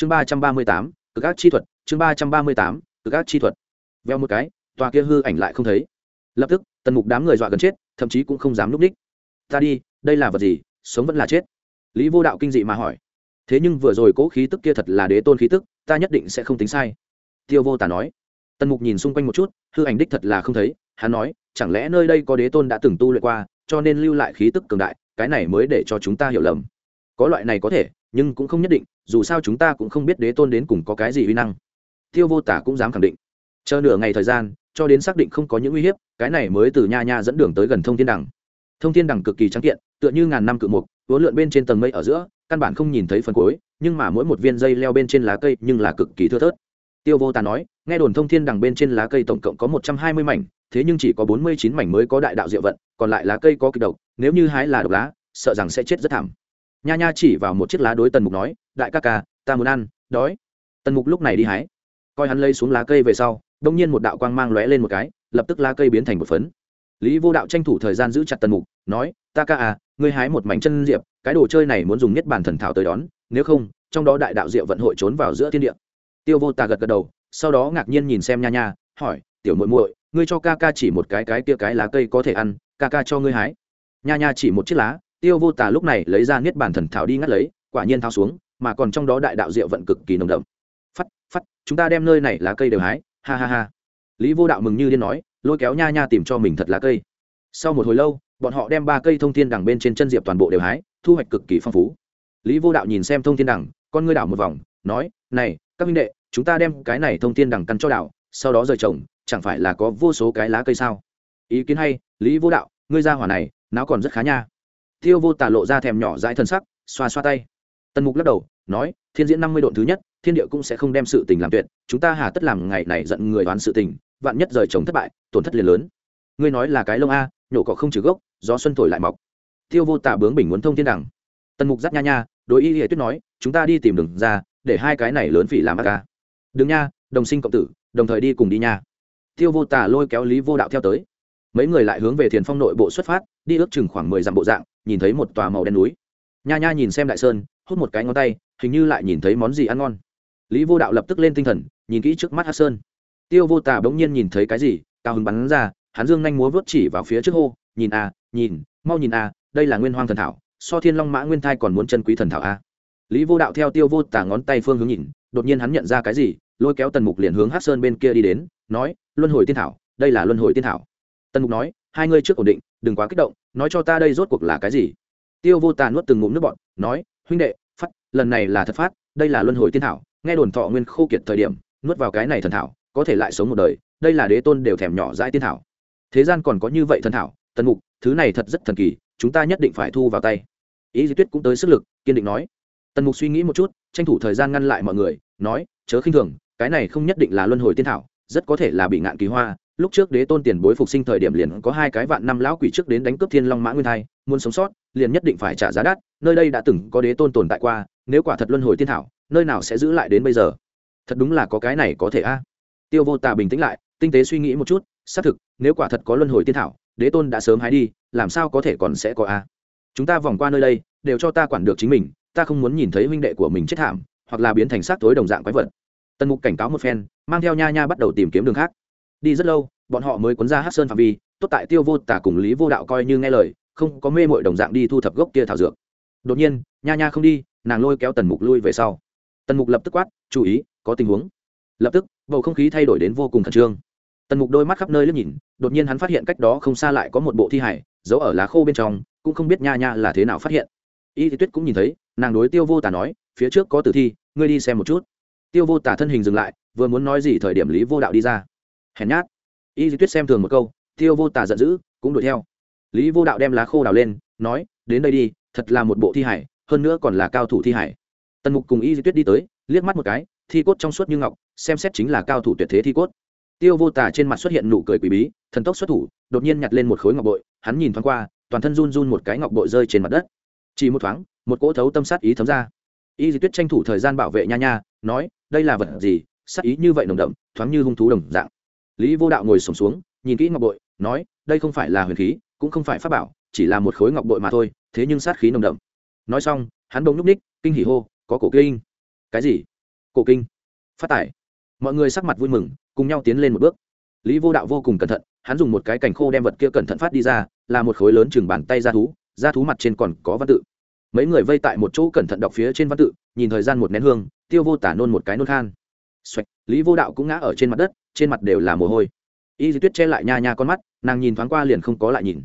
chương ba trăm ba mươi tám, cực ác chi thuật. Chương ba trăm ba mươi tám, cực ác chi thuật. Veo một cái, tòa kia hư ảnh lại không thấy. Lập tức, tần mục đám người dọa gần chết, thậm chí cũng không dám núp ních ta đi, đây là vật gì? Sống vẫn là chết? Lý vô đạo kinh dị mà hỏi. Thế nhưng vừa rồi cố khí tức kia thật là đế tôn khí tức, ta nhất định sẽ không tính sai. Tiêu vô tả nói. Tần mục nhìn xung quanh một chút, hư ảnh đích thật là không thấy. Hắn nói, chẳng lẽ nơi đây có đế tôn đã từng tu luyện qua, cho nên lưu lại khí tức cường đại, cái này mới để cho chúng ta hiểu lầm. Có loại này có thể nhưng cũng không nhất định, dù sao chúng ta cũng không biết đế tôn đến cùng có cái gì uy năng. Tiêu vô tả cũng dám khẳng định. Chờ nửa ngày thời gian, cho đến xác định không có những uy hiếp, cái này mới từ nha nha dẫn đường tới gần thông thiên đẳng thông thiên đẳng cực kỳ trắng kiện, tựa như ngàn năm cự mục, vốn lượn bên trên tầng mây ở giữa, căn bản không nhìn thấy phần cuối, nhưng mà mỗi một viên dây leo bên trên lá cây nhưng là cực kỳ thưa thớt. Tiêu vô tà nói, nghe đồn thông thiên đằng bên trên lá cây tổng cộng có một trăm hai mươi mảnh, thế nhưng chỉ có bốn mươi chín mảnh mới có đại đạo diệu vận, còn lại lá cây có kịch độc, nếu như hái là độc lá, sợ rằng sẽ chết rất thảm nha nha chỉ vào một chiếc lá đối tần mục nói, đại ca ca, ta muốn ăn, đói. Tần mục lúc này đi hái. Coi hắn lấy xuống lá cây về sau đông nhiên một đạo quang mang lóe lên một cái, lập tức lá cây biến thành một phấn. Lý vô đạo tranh thủ thời gian giữ chặt tần mục, nói, ta ca à ngươi hái một mảnh chân diệp, cái đồ chơi này muốn dùng nhất bản thần thảo tới đón, nếu không, trong đó đại đạo diệu vận hội trốn vào giữa thiên địa. Tiêu vô tà gật gật đầu, sau đó ngạc nhiên nhìn xem nha nha, hỏi, tiểu muội muội, ngươi cho ca ca chỉ một cái cái kia cái lá cây có thể ăn, ca ca cho ngươi hái. Nha nha chỉ một chiếc lá tiêu vô tà lúc này lấy ra niết bản thần thảo đi ngắt lấy, quả nhiên thao xuống, mà còn trong đó đại đạo diệu vận cực kỳ nồng đậm. Phắt phắt, chúng ta đem nơi này lá cây đều hái, ha ha ha. Lý vô đạo mừng như điên nói, lôi kéo nha nha tìm cho mình thật lá cây. Sau một hồi lâu, bọn họ đem ba cây thông thiên đằng bên trên chân diệp toàn bộ đều hái, thu hoạch cực kỳ phong phú. Lý vô đạo nhìn xem thông thiên đằng, con ngươi đảo một vòng, nói, này, các minh đệ, chúng ta đem cái này thông thiên đằng căn cho đảo, sau đó rời trồng, chẳng phải là có vô số cái lá cây sao? Ý kiến hay, lý vô đạo, ngươi ra hỏa này nó còn rất khá nha tiêu vô tả lộ ra thèm nhỏ dãi thân sắc, xoa xoa tay. Tần mục lắc đầu, nói, thiên diễn năm mươi độ thứ nhất, thiên địa cũng sẽ không đem sự tình làm tuyệt, chúng ta hà tất làm ngày này giận người đoán sự tình, vạn nhất rời trồng thất bại, tổn thất liền lớn. Ngươi nói là cái lông a, nhổ cỏ không trừ gốc, gió xuân thổi lại mọc. Tiêu vô tả bướng bình muốn thông thiên đẳng tần mục dắt nha nha, đối y hệ tuyết nói, chúng ta đi tìm đường ra, để hai cái này lớn phỉ làm ác ca đừng nha, đồng sinh cộng tử, đồng thời đi cùng đi nha. Tiêu vô tả lôi kéo lý vô đạo theo tới mấy người lại hướng về thiền phong nội bộ xuất phát, đi ước chừng khoảng mười dặm bộ dạng, nhìn thấy một tòa màu đen núi. Nha nha nhìn xem đại sơn, hút một cái ngón tay, hình như lại nhìn thấy món gì ăn ngon. Lý vô đạo lập tức lên tinh thần, nhìn kỹ trước mắt hát sơn. Tiêu vô tà bỗng nhiên nhìn thấy cái gì, cao hứng bắn ra, hắn dương nhanh múa vớt chỉ vào phía trước hô, nhìn a nhìn, mau nhìn a đây là nguyên hoang thần thảo, so thiên long mã nguyên thai còn muốn chân quý thần thảo a lý vô đạo theo tiêu vô tà ngón tay phương hướng nhìn, đột nhiên hắn nhận ra cái gì, lôi kéo tần mục liền hướng hát sơn bên kia đi đến, nói, luân hồi tiên thảo, đây là luân hồi tiên thảo tần mục nói, hai ngươi trước ổn định, đừng quá kích động, nói cho ta đây rốt cuộc là cái gì? Tiêu vô tà nuốt từng ngụm nước bọn nói, huynh đệ, phát, lần này là thật phát, đây là luân hồi tiên thảo, nghe đồn thọ nguyên khô kiệt thời điểm, nuốt vào cái này thần thảo, có thể lại sống một đời, đây là đế tôn đều thèm nhỏ dãi tiên thảo. Thế gian còn có như vậy thần thảo, tần mục, thứ này thật rất thần kỳ, chúng ta nhất định phải thu vào tay. Ý di tuyết cũng tới sức lực, kiên định nói. Tần mục suy nghĩ một chút, tranh thủ thời gian ngăn lại mọi người, nói, chớ khinh thường, cái này không nhất định là luân hồi tiên thảo, rất có thể là bị ngạn kỳ hoa lúc trước đế tôn tiền bối phục sinh thời điểm liền có hai cái vạn năm lão quỷ trước đến đánh cướp thiên long mã nguyên thai, muốn sống sót, liền nhất định phải trả giá đắt, nơi đây đã từng có đế tôn tồn tại qua, nếu quả thật luân hồi tiên thảo, nơi nào sẽ giữ lại đến bây giờ? Thật đúng là có cái này có thể a. Tiêu vô tà bình tĩnh lại, tinh tế suy nghĩ một chút, xác thực, nếu quả thật có luân hồi tiên thảo, đế tôn đã sớm hái đi, làm sao có thể còn sẽ có a? Chúng ta vòng qua nơi đây, đều cho ta quản được chính mình, ta không muốn nhìn thấy huynh đệ của mình chết thảm, hoặc là biến thành xác tối đồng dạng quái vật. Tần mục cảnh cáo một phen, mang theo nha nha bắt đầu tìm kiếm đường khác đi rất lâu, bọn họ mới cuốn ra hát sơn phạm vi, tốt tại tiêu vô tả cùng lý vô đạo coi như nghe lời, không có mê mội đồng dạng đi thu thập gốc kia thảo dược. Đột nhiên, nha nha không đi, nàng lôi kéo tần mục lui về sau. Tần mục lập tức quát, chú ý, có tình huống. Lập tức, bầu không khí thay đổi đến vô cùng khẩn trương. Tần mục đôi mắt khắp nơi lướt nhìn, đột nhiên hắn phát hiện cách đó không xa lại có một bộ thi hải giấu ở lá khô bên trong, cũng không biết nha nha là thế nào phát hiện. Y thì tuyết cũng nhìn thấy, nàng đối tiêu vô tả nói, phía trước có tử thi, ngươi đi xem một chút. Tiêu vô tả thân hình dừng lại, vừa muốn nói gì thời điểm lý vô đạo đi ra hèn nhát. Y di tuyết xem thường một câu, tiêu vô tả giận dữ, cũng đuổi theo. Lý vô đạo đem lá khô đào lên, nói, đến đây đi, thật là một bộ thi hải hơn nữa còn là cao thủ thi hải tần mục cùng y di tuyết đi tới, liếc mắt một cái, thi cốt trong suốt như ngọc, xem xét chính là cao thủ tuyệt thế thi cốt. Tiêu vô tả trên mặt xuất hiện nụ cười quỷ bí, thần tốc xuất thủ, đột nhiên nhặt lên một khối ngọc bội, hắn nhìn thoáng qua, toàn thân run run một cái ngọc bội rơi trên mặt đất. Chỉ một thoáng, một cỗ thấu tâm sát ý thấm ra. Y di tuyết tranh thủ thời gian bảo vệ nha nha, nói, đây là vật gì? Sát ý như vậy nồng đậm, thoáng như hung thú đồng dạng lý vô đạo ngồi sổm xuống, nhìn kỹ ngọc bội nói đây không phải là huyền khí cũng không phải pháp bảo chỉ là một khối ngọc bội mà thôi thế nhưng sát khí nồng đậm. Nói xong hắn bỗng nhúc ních kinh hỉ hô có cổ kinh. Cái gì? Cổ kinh. Phát tải. Mọi người sắc mặt vui mừng cùng nhau tiến lên một bước. Lý vô đạo vô cùng cẩn thận hắn dùng một cái cành khô đem vật kia cẩn thận phát đi ra là một khối lớn chừng bàn tay ra thú ra thú mặt trên còn có văn tự. Mấy người vây tại một chỗ cẩn thận đọc phía trên văn tự nhìn thời gian một nén hương tiêu vô tả nôn một cái nôn khan. Xoạch, lý vô đạo cũng ngã ở trên mặt đất trên mặt đều là mồ hôi. Y di tuyết che lại nha nha con mắt nàng nhìn thoáng qua liền không có lại nhìn.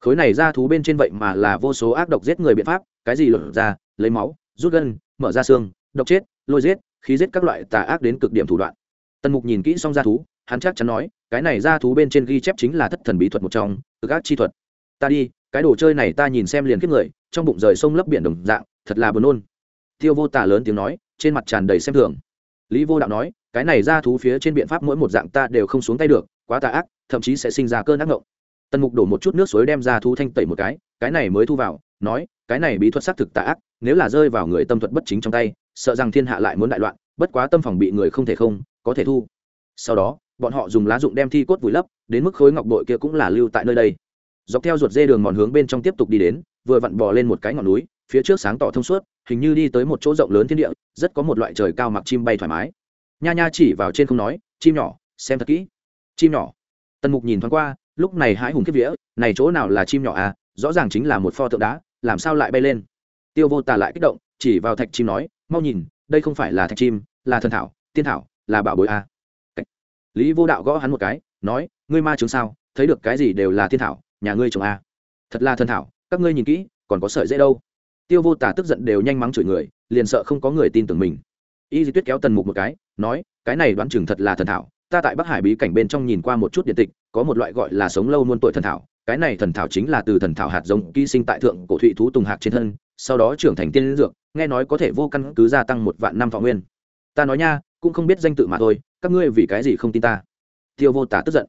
Khối này ra thú bên trên vậy mà là vô số ác độc giết người biện pháp cái gì lột ra lấy máu rút gân mở ra xương độc chết lôi giết khí giết các loại tà ác đến cực điểm thủ đoạn. Tần mục nhìn kỹ xong ra thú hắn chắc chắn nói cái này ra thú bên trên ghi chép chính là thất thần bí thuật một trong cực ác chi thuật. Ta đi cái đồ chơi này ta nhìn xem liền kiếp người trong bụng rời sông lấp biển đồng dạng thật là buồn nôn. Tiêu vô tả lớn tiếng nói trên mặt tràn đầy xem thường lý vô đạo nói, cái này ra thú phía trên biện pháp mỗi một dạng ta đều không xuống tay được, quá tà ác, thậm chí sẽ sinh ra cơn ác ngộng. Tần mục đổ một chút nước suối đem ra thú thanh tẩy một cái cái này mới thu vào, nói, cái này bí thuật xác thực tà ác, nếu là rơi vào người tâm thuật bất chính trong tay, sợ rằng thiên hạ lại muốn đại loạn, bất quá tâm phòng bị người không thể không, có thể thu. Sau đó, bọn họ dùng lá dụng đem thi cốt vùi lấp, đến mức khối ngọc bội kia cũng là lưu tại nơi đây. Dọc theo ruột dê đường mòn hướng bên trong tiếp tục đi đến, vừa vặn bò lên một cái ngọn núi, phía trước sáng tỏ thông suốt hình như đi tới một chỗ rộng lớn thiên địa, rất có một loại trời cao mặc chim bay thoải mái. Nha nha chỉ vào trên không nói, chim nhỏ, xem thật kỹ. Chim nhỏ? Tần mục nhìn thoáng qua, lúc này hãi hùng kiếp vía, này chỗ nào là chim nhỏ à? Rõ ràng chính là một pho tượng đá, làm sao lại bay lên? Tiêu vô tà lại kích động, chỉ vào thạch chim nói, mau nhìn, đây không phải là thạch chim, là thần thảo, tiên thảo, là bảo bối à. lý vô đạo gõ hắn một cái, nói, ngươi ma chứng sao? Thấy được cái gì đều là thiên thảo, nhà ngươi trồng à. thật là thần thảo, các ngươi nhìn kỹ, còn có sợi dễ đâu tiêu vô tà tức giận đều nhanh mắng chửi người, liền sợ không có người tin tưởng mình. Y di tuyết kéo tần mục một cái, nói, cái này đoán chừng thật là thần thảo, ta tại bắc hải bí cảnh bên trong nhìn qua một chút điện tịch, có một loại gọi là sống lâu muôn tuổi thần thảo, cái này thần thảo chính là từ thần thảo hạt giống ký sinh tại thượng cổ thụy thú tùng hạt trên thân, sau đó trưởng thành tiên dược, nghe nói có thể vô căn cứ gia tăng một vạn năm thọ nguyên. Ta nói nha, cũng không biết danh tự mà thôi, các ngươi vì cái gì không tin ta? Tiêu vô tả tức giận.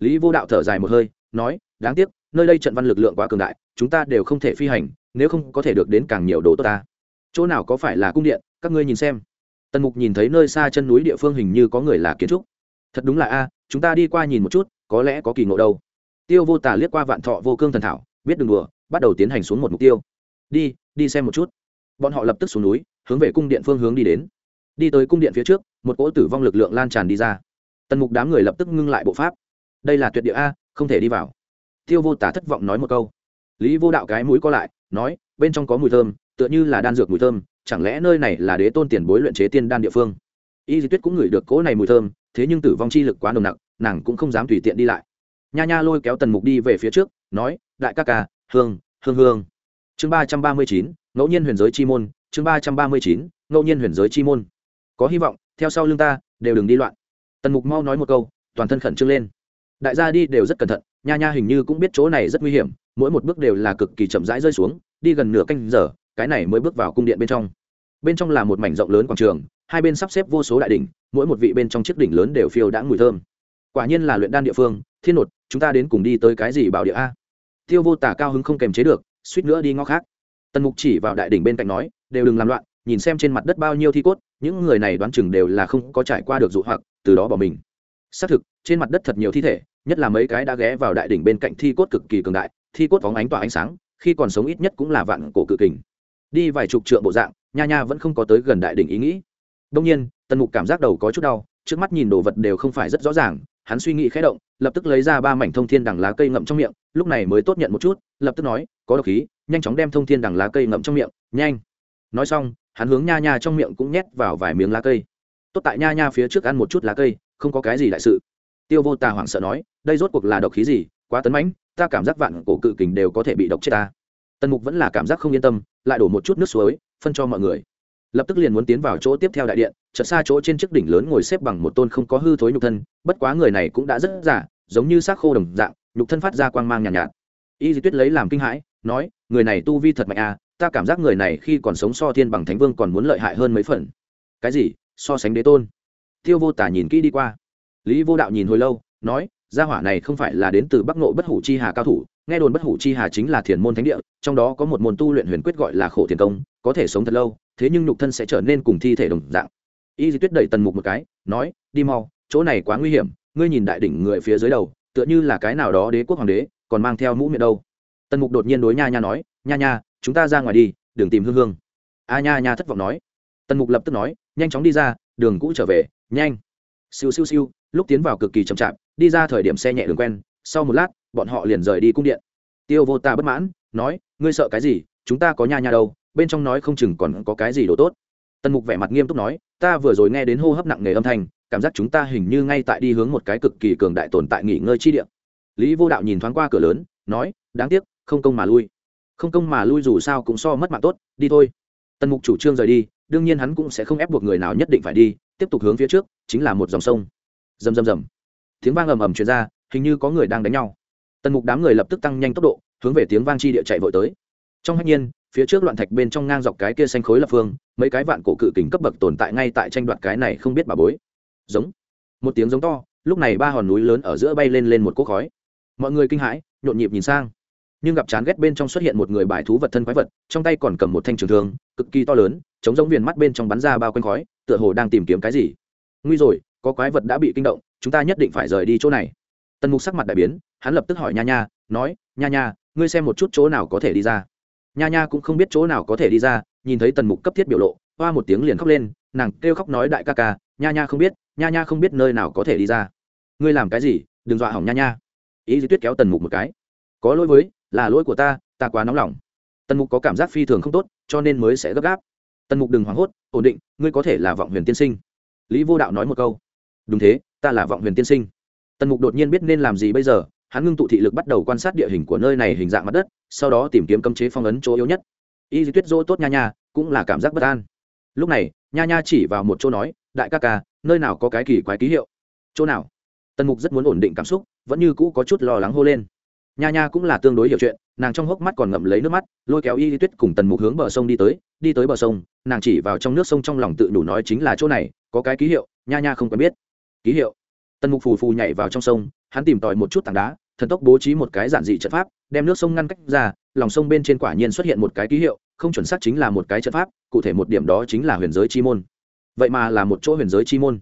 Lý vô đạo thở dài một hơi, nói, đáng tiếc, nơi đây trận văn lực lượng quá cường đại, chúng ta đều không thể phi hành nếu không có thể được đến càng nhiều đồ tốt ta. Chỗ nào có phải là cung điện, các ngươi nhìn xem. Tần mục nhìn thấy nơi xa chân núi địa phương hình như có người là kiến trúc. Thật đúng là a, chúng ta đi qua nhìn một chút, có lẽ có kỳ ngộ đâu. Tiêu vô tà liếc qua vạn thọ vô cương thần thảo, biết đừng đùa, bắt đầu tiến hành xuống một mục tiêu. Đi đi xem một chút. Bọn họ lập tức xuống núi, hướng về cung điện phương hướng đi đến. Đi tới cung điện phía trước, một cỗ tử vong lực lượng lan tràn đi ra. Tần mục đám người lập tức ngưng lại bộ pháp. Đây là tuyệt địa a, không thể đi vào. Tiêu vô tả thất vọng nói một câu lý vô đạo cái mũi co lại, nói, bên trong có mùi thơm, tựa như là đan dược mùi thơm, chẳng lẽ nơi này là đế tôn tiền bối luyện chế tiên đan địa phương? Y di tuyết cũng ngửi được cỗ này mùi thơm, thế nhưng tử vong chi lực quá nồng nặc, nàng cũng không dám tùy tiện đi lại. Nha nha lôi kéo tần mục đi về phía trước, nói, đại ca ca, hương hương hương. Chương ba trăm ba mươi chín, ngẫu nhiên huyền giới chi môn, chương ba trăm ba mươi chín, ngẫu nhiên huyền giới chi môn. Có hy vọng, theo sau lưng ta, đều đừng đi loạn. Tần mục mau nói một câu, toàn thân khẩn trương lên. Đại gia đi đều rất cẩn thận nha nha hình như cũng biết chỗ này rất nguy hiểm, mỗi một bước đều là cực kỳ chậm rãi rơi xuống, đi gần nửa canh giờ, cái này mới bước vào cung điện bên trong. Bên trong là một mảnh rộng lớn quảng trường, hai bên sắp xếp vô số đại đỉnh, mỗi một vị bên trong chiếc đỉnh lớn đều phiêu đã mùi thơm. Quả nhiên là luyện đan địa phương, thiên nột, chúng ta đến cùng đi tới cái gì bảo địa a? Tiêu vô tả cao hứng không kềm chế được, suýt nữa đi ngó khác. Tần mục chỉ vào đại đỉnh bên cạnh nói, đều đừng làm loạn, nhìn xem trên mặt đất bao nhiêu thi cốt, những người này đoán chừng đều là không có trải qua được dụ hoặc, từ đó bỏ mình. Xác thực, trên mặt đất thật nhiều thi thể nhất là mấy cái đã ghé vào đại đỉnh bên cạnh thi cốt cực kỳ cường đại, thi cốt phóng ánh tỏa ánh sáng, khi còn sống ít nhất cũng là vạn cổ cự kình. Đi vài chục trượng bộ dạng, nha nha vẫn không có tới gần đại đỉnh ý nghĩ. Đông nhiên, tần mục cảm giác đầu có chút đau, trước mắt nhìn đồ vật đều không phải rất rõ ràng, hắn suy nghĩ khẽ động, lập tức lấy ra ba mảnh thông thiên đằng lá cây ngậm trong miệng, lúc này mới tốt nhận một chút, lập tức nói, có độc khí, nhanh chóng đem thông thiên đằng lá cây ngậm trong miệng, nhanh. Nói xong, hắn hướng nha nha trong miệng cũng nhét vào vài miếng lá cây. Tốt tại nha nha phía trước ăn một chút lá cây, không có cái gì đại sự. Tiêu vô tà hoảng sợ nói đây rốt cuộc là độc khí gì quá tấn mãnh ta cảm giác vạn cổ cự kình đều có thể bị độc chết ta. Tần mục vẫn là cảm giác không yên tâm lại đổ một chút nước suối phân cho mọi người. Lập tức liền muốn tiến vào chỗ tiếp theo đại điện chợt xa chỗ trên chiếc đỉnh lớn ngồi xếp bằng một tôn không có hư thối nhục thân bất quá người này cũng đã rất giả giống như xác khô đồng dạng nhục thân phát ra quang mang nhàn nhạt, nhạt. Y di tuyết lấy làm kinh hãi nói người này tu vi thật mạnh à ta cảm giác người này khi còn sống so thiên bằng thánh vương còn muốn lợi hại hơn mấy phần. Cái gì? So sánh đế tôn. Tiêu vô tả nhìn kỹ đi qua. Lý vô đạo nhìn hồi lâu nói gia hỏa này không phải là đến từ bắc nộ bất hủ chi hà cao thủ, nghe đồn bất hủ chi hà chính là thiền môn thánh địa, trong đó có một môn tu luyện huyền quyết gọi là khổ thiền công, có thể sống thật lâu, thế nhưng nhục thân sẽ trở nên cùng thi thể đồng dạng. Y di tuyết đẩy tần mục một cái, nói, đi mau, chỗ này quá nguy hiểm, ngươi nhìn đại đỉnh người phía dưới đầu, tựa như là cái nào đó đế quốc hoàng đế, còn mang theo mũ miệng đâu. Tần mục đột nhiên đối nha nha nói, nha nha, chúng ta ra ngoài đi, đừng tìm hương hương. A nha nha thất vọng nói. Tần mục lập tức nói, nhanh chóng đi ra, đường cũ trở về, nhanh siêu siêu siêu, lúc tiến vào cực kỳ chậm chạp, đi ra thời điểm xe nhẹ đường quen, sau một lát, bọn họ liền rời đi cung điện. Tiêu vô tà bất mãn, nói, ngươi sợ cái gì? Chúng ta có nha nha đâu, bên trong nói không chừng còn có cái gì đồ tốt. Tần mục vẻ mặt nghiêm túc nói, ta vừa rồi nghe đến hô hấp nặng nề âm thanh, cảm giác chúng ta hình như ngay tại đi hướng một cái cực kỳ cường đại tồn tại nghỉ ngơi chi địa. Lý vô đạo nhìn thoáng qua cửa lớn, nói, đáng tiếc, không công mà lui. Không công mà lui dù sao cũng so mất mạng tốt, đi thôi. Tần mục chủ trương rời đi, đương nhiên hắn cũng sẽ không ép buộc người nào nhất định phải đi tiếp tục hướng phía trước, chính là một dòng sông. Rầm rầm rầm. Tiếng vang ầm ầm truyền ra, hình như có người đang đánh nhau. Tần mục đám người lập tức tăng nhanh tốc độ, hướng về tiếng vang chi địa chạy vội tới. Trong hạnh nhiên, phía trước loạn thạch bên trong ngang dọc cái kia xanh khối lập phương, mấy cái vạn cổ cự kính cấp bậc tồn tại ngay tại tranh đoạt cái này không biết bà bối. Giống. Một tiếng giống to, lúc này ba hòn núi lớn ở giữa bay lên lên một cỗ khói. Mọi người kinh hãi, nhộn nhịp nhìn sang. Nhưng gặp chán ghét bên trong xuất hiện một người bài thú vật thân quái vật, trong tay còn cầm một thanh trường thương, cực kỳ to lớn, chống giống viền mắt bên trong bắn ra bao quanh khói tựa hồ đang tìm kiếm cái gì. Nguy rồi, có quái vật đã bị kinh động, chúng ta nhất định phải rời đi chỗ này. Tần mục sắc mặt đại biến, hắn lập tức hỏi nha nha, nói, nha nha, ngươi xem một chút chỗ nào có thể đi ra. Nha nha cũng không biết chỗ nào có thể đi ra, nhìn thấy tần mục cấp thiết biểu lộ, hoa một tiếng liền khóc lên, nàng kêu khóc nói, đại ca ca, nha nha không biết, nha nha không biết nơi nào có thể đi ra. Ngươi làm cái gì? Đừng dọa hỏng nha nha. Ý di tuyết kéo tần mục một cái. Có lỗi với, là lỗi của ta ta quá nóng lòng. Tần mục có cảm giác phi thường không tốt, cho nên mới sẽ gấp gáp tần mục đừng hoảng hốt, ổn định, ngươi có thể là vọng huyền tiên sinh. Lý vô đạo nói một câu. Đúng thế, ta là vọng huyền tiên sinh. Tần mục đột nhiên biết nên làm gì bây giờ, hắn ngưng tụ thị lực bắt đầu quan sát địa hình của nơi này hình dạng mặt đất, sau đó tìm kiếm cấm chế phong ấn chỗ yếu nhất. Y di tuyết dỗ tốt nha nha, cũng là cảm giác bất an. Lúc này, nha nha chỉ vào một chỗ nói, đại ca ca, nơi nào có cái kỳ quái ký hiệu? Chỗ nào? Tần mục rất muốn ổn định cảm xúc, vẫn như cũ có chút lo lắng hô lên nha nha cũng là tương đối hiểu chuyện, nàng trong hốc mắt còn ngậm lấy nước mắt, lôi kéo y tuyết cùng tần mục hướng bờ sông đi tới đi tới bờ sông, nàng chỉ vào trong nước sông trong lòng tự đủ nói chính là chỗ này, có cái ký hiệu, nha nha không quen biết. Ký hiệu? Tần mục phù phù nhảy vào trong sông, hắn tìm tòi một chút tảng đá, thần tốc bố trí một cái giản dị trận pháp, đem nước sông ngăn cách ra, lòng sông bên trên quả nhiên xuất hiện một cái ký hiệu, không chuẩn xác chính là một cái trận pháp, cụ thể một điểm đó chính là huyền giới chi môn. Vậy mà là một chỗ huyền giới chi môn.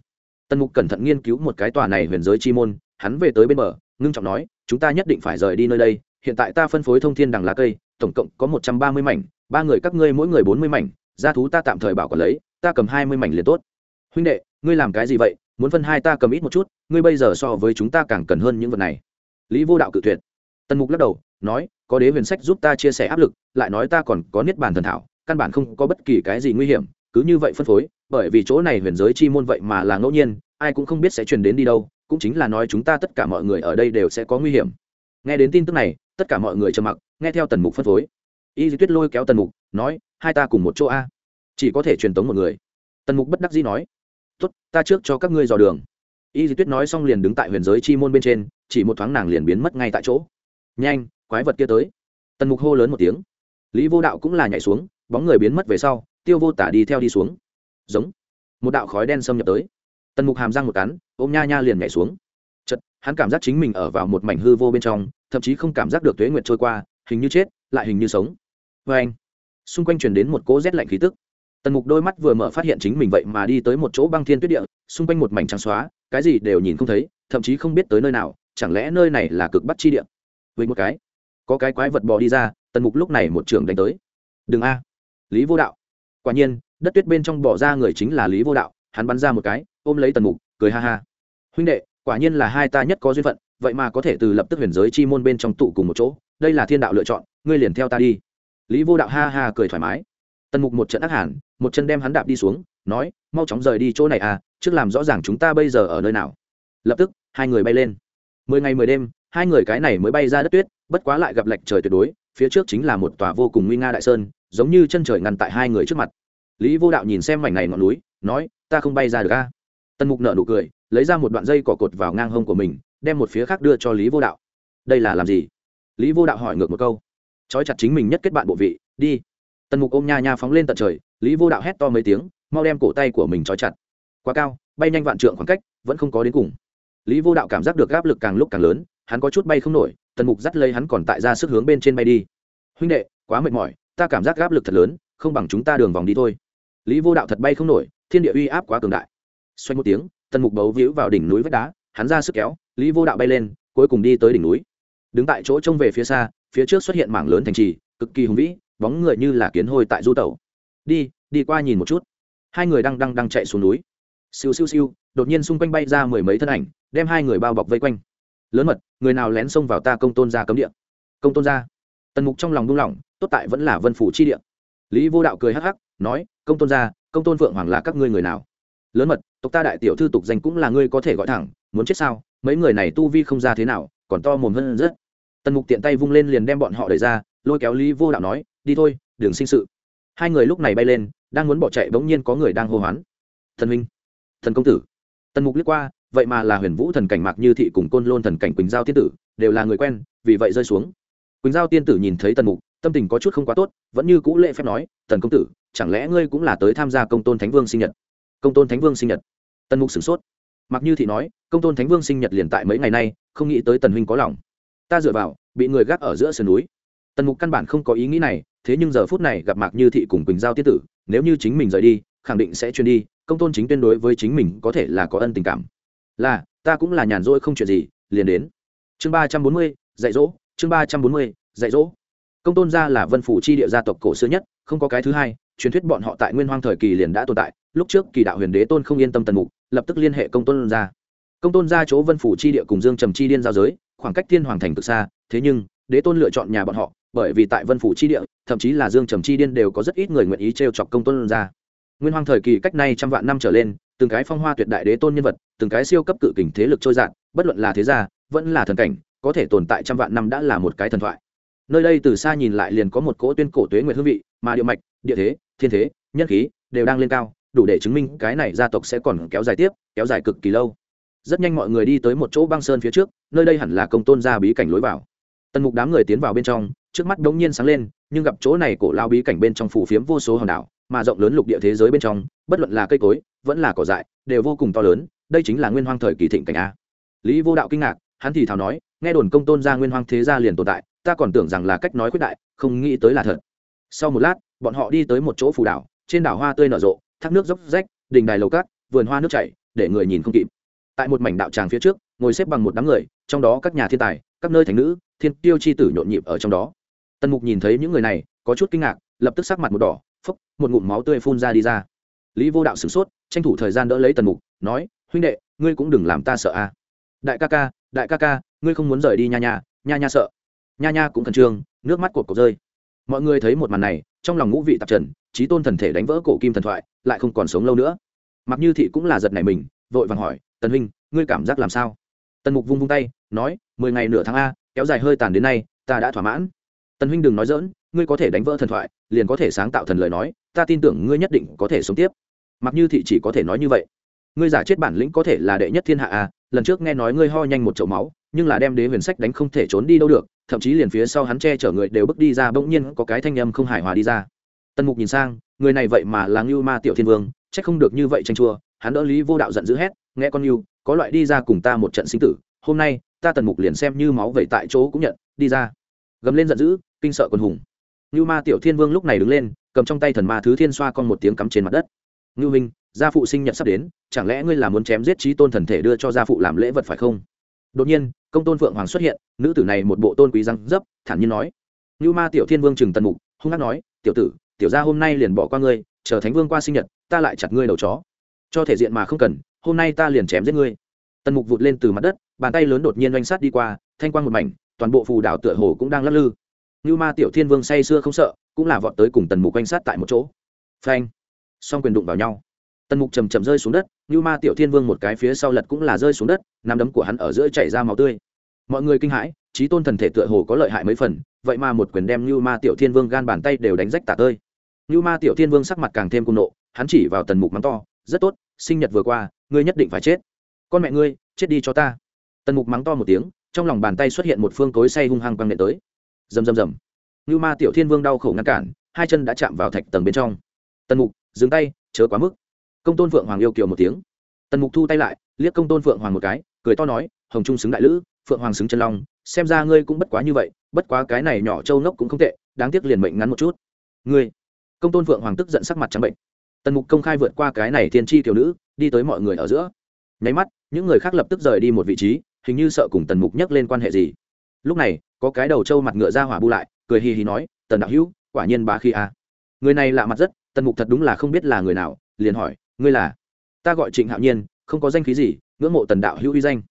Tần mục cẩn thận nghiên cứu một cái tòa này huyền giới chi môn, hắn về tới bên bờ, ngưng trọng nói chúng ta nhất định phải rời đi nơi đây, hiện tại ta phân phối thông thiên đằng lá cây, tổng cộng có một trăm ba mươi mảnh, ba người các ngươi mỗi người bốn mươi mảnh, gia thú ta tạm thời bảo còn lấy, ta cầm hai mươi mảnh liền tốt. Huynh đệ, ngươi làm cái gì vậy? Muốn phân hai ta cầm ít một chút, ngươi bây giờ so với chúng ta càng cần hơn những vật này. Lý vô đạo cự tuyệt. Tần mục lắc đầu, nói, có đế huyền sách giúp ta chia sẻ áp lực, lại nói ta còn có niết bàn thần thảo, căn bản không có bất kỳ cái gì nguy hiểm, cứ như vậy phân phối, bởi vì chỗ này huyền giới chi môn vậy mà là ngẫu nhiên, ai cũng không biết sẽ truyền đến đi đâu cũng chính là nói chúng ta tất cả mọi người ở đây đều sẽ có nguy hiểm. Nghe đến tin tức này, tất cả mọi người trầm mặc, nghe theo tần mục phân phối. Y di tuyết lôi kéo tần mục, nói, hai ta cùng một chỗ a. Chỉ có thể truyền tống một người. Tần mục bất đắc dĩ nói, tốt, ta trước cho các ngươi dò đường. Y di tuyết nói xong liền đứng tại huyền giới chi môn bên trên, chỉ một thoáng nàng liền biến mất ngay tại chỗ. Nhanh, quái vật kia tới. Tần mục hô lớn một tiếng. Lý vô đạo cũng là nhảy xuống, bóng người biến mất về sau, tiêu vô tả đi theo đi xuống. Giống. Một đạo khói đen xâm nhập tới tần mục hàm răng một cắn, ôm nha nha liền nhảy xuống. Chật hắn cảm giác chính mình ở vào một mảnh hư vô bên trong, thậm chí không cảm giác được tuế nguyệt trôi qua, hình như chết, lại hình như sống. Vê anh, xung quanh chuyển đến một cỗ rét lạnh khí tức. Tần mục đôi mắt vừa mở phát hiện chính mình vậy mà đi tới một chỗ băng thiên tuyết địa, xung quanh một mảnh trắng xóa, cái gì đều nhìn không thấy, thậm chí không biết tới nơi nào, chẳng lẽ nơi này là cực bắc chi địa? Với một cái, có cái quái vật bò đi ra, tần mục lúc này một trường đánh tới. Đừng a, lý vô đạo. Quả nhiên, đất tuyết bên trong bỏ ra người chính là lý vô đạo, hắn bắn ra một cái ôm lấy tần mục, cười ha ha. Huynh đệ, quả nhiên là hai ta nhất có duyên phận, vậy mà có thể từ lập tức huyền giới chi môn bên trong tụ cùng một chỗ, đây là thiên đạo lựa chọn, ngươi liền theo ta đi. Lý vô đạo ha ha cười thoải mái. Tần mục một trận ác hẳn một chân đem hắn đạp đi xuống, nói, mau chóng rời đi chỗ này à trước làm rõ ràng chúng ta bây giờ ở nơi nào. Lập tức, hai người bay lên. Mười ngày mười đêm, hai người cái này mới bay ra đất tuyết, bất quá lại gặp lệch trời tuyệt đối, phía trước chính là một tòa vô cùng nguy nga đại sơn, giống như chân trời ngăn tại hai người trước mặt. Lý vô đạo nhìn xem mảnh này ngọn núi, nói, ta không bay ra được a tần mục nợ nụ cười, lấy ra một đoạn dây cỏ cột vào ngang hông của mình, đem một phía khác đưa cho lý vô đạo. Đây là làm gì? Lý vô đạo hỏi ngược một câu. Trói chặt chính mình nhất kết bạn bộ vị, đi. Tần mục ôm nha nha phóng lên tận trời, lý vô đạo hét to mấy tiếng, mau đem cổ tay của mình trói chặt. Quá cao, bay nhanh vạn trượng khoảng cách, vẫn không có đến cùng. Lý vô đạo cảm giác được áp lực càng lúc càng lớn, hắn có chút bay không nổi, tần mục dắt lấy hắn còn tại ra sức hướng bên trên bay đi. Huynh đệ, quá mệt mỏi, ta cảm giác áp lực thật lớn, không bằng chúng ta đường vòng đi thôi. Lý vô đạo thật bay không nổi, thiên địa uy áp quá cường đại xoay một tiếng, tần mục bấu víu vào đỉnh núi vách đá, hắn ra sức kéo, lý vô đạo bay lên, cuối cùng đi tới đỉnh núi. Đứng tại chỗ trông về phía xa, phía trước xuất hiện mảng lớn thành trì, cực kỳ hùng vĩ, bóng người như là kiến hôi tại du tẩu. Đi đi qua nhìn một chút. Hai người đang đang đang chạy xuống núi. Siêu siêu siêu, đột nhiên xung quanh bay ra mười mấy thân ảnh, đem hai người bao bọc vây quanh. Lớn mật, người nào lén xông vào ta công tôn ra cấm địa? Công tôn ra tần mục trong lòng buông lỏng, tốt tại vẫn là vân phủ chi địa. Lý vô đạo cười hắc hắc, nói, công tôn ra công tôn phượng hoàng là các ngươi người nào? Lớn mật tộc ta đại tiểu thư tục danh cũng là ngươi có thể gọi thẳng, muốn chết sao? Mấy người này tu vi không ra thế nào, còn to mồm hơn rất. Tần mục tiện tay vung lên liền đem bọn họ đẩy ra, lôi kéo lý vô đạo nói, đi thôi đường sinh sự. Hai người lúc này bay lên, đang muốn bỏ chạy bỗng nhiên có người đang hô hoán. Thần minh thần công tử. Tần mục liếc qua, vậy mà là huyền vũ thần cảnh mạc như thị cùng côn lôn thần cảnh quỳnh giao tiên tử, đều là người quen, vì vậy rơi xuống. Quỳnh giao tiên tử nhìn thấy tần mục, tâm tình có chút không quá tốt, vẫn như cũ lễ phép nói tần công tử, chẳng lẽ ngươi cũng là tới tham gia công tôn thánh vương sinh nhật? Công tôn thánh vương sinh nhật tần mục sửng sốt. Mặc như thị nói, công tôn thánh vương sinh nhật liền tại mấy ngày nay, không nghĩ tới tần huynh có lòng. Ta dựa vào, bị người gác ở giữa sườn núi. Tần mục căn bản không có ý nghĩ này, thế nhưng giờ phút này gặp mạc như thị cùng quỳnh giao tiết tử, nếu như chính mình rời đi, khẳng định sẽ chuyên đi, công tôn chính tuyên đối với chính mình có thể là có ân tình cảm. Là, ta cũng là nhàn rỗi không chuyện gì, liền đến. Chương ba trăm bốn mươi, dạy dỗ, chương ba trăm bốn mươi, dạy dỗ. Công tôn gia là vân phủ chi địa gia tộc cổ xưa nhất, không có cái thứ hai, truyền thuyết bọn họ tại nguyên hoang thời kỳ liền đã tồn tại, lúc trước kỳ đạo huyền đế tôn không yên tâm tần mục lập tức liên hệ công tôn ra, công tôn ra chỗ vân phủ chi địa cùng dương trầm chi điên giao giới khoảng cách thiên hoàng thành cực xa thế nhưng đế tôn lựa chọn nhà bọn họ bởi vì tại vân phủ chi địa thậm chí là dương trầm chi điên đều có rất ít người nguyện ý t r e o chọc công tôn ra. nguyên hoàng thời kỳ cách nay trăm vạn năm trở lên từng cái phong hoa tuyệt đại đế tôn nhân vật từng cái siêu cấp cự kình thế lực trôi dạt bất luận là thế gia vẫn là thần cảnh có thể tồn tại trăm vạn năm đã là một cái thần thoại nơi đây từ xa nhìn lại liền có một cỗ tuyên cổ tuế nguyệt hương vị mà địa mạch địa thế thiên thế nhân khí đều đang lên cao đủ để chứng minh cái này gia tộc sẽ còn kéo dài tiếp, kéo dài cực kỳ lâu. Rất nhanh mọi người đi tới một chỗ băng sơn phía trước, nơi đây hẳn là công tôn gia bí cảnh lối vào. Tần mục đám người tiến vào bên trong, trước mắt đống nhiên sáng lên, nhưng gặp chỗ này cổ lao bí cảnh bên trong phủ phiếm vô số hòn đảo, mà rộng lớn lục địa thế giới bên trong, bất luận là cây cối, vẫn là cỏ dại, đều vô cùng to lớn, đây chính là nguyên hoang thời kỳ thịnh cảnh a. Lý vô đạo kinh ngạc, hắn thì thào nói, nghe đồn công tôn gia nguyên hoang thế gia liền tồn tại, ta còn tưởng rằng là cách nói quyết đại, không nghĩ tới là thật. Sau một lát, bọn họ đi tới một chỗ phù đảo, trên đảo hoa tươi nở rộ thác nước dốc rách, đình đài lầu cát, vườn hoa nước chảy, để người nhìn không kịp. Tại một mảnh đạo tràng phía trước, ngồi xếp bằng một đám người, trong đó các nhà thiên tài, các nơi thành nữ, thiên tiêu chi tử nhộn nhịp ở trong đó. Tần mục nhìn thấy những người này, có chút kinh ngạc, lập tức sắc mặt một đỏ phốc một ngụm máu tươi phun ra đi ra. Lý vô đạo sửng sốt, tranh thủ thời gian đỡ lấy tần mục, nói, huynh đệ, ngươi cũng đừng làm ta sợ a. À. Đại ca ca, đại ca ca, ngươi không muốn rời đi nha nha nha nha sợ. Nha nha cũng khẩn trương, nước mắt cột cột rơi. Mọi người thấy một màn này trong lòng ngũ vị tạp trần trí tôn thần thể đánh vỡ cổ kim thần thoại, lại không còn sống lâu nữa. Mặc như thị cũng là giật này mình, vội vàng hỏi, tần huynh, ngươi cảm giác làm sao? Tần mục vung vung tay, nói, mười ngày nửa tháng a, kéo dài hơi tàn đến nay, ta đã thỏa mãn. Tần huynh đừng nói dỡn ngươi có thể đánh vỡ thần thoại, liền có thể sáng tạo thần lời nói, ta tin tưởng ngươi nhất định có thể sống tiếp. Mặc như thị chỉ có thể nói như vậy. Ngươi giả chết bản lĩnh có thể là đệ nhất thiên hạ a, lần trước nghe nói ngươi ho nhanh một chậu máu nhưng là đem đế huyền sách đánh không thể trốn đi đâu được, thậm chí liền phía sau hắn che chở người đều bước đi ra bỗng nhiên có cái thanh âm không hài hòa đi ra. Tần mục nhìn sang, người này vậy mà là ngưu ma tiểu thiên vương c h ắ c không được như vậy tranh chua, hắn đỡ lý vô đạo giận dữ hét, nghe con ngưu, có loại đi ra cùng ta một trận sinh tử, hôm nay, ta tần mục liền xem như máu vậy tại chỗ cũng nhận, đi ra. Gầm lên giận dữ, kinh sợ quân hùng. Ngưu ma tiểu thiên vương lúc này đứng lên, cầm trong tay thần ma thứ thiên xoa con một tiếng cắm trên mặt đất. Ngưu minh gia phụ sinh nhật sắp đến, chẳng lẽ ngươi là muốn chém giết trí tôn thần thể đưa cho gia phụ làm lễ vật phải không? Đột nhiên, công tôn phượng hoàng xuất hiện, nữ tử này một bộ tôn quý răng dấp, thản nhiên nói. Như ma tiểu thiên vương trừng tần mục, hung hát nói, tiểu tử, tiểu gia hôm nay liền bỏ qua ngươi, chờ thánh vương qua sinh nhật, ta lại chặt ngươi đầu chó. Cho thể diện mà không cần, hôm nay ta liền chém giết ngươi. Tần mục vụt lên từ mặt đất, bàn tay lớn đột nhiên oanh sát đi qua, thanh quang một mảnh, toàn bộ phù đảo tựa hồ cũng đang lắc lư. Như ma tiểu thiên vương say sưa không sợ, cũng là vọt tới cùng tần mục oanh sát tại một chỗ. Phanh! Song quyền đụng vào nhau tần mục chầm chầm rơi xuống đất, như ma tiểu thiên vương một cái phía sau lật cũng là rơi xuống đất, nắm đấm của hắn ở giữa chảy ra máu tươi. Mọi người kinh hãi, trí tôn thần thể tựa hồ có lợi hại mấy phần, vậy mà một quyền đem như ma tiểu thiên vương gan bàn tay đều đánh rách tả tơi. Như ma tiểu thiên vương sắc mặt càng thêm cung nộ, hắn chỉ vào tần mục mắng to, rất tốt, sinh nhật vừa qua, ngươi nhất định phải chết. Con mẹ ngươi, chết đi cho ta. Tần mục mắng to một tiếng, trong lòng bàn tay xuất hiện một phương cối say hung hăng quăng nệ tới. Rầm rầm rầm. Như ma tiểu thiên vương đau khổ ngăn cản, hai chân đã chạm vào thạch tầng bên trong. Tần mục, dừng tay, chớ quá mức công tôn phượng hoàng yêu kiều một tiếng. Tần mục thu tay lại, liếc công tôn phượng hoàng một cái, cười to nói, hồng trung xứng đại lữ, phượng hoàng xứng chân long, xem ra ngươi cũng bất quá như vậy, bất quá cái này nhỏ trâu nốc cũng không tệ, đáng tiếc liền mệnh ngắn một chút. Ngươi? Công tôn phượng hoàng tức giận sắc mặt trắng bệnh. Tần mục công khai vượt qua cái này thiên tri tiểu nữ, đi tới mọi người ở giữa. Nháy mắt, những người khác lập tức rời đi một vị trí, hình như sợ cùng tần mục nhắc lên quan hệ gì. Lúc này, có cái đầu trâu mặt ngựa ra hỏa bu lại, cười hì hì nói, tần đạo hữu, quả nhiên bá khi a. À. người này lạ mặt rất, tần mục thật đúng là không biết là người nào, liền hỏi ngươi là, ta gọi trịnh hạo nhiên, không có danh khí gì, ngưỡng mộ tần đạo hữu uy danh.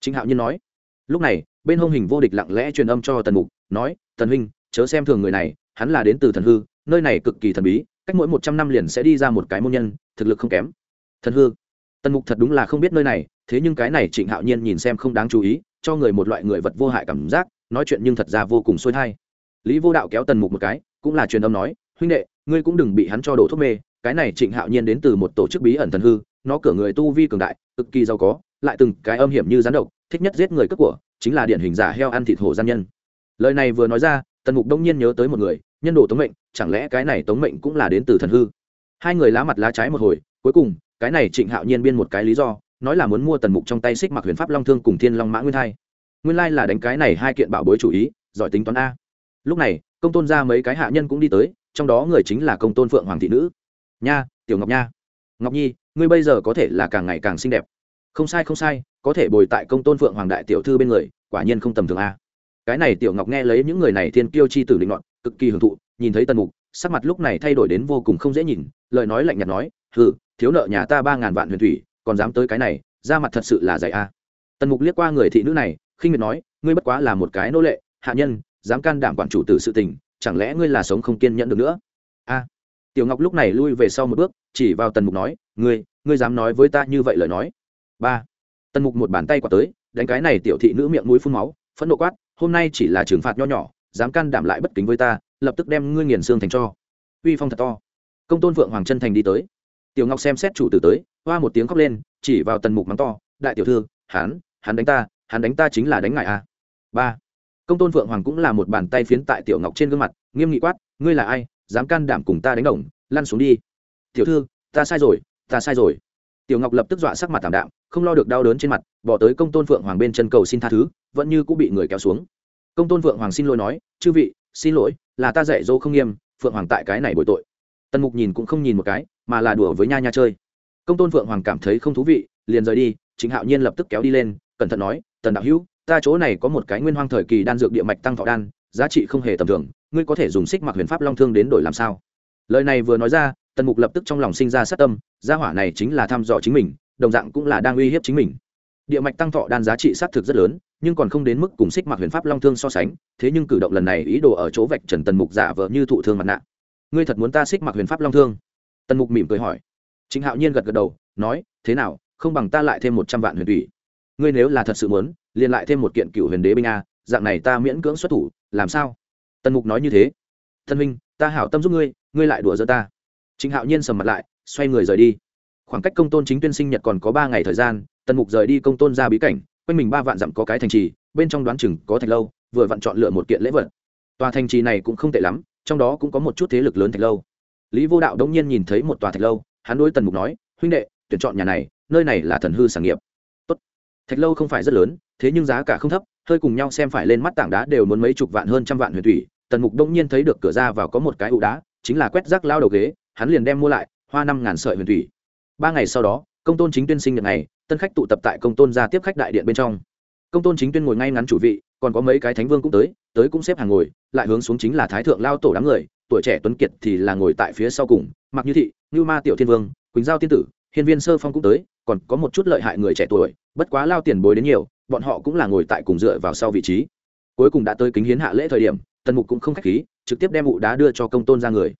Trịnh hạo nhiên nói. Lúc này, bên hông hình vô địch lặng lẽ truyền âm cho tần mục, nói, tần huynh, chớ xem thường người này, hắn là đến từ thần hư, nơi này cực kỳ thần bí, cách mỗi một trăm năm liền sẽ đi ra một cái môn nhân, thực lực không kém. Thần hư? Tần mục thật đúng là không biết nơi này, thế nhưng cái này trịnh hạo nhiên nhìn xem không đáng chú ý, cho người một loại người vật vô hại cảm giác, nói chuyện nhưng thật ra vô cùng xuôi thai. Lý vô đạo kéo tần mục một cái, cũng là truyền âm nói, huynh đệ, ngươi cũng đừng bị hắn cho đổ thuốc mê cái này trịnh hạo nhiên đến từ một tổ chức bí ẩn thần hư, nó cửa người tu vi cường đại, cực kỳ giàu có, lại từng cái âm hiểm như rắn độc, thích nhất giết người cướp của, chính là điển hình giả heo ăn thịt hổ gian nhân. Lời này vừa nói ra, tần mục đông nhiên nhớ tới một người, nhân đồ tống mệnh, chẳng lẽ cái này tống mệnh cũng là đến từ thần hư? Hai người lá mặt lá trái một hồi, cuối cùng, cái này trịnh hạo nhiên biên một cái lý do, nói là muốn mua tần mục trong tay xích mặc huyền pháp long thương cùng thiên long mã nguyên thai. Nguyên lai là đánh cái này hai kiện bảo bối chủ ý, giỏi tính toán a. Lúc này, công tôn ra mấy cái hạ nhân cũng đi tới, trong đó người chính là công tôn phượng hoàng thị nữ nha, tiểu ngọc nha. Ngọc nhi, ngươi bây giờ có thể là càng ngày càng xinh đẹp. Không sai không sai, có thể bồi tại công tôn phượng hoàng đại tiểu thư bên người, quả nhiên không tầm thường a. Cái này tiểu ngọc nghe lấy những người này thiên kiêu chi tử linh ngọn cực kỳ hưởng thụ, nhìn thấy tần mục, sắc mặt lúc này thay đổi đến vô cùng không dễ nhìn, lời nói lạnh nhạt nói, hừ, thiếu nợ nhà ta ba ngàn vạn huyền thủy, còn dám tới cái này, ra mặt thật sự là dạy a. Tần mục liếc qua người thị nữ này, khinh miệt nói, ngươi bất quá là một cái nô lệ, hạ nhân, dám can đảm quản chủ tử sự tình, chẳng lẽ ngươi là sống không kiên nhẫn được nữa? A tiểu ngọc lúc này lui về sau một bước, chỉ vào tần mục nói, ngươi ngươi dám nói với ta như vậy lời nói? Ba. Tần mục một bàn tay quả tới, đánh cái này tiểu thị nữ miệng mũi phun máu, phẫn nộ quát, hôm nay chỉ là trừng phạt nho nhỏ, dám can đảm lại bất kính với ta, lập tức đem ngươi nghiền xương thành cho. Uy phong thật to. Công tôn phượng hoàng chân thành đi tới. Tiểu ngọc xem xét chủ tử tới, hoa một tiếng khóc lên, chỉ vào tần mục mắng to, đại tiểu thư, hắn hắn đánh ta, hắn đánh ta chính là đánh ngại a à. ba. Công tôn phượng hoàng cũng là một bàn tay phiến tại tiểu ngọc trên gương mặt, nghiêm nghị quát, ngươi là ai? Dám can đảm cùng ta đánh đồng, lăn xuống đi. Tiểu thư, ta sai rồi, ta sai rồi. Tiểu ngọc lập tức dọa sắc mặt tảm đạm, không lo được đau đớn trên mặt, bỏ tới công tôn phượng hoàng bên chân cầu xin tha thứ, vẫn như cũng bị người kéo xuống. Công tôn phượng hoàng xin lỗi nói, chư vị, xin lỗi, là ta dạy dỗ không nghiêm, phượng hoàng tại cái này bội tội. Tần mục nhìn cũng không nhìn một cái, mà là đùa với nha nha chơi. Công tôn phượng hoàng cảm thấy không thú vị, liền rời đi chính hạo nhiên lập tức kéo đi lên, cẩn thận nói, tần đạo hữu, ta chỗ này có một cái nguyên hoang thời kỳ đan dược địa mạch tăng thọ đan giá trị không hề tầm thường, ngươi có thể dùng xích mặc huyền pháp long thương đến đổi làm sao? Lời này vừa nói ra, tần mục lập tức trong lòng sinh ra sát tâm, gia hỏa này chính là thăm dò chính mình, đồng dạng cũng là đang uy hiếp chính mình. Địa mạch tăng thọ đan giá trị xác thực rất lớn, nhưng còn không đến mức cùng xích mặc huyền pháp long thương so sánh, thế nhưng cử động lần này ý đồ ở chỗ vạch trần tần mục giả vờ như thụ thương mặt nạ. Ngươi thật muốn ta xích mặc huyền pháp long thương? Tần mục mỉm cười hỏi. Chính hạo nhiên gật gật đầu, nói, thế nào, không bằng ta lại thêm một trăm vạn huyền thủy. Ngươi nếu là thật sự muốn, liền lại thêm một kiện cựu huyền đế binh a dạng này ta miễn cưỡng xuất thủ, làm sao? Tần mục nói như thế. Thân minh ta hảo tâm giúp ngươi ngươi lại đùa giỡn ta. Chính hạo nhiên sầm mặt lại, xoay người rời đi. Khoảng cách công tôn chính tuyên sinh nhật còn có ba ngày thời gian, tần mục rời đi công tôn ra bí cảnh, quanh mình ba vạn dặm có cái thành trì, bên trong đoán chừng có thạch lâu, vừa vặn chọn lựa một kiện lễ vật. Tòa thành trì này cũng không tệ lắm, trong đó cũng có một chút thế lực lớn thạch lâu. Lý vô đạo đống nhiên nhìn thấy một tòa thạch lâu, hắn đối tần mục nói, huynh đệ, tuyển chọn nhà này, nơi này là thần hư sản nghiệp. Tốt. thạch lâu không phải rất lớn, thế nhưng giá cả không thấp hơi cùng nhau xem phải lên mắt tảng đá đều muốn mấy chục vạn hơn trăm vạn huyền thủy, tần mục đông nhiên thấy được cửa ra vào có một cái ụ đá, chính là quét rác lao đầu ghế, hắn liền đem mua lại, hoa năm ngàn sợi huyền thủy. Ba ngày sau đó, công tôn chính tuyên sinh nhật này tân khách tụ tập tại công tôn ra tiếp khách đại điện bên trong. Công tôn chính tuyên ngồi ngay ngắn chủ vị, còn có mấy cái thánh vương cũng tới tới cũng xếp hàng ngồi, lại hướng xuống chính là thái thượng lao tổ đám người, tuổi trẻ tuấn kiệt thì là ngồi tại phía sau cùng mặc như thị như ma tiểu thiên vương, quỳnh giao tiên tử, hiên viên sơ phong cũng tới, còn có một chút lợi hại người trẻ tuổi, bất quá lao tiền bối đến nhiều bọn họ cũng là ngồi tại cùng dựa vào sau vị trí. Cuối cùng đã tới kính hiến hạ lễ thời điểm, tần mục cũng không khách khí, trực tiếp đem ụ đá đưa cho công tôn ra người.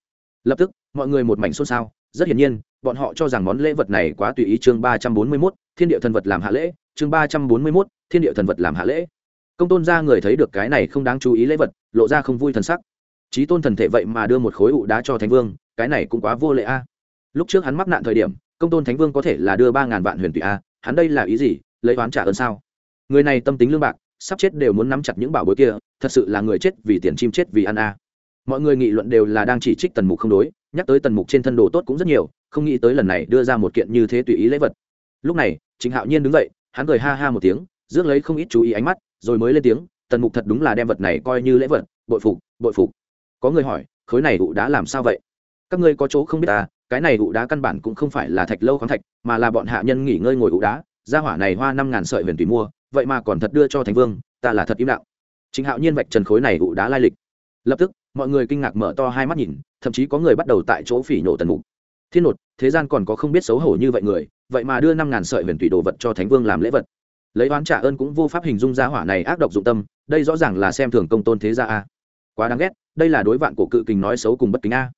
Lập tức, mọi người một mảnh xôn xao. Rất hiển nhiên, bọn họ cho rằng món lễ vật này quá tùy ý chương ba trăm bốn mươi mốt, thiên địa thần vật làm hạ lễ, chương ba trăm bốn mươi mốt, thiên địa thần vật làm hạ lễ. Công tôn ra người thấy được cái này không đáng chú ý lễ vật, lộ ra không vui thần sắc. Trí tôn thần thể vậy mà đưa một khối ụ đá cho thánh vương, cái này cũng quá vô lệ a. Lúc trước hắn mắc nạn thời điểm, công tôn thánh vương có thể là đưa ba ngàn vạn huyền tùy a, hắn đây là ý gì, lấy oán trả ơn sao? Người này tâm tính lương bạc, sắp chết đều muốn nắm chặt những bảo bối kia, thật sự là người chết vì tiền chim chết vì ăn a. Mọi người nghị luận đều là đang chỉ trích tần mục không đối, nhắc tới tần mục trên thân đồ tốt cũng rất nhiều, không nghĩ tới lần này đưa ra một kiện như thế tùy ý lễ vật. Lúc này chính hạo nhiên đứng dậy, hắn cười ha ha một tiếng, rước lấy không ít chú ý ánh mắt, rồi mới lên tiếng, tần mục thật đúng là đem vật này coi như lễ vật, bội phục bội phục. Có người hỏi, khối này ụ đá làm sao vậy? Các ngươi có chỗ không biết ta cái này ụ đá căn bản cũng không phải là thạch lâu khoáng thạch, mà là bọn hạ nhân nghỉ ngơi ngồi ụ đá, gia hỏa này hoa năm ngàn sợi huyền tùy mua vậy mà còn thật đưa cho thành vương, ta là thật im lặng. Chính hạo nhiên vạch trần khối này ụ đá lai lịch. Lập tức, mọi người kinh ngạc mở to hai mắt nhìn, thậm chí có người bắt đầu tại chỗ phỉ nổ tần mục. Thiên nột, thế gian còn có không biết xấu hổ như vậy người, vậy mà đưa năm ngàn sợi huyền thủy đồ vật cho thánh vương làm lễ vật. Lấy oán trả ơn cũng vô pháp hình dung ra hỏa này ác độc dụng tâm, đây rõ ràng là xem thường công tôn thế gia a. Quá đáng ghét, đây là đối vạn cổ cự kình nói xấu cùng bất kính a.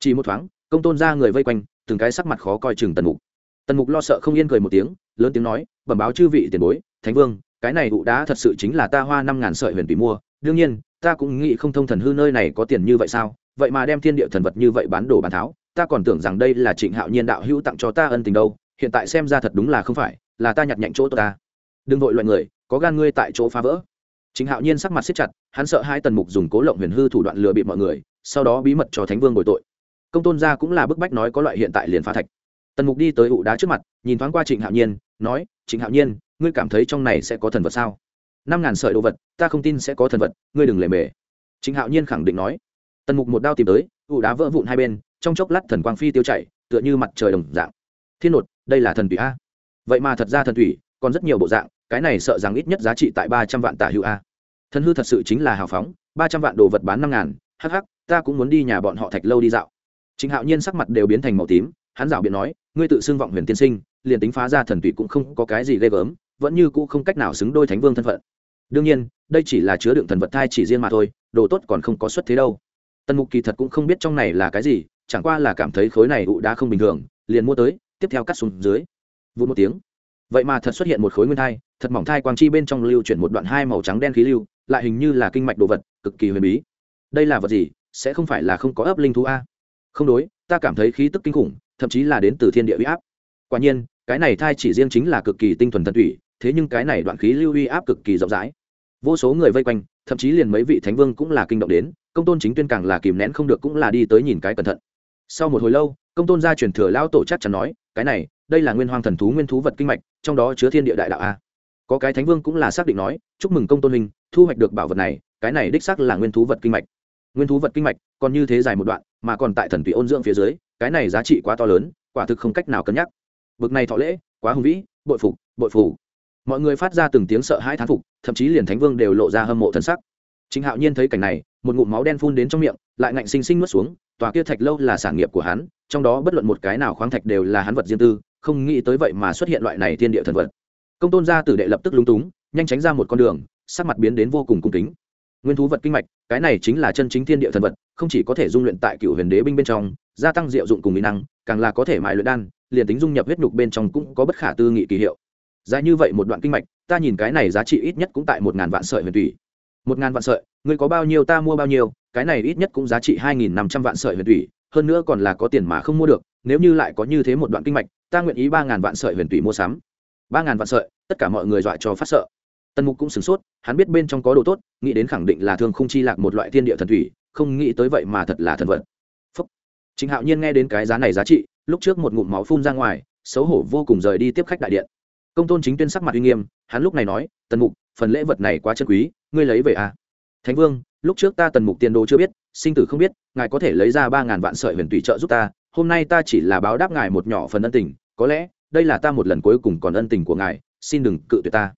Chỉ một thoáng, công tôn ra người vây quanh, từng cái sắc mặt khó coi chừng tần mục. Tần mục lo sợ không yên cười một tiếng, lớn tiếng nói, bẩm báo chư vị tiền bối thánh vương, cái này ụ đá thật sự chính là ta hoa năm ngàn sợi huyền tùy mua. Đương nhiên, ta cũng nghĩ không thông thần hư nơi này có tiền như vậy sao? Vậy mà đem thiên địa thần vật như vậy bán đồ bán tháo, ta còn tưởng rằng đây là trịnh hạo nhiên đạo hữu tặng cho ta ân tình đâu. Hiện tại xem ra thật đúng là không phải, là ta nhặt nhạnh chỗ ta. Đừng vội loại người, có gan ngươi tại chỗ phá vỡ. Trịnh hạo nhiên sắc mặt siết chặt, hắn sợ hai tần mục dùng cố lộng huyền hư thủ đoạn lừa bịp mọi người, sau đó bí mật cho thánh vương bồi tội. Công tôn gia cũng là bức bách nói có loại hiện tại liền phá thạch. Tần mục đi tới ụ đá trước mặt, nhìn thoáng qua trịnh hạo nhiên, nói, trịnh hạo nhiên ngươi cảm thấy trong này sẽ có thần vật sao? Năm ngàn sợi đồ vật ta không tin sẽ có thần vật ngươi đừng lề mề. Chính hạo nhiên khẳng định nói. Tần mục một đao tìm tới ụ đá vỡ vụn hai bên trong chốc lát thần quang phi tiêu chảy tựa như mặt trời đồng dạng. Thiên nột đây là thần thủy a. Vậy mà thật ra thần thủy còn rất nhiều bộ dạng cái này sợ rằng ít nhất giá trị tại ba trăm vạn tả hữu a. Thần hư thật sự chính là hào phóng ba trăm vạn đồ vật bán năm ngàn hh ta cũng muốn đi nhà bọn họ thạch lâu đi dạo. Chính Hạo Nhiên sắc mặt đều biến thành màu tím, hắn rảo biện nói, ngươi tự xưng vọng huyền tiên sinh, liền tính phá ra thần thủy cũng không có cái gì ghê gớm, vẫn như cũ không cách nào xứng đôi thánh vương thân phận. Đương nhiên, đây chỉ là chứa đựng thần vật thai chỉ riêng mà thôi, đồ tốt còn không có xuất thế đâu. Tân Mục kỳ thật cũng không biết trong này là cái gì, chẳng qua là cảm thấy khối này ụ đá không bình thường, liền mua tới, tiếp theo cắt xuống dưới. vụ một tiếng. Vậy mà thật xuất hiện một khối nguyên thai, thật mỏng thai quang chi bên trong lưu chuyển một đoạn hai màu trắng đen khí lưu, lại hình như là kinh mạch đồ vật, cực kỳ huyền bí. Đây là vật gì? Sẽ không phải là không có ấp linh thú a? không đối ta cảm thấy khí tức kinh khủng thậm chí là đến từ thiên địa uy áp quả nhiên cái này thai chỉ riêng chính là cực kỳ tinh thuần thần thủy thế nhưng cái này đoạn khí lưu uy áp cực kỳ rộng rãi. Vô số người vây quanh, thậm chí liền mấy vị thánh vương cũng là kinh động đến, công tôn chính tuyên càng là kìm nén không được cũng là đi tới nhìn cái cẩn thận. Sau một hồi lâu, công tôn gia truyền thừa lao tổ chắc chắn nói, cái này, đây là nguyên hoang thần thú, nguyên thú vật kinh mạch, trong đó chứa thiên địa đại đạo a. Có cái thánh vương cũng là xác định nói, chúc mừng công tôn hình thu hoạch được bảo vật này, cái này đích xác là nguyên thú vật kinh mạch. Nguyên thú vật kinh mạch, còn như thế dài một đoạn, mà còn tại thần tùy ôn dưỡng phía dưới, cái này giá trị quá to lớn, quả thực không cách nào cân nhắc. Bực này thọ lễ, quá hùng vĩ, bội phục, bội phủ mọi người phát ra từng tiếng sợ hãi thán phục, thậm chí liền thánh vương đều lộ ra hâm mộ thân sắc. Chính hạo nhiên thấy cảnh này, một ngụm máu đen phun đến trong miệng, lại ngạnh sinh sinh nuốt xuống, tòa kia thạch lâu là sản nghiệp của hắn, trong đó bất luận một cái nào khoáng thạch đều là hắn vật riêng tư, không nghĩ tới vậy mà xuất hiện loại này thiên địa thần vật. Công tôn gia tử đệ lập tức lúng túng, nhanh tránh ra một con đường, sắc mặt biến đến vô cùng cung kính. Nguyên thú vật kinh mạch, cái này chính là chân chính thiên địa thần vật, không chỉ có thể dung luyện tại cựu huyền đế binh bên trong, gia tăng diệu dụng cùng mỹ năng, càng là có thể mại luyện đan, liền tính dung nhập huyết nhục bên trong cũng có bất khả tư nghị kỳ hiệu dài như vậy một đoạn kinh mạch, ta nhìn cái này giá trị ít nhất cũng tại một ngàn vạn sợi huyền thủy một ngàn vạn sợi, ngươi có bao nhiêu ta mua bao nhiêu, cái này ít nhất cũng giá trị hai nghìn năm trăm vạn sợi huyền thủy hơn nữa còn là có tiền mà không mua được, nếu như lại có như thế một đoạn kinh mạch, ta nguyện ý ba ngàn vạn sợi huyền thủy mua sắm. Ba ngàn vạn sợi, tất cả mọi người dọa cho phát sợ. Tần mục cũng sửng sốt, hắn biết bên trong có đồ tốt, nghĩ đến khẳng định là thương không chi lạc một loại thiên địa thần thủy, không nghĩ tới vậy mà thật là thần vật. Phúc. Chính hạo nhiên nghe đến cái giá này giá trị, lúc trước một ngụm máu phun ra ngoài, xấu hổ vô cùng rời đi tiếp khách đại điện công tôn chính tuyên sắc mặt uy nghiêm, hắn lúc này nói, tần mục, phần lễ vật này quá chân quý, ngươi lấy về à? Thánh vương, lúc trước ta tần mục tiền đồ chưa biết, sinh tử không biết, ngài có thể lấy ra ba ngàn vạn sợi huyền tùy trợ giúp ta, hôm nay ta chỉ là báo đáp ngài một nhỏ phần ân tình, có lẽ, đây là ta một lần cuối cùng còn ân tình của ngài, xin đừng cự tuyệt ta.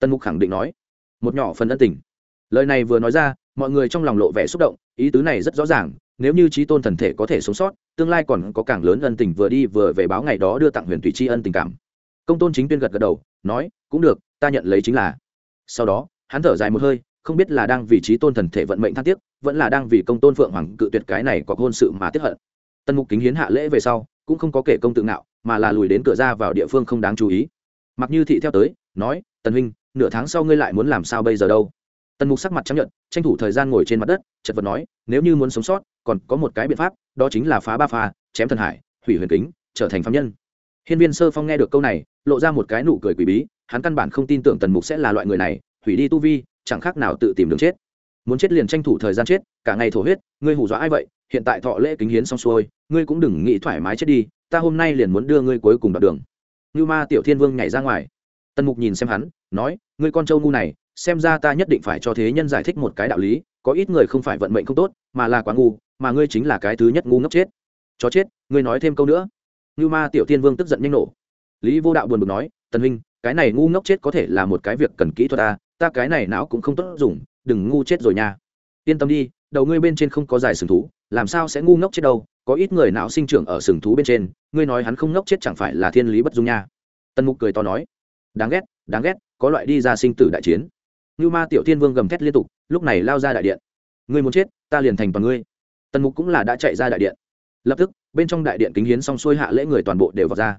Tần mục khẳng định nói, một nhỏ phần ân tình. Lời này vừa nói ra, mọi người trong lòng lộ vẻ xúc động, ý tứ này rất rõ ràng, nếu như trí tôn thần thể có thể sống sót, tương lai còn có càng lớn ân tình vừa đi vừa về báo ngày đó đưa tặng huyền thủy tri ân tình cảm công tôn chính tuyên gật gật đầu, nói, cũng được, ta nhận lấy chính là. Sau đó, hắn thở dài một hơi, không biết là đang vì trí tôn thần thể vận mệnh than tiếc, vẫn là đang vì công tôn phượng hoàng cự tuyệt cái này có hôn sự mà tiếp hận. Tân mục kính hiến hạ lễ về sau, cũng không có kể công tự ngạo, mà là lùi đến cửa ra vào địa phương không đáng chú ý. Mặc như thị theo tới, nói, tần huynh, nửa tháng sau ngươi lại muốn làm sao bây giờ đâu? Tần mục sắc mặt chấp nhận tranh thủ thời gian ngồi trên mặt đất, chật vật nói, nếu như muốn sống sót, còn có một cái biện pháp, đó chính là phá ba pha chém thần hải, hủy huyền kính, trở thành phạm nhân hiên viên sơ phong nghe được câu này, lộ ra một cái nụ cười quỷ bí, hắn căn bản không tin tưởng tần mục sẽ là loại người này, hủy đi tu vi, chẳng khác nào tự tìm đường chết. Muốn chết liền tranh thủ thời gian chết, cả ngày thổ huyết, ngươi hù dọa ai vậy? Hiện tại thọ lễ kính hiến xong xuôi, ngươi cũng đừng nghĩ thoải mái chết đi, ta hôm nay liền muốn đưa ngươi cuối cùng đoạn đường. Như ma tiểu thiên vương nhảy ra ngoài. Tần mục nhìn xem hắn, nói, ngươi con trâu ngu này, xem ra ta nhất định phải cho thế nhân giải thích một cái đạo lý, có ít người không phải vận mệnh không tốt, mà là quá ngu, mà ngươi chính là cái thứ nhất ngu ngốc chết. Chó chết, ngươi nói thêm câu nữa như ma tiểu tiên vương tức giận nhanh nổ. Lý vô đạo buồn bực nói, tần huynh, cái này ngu ngốc chết có thể là một cái việc cần kỹ thuật ta ta cái này não cũng không tốt dùng, đừng ngu chết rồi nha. Yên tâm đi, đầu ngươi bên trên không có dài sừng thú, làm sao sẽ ngu ngốc chết đâu, có ít người não sinh trưởng ở sừng thú bên trên, ngươi nói hắn không ngốc chết chẳng phải là thiên lý bất dung nha. Tần mục cười to nói, đáng ghét đáng ghét, có loại đi ra sinh tử đại chiến. Như ma tiểu thiên vương gầm thét liên tục, lúc này lao ra đại điện. Ngươi muốn chết, ta liền thành toàn ngươi. Tần mục cũng là đã chạy ra đại điện lập tức, bên trong đại điện kính hiến xong xuôi hạ lễ người toàn bộ đều vào ra.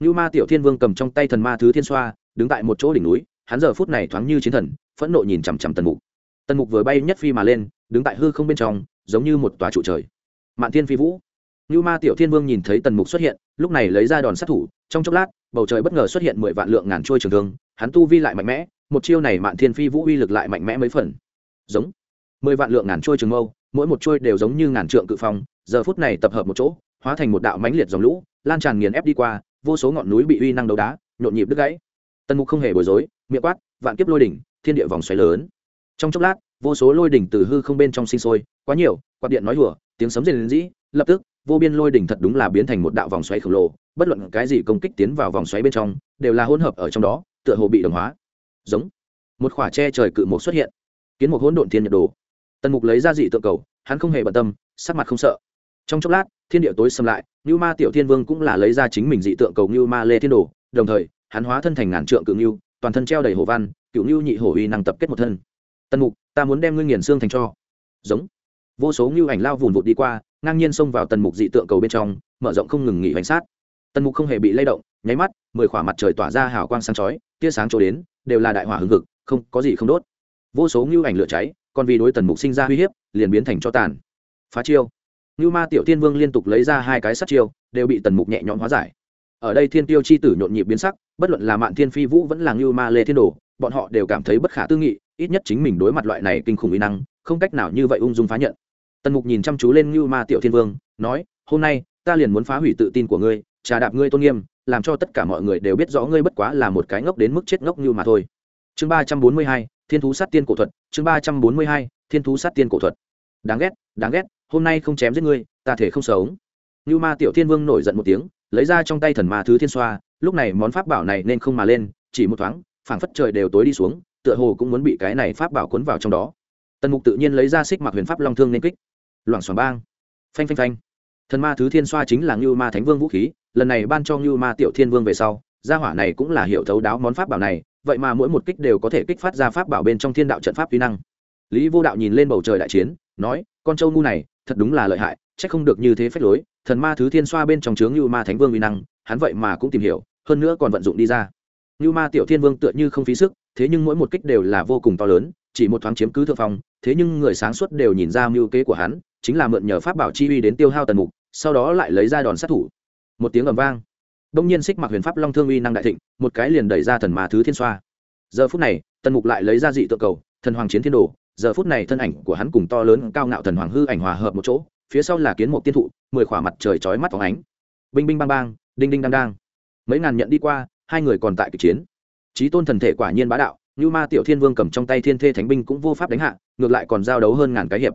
Như ma tiểu thiên vương cầm trong tay thần ma thứ thiên xoa, đứng tại một chỗ đỉnh núi, hắn giờ phút này thoáng như chiến thần, phẫn nộ nhìn chằm chằm tần mục. Tần mục vừa bay nhất phi mà lên, đứng tại hư không bên trong, giống như một tòa trụ trời. Mạn thiên phi vũ. Như ma tiểu thiên vương nhìn thấy tần mục xuất hiện, lúc này lấy ra đòn sát thủ, trong chốc lát, bầu trời bất ngờ xuất hiện mười vạn lượng ngàn trôi trường thương, hắn tu vi lại mạnh mẽ, một chiêu này mạn thiên phi vũ uy lực lại mạnh mẽ mấy phần. Giống. Mười vạn lượng ngàn trôi trường mâu, mỗi một trôi đều giống như ngàn trượng cự phong giờ phút này tập hợp một chỗ, hóa thành một đạo mãnh liệt dòng lũ, lan tràn nghiền ép đi qua, vô số ngọn núi bị uy năng đấu đá, nhộn nhịp đứt gãy. Tần mục không hề bối rối, miệng quát, vạn kiếp lôi đỉnh, thiên địa vòng xoáy lớn. Trong chốc lát, vô số lôi đỉnh từ hư không bên trong sinh sôi, quá nhiều, quạt điện nói hùa tiếng sấm rền dĩ lập tức, vô biên lôi đỉnh thật đúng là biến thành một đạo vòng xoáy khổng lồ, bất luận cái gì công kích tiến vào vòng xoáy bên trong, đều là hỗn hợp ở trong đó, tựa hồ bị đồng hóa. Giống, một khỏa tre trời cự mục xuất hiện, kiến một hỗn độn thiên nhật đồ. Tần mục lấy ra dị tượng cầu, hắn không hề bận tâm, sắc mặt không sợ trong chốc lát, thiên địa tối xâm lại như ma tiểu thiên vương cũng là lấy ra chính mình dị tượng cầu như ma lê thiên đồ, đồng thời, hắn hóa thân thành ngàn trượng cự ngưu, toàn thân treo đầy hồ văn cựu ngưu nhị hổ uy năng tập kết một thân. Tần mục, ta muốn đem ngươi nghiền xương thành cho. Giống. Vô số ngưu ảnh lao vùn vụt đi qua, ngang nhiên xông vào tần mục dị tượng cầu bên trong, mở rộng không ngừng nghỉ bánh sát. Tần mục không hề bị lay động, nháy mắt, mười khỏa mặt trời tỏa ra hào quang sáng chói, tia sáng trổ đến, đều là đại hỏa hưng cực không, có gì không đốt. Vô số ngưu ảnh lửa cháy, còn vì đối tần mục sinh ra uy hiếp, liền biến thành cho tàn. Phá chiêu. Nưu ma tiểu tiên vương liên tục lấy ra hai cái sát chiêu, đều bị tần mục nhẹ nhõm hóa giải. Ở đây thiên tiêu chi tử nhộn nhịp biến sắc, bất luận là mạn thiên phi vũ vẫn là Nưu ma lê thiên đồ, bọn họ đều cảm thấy bất khả tư nghị, ít nhất chính mình đối mặt loại này kinh khủng uy năng, không cách nào như vậy ung dung phá nhận. Tần mục nhìn chăm chú lên Nưu ma tiểu thiên vương, nói, hôm nay, ta liền muốn phá hủy tự tin của ngươi, trà đạp ngươi tôn nghiêm, làm cho tất cả mọi người đều biết rõ ngươi bất quá là một cái ngốc đến mức chết ngốc như mà thôi. Chương ba trăm bốn mươi hai, thiên thú sát tiên cổ thuật, chương ba trăm bốn mươi hai, thiên thú sát tiên cổ thuật. Đáng ghét đáng ghét hôm nay không chém giết ngươi, ta thể không sống. Như ma tiểu thiên vương nổi giận một tiếng, lấy ra trong tay thần ma thứ thiên xoa, lúc này món pháp bảo này nên không mà lên, chỉ một thoáng, phảng phất trời đều tối đi xuống, tựa hồ cũng muốn bị cái này pháp bảo cuốn vào trong đó. Tần mục tự nhiên lấy ra xích mặc huyền pháp long thương nên kích. Loảng xoảng bang. Phanh phanh phanh. Thần ma thứ thiên xoa chính là ngưu ma thánh vương vũ khí, lần này ban cho ngưu ma tiểu thiên vương về sau, gia hỏa này cũng là hiểu thấu đáo món pháp bảo này, vậy mà mỗi một kích đều có thể kích phát ra pháp bảo bên trong thiên đạo trận pháp kỹ năng. Lý vô đạo nhìn lên bầu trời đại chiến, nói con trâu ngu này, thật đúng là lợi hại c h ắ c không được như thế phép lối, thần ma thứ thiên xoa bên trong chướng như ma thánh vương uy năng, hắn vậy mà cũng tìm hiểu, hơn nữa còn vận dụng đi ra. Như ma tiểu thiên vương tựa như không phí sức, thế nhưng mỗi một kích đều là vô cùng to lớn, chỉ một thoáng chiếm cứ thượng phong, thế nhưng người sáng suốt đều nhìn ra mưu kế của hắn, chính là mượn nhờ pháp bảo chi uy đến tiêu hao tần mục, sau đó lại lấy ra đòn sát thủ. Một tiếng ầm vang. Đông nhiên xích mặc huyền pháp long thương uy năng đại thịnh, một cái liền đẩy ra thần ma thứ thiên xoa. Giờ phút này, tần mục lại lấy ra dị tượng cầu, thần hoàng chiến thiên đồ giờ phút này thân ảnh của hắn cùng to lớn cao ngạo thần hoàng hư ảnh hòa hợp một chỗ, phía sau là kiến một tiên thụ, mười khỏa mặt trời chói mắt phóng ánh. Binh binh bang bang, đinh đinh đang đang mấy ngàn nhận đi qua, hai người còn tại kịch chiến. Trí tôn thần thể quả nhiên bá đạo như ma tiểu thiên vương cầm trong tay thiên thê thánh binh cũng vô pháp đánh hạ, ngược lại còn giao đấu hơn ngàn cái hiệp.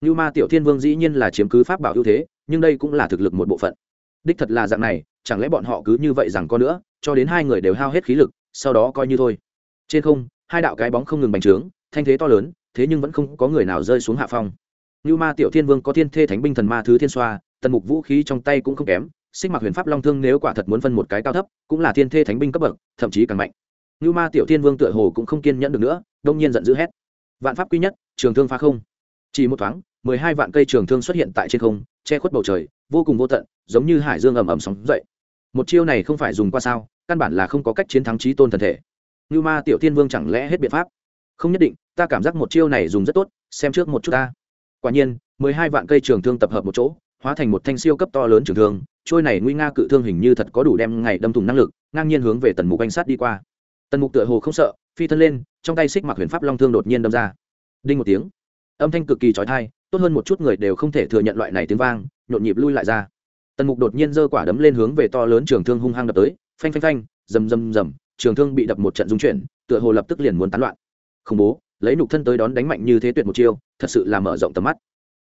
Như ma tiểu thiên vương dĩ nhiên là chiếm cứ pháp bảo ưu thế, nhưng đây cũng là thực lực một bộ phận. Đích thật là dạng này, chẳng lẽ bọn họ cứ như vậy rằng có nữa, cho đến hai người đều hao hết khí lực, sau đó coi như thôi. Trên không, hai đạo cái bóng không ngừng bành trướng, thanh thế to lớn thế nhưng vẫn không có người nào rơi xuống hạ phong. Như ma tiểu thiên vương có thiên thê thánh binh thần ma thứ thiên xoa, tần mục vũ khí trong tay cũng không kém, xích mặc huyền pháp long thương nếu quả thật muốn phân một cái cao thấp, cũng là thiên thê thánh binh cấp bậc, thậm chí càng mạnh. Như ma tiểu thiên vương tựa hồ cũng không kiên nhẫn được nữa, đông nhiên giận dữ hét. Vạn pháp quy nhất, trường thương phá không. Chỉ một thoáng, mười hai vạn cây trường thương xuất hiện tại trên không, che khuất bầu trời, vô cùng vô tận, giống như hải dương ầm ầm sóng dậy. Một chiêu này không phải dùng qua sao, căn bản là không có cách chiến thắng trí tôn thần thể. Như ma tiểu thiên vương chẳng lẽ hết biện pháp? Không nhất định, ta cảm giác một chiêu này dùng rất tốt, xem trước một chút ta. Quả nhiên, mười hai vạn cây trường thương tập hợp một chỗ, hóa thành một thanh siêu cấp to lớn trường thương, trôi này nguy nga cự thương hình như thật có đủ đem ngày đâm thùng năng lực, ngang nhiên hướng về tần mục anh sát đi qua. Tần mục tựa hồ không sợ, phi thân lên, trong tay xích mặc huyền pháp long thương đột nhiên đâm ra. Đinh một tiếng, âm thanh cực kỳ trói thai tốt hơn một chút người đều không thể thừa nhận loại này tiếng vang, nhộn nhịp lui lại ra. Tần mục đột nhiên giơ quả đấm lên hướng về to lớn trường thương hung hăng đập tới, phanh phanh phanh, rầm rầm rầm, trường thương bị đập một trận dung chuyển, tựa hồ lập tức liền muốn tán loạn khủng bố, lấy nục thân tới đón đánh mạnh như thế tuyệt một chiêu, thật sự là mở rộng tầm mắt.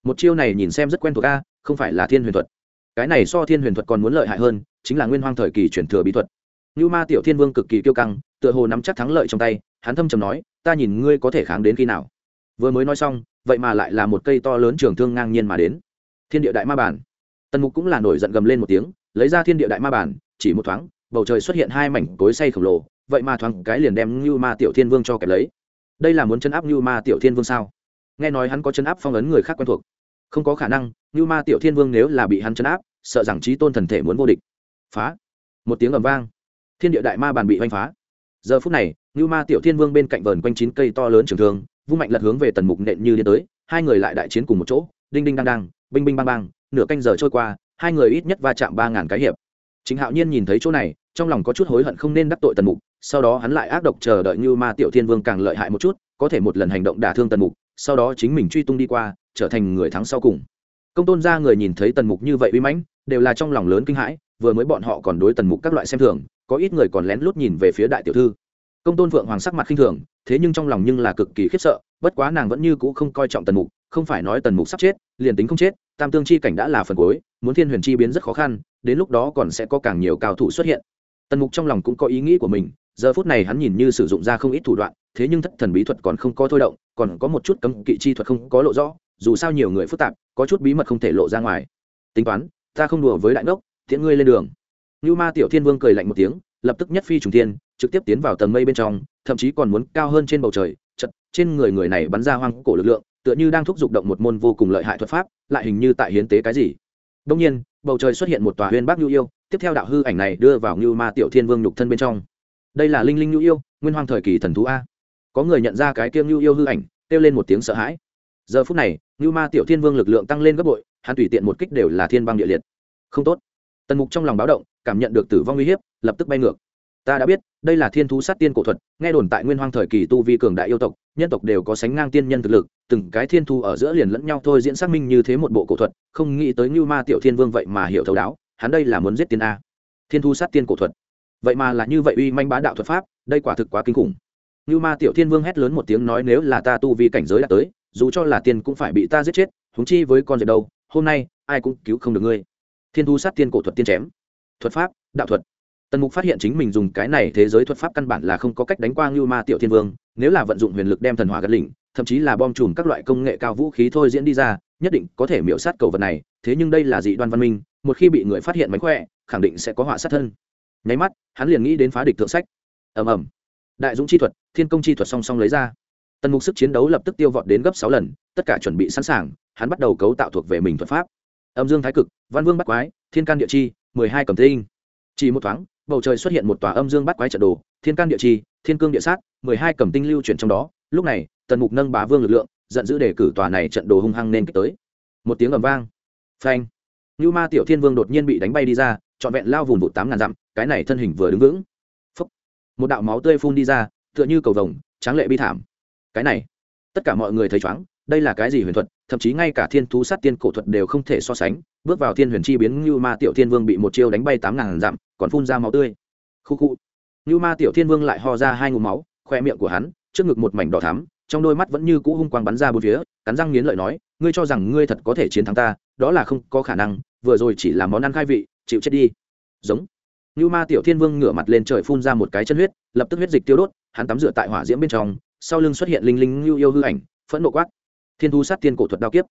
Một chiêu này nhìn xem rất quen thuộc a, không phải là thiên huyền thuật. Cái này so thiên huyền thuật còn muốn lợi hại hơn, chính là nguyên hoang thời kỳ chuyển thừa bí thuật. Như ma tiểu thiên vương cực kỳ kiêu căng, tựa hồ nắm chắc thắng lợi trong tay, hắn thâm trầm nói, ta nhìn ngươi có thể kháng đến khi nào? Vừa mới nói xong, vậy mà lại là một cây to lớn trường thương ngang nhiên mà đến. Thiên địa đại ma bản. Tần mục cũng là nổi giận gầm lên một tiếng, lấy ra thiên địa đại ma bản, chỉ một thoáng, bầu trời xuất hiện hai mảnh cối say khổng lồ, vậy mà thoáng cái liền đem như ma tiểu thiên vương cho kẹp lấy đây là muốn chấn áp như ma tiểu thiên vương sao? Nghe nói hắn có chấn áp phong ấn người khác quen thuộc. Không có khả năng như ma tiểu thiên vương nếu là bị hắn chấn áp, sợ rằng trí tôn thần thể muốn vô địch. Phá. Một tiếng ầm vang. Thiên địa đại ma bàn bị oanh phá. Giờ phút này như ma tiểu thiên vương bên cạnh vờn quanh chín cây to lớn trường thương, vung mạnh lật hướng về tần mục nện như đi tới, hai người lại đại chiến cùng một chỗ, đinh đinh đang đang, binh binh bang bang, nửa canh giờ trôi qua, hai người ít nhất va chạm ba ngàn cái hiệp chính hạo nhiên nhìn thấy chỗ này, trong lòng có chút hối hận không nên đắc tội tần mục, sau đó hắn lại ác độc chờ đợi như ma tiểu thiên vương càng lợi hại một chút, có thể một lần hành động đả thương tần mục, sau đó chính mình truy tung đi qua, trở thành người thắng sau cùng. Công tôn ra người nhìn thấy tần mục như vậy uy mãnh, đều là trong lòng lớn kinh hãi, vừa mới bọn họ còn đối tần mục các loại xem thường, có ít người còn lén lút nhìn về phía đại tiểu thư. Công tôn vượng hoàng sắc mặt khinh thường, thế nhưng trong lòng nhưng là cực kỳ khiếp sợ, bất quá nàng vẫn như cũ không coi trọng tần mục, không phải nói tần mục sắp chết liền tính không chết, tam tương chi cảnh đã là phần cuối, muốn thiên huyền chi biến rất khó khăn, đến lúc đó còn sẽ có càng nhiều cao thủ xuất hiện. Tần mục trong lòng cũng có ý nghĩ của mình, giờ phút này hắn nhìn như sử dụng ra không ít thủ đoạn, thế nhưng thất thần bí thuật còn không có thôi động, còn có một chút cấm kỵ chi thuật không có lộ rõ, dù sao nhiều người phức tạp, có chút bí mật không thể lộ ra ngoài. Tính toán, ta không đùa với đại ngốc tiễn ngươi lên đường. Như ma tiểu thiên vương cười lạnh một tiếng, lập tức nhất phi trùng thiên, trực tiếp tiến vào tầng mây bên trong, thậm chí còn muốn cao hơn trên bầu trời, chật, trên người người này bắn ra hoang cổ lực lượng tựa như đang thúc giục động một môn vô cùng lợi hại thuật pháp, lại hình như tại hiến tế cái gì. Đông nhiên, bầu trời xuất hiện một tòa huyên bác nhu yêu, tiếp theo đạo hư ảnh này đưa vào như ma tiểu thiên vương nhục thân bên trong. Đây là linh linh nhu yêu, nguyên hoang thời kỳ thần thú a. Có người nhận ra cái kiêng nhu yêu hư ảnh, kêu lên một tiếng sợ hãi. Giờ phút này như ma tiểu thiên vương lực lượng tăng lên gấp bội, hắn tùy tiện một kích đều là thiên băng địa liệt. Không tốt. Tần mục trong lòng báo động, cảm nhận được tử vong uy hiếp, lập tức bay ngược. Ta đã biết, đây là thiên thú sát tiên cổ thuật, nghe đồn tại nguyên hoang thời kỳ tu vi cường đại yêu tộc, nhân tộc đều có sánh ngang tiên nhân thực lực từng cái thiên thu ở giữa liền lẫn nhau thôi diễn xác minh như thế một bộ cổ thuật, không nghĩ tới như ma tiểu thiên vương vậy mà hiểu thấu đáo, hắn đây là muốn giết tiên a. Thiên thu sát tiên cổ thuật. Vậy mà là như vậy uy manh bá đạo thuật pháp, đây quả thực quá kinh khủng. Như ma tiểu thiên vương hét lớn một tiếng nói nếu là ta tu vi cảnh giới đã tới, dù cho là tiên cũng phải bị ta giết chết húng chi với con dẹp đâu hôm nay, ai cũng cứu không được ngươi. Thiên thu sát tiên cổ thuật tiên chém. Thuật pháp, đạo thuật. Tần mục phát hiện chính mình dùng cái này thế giới thuật pháp căn bản là không có cách đánh qua như ma tiểu thiên vương, nếu là vận dụng huyền lực đem thần hỏa gật lỉnh thậm chí là bom chùm các loại công nghệ cao vũ khí thôi diễn đi ra, nhất định có thể miễu sát cầu vật này, thế nhưng đây là dị đoan văn minh, một khi bị người phát hiện mánh khỏe, khẳng định sẽ có họa sát thân. Nháy mắt, hắn liền nghĩ đến phá địch thượng sách. Ầm ầm. Đại dũng chi thuật, thiên công chi thuật song song lấy ra. Tần mục sức chiến đấu lập tức tiêu vọt đến gấp sáu lần, tất cả chuẩn bị sẵn sàng, hắn bắt đầu cấu tạo thuộc về mình thuật pháp. Âm dương thái cực, văn vương bắt quái, thiên can địa chi, mười hai cầm tinh. Chỉ một thoáng, bầu trời xuất hiện một tòa âm dương bắt quái trận đồ, thiên can địa chi, thiên cương địa sát, mười hai cầm tinh lưu chuyển trong đó. Lúc này tần mục nâng bá vương lực lượng, giận dữ đề cử tòa này trận đồ hung hăng nên kích tới. Một tiếng ầm vang. Phanh. Như ma tiểu thiên vương đột nhiên bị đánh bay đi ra, trọn vẹn lao vùng vụt tám ngàn dặm, cái này thân hình vừa đứng vững. Phúc. một đạo máu tươi phun đi ra, tựa như cầu vồng, tráng lệ bi thảm. Cái này, tất cả mọi người thấy chóng, đây là cái gì huyền thuật, thậm chí ngay cả thiên thú sát tiên cổ thuật đều không thể so sánh. Bước vào thiên huyền chi biến, như ma tiểu thiên vương bị một chiêu đánh bay tám ngàn dặm, còn phun ra máu tươi. Khu khu. Như ma tiểu thiên vương lại ho ra hai ngụm máu, khoe miệng của hắn, trước ngực một mảnh đỏ thắm trong đôi mắt vẫn như cũ hung quang bắn ra bốn phía, cắn răng nghiến lợi nói, ngươi cho rằng ngươi thật có thể chiến thắng ta, đó là không có khả năng, vừa rồi chỉ là món ăn khai vị, chịu chết đi. Giống. Như ma tiểu thiên vương ngửa mặt lên trời phun ra một cái chân huyết, lập tức huyết dịch tiêu đốt, hắn tắm rửa tại hỏa diễm bên trong, sau lưng xuất hiện linh linh như yêu hư ảnh, phẫn nộ quát. Thiên thu sát tiên cổ thuật đao kiếp.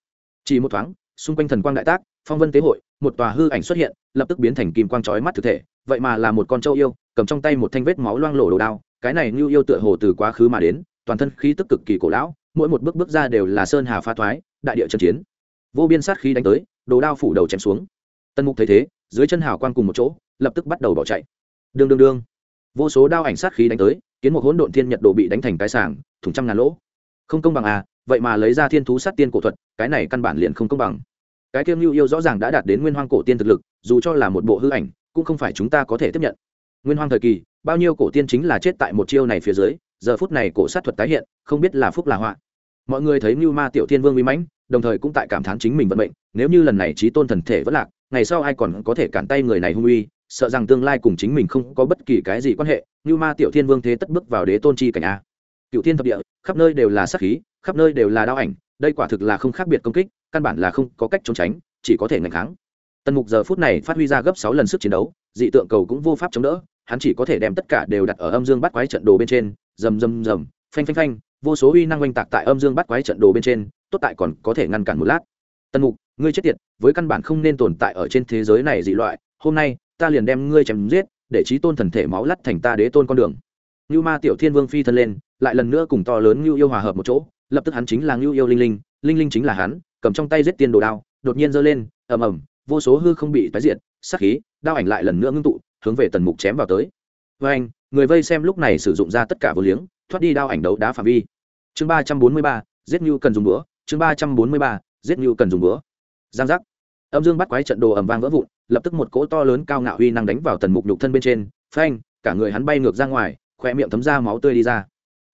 Chỉ một thoáng, xung quanh thần quang đại tác, phong vân tế hội, một tòa hư ảnh xuất hiện, lập tức biến thành kim quang trói mắt thực thể, vậy mà là một con trâu yêu, cầm trong tay một thanh vết máu loang lổ đồ đao, cái này như yêu tựa hồ từ quá khứ mà đến toàn thân khí tức cực kỳ cổ lão, mỗi một bước bước ra đều là sơn hà pha thoái, đại địa trận chiến. Vô biên sát khí đánh tới, đồ đao phủ đầu chém xuống. Tân mục thấy thế, dưới chân hào quang cùng một chỗ, lập tức bắt đầu bỏ chạy. Đương đương đương vô số đao ảnh sát khí đánh tới, kiến một hỗn độn thiên nhật đồ bị đánh thành cái sảng, thủng trăm ngàn lỗ. Không công bằng à vậy mà lấy ra thiên thú sát tiên cổ thuật, cái này căn bản liền không công bằng. Cái kiêm lưu yêu rõ ràng đã đạt đến nguyên hoang cổ tiên thực lực, dù cho là một bộ hư ảnh, cũng không phải chúng ta có thể tiếp nhận. Nguyên hoang thời kỳ, bao nhiêu cổ tiên chính là chết tại một chiêu này phía dưới giờ phút này cổ sát thuật tái hiện, không biết là phúc là họa. Mọi người thấy mưu ma tiểu thiên vương uy mãnh, đồng thời cũng tại cảm thán chính mình vận mệnh, nếu như lần này trí tôn thần thể vẫn lạc, ngày sau ai còn có thể cản tay người này hung uy, sợ rằng tương lai cùng chính mình không có bất kỳ cái gì quan hệ như ma tiểu thiên vương thế tất bước vào đế tôn chi cảnh a. Cựu thiên thập địa, khắp nơi đều là sát khí, khắp nơi đều là đao ảnh, đây quả thực là không khác biệt công kích, căn bản là không có cách trốn tránh, chỉ có thể ngành kháng. Tần mục giờ phút này phát huy ra gấp sáu lần sức chiến đấu, dị tượng cầu cũng vô pháp chống đỡ, hắn chỉ có thể đem tất cả đều đặt ở âm dương bắt quái trận đồ bên trên rầm rầm rầm, phanh phanh phanh, vô số uy năng oanh tạc tại âm dương bắt quái trận đồ bên trên, tốt tại còn có thể ngăn cản một lát. Tần mục, ngươi chết tiệt, với căn bản không nên tồn tại ở trên thế giới này dị loại, hôm nay, ta liền đem ngươi chém giết, để trí tôn thần thể máu lắt thành ta đế tôn con đường. Như ma tiểu thiên vương phi thân lên, lại lần nữa cùng to lớn như yêu hòa hợp một chỗ, lập tức hắn chính là như yêu linh linh linh linh chính là hắn, cầm trong tay giết tiên đồ đao, đột nhiên giơ lên, ầm ầm, vô số hư không bị tái diệt sắc khí, đao ảnh lại lần nữa ngưng tụ, hướng về tần mục chém vào tới với anh, người vây xem lúc này sử dụng ra tất cả vô liếng, thoát đi đao ảnh đấu đá phạm vi. Chương ba trăm bốn mươi ba, giết như cần dùng bữa chương ba trăm bốn mươi ba, giết như cần dùng bữa giang giác. Âm dương bắt quái trận đồ ầm vang vỡ vụn, lập tức một cỗ to lớn cao ngạo uy năng đánh vào tần mục nhục thân bên trên. Phanh, cả người hắn bay ngược ra ngoài khoe miệng thấm ra máu tươi đi ra.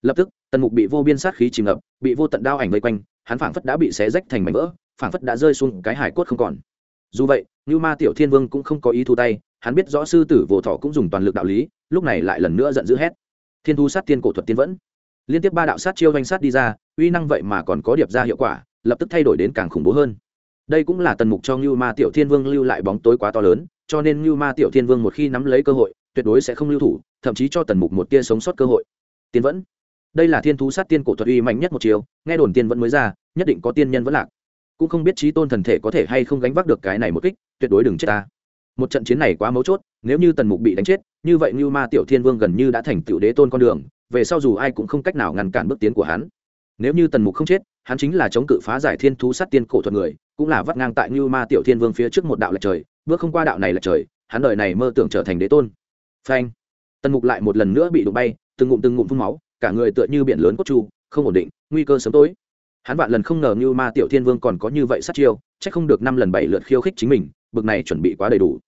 Lập tức, tần mục bị vô biên sát khí chìm ngập, bị vô tận đao ảnh vây quanh, hắn phảng phất đã bị xé rách thành mảnh vỡ, phảng phất đã rơi xuống cái hải cốt không còn. Dù vậy như ma tiểu thiên vương cũng không có ý thu tay, hắn biết rõ sư tử vô thọ cũng dùng toàn lực đạo lý lúc này lại lần nữa giận dữ hét. Thiên thu sát tiên cổ thuật tiên vẫn. Liên tiếp ba đạo sát chiêu danh sát đi ra, uy năng vậy mà còn có điệp ra hiệu quả, lập tức thay đổi đến càng khủng bố hơn. Đây cũng là tần mục cho ngưu ma tiểu thiên vương lưu lại bóng tối quá to lớn, cho nên ngưu ma tiểu thiên vương một khi nắm lấy cơ hội, tuyệt đối sẽ không lưu thủ, thậm chí cho tần mục một tia sống sót cơ hội. Tiên vẫn. Đây là thiên thú sát tiên cổ thuật uy mạnh nhất một chiều nghe đồn tiên vẫn mới ra, nhất định có tiên nhân vẫn lạc. Cũng không biết trí tôn thần thể có thể hay không gánh vác được cái này một kích, tuyệt đối đừng chết ta. Một trận chiến này quá mấu chốt nếu như tần mục bị đánh chết, như vậy như ma tiểu thiên vương gần như đã thành tựu đế tôn con đường, về sau dù ai cũng không cách nào ngăn cản bước tiến của hắn. Nếu như tần mục không chết, hắn chính là chống cự phá giải thiên thú sát tiên cổ thuật người, cũng là vắt ngang tại như ma tiểu thiên vương phía trước một đạo lệch trời, bước không qua đạo này lệch trời, hắn đời này mơ tưởng trở thành đế tôn. Phanh! Tần mục lại một lần nữa bị đụng bay, từng ngụm từng ngụm phun máu, cả người tựa như biển lớn cốt chu không ổn định, nguy cơ sớm tối. Hắn vạn lần không ngờ như ma tiểu thiên vương còn có như vậy sát chiêu c h ắ c không được năm lần bảy lượt khiêu khích chính mình, bực này chuẩn bị quá đầy đủ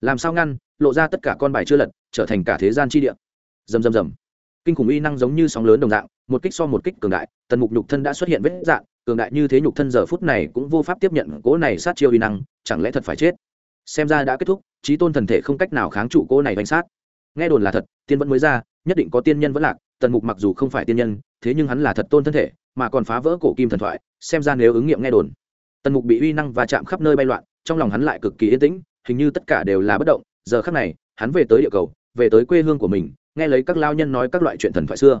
làm sao ngăn, lộ ra tất cả con bài chưa lật, trở thành cả thế gian chi địa. Dầm dầm dầm kinh khủng uy năng giống như sóng lớn đồng dạng, một kích so một kích cường đại, tần mục nhục thân đã xuất hiện vết dạng, cường đại như thế nhục thân giờ phút này cũng vô pháp tiếp nhận cỗ này sát chiêu uy năng, chẳng lẽ thật phải chết? Xem ra đã kết thúc trí tôn thần thể không cách nào kháng trụ cỗ này bánh sát. Nghe đồn là thật, tiên vẫn mới ra, nhất định có tiên nhân vẫn lạc, tần mục mặc dù không phải tiên nhân, thế nhưng hắn là thật tôn thân thể, mà còn phá vỡ cổ kim thần thoại, xem ra nếu ứng nghiệm nghe đồn. Tần mục bị uy năng và chạm khắp nơi bay loạn, trong lòng hắn lại cực kỳ yên tĩnh hình như tất cả đều là bất động, giờ khắc này, hắn về tới địa cầu, về tới quê hương của mình, nghe lấy các lao nhân nói các loại chuyện thần thoại xưa.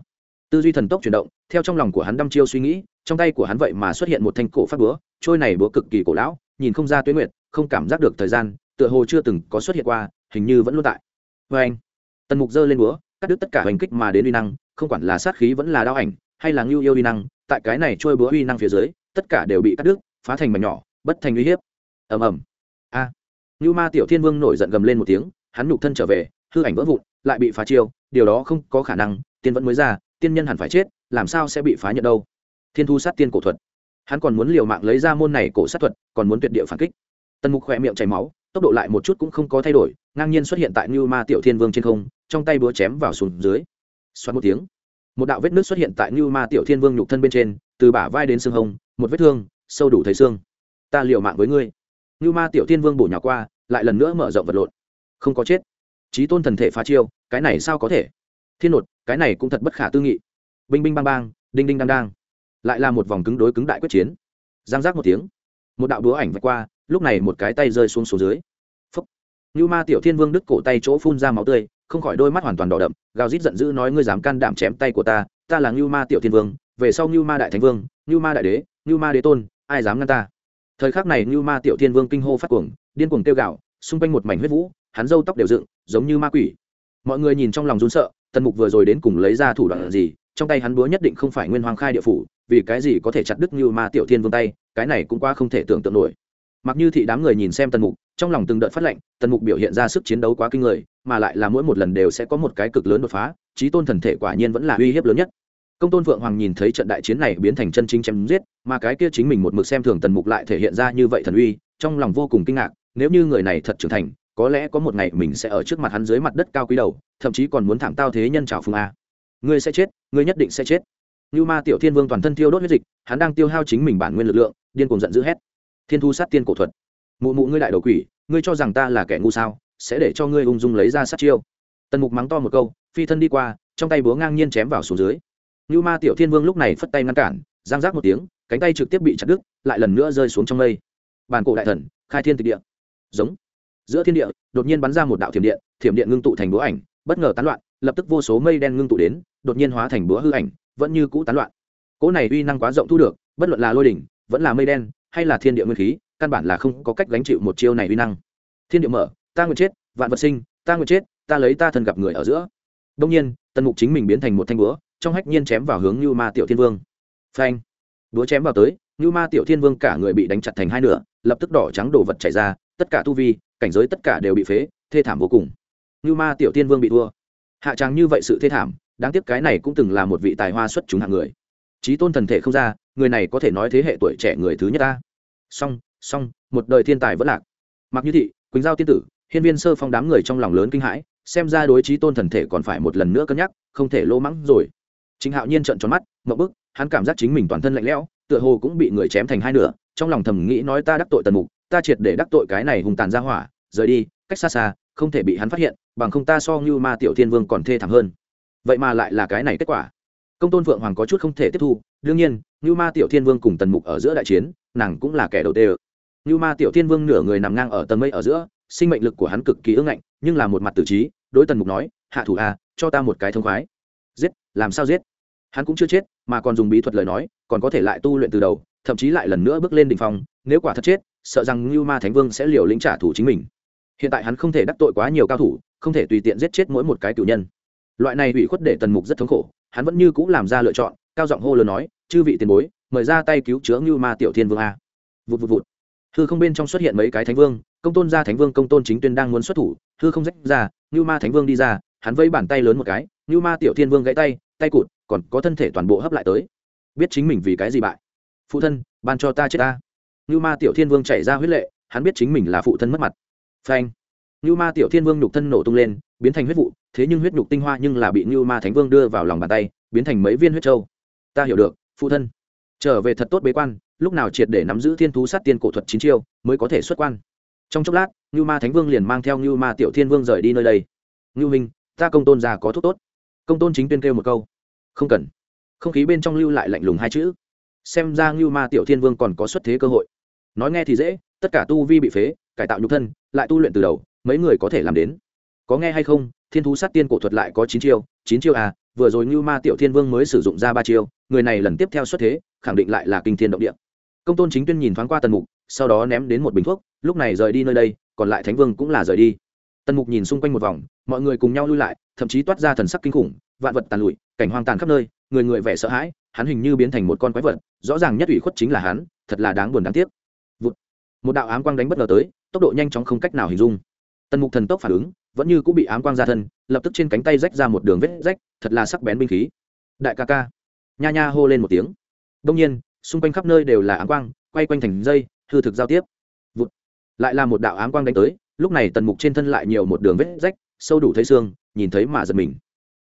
Tư duy thần tốc chuyển động, theo trong lòng của hắn đăm chiêu suy nghĩ, trong tay của hắn vậy mà xuất hiện một thanh cổ phát búa, trôi này búa cực kỳ cổ lão, nhìn không ra tuyến nguyệt, không cảm giác được thời gian, tựa hồ chưa từng có xuất hiện qua, hình như vẫn luôn tại. Vê anh, tần mục giơ lên búa, cắt đứt tất cả hành kích mà đến uy năng, không quản là sát khí vẫn là đao ảnh, hay là ngưu yêu uy năng, tại cái này trôi búa uy năng phía dưới, tất cả đều bị cắt đứt, phá thành mảnh nhỏ, bất thành uy hiếp. Ầm ầm. Nưu ma tiểu thiên vương nổi giận gầm lên một tiếng, hắn nhục thân trở về, hư ảnh vỡ vụn, lại bị phá chiêu, điều đó không có khả năng, tiên vẫn mới ra, tiên nhân hẳn phải chết, làm sao sẽ bị phá nhận đâu? Thiên thu sát tiên cổ thuật. Hắn còn muốn liều mạng lấy ra môn này cổ sát thuật, còn muốn tuyệt địa phản kích. Tần mục khỏe miệng chảy máu, tốc độ lại một chút cũng không có thay đổi, ngang nhiên xuất hiện tại Nưu ma tiểu thiên vương trên không, trong tay búa chém vào xuống dưới. Xoẹt một tiếng, một đạo vết nước xuất hiện tại Nưu ma tiểu thiên vương nhục thân bên trên, từ bả vai đến xương hông, một vết thương, sâu đủ thấy xương. Ta liều mạng với ngươi như ma tiểu thiên vương bổ nhỏ qua, lại lần nữa mở rộng vật lộn. Không có chết. Trí tôn thần thể phá chiêu, cái này sao có thể? Thiên nột, cái này cũng thật bất khả tư nghị. Binh binh bang bang, đinh đinh đang đang lại là một vòng cứng đối cứng đại quyết chiến. Giang giác một tiếng. Một đạo đúa ảnh vạch qua, lúc này một cái tay rơi xuống số dưới. Phúc. Như ma tiểu thiên vương đứt cổ tay chỗ phun ra máu tươi, không khỏi đôi mắt hoàn toàn đỏ đậm, gào rít giận dữ nói, ngươi dám can đảm chém tay của ta ta là như ma tiểu thiên vương, về sau như ma đại thánh vương, như ma đại đế, như ma đế tôn, ai dám ngăn ta? Thời khắc này như ma tiểu thiên vương kinh hô phát cuồng, điên cuồng kêu gạo xung quanh một mảnh huyết vũ, hắn râu tóc đều dựng, giống như ma quỷ. Mọi người nhìn trong lòng run sợ, tần mục vừa rồi đến cùng lấy ra thủ đoạn gì, trong tay hắn búa nhất định không phải nguyên hoàng khai địa phủ, vì cái gì có thể chặt đứt như ma tiểu thiên vương tay, cái này cũng qua không thể tưởng tượng nổi. Mặc như thị đám người nhìn xem tần mục, trong lòng từng đợt phát lệnh, tần mục biểu hiện ra sức chiến đấu quá kinh người, mà lại là mỗi một lần đều sẽ có một cái cực lớn đột phá trí tôn thần thể quả nhiên vẫn là uy hiếp lớn nhất công tôn phượng hoàng nhìn thấy trận đại chiến này biến thành chân chính chém giết, mà cái kia chính mình một mực xem thường tần mục lại thể hiện ra như vậy thần uy, trong lòng vô cùng kinh ngạc, nếu như người này thật trưởng thành, có lẽ có một ngày mình sẽ ở trước mặt hắn dưới mặt đất cao quý đầu, thậm chí còn muốn thảm tao thế nhân trào phương a. Ngươi sẽ chết, ngươi nhất định sẽ chết. Như ma tiểu thiên vương toàn thân tiêu đốt huyết dịch, hắn đang tiêu hao chính mình bản nguyên lực lượng, điên cuồng giận dữ hét. Thiên thu sát tiên cổ thuật. Mụ mụ ngươi đại đầu quỷ, ngươi cho rằng ta là kẻ ngu sao, sẽ để cho ngươi ung dung lấy ra sát chiêu. Tần mục mắng to một câu, phi thân đi qua, trong tay búa ngang nhiên chém vào xuống dưới như ma tiểu thiên vương lúc này phất tay ngăn cản, giang giác một tiếng, cánh tay trực tiếp bị chặt đứt, lại lần nữa rơi xuống trong mây. Bàn cổ đại thần, khai thiên tịch địa. Giống. Giữa thiên địa, đột nhiên bắn ra một đạo thiểm điện thiểm điện ngưng tụ thành búa ảnh, bất ngờ tán loạn, lập tức vô số mây đen ngưng tụ đến, đột nhiên hóa thành búa hư ảnh, vẫn như cũ tán loạn. Cỗ này uy năng quá rộng thu được, bất luận là lôi đỉnh, vẫn là mây đen, hay là thiên địa nguyên khí, căn bản là không có cách gánh chịu một chiêu này uy năng. Thiên địa mở, ta nguyện chết, vạn vật sinh, ta nguyện chết, ta lấy ta thân gặp người ở giữa. Đông nhiên, tần mục chính mình biến thành một thanh búa trong hách nhiên chém vào hướng như ma tiểu thiên vương. Phanh. Búa chém vào tới như ma tiểu thiên vương cả người bị đánh chặt thành hai nửa, lập tức đỏ trắng đổ vật chảy ra, tất cả tu vi, cảnh giới tất cả đều bị phế, thê thảm vô cùng. Như ma tiểu thiên vương bị thua. Hạ tràng như vậy sự thê thảm, đáng tiếc cái này cũng từng là một vị tài hoa xuất chúng hạng người. Trí tôn thần thể không ra, người này có thể nói thế hệ tuổi trẻ người thứ nhất ta. Song song, một đời thiên tài vẫn lạc. Mặc như thị, quỳnh giao tiên tử, hiên viên sơ phong đám người trong lòng lớn kinh hãi, xem ra đối trí tôn thần thể còn phải một lần nữa cân nhắc, không thể lô mắng rồi chính hạo nhiên trợn tròn mắt mậu bức hắn cảm giác chính mình toàn thân lạnh lẽo tựa hồ cũng bị người chém thành hai nửa trong lòng thầm nghĩ nói ta đắc tội tần mục ta triệt để đắc tội cái này hùng tàn ra hỏa rời đi cách xa xa không thể bị hắn phát hiện bằng không ta so như ma tiểu thiên vương còn thê thảm hơn. Vậy mà lại là cái này kết quả. Công tôn phượng hoàng có chút không thể tiếp thu đương nhiên như ma tiểu thiên vương cùng tần mục ở giữa đại chiến nàng cũng là kẻ đầu tê ơ. Như ma tiểu thiên vương nửa người nằm ngang ở tầng mây ở giữa sinh mệnh lực của hắn cực kỳ ưng ngạnh nhưng là một mặt tử trí đối tần mục nói hạ thủ a à, cho ta một cái thông khoái. Giết làm sao giết? Hắn cũng chưa chết, mà còn dùng bí thuật lời nói, còn có thể lại tu luyện từ đầu, thậm chí lại lần nữa bước lên đ ỉ n h phong, nếu quả thật chết, sợ rằng như ma thánh vương sẽ liều lĩnh trả thù chính mình. Hiện tại hắn không thể đắc tội quá nhiều cao thủ, không thể tùy tiện giết chết mỗi một cái cử nhân. Loại này ủy khuất để tần mục rất thống khổ, hắn vẫn như c ũ làm ra lựa chọn, cao giọng hô lớn nói, chư vị tiền bối, mời ra tay cứu chữa như ma tiểu thiên vương a. Vụt vụt vụt. Hư không bên trong xuất hiện mấy cái thánh vương, công tôn gia thánh vương, công tôn chính tuyên đang muốn xuất thủ, hư không rách ra như ma thánh vương đi ra, hắn vây bàn tay lớn một cái như ma tiểu thiên vương gãy tay tay cụt, còn có thân thể toàn bộ hấp lại tới. Biết chính mình vì cái gì bại. Phụ thân, ban cho ta chết ta. Như ma tiểu thiên vương chảy ra huyết lệ, hắn biết chính mình là phụ thân mất mặt. Phanh. Như ma tiểu thiên vương nhục thân nổ tung lên, biến thành huyết vụ, thế nhưng huyết nhục tinh hoa nhưng là bị như ma thánh vương đưa vào lòng bàn tay, biến thành mấy viên huyết trâu ta hiểu được, phụ thân. Trở về thật tốt bế quan, lúc nào triệt để nắm giữ thiên thú sát tiên cổ thuật chín chiêu, mới có thể xuất quan. Trong chốc lát, như ma thánh vương liền mang theo như ma tiểu thiên vương rời đi nơi đây. Như minh, ta công tôn già có thuốc tốt. Công tôn chính tuyên kêu một câu không cần. Không khí bên trong lưu lại lạnh lùng hai chữ. Xem ra ngưu ma tiểu thiên vương còn có xuất thế cơ hội. Nói nghe thì dễ, tất cả tu vi bị phế, cải tạo nhục thân, lại tu luyện từ đầu, mấy người có thể làm đến. Có nghe hay không, thiên thú sát tiên cổ thuật lại có chín chiêu chín chiêu à vừa rồi ngưu ma tiểu thiên vương mới sử dụng ra ba chiêu, người này lần tiếp theo xuất thế, khẳng định lại là kinh thiên động địa. Công tôn chính tuyên nhìn thoáng qua tần mục, sau đó ném đến một bình thuốc, lúc này rời đi nơi đây, còn lại thánh vương cũng là rời đi. Tần mục nhìn xung quanh một vòng, mọi người cùng nhau lui lại, thậm chí toát ra thần sắc kinh khủng, vạn vật tàn lụi cảnh hoang tàn khắp nơi, người người vẻ sợ hãi, hắn hình như biến thành một con quái vật, rõ ràng nhất ủy khuất chính là hắn, thật là đáng buồn đáng tiếc. Một đạo ám quang đánh bất ngờ tới, tốc độ nhanh chóng không cách nào hình dung. Tần mục thần tốc phản ứng, vẫn như cũng bị ám quang ra thân, lập tức trên cánh tay rách ra một đường vết rách, thật là sắc bén binh khí. Đại ca ca. Nha nha hô lên một tiếng. Đông nhiên, xung quanh khắp nơi đều là ám quang, quay quanh thành dây, hư thực giao tiếp. Lại là một đạo ám quang đánh tới, lúc này tần mục trên thân lại nhiều một đường vết rách, sâu đủ thấy xương, nhìn thấy mà giật mình.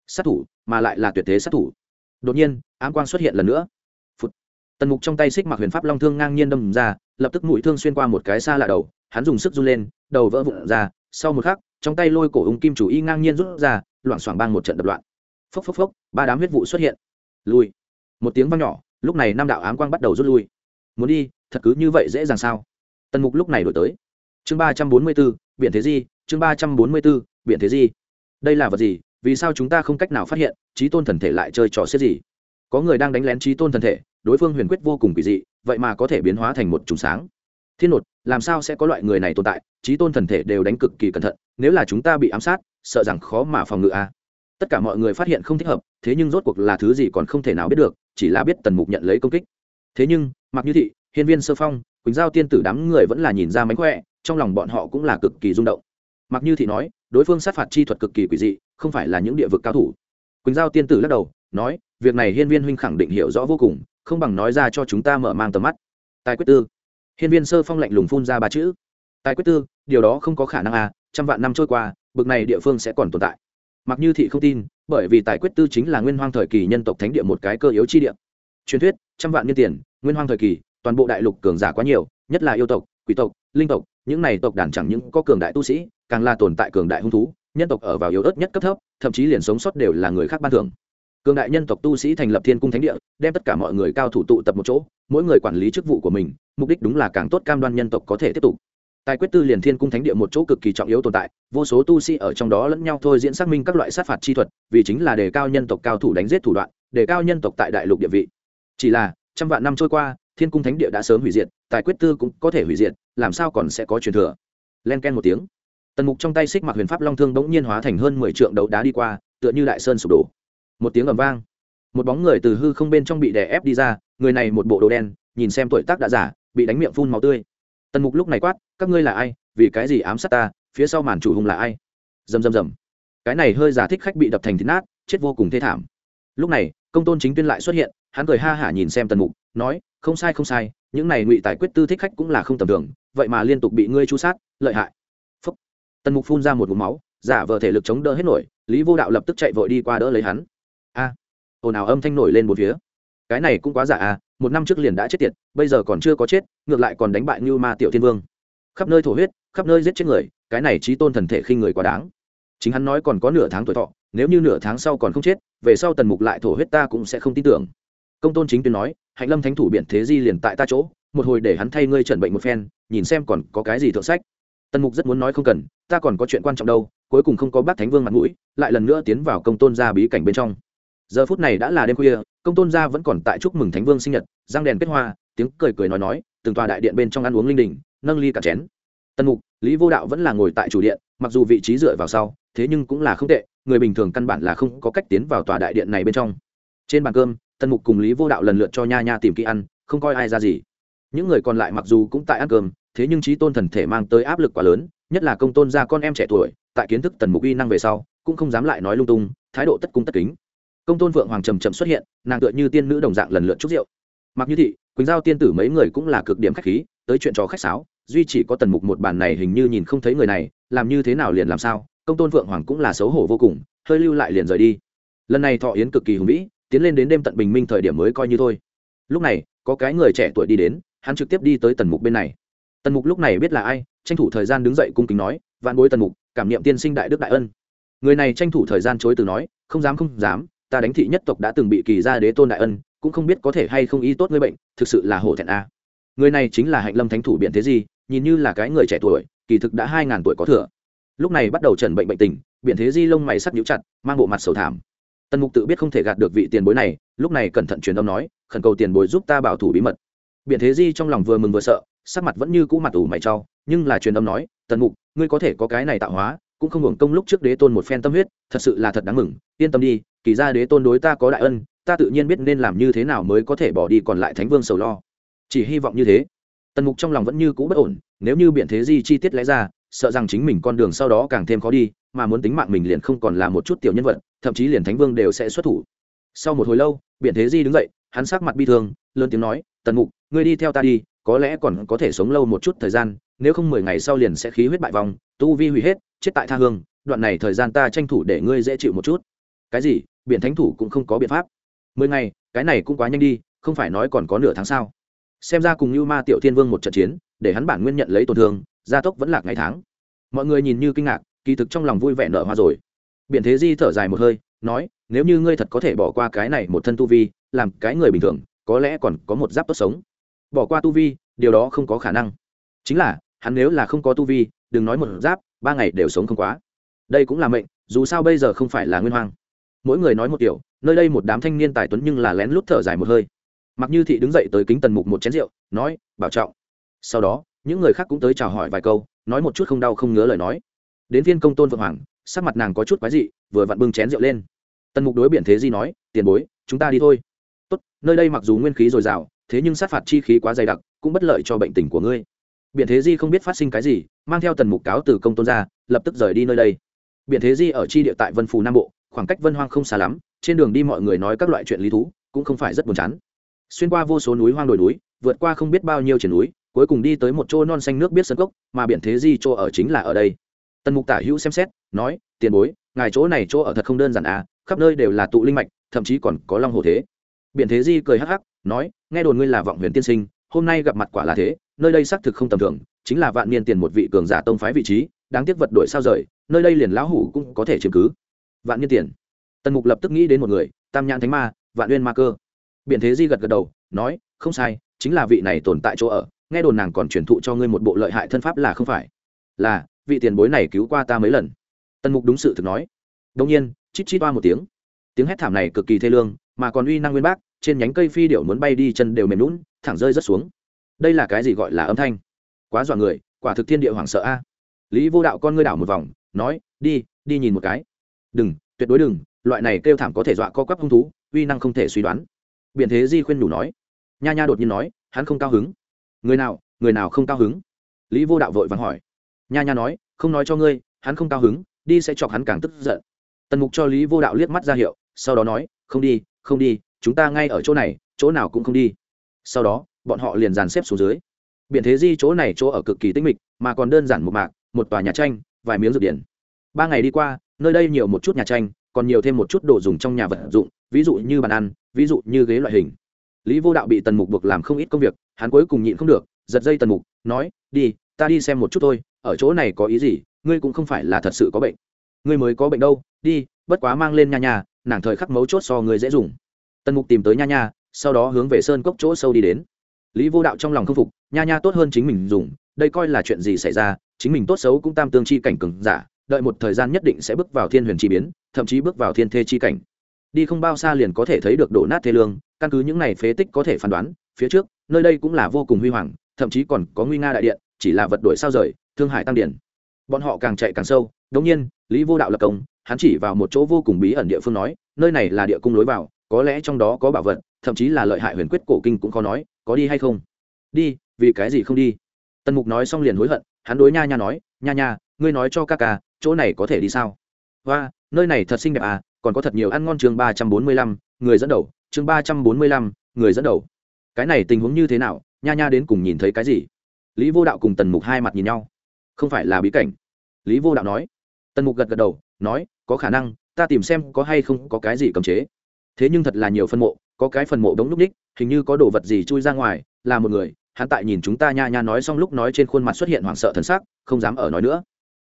Sát thủ mà lại là tuyệt thế sát thủ. Đột nhiên, ám quang xuất hiện lần nữa. Phụt. tần mục trong tay xích mặc huyền pháp long thương ngang nhiên đâm ra, lập tức mũi thương xuyên qua một cái xa lạ đầu, hắn dùng sức run lên, đầu vỡ vụn ra, sau một khắc, trong tay lôi cổ ung kim chủ y ngang nhiên rút ra, loảng xoảng bang một trận đập loạn. Phốc phốc phốc, ba đám huyết vụ xuất hiện. Lui. Một tiếng vang nhỏ, lúc này năm đạo ám quang bắt đầu rút lui. Muốn đi, thật cứ như vậy dễ dàng sao? Tần mục lúc này đổi tới. Chương ba trăm bốn mươi b ố biện thế di, chương ba trăm bốn mươi b ố biện thế di. Đây là vật gì? Vì sao chúng ta không cách nào phát hiện trí tôn thần thể lại chơi trò xếp gì? Có người đang đánh lén trí tôn thần thể, đối phương huyền quyết vô cùng kỳ dị, vậy mà có thể biến hóa thành một trùng sáng. Thiên nột, làm sao sẽ có loại người này tồn tại? Trí tôn thần thể đều đánh cực kỳ cẩn thận, nếu là chúng ta bị ám sát, sợ rằng khó mà phòng ngự a. À. tất cả mọi người phát hiện không thích hợp, thế nhưng rốt cuộc là thứ gì còn không thể nào biết được, chỉ là biết tần mục nhận lấy công kích. Thế nhưng mặc như thị, hiên viên sơ phong, quỳnh giao tiên tử đám người vẫn là nhìn ra mánh khỏe, trong lòng bọn họ cũng là cực kỳ rung động. Mặc như thị nói đối phương sát phạt chi thuật cực kỳ quỷ dị, không phải là những địa vực cao thủ. Quỳnh giao tiên tử lắc đầu, nói, việc này hiên viên huynh khẳng định hiểu rõ vô cùng, không bằng nói ra cho chúng ta mở mang tầm mắt. Tài quyết tư. Hiên viên sơ phong lạnh lùng phun ra ba chữ. Tài quyết tư, điều đó không có khả năng à trăm vạn năm trôi qua, bực này địa phương sẽ còn tồn tại. Mặc như thị không tin, bởi vì tài quyết tư chính là nguyên hoang thời kỳ nhân tộc thánh địa một cái cơ yếu chi địa. Truyền thuyết, trăm vạn niên tiền, nguyên hoang thời kỳ, toàn bộ đại lục cường giả quá nhiều, nhất là yêu tộc, quỷ tộc, linh tộc những này tộc đàn chẳng những có cường đại tu sĩ, càng là tồn tại cường đại hung thú, nhân tộc ở vào yếu ớt nhất cấp thấp, thậm chí liền sống sót đều là người khác ban thường cường đại nhân tộc tu sĩ thành lập thiên cung thánh địa, đem tất cả mọi người cao thủ tụ tập một chỗ, mỗi người quản lý chức vụ của mình, mục đích đúng là càng tốt cam đoan nhân tộc có thể tiếp tục. Tài quyết tư liền thiên cung thánh địa một chỗ cực kỳ trọng yếu tồn tại, vô số tu sĩ ở trong đó lẫn nhau thôi diễn xác minh các loại sát phạt chi thuật, vì chính là đề cao nhân tộc cao thủ đánh giết thủ đoạn đề cao nhân tộc tại đại lục địa vị. Chỉ là, trăm vạn năm trôi qua, thiên cung thánh địa đã sớm hủy diệt tài quyết tư cũng có thể hủy diệt, làm sao còn sẽ có truyền thừa? Len ken một tiếng. Tần mục trong tay xích mặc huyền pháp long thương bỗng nhiên hóa thành hơn mười trượng đấu đá đi qua, tựa như đại sơn sụp đổ. Một tiếng ầm vang. Một bóng người từ hư không bên trong bị đè ép đi ra, người này một bộ đồ đen, nhìn xem tuổi tác đã giả bị đánh miệng phun màu tươi. Tần mục lúc này quát, các ngươi là ai? Vì cái gì ám sát ta? Phía sau màn chủ hùng là ai? Dầm dầm dầm cái này hơi giả thích khách bị đập thành thịt nát, chết vô cùng thê thảm. Lúc này, công tôn chính tuyên lại xuất hiện, hắn cười ha hả nhìn xem tần mục, nói, không sai không sai những này ngụy tài quyết tư thích khách cũng là không tầm thường vậy mà liên tục bị ngươi chu sát lợi hại. Phúc. tần mục phun ra một vùng máu giả vờ thể lực chống đỡ hết nổi lý vô đạo lập tức chạy vội đi qua đỡ lấy hắn. A. À, ồn ào âm thanh nổi lên một phía. Cái này cũng quá giả à một năm trước liền đã chết tiệt bây giờ còn chưa có chết ngược lại còn đánh bại như ma tiểu thiên vương. Khắp nơi thổ huyết khắp nơi giết chết người cái này trí tôn thần thể khinh người quá đáng. Chính hắn nói còn có nửa tháng tuổi thọ nếu như nửa tháng sau còn không chết về sau tần mục lại thổ huyết ta cũng sẽ không tin tưởng công tôn chính tuyên nói, hạnh lâm thánh thủ biện thế di liền tại ta chỗ, một hồi để hắn thay ngươi trần bệnh một phen, nhìn xem còn có cái gì thượng sách. Tần mục rất muốn nói không cần, ta còn có chuyện quan trọng đâu, cuối cùng không có bác thánh vương mặt mũi, lại lần nữa tiến vào công tôn gia bí cảnh bên trong. Giờ phút này đã là đêm khuya, công tôn gia vẫn còn tại chúc mừng thánh vương sinh nhật, răng đèn kết hoa, tiếng cười cười nói nói, từng tòa đại điện bên trong ăn uống linh đình, nâng ly cả chén. Tần mục, lý vô đạo vẫn là ngồi tại chủ điện, mặc dù vị trí dựa vào sau, thế nhưng cũng là không tệ, người bình thường căn bản là không có cách tiến vào tòa đại điện này bên trong. Trên bàn cơm tần mục cùng lý vô đạo lần lượt cho nha nha tìm kỹ ăn, không coi ai ra gì. Những người còn lại mặc dù cũng tại ăn cơm, thế nhưng trí tôn thần thể mang tới áp lực quá lớn, nhất là công tôn gia con em trẻ tuổi, tại kiến thức tần mục uy năng về sau, cũng không dám lại nói lung tung, thái độ tất cung tất kính. Công tôn vượng hoàng trầm trầm xuất hiện, nàng tựa như tiên nữ đồng dạng lần lượt chúc rượu. Mặc như thị, quỳnh giao tiên tử mấy người cũng là cực điểm khách khí, tới chuyện trò khách sáo, duy chỉ có tần mục một bàn này hình như nhìn không thấy người này, làm như thế nào liền làm sao, công tôn vượng hoàng cũng là xấu hổ vô cùng, hơi lưu lại liền rời đi. Lần này thọ yến cực kỳ hùng vĩ tiến lên đến đêm tận bình minh thời điểm mới coi như thôi. Lúc này, có cái người trẻ tuổi đi đến, hắn trực tiếp đi tới tần mục bên này. Tần mục lúc này biết là ai, tranh thủ thời gian đứng dậy cung kính nói, vạn bối tần mục, cảm niệm tiên sinh đại đức đại ân. Người này tranh thủ thời gian chối từ nói, không dám không dám, ta đánh thị nhất tộc đã từng bị kỳ ra đế tôn đại ân, cũng không biết có thể hay không y tốt người bệnh, thực sự là hổ thẹn a. Người này chính là hạnh lâm thánh thủ biện thế gì nhìn như là cái người trẻ tuổi, kỳ thực đã hai ngàn tuổi có thừa. Lúc này bắt đầu trần bệnh bệnh tình biện thế di lông mày sắc nhũ chặt, mang bộ mặt sầu thảm tần mục tự biết không thể gạt được vị tiền bối này, lúc này cẩn thận truyền âm nói, khẩn cầu tiền bối giúp ta bảo thủ bí mật. Biện thế di trong lòng vừa mừng vừa sợ, sắc mặt vẫn như cũ mặt ủ mày cho, nhưng là truyền âm nói, tần mục, ngươi có thể có cái này tạo hóa, cũng không hưởng công lúc trước đế tôn một phen tâm huyết, thật sự là thật đáng mừng, yên tâm đi, kỳ ra đế tôn đối ta có đại ân, ta tự nhiên biết nên làm như thế nào mới có thể bỏ đi còn lại thánh vương sầu lo. Chỉ hy vọng như thế. Tần mục trong lòng vẫn như cũ bất ổn, nếu như biện thế di chi tiết lẽ ra, sợ rằng chính mình con đường sau đó càng thêm khó đi mà muốn tính mạng mình liền không còn là một chút tiểu nhân vật, thậm chí liền thánh vương đều sẽ xuất thủ. Sau một hồi lâu biện thế di đứng dậy, hắn sắc mặt bi thương, lớn tiếng nói, tần mục, ngươi đi theo ta đi, có lẽ còn có thể sống lâu một chút thời gian, nếu không mười ngày sau liền sẽ khí huyết bại vòng tu vi hủy hết, chết tại tha hương, đoạn này thời gian ta tranh thủ để ngươi dễ chịu một chút. Cái gì? Biện thánh thủ cũng không có biện pháp. Mười ngày, cái này cũng quá nhanh đi, không phải nói còn có nửa tháng sao? xem ra cùng như ma tiểu thiên vương một trận chiến, để hắn bản nguyên nhận lấy tổn thương, gia tốc vẫn lạc ngày tháng. Mọi người nhìn như kinh ngạc kỳ thực trong lòng vui vẻ nở hoa rồi. Biện thế di thở dài một hơi, nói, nếu như ngươi thật có thể bỏ qua cái này một thân tu vi, làm cái người bình thường, có lẽ còn có một giáp tốt sống. Bỏ qua tu vi, điều đó không có khả năng. Chính là, hắn nếu là không có tu vi, đừng nói một giáp, ba ngày đều sống không quá. Đây cũng là mệnh, dù sao bây giờ không phải là nguyên hoang. Mỗi người nói một kiểu, nơi đây một đám thanh niên tài tuấn nhưng là lén lút thở dài một hơi. Mặc như thị đứng dậy tới kính tần mục một chén rượu, nói, bảo trọng. Sau đó, những người khác cũng tới chào hỏi vài câu, nói một chút không đau không ngứa lời nói đến viên công tôn vượng hoàng, sắc mặt nàng có chút quái dị, vừa vặn bưng chén rượu lên. Tần mục đối biện thế di nói, tiền bối, chúng ta đi thôi. Tốt, nơi đây mặc dù nguyên khí dồi dào, thế nhưng sát phạt chi khí quá dày đặc, cũng bất lợi cho bệnh tình của ngươi. Biện thế di không biết phát sinh cái gì, mang theo tần mục cáo từ công tôn ra, lập tức rời đi nơi đây. Biện thế di ở chi địa tại vân phù nam bộ, khoảng cách vân hoang không xa lắm, trên đường đi mọi người nói các loại chuyện lý thú, cũng không phải rất buồn chán. Xuyên qua vô số núi hoang đồi núi, vượt qua không biết bao nhiêu triển núi, cuối cùng đi tới một chỗ non xanh nước biết sân cốc, mà biển thế di chỗ ở chính là ở đây tần mục tả hữu xem xét, nói, tiền bối, ngài chỗ này chỗ ở thật không đơn giản à khắp nơi đều là tụ linh mạch, thậm chí còn có long hồ thế. Biện thế di cười hắc hắc, nói, nghe đồn ngươi là vọng huyền tiên sinh, hôm nay gặp mặt quả là thế, nơi đây xác thực không tầm thường, chính là vạn niên tiền một vị cường giả tông phái vị trí, đáng tiếc vật đổi sao rời, nơi đây liền lão hủ cũng có thể chứng cứ. Vạn niên tiền. Tần mục lập tức nghĩ đến một người, tam nhãn thánh ma, vạn uyên ma cơ. Biện thế di gật gật đầu, nói, không sai, chính là vị này tồn tại chỗ ở, nghe đồn nàng còn truyền thụ cho ngươi một bộ lợi hại thân pháp là không phải, là vị tiền bối này cứu qua ta mấy lần. Tần mục đúng sự thực nói. Đông nhiên, chít chít toa một tiếng. Tiếng hét thảm này cực kỳ thê lương, mà còn uy năng nguyên bác, trên nhánh cây phi điệu muốn bay đi chân đều mềm lún thẳng rơi rất xuống. Đây là cái gì gọi là âm thanh? Quá dọa người, quả thực thiên địa hoảng sợ a. Lý vô đạo con ngươi đảo một vòng, nói, đi đi nhìn một cái. Đừng, tuyệt đối đừng, loại này kêu thảm có thể dọa co quắp hung thú, uy năng không thể suy đoán. Biện thế di khuyên nhủ nói. Nha nha đột nhiên nói, hắn không cao hứng. Người nào người nào không cao hứng? Lý vô đạo vội vàng hỏi nha nha nói, không nói cho ngươi, hắn không cao hứng, đi sẽ chọc hắn càng tức giận. Tần mục cho lý vô đạo liếc mắt ra hiệu, sau đó nói, không đi không đi, chúng ta ngay ở chỗ này, chỗ nào cũng không đi. Sau đó, bọn họ liền dàn xếp xuống dưới. Biện thế di chỗ này chỗ ở cực kỳ tinh mịch, mà còn đơn giản một mạc, một tòa nhà tranh, vài miếng dược điển ba ngày đi qua, nơi đây nhiều một chút nhà tranh, còn nhiều thêm một chút đồ dùng trong nhà vật dụng, ví dụ như bàn ăn, ví dụ như ghế loại hình. Lý vô đạo bị tần mục buộc làm không ít công việc, hắn cuối cùng nhịn không được, giật dây tần mục, nói, đi, ta đi xem một chút thôi ở chỗ này có ý gì, ngươi cũng không phải là thật sự có bệnh. Ngươi mới có bệnh đâu, đi, bất quá mang lên nha nha, nàng thời khắc mấu chốt so ngươi dễ dùng. Tần mục tìm tới nha nha, sau đó hướng về sơn cốc chỗ sâu đi đến. Lý vô đạo trong lòng k phục, nha nha tốt hơn chính mình dùng, đây coi là chuyện gì xảy ra, chính mình tốt xấu cũng tam tương chi cảnh cừng giả, đợi một thời gian nhất định sẽ bước vào thiên huyền chi biến, thậm chí bước vào thiên thê chi cảnh. Đi không bao xa liền có thể thấy được đổ nát thê lương, căn cứ những này phế tích có thể phán đoán, phía trước, nơi đây cũng là vô cùng huy hoàng, thậm chí còn có nguy nga đại điện, chỉ là vật đổi sao rời thương hải tăng điển bọn họ càng chạy càng sâu, đống nhiên, lý vô đạo lập công, hắn chỉ vào một chỗ vô cùng bí ẩn địa phương nói, nơi này là địa cung lối vào, có lẽ trong đó có bảo vật, thậm chí là lợi hại huyền quyết cổ kinh cũng khó nói, có đi hay không? Đi, vì cái gì không đi? Tần mục nói xong liền hối hận, hắn đối nha nha nói, nha nha, ngươi nói cho ca ca, chỗ này có thể đi sao? Và nơi này thật xinh đẹp à còn có thật nhiều ăn ngon chương ba trăm bốn mươi lăm, người dẫn đầu, chương ba trăm bốn mươi lăm, người dẫn đầu. Cái này tình huống như thế nào? Nha nha đến cùng nhìn thấy cái gì? Lý vô đạo cùng tần mục hai mặt nhìn nhau không phải là bí cảnh. Lý vô đạo nói. Tần mục gật gật đầu, nói, có khả năng, ta tìm xem có hay không có cái gì cầm chế. Thế nhưng thật là nhiều phân mộ, có cái phần mộ đống núp ních, hình như có đồ vật gì chui ra ngoài, là một người, hắn tại nhìn chúng ta nha nha nói xong lúc nói trên khuôn mặt xuất hiện hoảng sợ thần sắc, không dám ở nói nữa.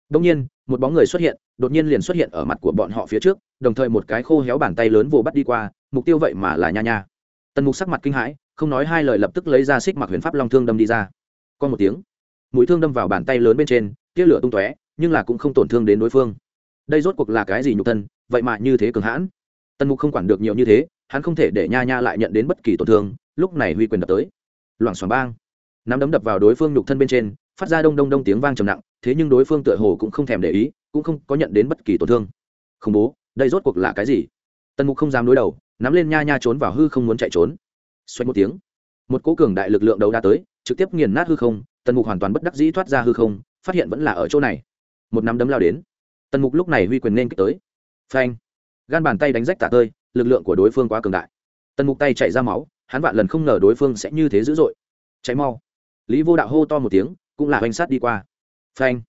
Đông nhiên, một bóng người xuất hiện, đột nhiên liền xuất hiện ở mặt của bọn họ phía trước, đồng thời một cái khô héo bàn tay lớn vồ bắt đi qua, mục tiêu vậy mà là nha nha. Tần mục sắc mặt kinh hãi, không nói hai lời lập tức lấy ra xích mặc huyền pháp long thương đâm đi ra. Con một tiếng mũi thương đâm vào bàn tay lớn bên trên, tia lửa tung tóe, nhưng là cũng không tổn thương đến đối phương. Đây rốt cuộc là cái gì nhục thân, vậy mà như thế cường hãn. Tần mục không quản được nhiều như thế, hắn không thể để nha nha lại nhận đến bất kỳ tổn thương, lúc này huy quyền đập tới. Loảng xoảng bang. Nắm đấm đập vào đối phương nhục thân bên trên, phát ra đông đông đông tiếng vang trầm nặng, thế nhưng đối phương tựa hồ cũng không thèm để ý, cũng không có nhận đến bất kỳ tổn thương. Khủng bố, đây rốt cuộc là cái gì? Tần mục không dám đối đầu, nắm lên nha nha trốn vào hư không muốn chạy trốn. Xoay một tiếng, một cố cường đại lực lượng đầu đã tới, trực tiếp nghiền nát hư không tần mục hoàn toàn bất đắc dĩ thoát ra hư không, phát hiện vẫn là ở chỗ này. Một nắm đấm lao đến. Tần mục lúc này huy quyền nên kích tới. Phanh. Gan bàn tay đánh rách tả tơi, lực lượng của đối phương quá cường đại. Tần mục tay chạy ra máu, hắn vạn lần không ngờ đối phương sẽ như thế dữ dội. Cháy mau. Lý vô đạo hô to một tiếng, cũng là oanh sát đi qua. Phanh.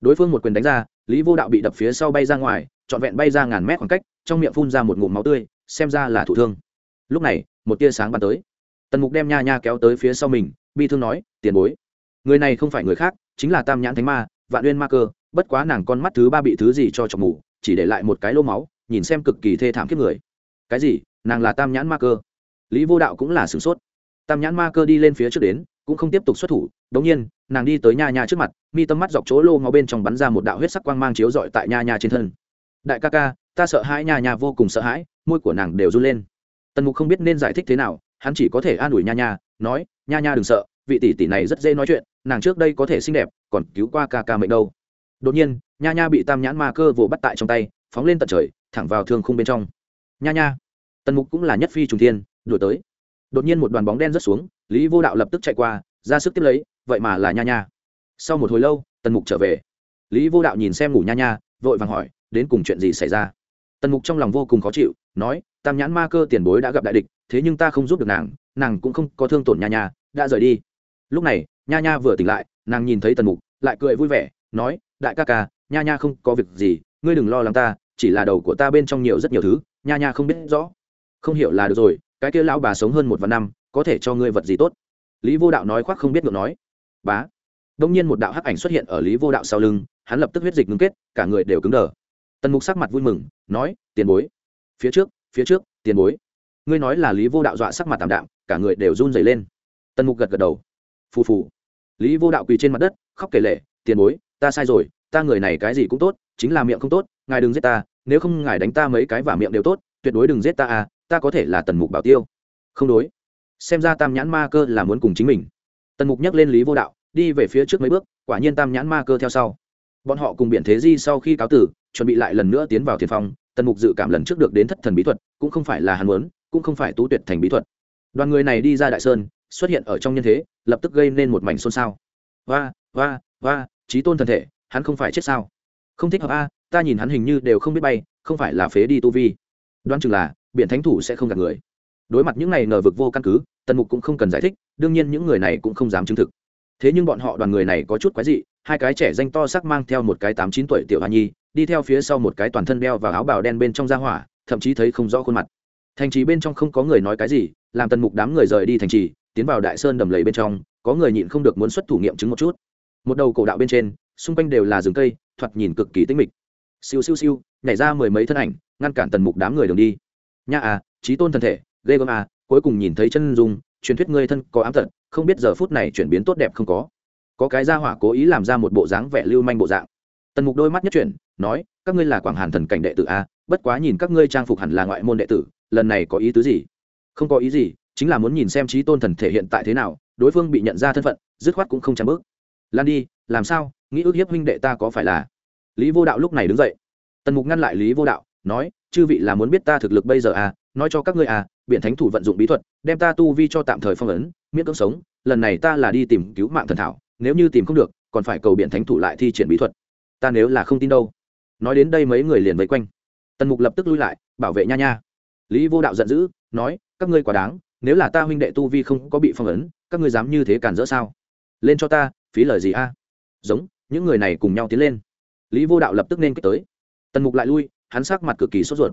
Đối phương một quyền đánh ra, lý vô đạo bị đập phía sau bay ra ngoài, trọn vẹn bay ra ngàn mét khoảng cách, trong miệng phun ra một ngụm máu tươi, xem ra là thụ thương. Lúc này, một tia sáng bắn tới. Tần mục đem nha nha kéo tới phía sau mình, bi thương nói, tiền bối người này không phải người khác, chính là tam nhãn thánh ma, vạn uyên ma cơ, bất quá nàng con mắt thứ ba bị thứ gì cho chọc mù, chỉ để lại một cái lô máu, nhìn xem cực kỳ thê thảm kiếp người. Cái gì? Nàng là tam nhãn ma cơ? Lý vô đạo cũng là sửng sốt. Tam nhãn ma cơ đi lên phía trước đến, cũng không tiếp tục xuất thủ, đống nhiên, nàng đi tới nha nha trước mặt, mi tâm mắt dọc chỗ lô ngó bên trong bắn ra một đạo huyết sắc quang mang chiếu rọi tại nha nha trên thân. Đại ca ca, ta sợ hãi nha nha vô cùng sợ hãi, môi của nàng đều run lên. Tần mục không biết nên giải thích thế nào, hắn chỉ có thể an ủi nha nha, nói, nha nha đừng sợ vị tỷ tỷ này rất dễ nói chuyện, nàng trước đây có thể xinh đẹp, còn cứu qua ca ca mệnh đâu. Đột nhiên, nha nha bị tam nhãn ma cơ vỗ bắt tại trong tay, phóng lên tận trời, thẳng vào thương khung bên trong. Nha nha, tần mục cũng là nhất phi trùng thiên, đuổi tới. Đột nhiên một đoàn bóng đen rớt xuống, lý vô đạo lập tức chạy qua, ra sức tiếp lấy, vậy mà là nha nha. Sau một hồi lâu, tần mục trở về. Lý vô đạo nhìn xem ngủ nha nha, vội vàng hỏi, đến cùng chuyện gì xảy ra? Tần mục trong lòng vô cùng khó chịu, nói, tam nhãn ma cơ tiền bối đã gặp đại địch, thế nhưng ta không giúp được nàng nàng cũng không có thương tổn nha nha, đã rời đi lúc này, nha nha vừa tỉnh lại, nàng nhìn thấy tần mục, lại cười vui vẻ, nói, đại ca ca, nha nha không có việc gì, ngươi đừng lo lắng ta, chỉ là đầu của ta bên trong nhiều rất nhiều thứ, nha nha không biết rõ. Không hiểu là được rồi, cái kia lão bà sống hơn một vạn năm, có thể cho ngươi vật gì tốt? Lý vô đạo nói khoác không biết ngược nói. Bá. Đông nhiên một đạo hắc ảnh xuất hiện ở lý vô đạo sau lưng, hắn lập tức huyết dịch ngưng kết, cả người đều cứng đờ. Tần mục sắc mặt vui mừng, nói, tiền bối. Phía trước phía trước, tiền bối. Ngươi nói là lý vô đạo dọa sắc mặt tạm đạm, cả người đều run dày lên. Tần mục gật gật đầu phù phù. Lý vô đạo quỳ trên mặt đất, khóc kể lệ tiền bối, ta sai rồi, ta người này cái gì cũng tốt, chính là miệng không tốt, ngài đừng giết ta, nếu không ngài đánh ta mấy cái và miệng đều tốt, tuyệt đối đừng giết ta à ta có thể là tần mục bảo tiêu. Không đối. Xem ra tam nhãn ma cơ là muốn cùng chính mình. Tần mục nhắc lên lý vô đạo, đi về phía trước mấy bước, quả nhiên tam nhãn ma cơ theo sau. Bọn họ cùng biển thế di sau khi cáo tử, chuẩn bị lại lần nữa tiến vào thiền phong, tần mục dự cảm lần trước được đến thất thần bí thuật, cũng không phải là hàn muốn, cũng không phải tú tuyệt thành bí thuật. Đoàn người này đi ra đại sơn xuất hiện ở trong nhân thế, lập tức gây nên một mảnh xôn xao. Va va va trí tôn thần thể, hắn không phải chết sao? Không thích hợp a, ta nhìn hắn hình như đều không biết bay, không phải là phế đi tu vi. Đoán chừng là biện thánh thủ sẽ không gạt người. Đối mặt những này ngờ vực vô căn cứ, tần mục cũng không cần giải thích, đương nhiên những người này cũng không dám chứng thực. Thế nhưng bọn họ đoàn người này có chút quái dị, hai cái trẻ danh to sắc mang theo một cái tám chín tuổi tiểu hoa nhi, đi theo phía sau một cái toàn thân đeo và áo bào đen bên trong da hỏa, thậm chí thấy không rõ khuôn mặt. Thành trì bên trong không có người nói cái gì, làm tần mục đám người rời đi thành trì tiến vào đại sơn đầm lầy bên trong, có người nhịn không được muốn xuất thủ nghiệm chứng một chút. Một đầu cổ đạo bên trên, xung quanh đều là rừng cây, thoạt nhìn cực kỳ tĩnh mịch. Siêu siêu siêu, nhảy ra mười mấy thân ảnh, ngăn cản tần mục đám người đường đi. Nha à trí tôn thân thể, ghê gớm à cuối cùng nhìn thấy chân dung, truyền thuyết ngươi thân có ám tật, không biết giờ phút này chuyển biến tốt đẹp không có. Có cái gia hỏa cố ý làm ra một bộ dáng vẻ lưu manh bộ dạng. Tần mục đôi mắt nhất chuyển, nói, các ngươi là quảng hàn thần cảnh đệ tử a bất quá nhìn các ngươi trang phục hẳn là ngoại môn đệ tử, lần này có ý tứ gì? Không có ý gì chính là muốn nhìn xem trí tôn thần thể hiện tại thế nào, đối phương bị nhận ra thân phận, dứt khoát cũng không chạm bước. Lan đi, làm sao? Nghĩ ước hiếp huynh đệ ta có phải là? Lý vô đạo lúc này đứng dậy. Tần mục ngăn lại lý vô đạo, nói, chư vị là muốn biết ta thực lực bây giờ à? Nói cho các ngươi à biện thánh thủ vận dụng bí thuật, đem ta tu vi cho tạm thời phong ấn, miễn cưỡng sống, lần này ta là đi tìm cứu mạng thần thảo, nếu như tìm không được, còn phải cầu biện thánh thủ lại thi triển bí thuật. Ta nếu là không tin đâu. Nói đến đây mấy người liền vây quanh. Tần mục lập tức lui lại, bảo vệ nha nha. Lý vô đạo giận dữ, nói, các ngươi quá đáng nếu là ta huynh đệ tu vi không có bị phong ấn, các ngươi dám như thế cản rỡ sao? Lên cho ta, phí lời gì a? Giống, những người này cùng nhau tiến lên. Lý vô đạo lập tức nên kích tới. Tần mục lại lui, hắn sắc mặt cực kỳ sốt ruột.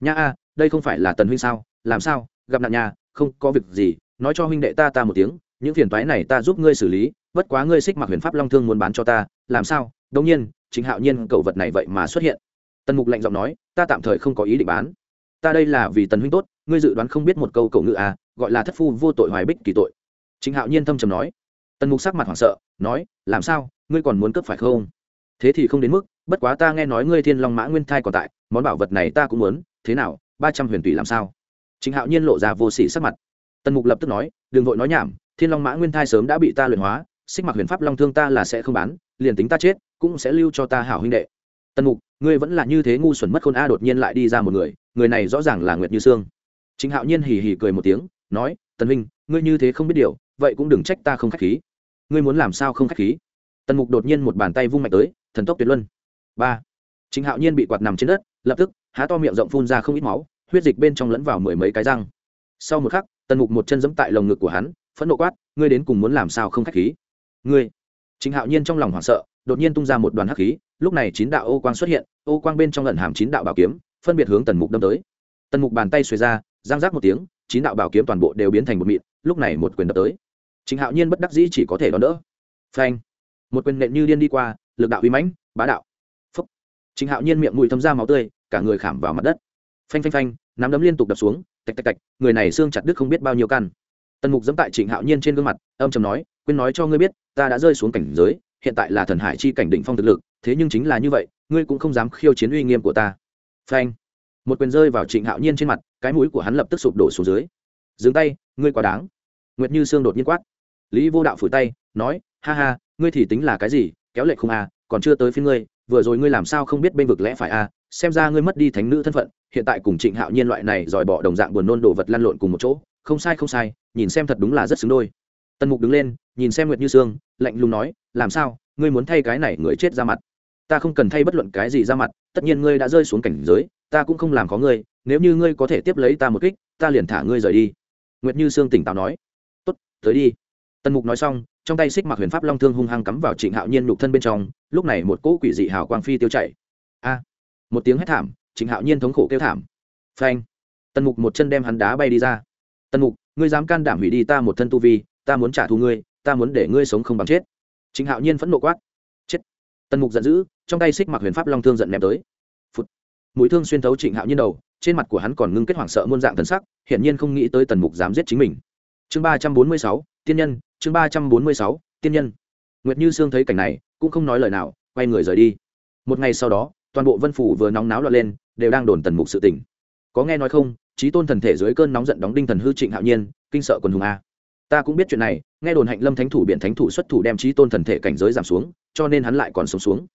Nha a, đây không phải là tần huynh sao? Làm sao? Gặp nạn nhà không có việc gì, nói cho huynh đệ ta ta một tiếng, những phiền toái này ta giúp ngươi xử lý, bất quá ngươi xích mặc huyền pháp long thương muốn bán cho ta, làm sao? Đông nhiên, chính hạo nhiên cậu vật này vậy mà xuất hiện. Tần mục lạnh giọng nói, ta tạm thời không có ý định bán. Ta đây là vì tần huynh tốt, ngươi dự đoán không biết một câu cầu ngữ à gọi là thất phu vô tội hoài bích kỳ tội. Chính hạo nhiên thâm trầm nói. Tần mục sắc mặt hoảng sợ, nói, làm sao? Ngươi còn muốn cướp phải không? Thế thì không đến mức, bất quá ta nghe nói ngươi thiên long mã nguyên thai còn tại, món bảo vật này ta cũng muốn, thế nào, ba trăm huyền tùy làm sao? Chính hạo nhiên lộ ra vô sỉ sắc mặt. Tần mục lập tức nói, đừng vội nói nhảm, thiên long mã nguyên thai sớm đã bị ta luyện hóa, xích mặc huyền pháp long thương ta là sẽ không bán, liền tính ta chết, cũng sẽ lưu cho ta hảo huynh đệ. Tần mục, ngươi vẫn là như thế ngu xuẩn mất khôn a, đột nhiên lại đi ra một người người này rõ ràng là nguyệt như sương. Chính hạo nhiên hì hì cười một tiếng nói tần minh, ngươi như thế không biết điều vậy cũng đừng trách ta không khách khí. Ngươi muốn làm sao không khách khí? Tần mục đột nhiên một bàn tay vung mạnh tới thần tốc tuyệt luân. Ba. Chính hạo nhiên bị quạt nằm trên đất lập tức há to miệng rộng phun ra không ít máu huyết dịch bên trong lẫn vào mười mấy cái răng. Sau một khắc tần mục một chân giẫm tại lồng ngực của hắn phẫn nộ quát ngươi đến cùng muốn làm sao không khách khí? Ngươi. Chính hạo nhiên trong lòng hoảng sợ đột nhiên tung ra một đoàn hắc khí lúc này chín đạo ô quang xuất hiện ô quang bên trong lần hàm chín đạo bảo kiếm phân biệt hướng tần mục đâm tới tần mục bàn tay xuề ra, giang rác một tiếng, chín đạo bảo kiếm toàn bộ đều biến thành một mịn, lúc này một quyền đập tới. Chính hạo nhiên bất đắc dĩ chỉ có thể đón đỡ. Phanh. Một quyền nện như điên đi qua, lực đạo uy mãnh, bá đạo. Phúc. Chính hạo nhiên miệng mùi thấm ra máu tươi, cả người khảm vào mặt đất. Phanh phanh phanh, nắm đấm liên tục đập xuống, tạch tạch tạch, người này xương chặt đứt không biết bao nhiêu căn. Tần mục dẫm tại trịnh hạo nhiên trên gương mặt, âm chầm nói, quên nói cho ngươi biết, ta đã rơi xuống cảnh giới, hiện tại là thần hải chi cảnh đỉnh phong thực lực, thế nhưng chính là như vậy, ngươi cũng không dám khiêu chiến uy nghiêm của ta. Phanh một quyền rơi vào trịnh hạo nhiên trên mặt, cái mũi của hắn lập tức sụp đổ xuống dưới. Dừng tay, ngươi quá đáng. Nguyệt như sương đột nhiên quát. Lý vô đạo phủi tay, nói, ha ha, ngươi thì tính là cái gì? Kéo lệ không à còn chưa tới phía ngươi, vừa rồi ngươi làm sao không biết bên vực lẽ phải à? Xem ra ngươi mất đi thánh nữ thân phận, hiện tại cùng trịnh hạo nhiên loại này dòi bỏ đồng dạng buồn nôn đồ vật lăn lộn cùng một chỗ, không sai không sai, nhìn xem thật đúng là rất xứng đôi. Tần mục đứng lên, nhìn xem nguyệt như sương, lạnh lùng nói, làm sao? Ngươi muốn thay cái này người chết ra mặt? Ta không cần thay bất luận cái gì ra mặt, tất nhiên ngươi đã rơi xuống cảnh giới, ta cũng không làm có ngươi, nếu như ngươi có thể tiếp lấy ta một kích, ta liền thả ngươi rời đi. Nguyệt như sương tỉnh táo nói. Tốt, tới đi. Tần mục nói xong, trong tay xích mặc huyền pháp long thương hung hăng cắm vào trịnh hạo nhiên nhục thân bên trong, lúc này một cỗ quỷ dị hào quang phi tiêu chảy a! Một tiếng hét thảm, trịnh hạo nhiên thống khổ kêu thảm. Phanh! Tần mục một chân đem hắn đá bay đi ra. Tần mục, ngươi dám can đảm hủy đi ta một thân tu vi, ta muốn trả thù ngươi, ta muốn để ngươi sống không bằng chết. Trịnh hạo nhiên phẫn nộ quát. Chết! Tần mục giận dữ trong tay xích mặc huyền pháp long thương giận ném tới. Phụt. mũi thương xuyên thấu trịnh hạo nhiên đầu, trên mặt của hắn còn ngưng kết hoảng sợ muôn dạng thần sắc, hiển nhiên không nghĩ tới tần mục dám giết chính mình. Chương ba trăm bốn mươi sáu, tiên nhân, chương ba trăm bốn mươi sáu, tiên nhân. Nguyệt như sương thấy cảnh này, cũng không nói lời nào, quay người rời đi. Một ngày sau đó, toàn bộ vân phủ vừa nóng náo loạn lên, đều đang đồn tần mục sự tỉnh có nghe nói không trí tôn thần thể dưới cơn nóng giận đóng đinh thần hư trịnh hạo nhiên, kinh sợ quần hùng a. Ta cũng biết chuyện này, nghe đồn hạnh lâm thánh thủ biện thánh thủ xuất thủ đem trí tôn thần thể cảnh giới giảm xuống, cho nên hắn lại còn sống xuống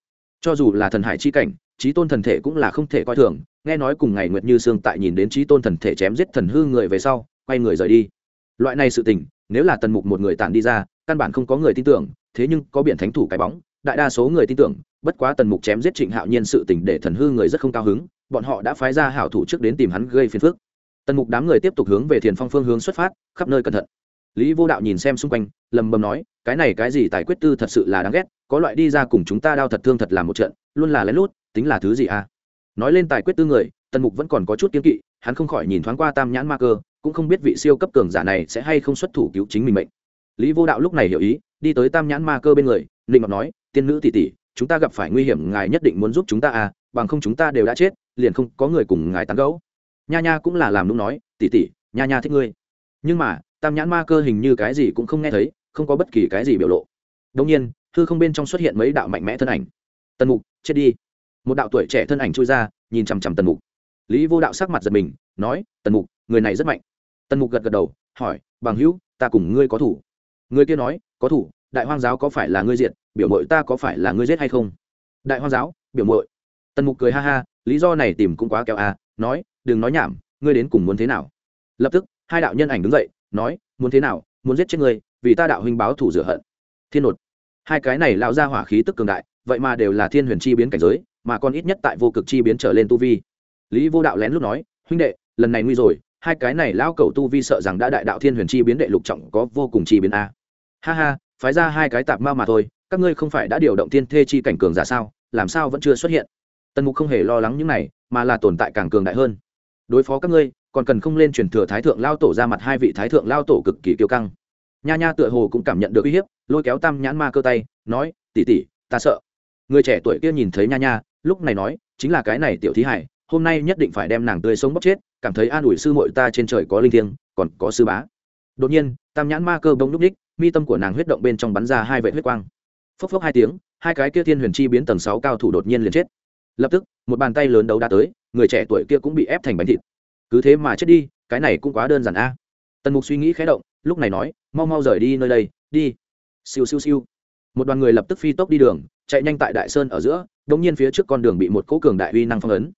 cho dù là thần hải chi cảnh trí tôn thần thể cũng là không thể coi thường. Nghe nói cùng ngày nguyệt như sương tại nhìn đến trí tôn thần thể chém giết thần hư người về sau, quay người rời đi. Loại này sự tình, nếu là tần mục một người tản đi ra, căn bản không có người tin tưởng, thế nhưng có biển thánh thủ cái bóng, đại đa số người tin tưởng, bất quá tần mục chém giết trịnh hạo nhiên sự tình để thần hư người rất không cao hứng, bọn họ đã phái ra hảo thủ trước đến tìm hắn gây phiền phức. Tần mục đám người tiếp tục hướng về thiền phong phương hướng xuất phát, khắp nơi cẩn thận. Lý vô đạo nhìn xem xung quanh, lầm bầm nói, cái này cái gì tài quyết tư thật sự là đáng ghét có loại đi ra cùng chúng ta đao thật thương thật làm một trận, luôn là lén lút, tính là thứ gì à? Nói lên tài quyết tư người, tần mục vẫn còn có chút kiên kỵ, hắn không khỏi nhìn thoáng qua tam nhãn ma cơ, cũng không biết vị siêu cấp cường giả này sẽ hay không xuất thủ cứu chính mình mệnh. Lý vô đạo lúc này hiểu ý, đi tới tam nhãn ma cơ bên người định ngọc nói, tiên nữ tỷ tỷ, chúng ta gặp phải nguy hiểm, ngài nhất định muốn giúp chúng ta à bằng không chúng ta đều đã chết, liền không có người cùng ngài tán gẫu. Nha nha cũng là làm đúng nói, tỷ tỷ, nha nha thích ngươi. Nhưng mà, tam nhãn ma cơ hình như cái gì cũng không nghe thấy, không có bất kỳ cái gì biểu lộ. Đông nhiên hư không bên trong xuất hiện mấy đạo mạnh mẽ thân ảnh. Tần mục, chết đi. Một đạo tuổi trẻ thân ảnh trôi ra, nhìn chằm chằm tần mục. Lý vô đạo sắc mặt giật mình, nói, tần mục, người này rất mạnh. Tần mục gật gật đầu, hỏi, bằng hữu, ta cùng ngươi có thủ? Người kia nói, có thủ, đại hoang giáo có phải là ngươi diện biểu mội ta có phải là ngươi giết hay không? Đại hoang giáo, biểu mội tần mục cười ha ha, lý do này tìm cũng quá kẹo à nói, đừng nói nhảm, ngươi đến cùng muốn thế nào? Lập tức, hai đạo nhân ảnh đứng dậy, nói, muốn thế nào, muốn giết chết ngươi, vì ta đạo huynh báo thủ rửa hận. Thiên nột hai cái này lão ra hỏa khí tức cường đại, vậy mà đều là thiên huyền chi biến cảnh giới, mà còn ít nhất tại vô cực chi biến trở lên tu vi. Lý vô đạo lén lúc nói, huynh đệ, lần này nguy rồi, hai cái này lão cầu tu vi sợ rằng đã đại đạo thiên huyền chi biến đệ lục trọng có vô cùng chi biến a. Ha ha, phái ra hai cái tạp ma mà thôi, các ngươi không phải đã điều động thiên thê chi cảnh cường giả sao, làm sao vẫn chưa xuất hiện? Tần mục không hề lo lắng những này, mà là tồn tại càng cường đại hơn. Đối phó các ngươi, còn cần không lên truyền thừa thái thượng lao tổ ra mặt hai vị thái thượng lao tổ cực kỳ kiêu căng nha nha tựa hồ cũng cảm nhận được uy hiếp, lôi kéo tam nhãn ma cơ tay, nói tỉ tỉ ta sợ. Người trẻ tuổi kia nhìn thấy nha nha, lúc này nói, chính là cái này tiểu thí hải, hôm nay nhất định phải đem nàng tươi sống bóc chết, cảm thấy an ủi sư muội ta trên trời có linh thiêng, còn có sư bá. Đột nhiên, tam nhãn ma cơ bông núp đích, mi tâm của nàng huyết động bên trong bắn ra hai vệ huyết quang. Phốc phốc hai tiếng, hai cái kia thiên huyền chi biến tầng sáu cao thủ đột nhiên liền chết. Lập tức, một bàn tay lớn đấu đã tới, người trẻ tuổi kia cũng bị ép thành bánh thịt. Cứ thế mà chết đi, cái này cũng quá đơn giản a. Tần mục suy nghĩ khé động lúc này nói, mau mau rời đi nơi đây, đi. Siêu siêu siêu. Một đoàn người lập tức phi tốc đi đường, chạy nhanh tại đại sơn ở giữa đ nhiên phía trước con đường bị một cỗ cường đại uy năng phong ấn.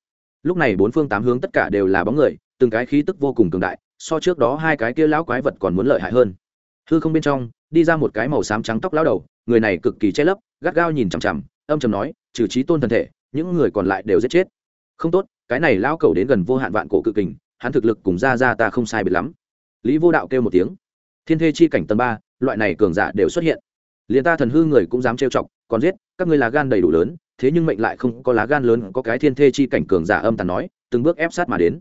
Lúc này bốn phương tám hướng tất cả đều là bóng người, từng cái khí tức vô cùng cường đại, so trước đó hai cái kia lão quái vật còn muốn lợi hại hơn. Hư không bên trong, đi ra một cái màu xám trắng tóc lão đầu, người này cực kỳ che lấp, gắt gao nhìn chằm chằm, âm chầm nói, trừ trí tôn thân thể, những người còn lại đều giết chết. Không tốt, cái này lão cầu đến gần vô hạn vạn cổ cự kình, hắn thực lực cùng ra ra ta không sai biệt lắm. Lý vô đạo kêu một tiếng thiên thê chi cảnh tầng ba, loại này cường giả đều xuất hiện. Liền ta thần hư người cũng dám trêu chọc, còn giết, các ngươi lá gan đầy đủ lớn, thế nhưng mệnh lại không có lá gan lớn, có cái thiên thê chi cảnh cường giả âm tàn nói, từng bước ép sát mà đến.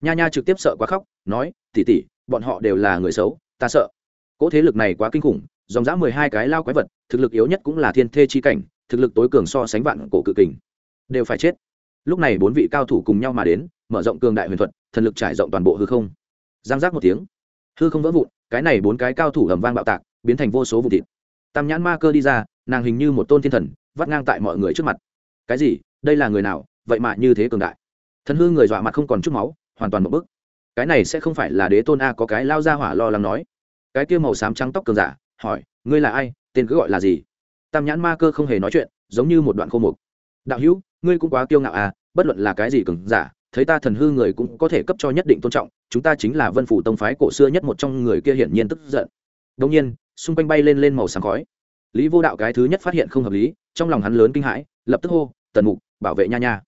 Nha nha trực tiếp sợ quá khóc, nói tỉ tỉ bọn họ đều là người xấu, ta sợ. Cỗ thế lực này quá kinh khủng, dòng dã mười hai cái lao quái vật, thực lực yếu nhất cũng là thiên thê chi cảnh, thực lực tối cường so sánh vạn cổ cự kình, đều phải chết. Lúc này bốn vị cao thủ cùng nhau mà đến, mở rộng cường đại huyền thuật, thần lực trải rộng toàn bộ hư không. Giang giác một tiếng hư không vỡ vụn, cái này bốn cái cao thủ ầm vang bạo tạc, biến thành vô số vụ thịt. Tam nhãn ma cơ đi ra, nàng hình như một tôn thiên thần, vắt ngang tại mọi người trước mặt. Cái gì? Đây là người nào? Vậy mà như thế cường đại. Thần hư người dọa mặt không còn chút máu, hoàn toàn một bức cái này sẽ không phải là đế tôn a có cái lao ra hỏa lo lắng nói. Cái kia màu xám trắng tóc cường giả, hỏi, ngươi là ai? Tên cứ gọi là gì? Tam nhãn ma cơ không hề nói chuyện, giống như một đoạn khô mục. Đạo hữu, ngươi cũng quá kiêu ngạo à bất luận là cái gì cường giả thấy ta thần hư người cũng có thể cấp cho nhất định tôn trọng, chúng ta chính là vân phủ tông phái cổ xưa nhất một trong người kia hiển nhiên tức giận. Đông nhiên, xung quanh bay lên lên màu sáng khói. Lý vô đạo cái thứ nhất phát hiện không hợp lý, trong lòng hắn lớn kinh hãi, lập tức hô, tần mục, bảo vệ nha nha.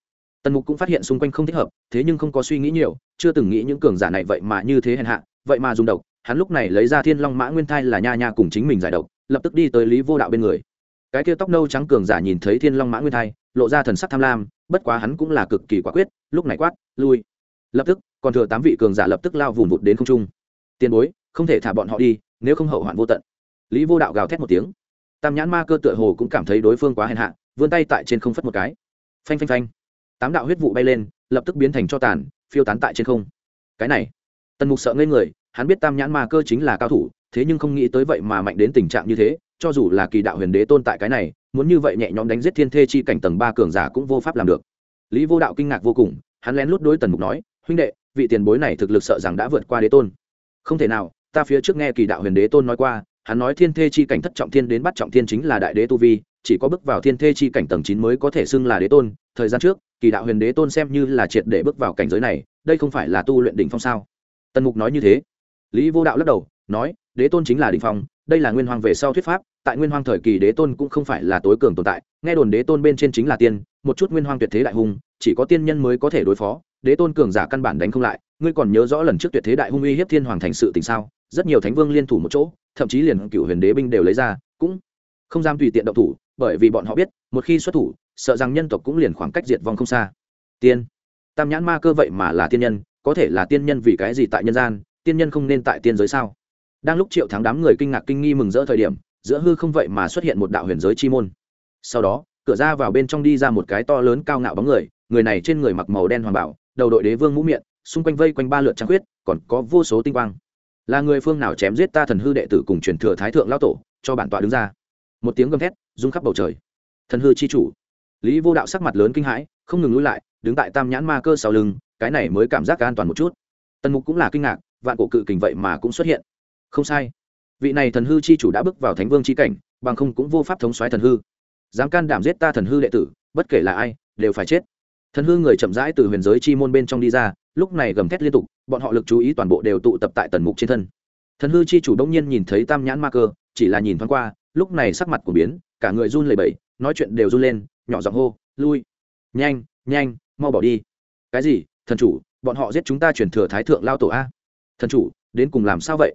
Tần mục cũng phát hiện xung quanh không thích hợp, thế nhưng không có suy nghĩ nhiều, chưa từng nghĩ những cường giả này vậy mà như thế hèn hạ, vậy mà dùng độc, hắn lúc này lấy ra thiên long mã nguyên thai là nha nha cùng chính mình giải độc, lập tức đi tới lý vô đạo bên người. Cái kia tóc nâu trắng cường giả nhìn thấy thiên long mã nguyên thai lộ ra thần sắc tham lam, bất quá hắn cũng là cực kỳ quả quyết, lúc này quát, lui. Lập tức, còn thừa tám vị cường giả lập tức lao vụn vụt đến không trung. Tiền bối, không thể thả bọn họ đi, nếu không hậu hoạn vô tận. Lý vô đạo gào thét một tiếng. Tam nhãn ma cơ tựa hồ cũng cảm thấy đối phương quá hèn hạ, vươn tay tại trên không phất một cái. Phanh phanh phanh. Tám đạo huyết vụ bay lên, lập tức biến thành cho tàn, phiêu tán tại trên không. Cái này, tần mục sợ ngây người, hắn biết tam nhãn ma cơ chính là cao thủ, thế nhưng không nghĩ tới vậy mà mạnh đến tình trạng như thế cho dù là kỳ đạo huyền đế tôn tại cái này, muốn như vậy nhẹ nhõm đánh giết thiên thê chi cảnh tầng ba cường giả cũng vô pháp làm được. Lý vô đạo kinh ngạc vô cùng, hắn lén lút đối tần mục nói, huynh đệ, vị tiền bối này thực lực sợ rằng đã vượt qua đế tôn. Không thể nào, ta phía trước nghe kỳ đạo huyền đế tôn nói qua, hắn nói thiên thê chi cảnh thất trọng thiên đến bắt trọng thiên chính là đại đế tu vi, chỉ có bước vào thiên thê chi cảnh tầng chín mới có thể xưng là đế tôn. Thời gian trước, kỳ đạo huyền đế tôn xem như là triệt để bước vào cảnh giới này, đây không phải là tu luyện đỉnh phong sao? Tần mục nói như thế. Lý vô đạo lắc đầu, nói, đế tôn chính là đỉnh phong đây là nguyên hoàng về sau thuyết pháp, tại nguyên hoàng thời kỳ đế tôn cũng không phải là tối cường tồn tại, nghe đồn đế tôn bên trên chính là tiên, một chút nguyên hoàng tuyệt thế đại hùng chỉ có tiên nhân mới có thể đối phó, đế tôn cường giả căn bản đánh không lại, ngươi còn nhớ rõ lần trước tuyệt thế đại hung uy hiếp thiên hoàng thành sự tình sao, rất nhiều thánh vương liên thủ một chỗ, thậm chí liền cựu huyền đế binh đều lấy ra, cũng không dám tùy tiện động thủ, bởi vì bọn họ biết, một khi xuất thủ, sợ rằng nhân tộc cũng liền khoảng cách diệt vong không xa. Tiên, tam nhãn ma cơ vậy mà là tiên nhân, có thể là tiên nhân vì cái gì tại nhân gian, tiên nhân không nên tại tiên giới sao? Đang lúc triệu thắng đám người kinh ngạc kinh nghi mừng rỡ thời điểm, giữa hư không vậy mà xuất hiện một đạo huyền giới chi môn. Sau đó, cửa ra vào bên trong đi ra một cái to lớn cao ngạo bóng người người này trên người mặc màu đen hoàng bảo, đầu đội đế vương mũ miệng, xung quanh vây quanh ba lượt trăng khuyết, còn có vô số tinh quang. Là người phương nào chém giết ta thần hư đệ tử cùng truyền thừa thái thượng lao tổ, cho bản tọa đứng ra. Một tiếng gầm thét, rung khắp bầu trời. Thần hư chi chủ. Lý vô đạo sắc mặt lớn kinh hãi, không ngừng lui lại, đứng tại tam nhãn ma cơ sau lưng, cái này mới cảm giác an toàn một chút. Tần mục cũng là kinh ngạc, vạn cổ cự kình vậy mà cũng xuất hiện không sai. Vị này thần hư chi chủ đã bước vào thánh vương chi cảnh, bằng không cũng vô pháp thống soái thần hư. Dám can đảm giết ta thần hư đệ tử, bất kể là ai, đều phải chết. Thần hư người chậm rãi từ huyền giới chi môn bên trong đi ra, lúc này gầm thét liên tục, bọn họ lực chú ý toàn bộ đều tụ tập tại tần mục trên thân. Thần hư chi chủ đông nhiên nhìn thấy tam nhãn ma cơ, chỉ là nhìn thoáng qua, lúc này sắc mặt của biến, cả người run lẩy bẩy, nói chuyện đều run lên, nhỏ giọng hô, lui, nhanh nhanh, mau bỏ đi. Cái gì? Thần chủ, bọn họ giết chúng ta chuyển thừa thái thượng lao tổ a. Thần chủ, đến cùng làm sao vậy?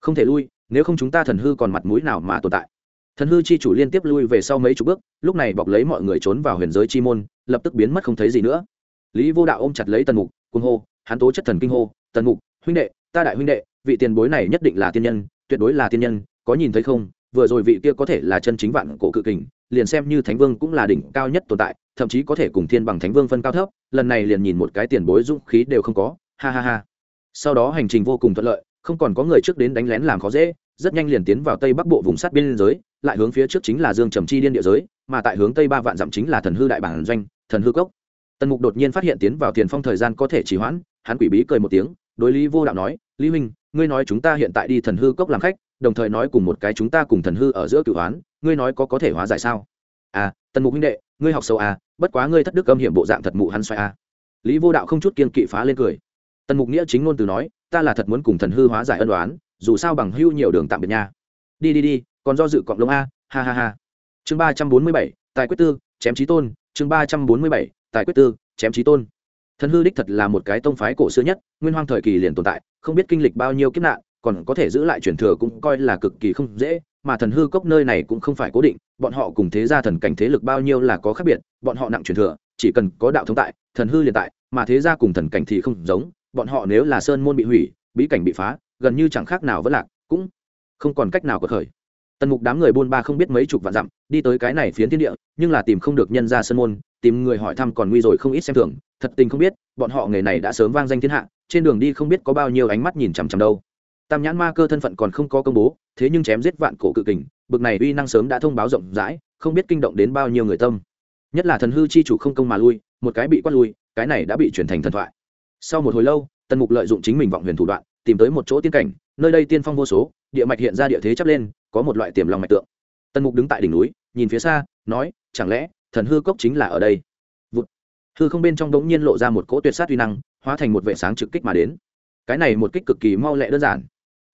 Không thể lui, nếu không chúng ta thần hư còn mặt mũi nào mà tồn tại. Thần hư chi chủ liên tiếp lui về sau mấy chục bước, lúc này bọc lấy mọi người trốn vào huyền giới chi môn, lập tức biến mất không thấy gì nữa. Lý vô đạo ôm chặt lấy tần mục cung hô, hắn tố chất thần kinh hô, tần mục, huynh đệ, ta đại huynh đệ, vị tiền bối này nhất định là tiên nhân, tuyệt đối là tiên nhân, có nhìn thấy không? Vừa rồi vị kia có thể là chân chính vạn cổ cự kình, liền xem như thánh vương cũng là đỉnh cao nhất tồn tại, thậm chí có thể cùng thiên bằng thánh vương phân cao thấp, lần này liền nhìn một cái tiền bối dũng khí đều không có, ha ha ha. Sau đó hành trình vô cùng thuận lợi không còn có người trước đến đánh lén làm khó dễ, rất nhanh liền tiến vào tây bắc bộ vùng sát biên giới, lại hướng phía trước chính là dương trầm chi điên địa giới, mà tại hướng tây ba vạn dặm chính là thần hư đại bản doanh, thần hư cốc. Tần mục đột nhiên phát hiện tiến vào tiền phong thời gian có thể trì hoãn, hắn quỷ bí cười một tiếng, đối lý vô đạo nói, lý huynh, ngươi nói chúng ta hiện tại đi thần hư cốc làm khách, đồng thời nói cùng một cái chúng ta cùng thần hư ở giữa cửu hoán, ngươi nói có có thể hóa giải sao? À tần mục huynh đệ, ngươi học sâu à bất quá ngươi thất đức âm hiểm bộ dạng thật mụ hắn xoay à. Lý vô đạo không chút kiên kỵ phá lên cười. Tần mục nghĩa chính ngôn từ nói ta là thật muốn cùng thần hư hóa giải ân đoán dù sao bằng hưu nhiều đường tạm biệt nha. Đi đi đi, còn do dự cọng lông a, ha ha ha. Chương ba trăm bốn mươi bảy, tài quyết tư, chém trí tôn. Chương ba trăm bốn mươi bảy, tài quyết tư, chém trí tôn. Thần hư đích thật là một cái tông phái cổ xưa nhất, nguyên hoang thời kỳ liền tồn tại, không biết kinh lịch bao nhiêu kiếp nạn, còn có thể giữ lại truyền thừa cũng coi là cực kỳ không dễ, mà thần hư cốc nơi này cũng không phải cố định, bọn họ cùng thế gia thần cảnh thế lực bao nhiêu là có khác biệt, bọn họ nặng truyền thừa, chỉ cần có đạo thống tại, thần hư liền tại, mà thế gia cùng thần cảnh thì không giống bọn họ nếu là sơn môn bị hủy, bí cảnh bị phá, gần như chẳng khác nào vẫn lạc, cũng không còn cách nào có khởi tần mục đám người buôn ba không biết mấy chục vạn dặm, đi tới cái này phiến thiên địa, nhưng là tìm không được nhân ra sơn môn, tìm người hỏi thăm còn nguy rồi không ít xem thường, thật tình không biết, bọn họ nghề này đã sớm vang danh thiên hạ, trên đường đi không biết có bao nhiêu ánh mắt nhìn chằm chằm đâu. Tam nhãn ma cơ thân phận còn không có công bố, thế nhưng chém giết vạn cổ cự kình, bực này uy năng sớm đã thông báo rộng rãi, không biết kinh động đến bao nhiêu người tâm. Nhất là thần hư chi chủ không công mà lui, một cái bị quát lui, cái này đã bị chuyển thành thần thoại sau một hồi lâu, tần mục lợi dụng chính mình vọng huyền thủ đoạn, tìm tới một chỗ tiên cảnh, nơi đây tiên phong vô số, địa mạch hiện ra địa thế chắp lên, có một loại tiềm lòng mạch tượng. Tần mục đứng tại đỉnh núi, nhìn phía xa, nói, chẳng lẽ thần hư cốc chính là ở đây? Vụt. hư không bên trong đống nhiên lộ ra một cỗ tuyệt sát uy năng, hóa thành một vệ sáng trực kích mà đến. Cái này một kích cực kỳ mau lẹ đơn giản.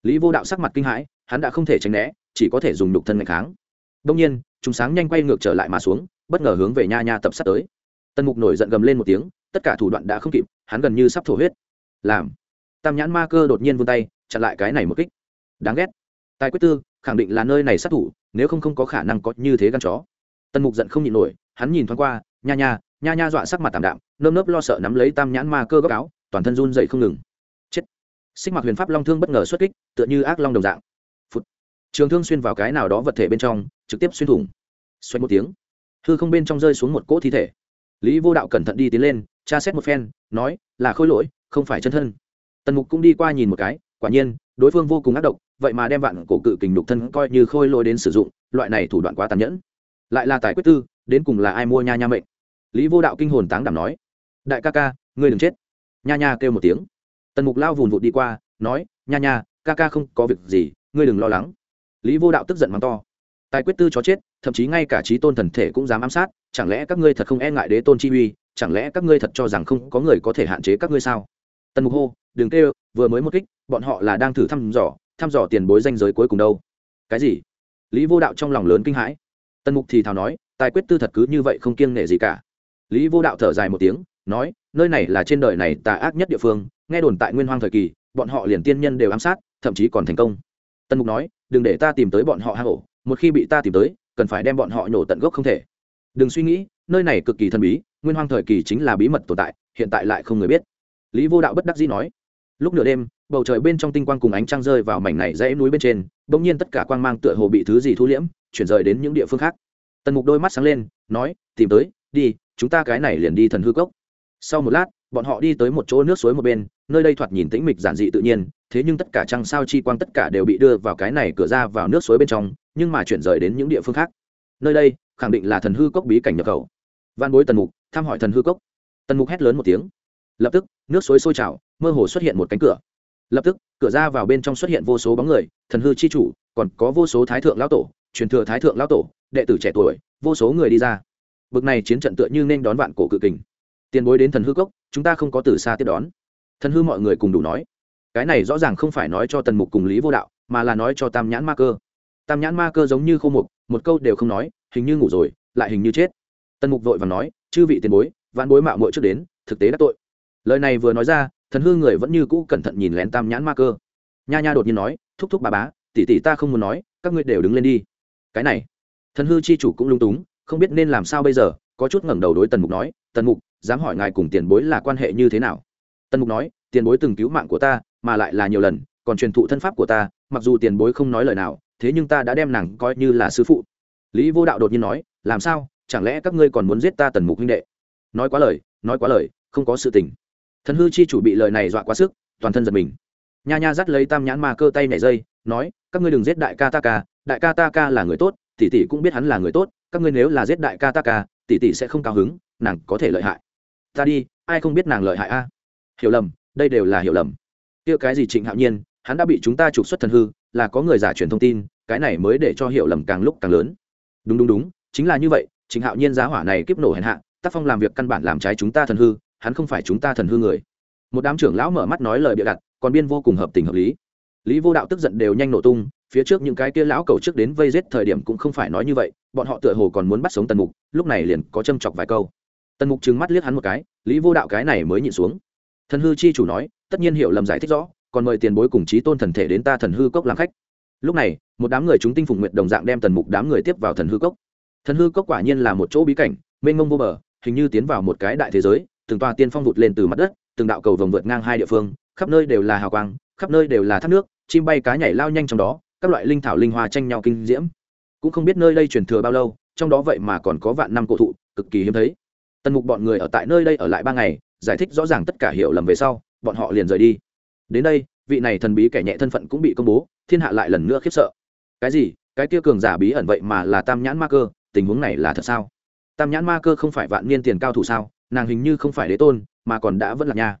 Lý vô đạo sắc mặt kinh hãi, hắn đã không thể tránh né, chỉ có thể dùng đục thân ngày kháng. Đông nhiên, chúng sáng nhanh quay ngược trở lại mà xuống, bất ngờ hướng về nha nha tập sát tới. Tần mục nổi giận gầm lên một tiếng tất cả thủ đoạn đã không kịp, hắn gần như sắp thổ huyết. Làm. Tam nhãn ma cơ đột nhiên vươn tay, chặn lại cái này một kích. Đáng ghét. Tài quyết tư, khẳng định là nơi này sát thủ, nếu không không có khả năng có như thế gan chó. Tần mục giận không nhịn nổi, hắn nhìn thoáng qua, nha nha nha nha dọa sắc mặt tảm đạm, nơm nớp lo sợ nắm lấy tam nhãn ma cơ góc áo, toàn thân run dậy không ngừng. Chết. Sinh mặt huyền pháp long thương bất ngờ xuất kích, tựa như ác long đồng dạng. Phút trường thương xuyên vào cái nào đó vật thể bên trong, trực tiếp xuyên thủng. Xoay một tiếng. Hư không bên trong rơi xuống một cỗ thi thể lý vô đạo cẩn thận đi tiến lên, tra xét một phen, nói, là khôi lỗi, không phải chân thân. Tần mục cũng đi qua nhìn một cái, quả nhiên, đối phương vô cùng ác độc, vậy mà đem vạn cổ cự kình đục thân coi như khôi lỗi đến sử dụng, loại này thủ đoạn quá tàn nhẫn. Lại là tài quyết tư, đến cùng là ai mua nha nha mệnh? Lý vô đạo kinh hồn táng đảm nói, đại ca ca, ngươi đừng chết. Nha nha kêu một tiếng. Tần mục lao vùn vụt đi qua, nói, nha nha, ca ca không có việc gì, ngươi đừng lo lắng. Lý vô đạo tức giận mắng to tài quyết tư chó chết, thậm chí ngay cả trí tôn thần thể cũng dám ám sát, chẳng lẽ các ngươi thật không e ngại đế tôn chi uy, chẳng lẽ các ngươi thật cho rằng không có người có thể hạn chế các ngươi sao? Tần mục hô, đừng kêu, vừa mới một kích, bọn họ là đang thử thăm dò thăm dò tiền bối danh giới cuối cùng đâu. Cái gì? Lý vô đạo trong lòng lớn kinh hãi. Tần mục thì thào nói, tài quyết tư thật cứ như vậy không kiêng nể gì cả. Lý vô đạo thở dài một tiếng, nói, nơi này là trên đời này tà ác nhất địa phương, nghe đồn tại nguyên hoang thời kỳ, bọn họ liền tiên nhân đều ám sát, thậm chí còn thành công. Tần mục nói, đừng để ta tìm tới bọn họ hang ổ một khi bị ta tìm tới, cần phải đem bọn họ nhổ tận gốc không thể. Đừng suy nghĩ, nơi này cực kỳ thần bí, nguyên hoang thời kỳ chính là bí mật tồn tại, hiện tại lại không người biết. Lý vô đạo bất đắc dĩ nói. Lúc nửa đêm, bầu trời bên trong tinh quang cùng ánh trăng rơi vào mảnh này dãy núi bên trên đ ỗ n g nhiên tất cả quang mang tựa hồ bị thứ gì thu liễm, chuyển rời đến những địa phương khác. Tần mục đôi mắt sáng lên, nói, tìm tới, đi, chúng ta cái này liền đi thần hư cốc. Sau một lát, bọn họ đi tới một chỗ nước suối một bên, nơi đây thoạt nhìn tĩnh mịch giản dị tự nhiên thế nhưng tất cả trăng sao chi quang tất cả đều bị đưa vào cái này cửa ra vào nước suối bên trong, nhưng mà chuyển rời đến những địa phương khác. Nơi đây, khẳng định là thần hư cốc bí cảnh nhập khẩu. Văn bối tần mục, thăm hỏi thần hư cốc. Tần mục hét lớn một tiếng. Lập tức, nước suối sôi trào, mơ hồ xuất hiện một cánh cửa. Lập tức, cửa ra vào bên trong xuất hiện vô số bóng người, thần hư chi chủ, còn có vô số thái thượng lão tổ, truyền thừa thái thượng lão tổ, đệ tử trẻ tuổi, vô số người đi ra. Bực này chiến trận tựa như nên đón vạn cổ cự kình. Tiền bối đến thần hư cốc, chúng ta không có từ xa tiếp đón. Thần hư mọi người cùng đủ nói cái này rõ ràng không phải nói cho tần mục cùng lý vô đạo, mà là nói cho tam nhãn ma cơ. Tam nhãn ma cơ giống như khô mục, một câu đều không nói, hình như ngủ rồi, lại hình như chết. Tần mục vội và nói, chư vị tiền bối vạn bối mạo muội trước đến, thực tế đã tội. Lời này vừa nói ra, thần hư người vẫn như cũ cẩn thận nhìn lén tam nhãn ma cơ. Nha nha đột nhiên nói, thúc thúc bà bá, tỷ tỷ ta không muốn nói, các ngươi đều đứng lên đi. Cái này, thần hư chi chủ cũng lung túng, không biết nên làm sao bây giờ, có chút ngẩng đầu đối tần mục nói, tần mục, dám hỏi ngài cùng tiền bối là quan hệ như thế nào? Tần mục nói, tiền bối từng cứu mạng của ta mà lại là nhiều lần, còn truyền thụ thân pháp của ta, mặc dù tiền bối không nói lời nào, thế nhưng ta đã đem nàng coi như là sư phụ. Lý vô đạo đột nhiên nói, làm sao? Chẳng lẽ các ngươi còn muốn giết ta tần mục huynh đệ? Nói quá lời, nói quá lời, không có sự tình. Thần hư chi chủ bị lời này dọa quá sức, toàn thân giật mình. Nha nha dắt lấy tam nhãn ma cơ tay nhảy dây, nói, các ngươi đừng giết đại ca ta ca, đại ca ta ca là người tốt, tỷ tỷ cũng biết hắn là người tốt, các ngươi nếu là giết đại ca ta ca, tỷ tỷ sẽ không cao hứng, nàng có thể lợi hại. Ta đi, ai không biết nàng lợi hại a? Hiểu lầm, đây đều là hiểu lầm kia cái gì trịnh hạo nhiên, hắn đã bị chúng ta trục xuất thần hư, là có người giả truyền thông tin, cái này mới để cho hiểu lầm càng lúc càng lớn. Đúng đúng đúng, chính là như vậy, trịnh hạo nhiên giá hỏa này kiếp nổ hèn hạ, tác phong làm việc căn bản làm trái chúng ta thần hư, hắn không phải chúng ta thần hư người. Một đám trưởng lão mở mắt nói lời bịa đặt, còn biên vô cùng hợp tình hợp lý. Lý vô đạo tức giận đều nhanh nổ tung, phía trước những cái kia lão cầu trước đến vây giết thời điểm cũng không phải nói như vậy, bọn họ tựa hồ còn muốn bắt sống tần mục, lúc này liền có châm chọc vài câu. Tần mục trừng mắt liếc hắn một cái, lý vô đạo cái này mới nhịn xuống thần hư chi chủ nói, tất nhiên hiểu lầm giải thích rõ, còn mời tiền bối cùng trí tôn thần thể đến ta thần hư cốc làm khách. Lúc này, một đám người chúng tinh phùng nguyện đồng dạng đem tần mục đám người tiếp vào thần hư cốc. Thần hư cốc quả nhiên là một chỗ bí cảnh, mênh mông vô bờ, hình như tiến vào một cái đại thế giới, từng tòa tiên phong vụt lên từ mặt đất, từng đạo cầu vồng vượt ngang hai địa phương, khắp nơi đều là hào quang, khắp nơi đều là thác nước, chim bay cá nhảy lao nhanh trong đó, các loại linh thảo linh hoa tranh nhau kinh diễm. Cũng không biết nơi đây truyền thừa bao lâu, trong đó vậy mà còn có vạn năm cổ thụ, cực kỳ hiếm thấy. Tần mục bọn người ở tại nơi đây ở lại ba ngày giải thích rõ ràng tất cả hiểu lầm về sau, bọn họ liền rời đi. Đến đây, vị này thần bí kẻ nhẹ thân phận cũng bị công bố, thiên hạ lại lần nữa khiếp sợ. Cái gì? Cái kia cường giả bí ẩn vậy mà là tam nhãn ma cơ? Tình huống này là thật sao? Tam nhãn ma cơ không phải vạn niên tiền cao thủ sao? Nàng hình như không phải đế tôn, mà còn đã vẫn là nha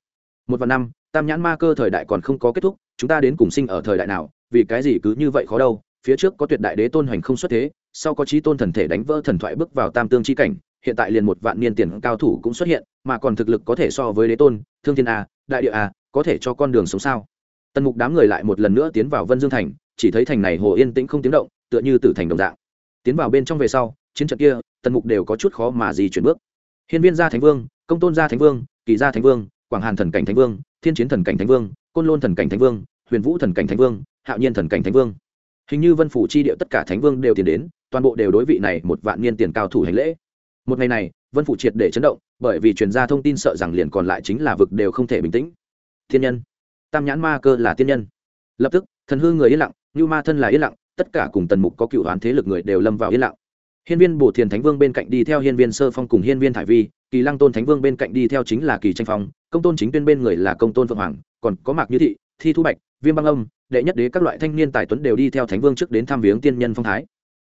một vạn năm, tam nhãn ma cơ thời đại còn không có kết thúc, chúng ta đến cùng sinh ở thời đại nào, vì cái gì cứ như vậy khó đâu? Phía trước có tuyệt đại đế tôn hoành không xuất thế, sau có trí tôn thần thể đánh vỡ thần thoại bước vào tam tương chi cảnh, hiện tại liền một vạn niên tiền cao thủ cũng xuất hiện mà còn thực lực có thể so với đế tôn, thương thiên a, đại địa a, có thể cho con đường sống sao? Tần mục đám người lại một lần nữa tiến vào vân dương thành, chỉ thấy thành này hồ yên tĩnh không tiếng động, tựa như tử thành đồng dạng. Tiến vào bên trong về sau, chiến trận kia, tần mục đều có chút khó mà gì chuyển bước. Hiên viên gia thánh vương, công tôn gia thánh vương, kỳ gia thánh vương, quảng hàn thần cảnh thánh vương, thiên chiến thần cảnh thánh vương, côn lôn thần cảnh thánh vương, huyền vũ thần cảnh thánh vương, hạo nhiên thần cảnh thánh vương. Hình như vân phủ chi điệu tất cả thánh vương đều tiền đến, toàn bộ đều đối vị này một vạn niên tiền cao thủ hành lễ một ngày này, vân phụ triệt để chấn động, bởi vì truyền ra thông tin sợ rằng liền còn lại chính là vực đều không thể bình tĩnh. Thiên nhân. Tam nhãn ma cơ là tiên nhân. Lập tức, thần hư người yên lặng như ma thân là yên lặng, tất cả cùng tần mục có cựu đoán thế lực người đều lâm vào yên lặng. Hiên viên bổ thiền thánh vương bên cạnh đi theo hiên viên sơ phong cùng hiên viên thải vi, kỳ lăng tôn thánh vương bên cạnh đi theo chính là kỳ tranh phong, công tôn chính tuyên bên người là công tôn phượng hoàng, còn có mạc như thị, thi thu bạch, viêm băng âm, đệ nhất đế các loại thanh niên tài tuấn đều đi theo thánh vương trước đến thăm viếng tiên nhân phong thái.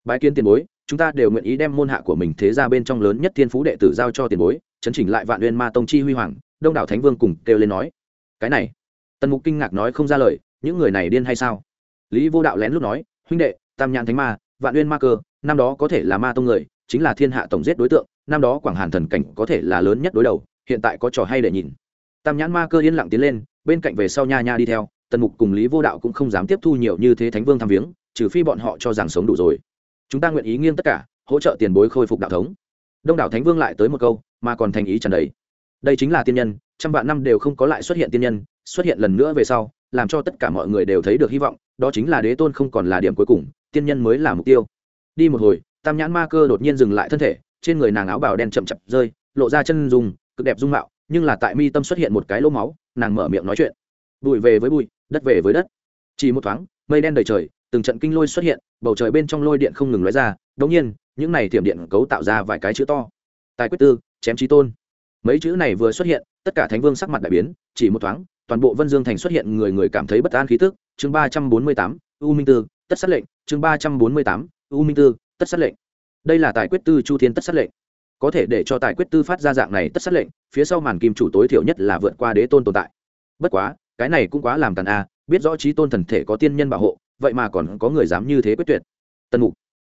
Bái kiến tiền bối chúng ta đều nguyện ý đem môn hạ của mình thế ra bên trong lớn nhất thiên phú đệ tử giao cho tiền bối, chấn chỉnh lại vạn uyên ma tông chi huy hoàng, đông đảo thánh vương cùng kêu lên nói. Cái này, tần mục kinh ngạc nói không ra lời, những người này điên hay sao? Lý vô đạo lén lúc nói, huynh đệ, tam nhãn thánh ma, vạn uyên ma cơ, năm đó có thể là ma tông người, chính là thiên hạ tổng giết đối tượng, năm đó quảng hàn thần cảnh có thể là lớn nhất đối đầu, hiện tại có trò hay để nhìn. Tam nhãn ma cơ yên lặng tiến lên, bên cạnh về sau nha nha đi theo, tần mục cùng lý vô đạo cũng không dám tiếp thu nhiều như thế thánh vương tham viếng, trừ phi bọn họ cho rằng sống đủ rồi chúng ta nguyện ý nghiêng tất cả, hỗ trợ tiền bối khôi phục đạo thống. Đông đảo thánh vương lại tới một câu, mà còn thành ý trần đấy đây chính là tiên nhân, trăm vạn năm đều không có lại xuất hiện tiên nhân, xuất hiện lần nữa về sau, làm cho tất cả mọi người đều thấy được hy vọng, đó chính là đế tôn không còn là điểm cuối cùng, tiên nhân mới là mục tiêu. Đi một hồi, tam nhãn ma cơ đột nhiên dừng lại thân thể, trên người nàng áo bào đen chậm chậm rơi, lộ ra chân dùng cực đẹp dung mạo, nhưng là tại mi tâm xuất hiện một cái lỗ máu, nàng mở miệng nói chuyện. Bụi về với bụi, đất về với đất. Chỉ một thoáng, mây đen đầy trời từng trận kinh lôi xuất hiện, bầu trời bên trong lôi điện không ngừng lóe ra, đống nhiên, những này thiểm điện cấu tạo ra vài cái chữ to. Tài quyết tư, chém trí tôn. Mấy chữ này vừa xuất hiện, tất cả thánh vương sắc mặt đại biến, chỉ một thoáng, toàn bộ vân dương thành xuất hiện người người cảm thấy bất an khí tức. Chương ba trăm bốn mươi tám, u minh tư, tất sát lệnh. Chương ba trăm bốn mươi tám, u minh tư, tất sát lệnh. Đây là tài quyết tư chu thiên tất sát lệnh. Có thể để cho tài quyết tư phát ra dạng này tất sát lệnh, phía sau màn kim chủ tối thiểu nhất là vượt qua đế tôn tồn tại. Bất quá, cái này cũng quá làm tàn a, biết rõ trí tôn thần thể có tiên nhân bảo hộ vậy mà còn có người dám như thế quyết tuyệt. Tần mục.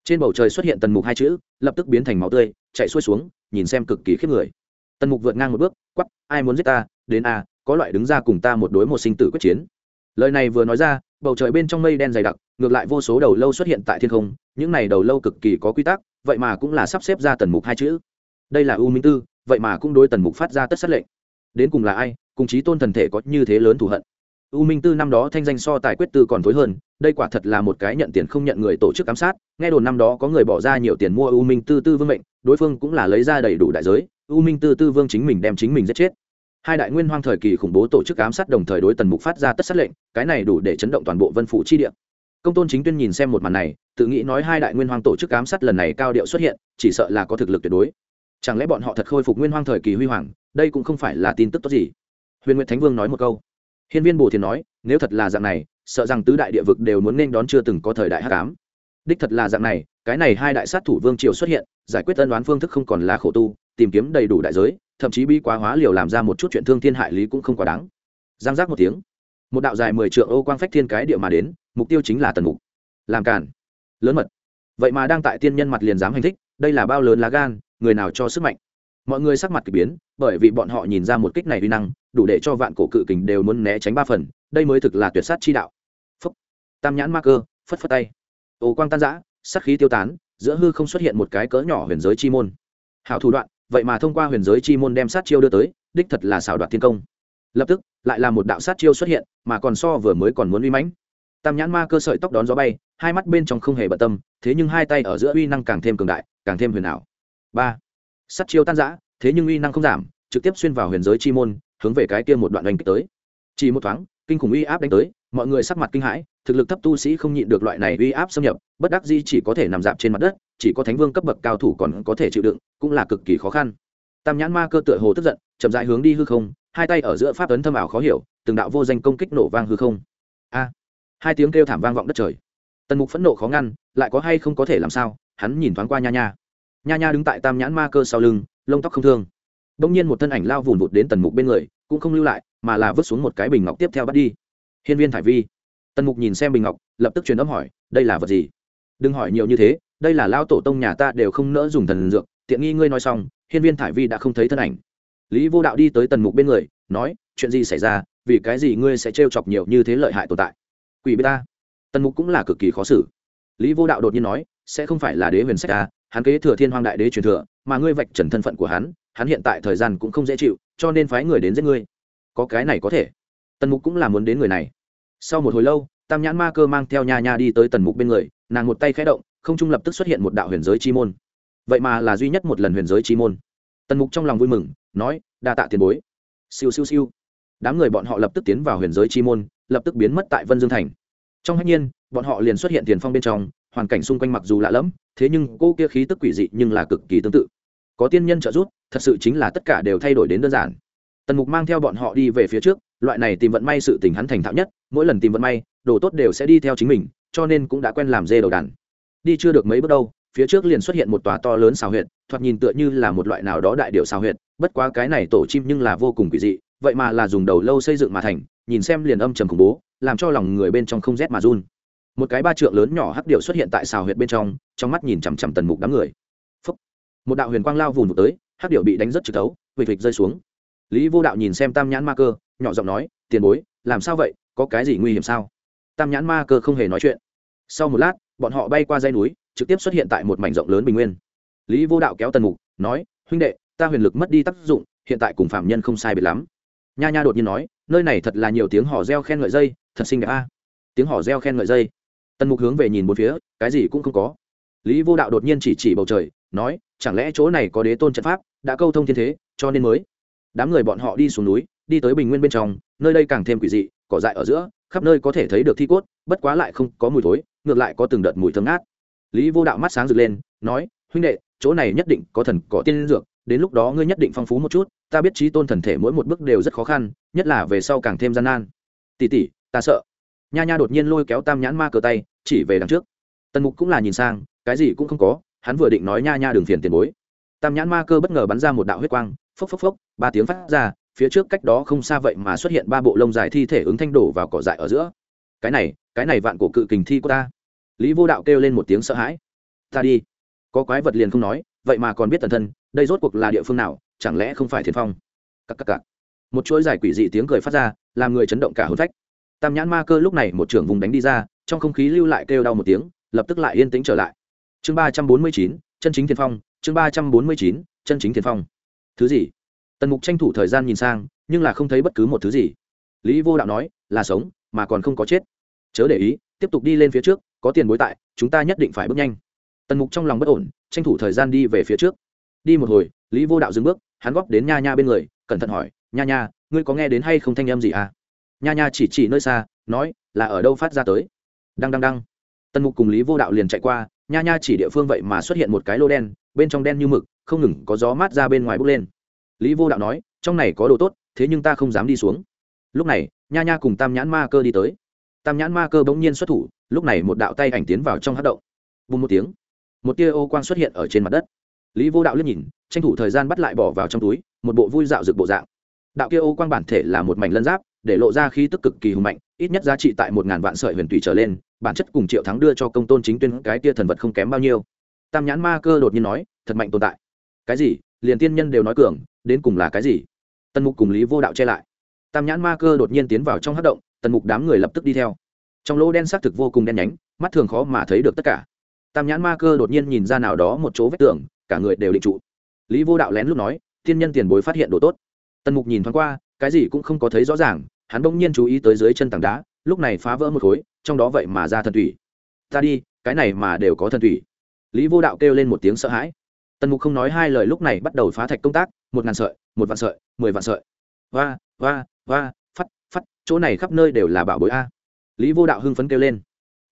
Trên bầu trời xuất hiện tần mục hai chữ, lập tức biến thành máu tươi, chạy xuôi xuống, nhìn xem cực kỳ khiếp người. Tần mục vượt ngang một bước quắp ai muốn giết ta? Đến a, có loại đứng ra cùng ta một đối một sinh tử quyết chiến. Lời này vừa nói ra, bầu trời bên trong mây đen dày đặc, ngược lại vô số đầu lâu xuất hiện tại thiên không, những này đầu lâu cực kỳ có quy tắc, vậy mà cũng là sắp xếp ra tần mục hai chữ. Đây là u minh tư, vậy mà cũng đối tần mục phát ra tất sát lệnh. Đến cùng là ai, cùng chí tôn thần thể có như thế lớn thù hận? U minh tư năm đó thanh danh so tài quyết tư còn thối hơn, đây quả thật là một cái nhận tiền không nhận người tổ chức ám sát. Nghe đồn năm đó có người bỏ ra nhiều tiền mua u minh tư tư vương mệnh, đối phương cũng là lấy ra đầy đủ đại giới, u minh tư tư vương chính mình đem chính mình giết chết. Hai đại nguyên hoang thời kỳ khủng bố tổ chức ám sát đồng thời đối tần mục phát ra tất sát lệnh, cái này đủ để chấn động toàn bộ vân phủ chi địa. Công tôn chính tuyên nhìn xem một màn này, tự nghĩ nói hai đại nguyên hoang tổ chức ám sát lần này cao điệu xuất hiện, chỉ sợ là có thực lực tuyệt đối. Chẳng lẽ bọn họ thật khôi phục nguyên hoang thời kỳ huy hoàng, đây cũng không phải là tin tức tốt gì? Huyền nguyệt thánh vương nói một câu hiên viên bồ thiền nói, nếu thật là dạng này, sợ rằng tứ đại địa vực đều muốn nên đón chưa từng có thời đại hắc ám. đích thật là dạng này, cái này hai đại sát thủ vương triều xuất hiện, giải quyết tân đoán phương thức không còn là khổ tu, tìm kiếm đầy đủ đại giới, thậm chí bi quá hóa liều làm ra một chút chuyện thương thiên hại lý cũng không quá đáng. Giang giác một tiếng, một đạo dài mười triệu ô quang phách thiên cái địa mà đến, mục tiêu chính là tần mục. Làm cản lớn mật. Vậy mà đang tại tiên nhân mặt liền dám hành thích, đây là bao lớn lá gan, người nào cho sức mạnh? Mọi người sắc mặt k ỳ biến, bởi vì bọn họ nhìn ra một kích này uy năng, đủ để cho vạn cổ cự kình đều muốn né tránh ba phần, đây mới thực là tuyệt sát chi đạo. Phấp tam nhãn ma cơ, phất phất tay. Ô quang tan giã sắc khí tiêu tán, giữa hư không xuất hiện một cái cỡ nhỏ huyền giới chi môn. Hảo thủ đoạn, vậy mà thông qua huyền giới chi môn đem sát chiêu đưa tới, đích thật là xảo đoạt thiên công. Lập tức, lại là một đạo sát chiêu xuất hiện, mà còn so vừa mới còn muốn uy mãnh. Tam nhãn ma cơ sợi tóc đón gió bay, hai mắt bên trong không hề bận tâm, thế nhưng hai tay ở giữa uy năng càng thêm cường đại, càng thêm huyền ảo. Ba. Sắt chiêu tan giã thế nhưng uy năng không giảm, trực tiếp xuyên vào huyền giới chi môn, hướng về cái kia một đoạn oanh kích tới. Chỉ một thoáng, kinh khủng uy áp đánh tới, mọi người sắc mặt kinh hãi, thực lực thấp tu sĩ không nhịn được loại này uy áp xâm nhập, bất đắc di chỉ có thể nằm dạp trên mặt đất, chỉ có thánh vương cấp bậc cao thủ còn có thể chịu đựng, cũng là cực kỳ khó khăn. Tam nhãn ma cơ tựa hồ tức giận, chậm dại hướng đi hư không, hai tay ở giữa pháp ấn thâm ảo khó hiểu, từng đạo vô danh công kích nổ vang hư không. A! Hai tiếng kêu thảm vang vọng đất trời. Tần mục phẫn nộ khó ngăn, lại có hay không có thể làm sao, hắn nhìn thoáng qua nha nha nha nha đứng tại tam nhãn ma cơ sau lưng, lông tóc không thương. Đông nhiên một thân ảnh lao vùn vụt đến tần mục bên người, cũng không lưu lại, mà là vứt xuống một cái bình ngọc tiếp theo bắt đi. Hiên viên thải vi. Tần mục nhìn xem bình ngọc, lập tức truyền âm hỏi, đây là vật gì? Đừng hỏi nhiều như thế, đây là lao tổ tông nhà ta đều không nỡ dùng thần dược, tiện nghi ngươi nói xong, hiên viên thải vi đã không thấy thân ảnh. Lý vô đạo đi tới tần mục bên người, nói, chuyện gì xảy ra, vì cái gì ngươi sẽ trêu chọc nhiều như thế lợi hại tồn tại? Quỷ bê ta. Tần mục cũng là cực kỳ khó xử. Lý vô đạo đột nhiên nói, sẽ không phải là đế huyền sách ta hắn kế thừa thiên hoàng đại đế truyền thừa, mà ngươi vạch trần thân phận của hắn hắn hiện tại thời gian cũng không dễ chịu, cho nên phái người đến giết ngươi. Có cái này có thể. Tần mục cũng là muốn đến người này. Sau một hồi lâu, tam nhãn ma cơ mang theo nha nha đi tới tần mục bên người, nàng một tay khẽ động, không trung lập tức xuất hiện một đạo huyền giới chi môn. Vậy mà là duy nhất một lần huyền giới chi môn. Tần mục trong lòng vui mừng, nói, đa tạ tiền bối. Siêu siêu siêu. Đám người bọn họ lập tức tiến vào huyền giới chi môn, lập tức biến mất tại vân dương thành. Trong hạnh nhiên, bọn họ liền xuất hiện tiền phong bên trong hoàn cảnh xung quanh mặc dù lạ lẫm, thế nhưng cô kia khí tức quỷ dị nhưng là cực kỳ tương tự. Có tiên nhân trợ giúp, thật sự chính là tất cả đều thay đổi đến đơn giản. Tần mục mang theo bọn họ đi về phía trước, loại này tìm vận may sự tình hắn thành thạo nhất, mỗi lần tìm vận may, đồ tốt đều sẽ đi theo chính mình, cho nên cũng đã quen làm dê đầu đàn. Đi chưa được mấy bước đâu, phía trước liền xuất hiện một tòa to lớn xào huyệt, thoạt nhìn tựa như là một loại nào đó đại điệu xào huyệt, bất quá cái này tổ chim nhưng là vô cùng quỷ dị, vậy mà là dùng đầu lâu xây dựng mà thành, nhìn xem liền âm trầm khủng bố, làm cho lòng người bên trong không rét mà run một cái ba trượng lớn nhỏ hắc điệu xuất hiện tại xào huyệt bên trong trong mắt nhìn chằm chằm tần mục đám người. Phúc. một đạo huyền quang lao vùng vụt tới, hắc điệu bị đánh rất trực tấu vịt vịt rơi xuống. Lý vô đạo nhìn xem tam nhãn ma cơ, nhỏ giọng nói, tiền bối, làm sao vậy? Có cái gì nguy hiểm sao? Tam nhãn ma cơ không hề nói chuyện. Sau một lát, bọn họ bay qua dây núi, trực tiếp xuất hiện tại một mảnh rộng lớn bình nguyên. Lý vô đạo kéo tần mục, nói, huynh đệ, ta huyền lực mất đi tác dụng, hiện tại cùng phạm nhân không sai biệt lắm. Nha nha đột nhiên nói, nơi này thật là nhiều tiếng hò reo khen ngợi dây, thật xinh đẹp a. Tiếng hò reo khen ngợi dây tần mục hướng về nhìn một phía, cái gì cũng không có. Lý vô đạo đột nhiên chỉ chỉ bầu trời, nói, chẳng lẽ chỗ này có đế tôn trận pháp, đã câu thông thiên thế, cho nên mới? Đám người bọn họ đi xuống núi, đi tới bình nguyên bên trong, nơi đây càng thêm quỷ dị, cỏ dại ở giữa, khắp nơi có thể thấy được thi cốt, bất quá lại không có mùi thối, ngược lại có từng đợt mùi thơm ngát. Lý vô đạo mắt sáng rực lên, nói, huynh đệ, chỗ này nhất định có thần, có tiên dược, đến lúc đó ngươi nhất định phong phú một chút, ta biết trí tôn thần thể mỗi một bước đều rất khó khăn, nhất là về sau càng thêm gian nan. Tỉ tỉ ta sợ nha nha đột nhiên lôi kéo tam nhãn ma cờ tay, chỉ về đằng trước. Tần mục cũng là nhìn sang, cái gì cũng không có, hắn vừa định nói nha nha đường phiền tiền bối. Tam nhãn ma cơ bất ngờ bắn ra một đạo huyết quang, phốc phốc phốc, ba tiếng phát ra, phía trước cách đó không xa vậy mà xuất hiện ba bộ lông dài thi thể ứng thanh đổ vào cỏ dại ở giữa. Cái này cái này vạn cổ cự kình thi của ta. Lý vô đạo kêu lên một tiếng sợ hãi. Ta đi. Có quái vật liền không nói, vậy mà còn biết tần thân, đây rốt cuộc là địa phương nào, chẳng lẽ không phải thiên phong? Cắc cắc cắc. một chuỗi dài quỷ dị tiếng cười phát ra, làm người chấn động cả hôn phách tam nhãn ma cơ lúc này một trưởng vùng đánh đi ra, trong không khí lưu lại kêu đau một tiếng, lập tức lại yên tĩnh trở lại. Chương ba trăm bốn mươi chín, chân chính thiên phong, chương ba trăm bốn mươi chín, chân chính thiên phong. Thứ gì? Tần mục tranh thủ thời gian nhìn sang, nhưng là không thấy bất cứ một thứ gì. Lý vô đạo nói, là sống, mà còn không có chết. Chớ để ý, tiếp tục đi lên phía trước, có tiền bối tại, chúng ta nhất định phải bước nhanh. Tần mục trong lòng bất ổn, tranh thủ thời gian đi về phía trước. Đi một hồi, lý vô đạo dừng bước, hắn góp đến nha nha bên người, cẩn thận hỏi, nha nha, ngươi có nghe đến hay không thanh âm gì à? Nha nha chỉ chỉ nơi xa, nói, là ở đâu phát ra tới? Đăng đăng đăng. Tần mục cùng lý vô đạo liền chạy qua, nha nha chỉ địa phương vậy mà xuất hiện một cái lô đen, bên trong đen như mực, không ngừng có gió mát ra bên ngoài bốc lên. Lý vô đạo nói, trong này có đồ tốt, thế nhưng ta không dám đi xuống. Lúc này, nha nha cùng tam nhãn ma cơ đi tới. Tam nhãn ma cơ bỗng nhiên xuất thủ, lúc này một đạo tay ảnh tiến vào trong hát động. Bùng một tiếng, một tia ô quang xuất hiện ở trên mặt đất. Lý vô đạo liếc nhìn, tranh thủ thời gian bắt lại bỏ vào trong túi, một bộ vui dạo rực bộ dạng. Đạo kia ô quang bản thể là một mảnh lân giáp để lộ ra khí tức cực kỳ hùng mạnh, ít nhất giá trị tại một ngàn vạn sợi huyền tùy trở lên, bản chất cùng triệu thắng đưa cho công tôn chính tuyên cái tia thần vật không kém bao nhiêu. Tam nhãn ma cơ đột nhiên nói, thật mạnh tồn tại. Cái gì? Liền tiên nhân đều nói cường, đến cùng là cái gì? Tần mục cùng lý vô đạo che lại. Tam nhãn ma cơ đột nhiên tiến vào trong hát động, tần mục đám người lập tức đi theo. Trong lỗ đen xác thực vô cùng đen nhánh, mắt thường khó mà thấy được tất cả. Tam nhãn ma cơ đột nhiên nhìn ra nào đó một chỗ vết tường, cả người đều định trụ. Lý vô đạo lén lúc nói thiên nhân tiền bối phát hiện đồ tốt. Tần mục nhìn thoáng qua, cái gì cũng không có thấy rõ ràng hắn bỗng nhiên chú ý tới dưới chân tảng đá, lúc này phá vỡ một khối, trong đó vậy mà ra thần thủy. Ta đi, cái này mà đều có thần thủy. Lý vô đạo kêu lên một tiếng sợ hãi. Tần mục không nói hai lời lúc này bắt đầu phá thạch công tác, một ngàn sợi, một vạn sợi, mười vạn sợi. Va va va phắt phắt, chỗ này khắp nơi đều là bảo bối a. Lý vô đạo hưng phấn kêu lên.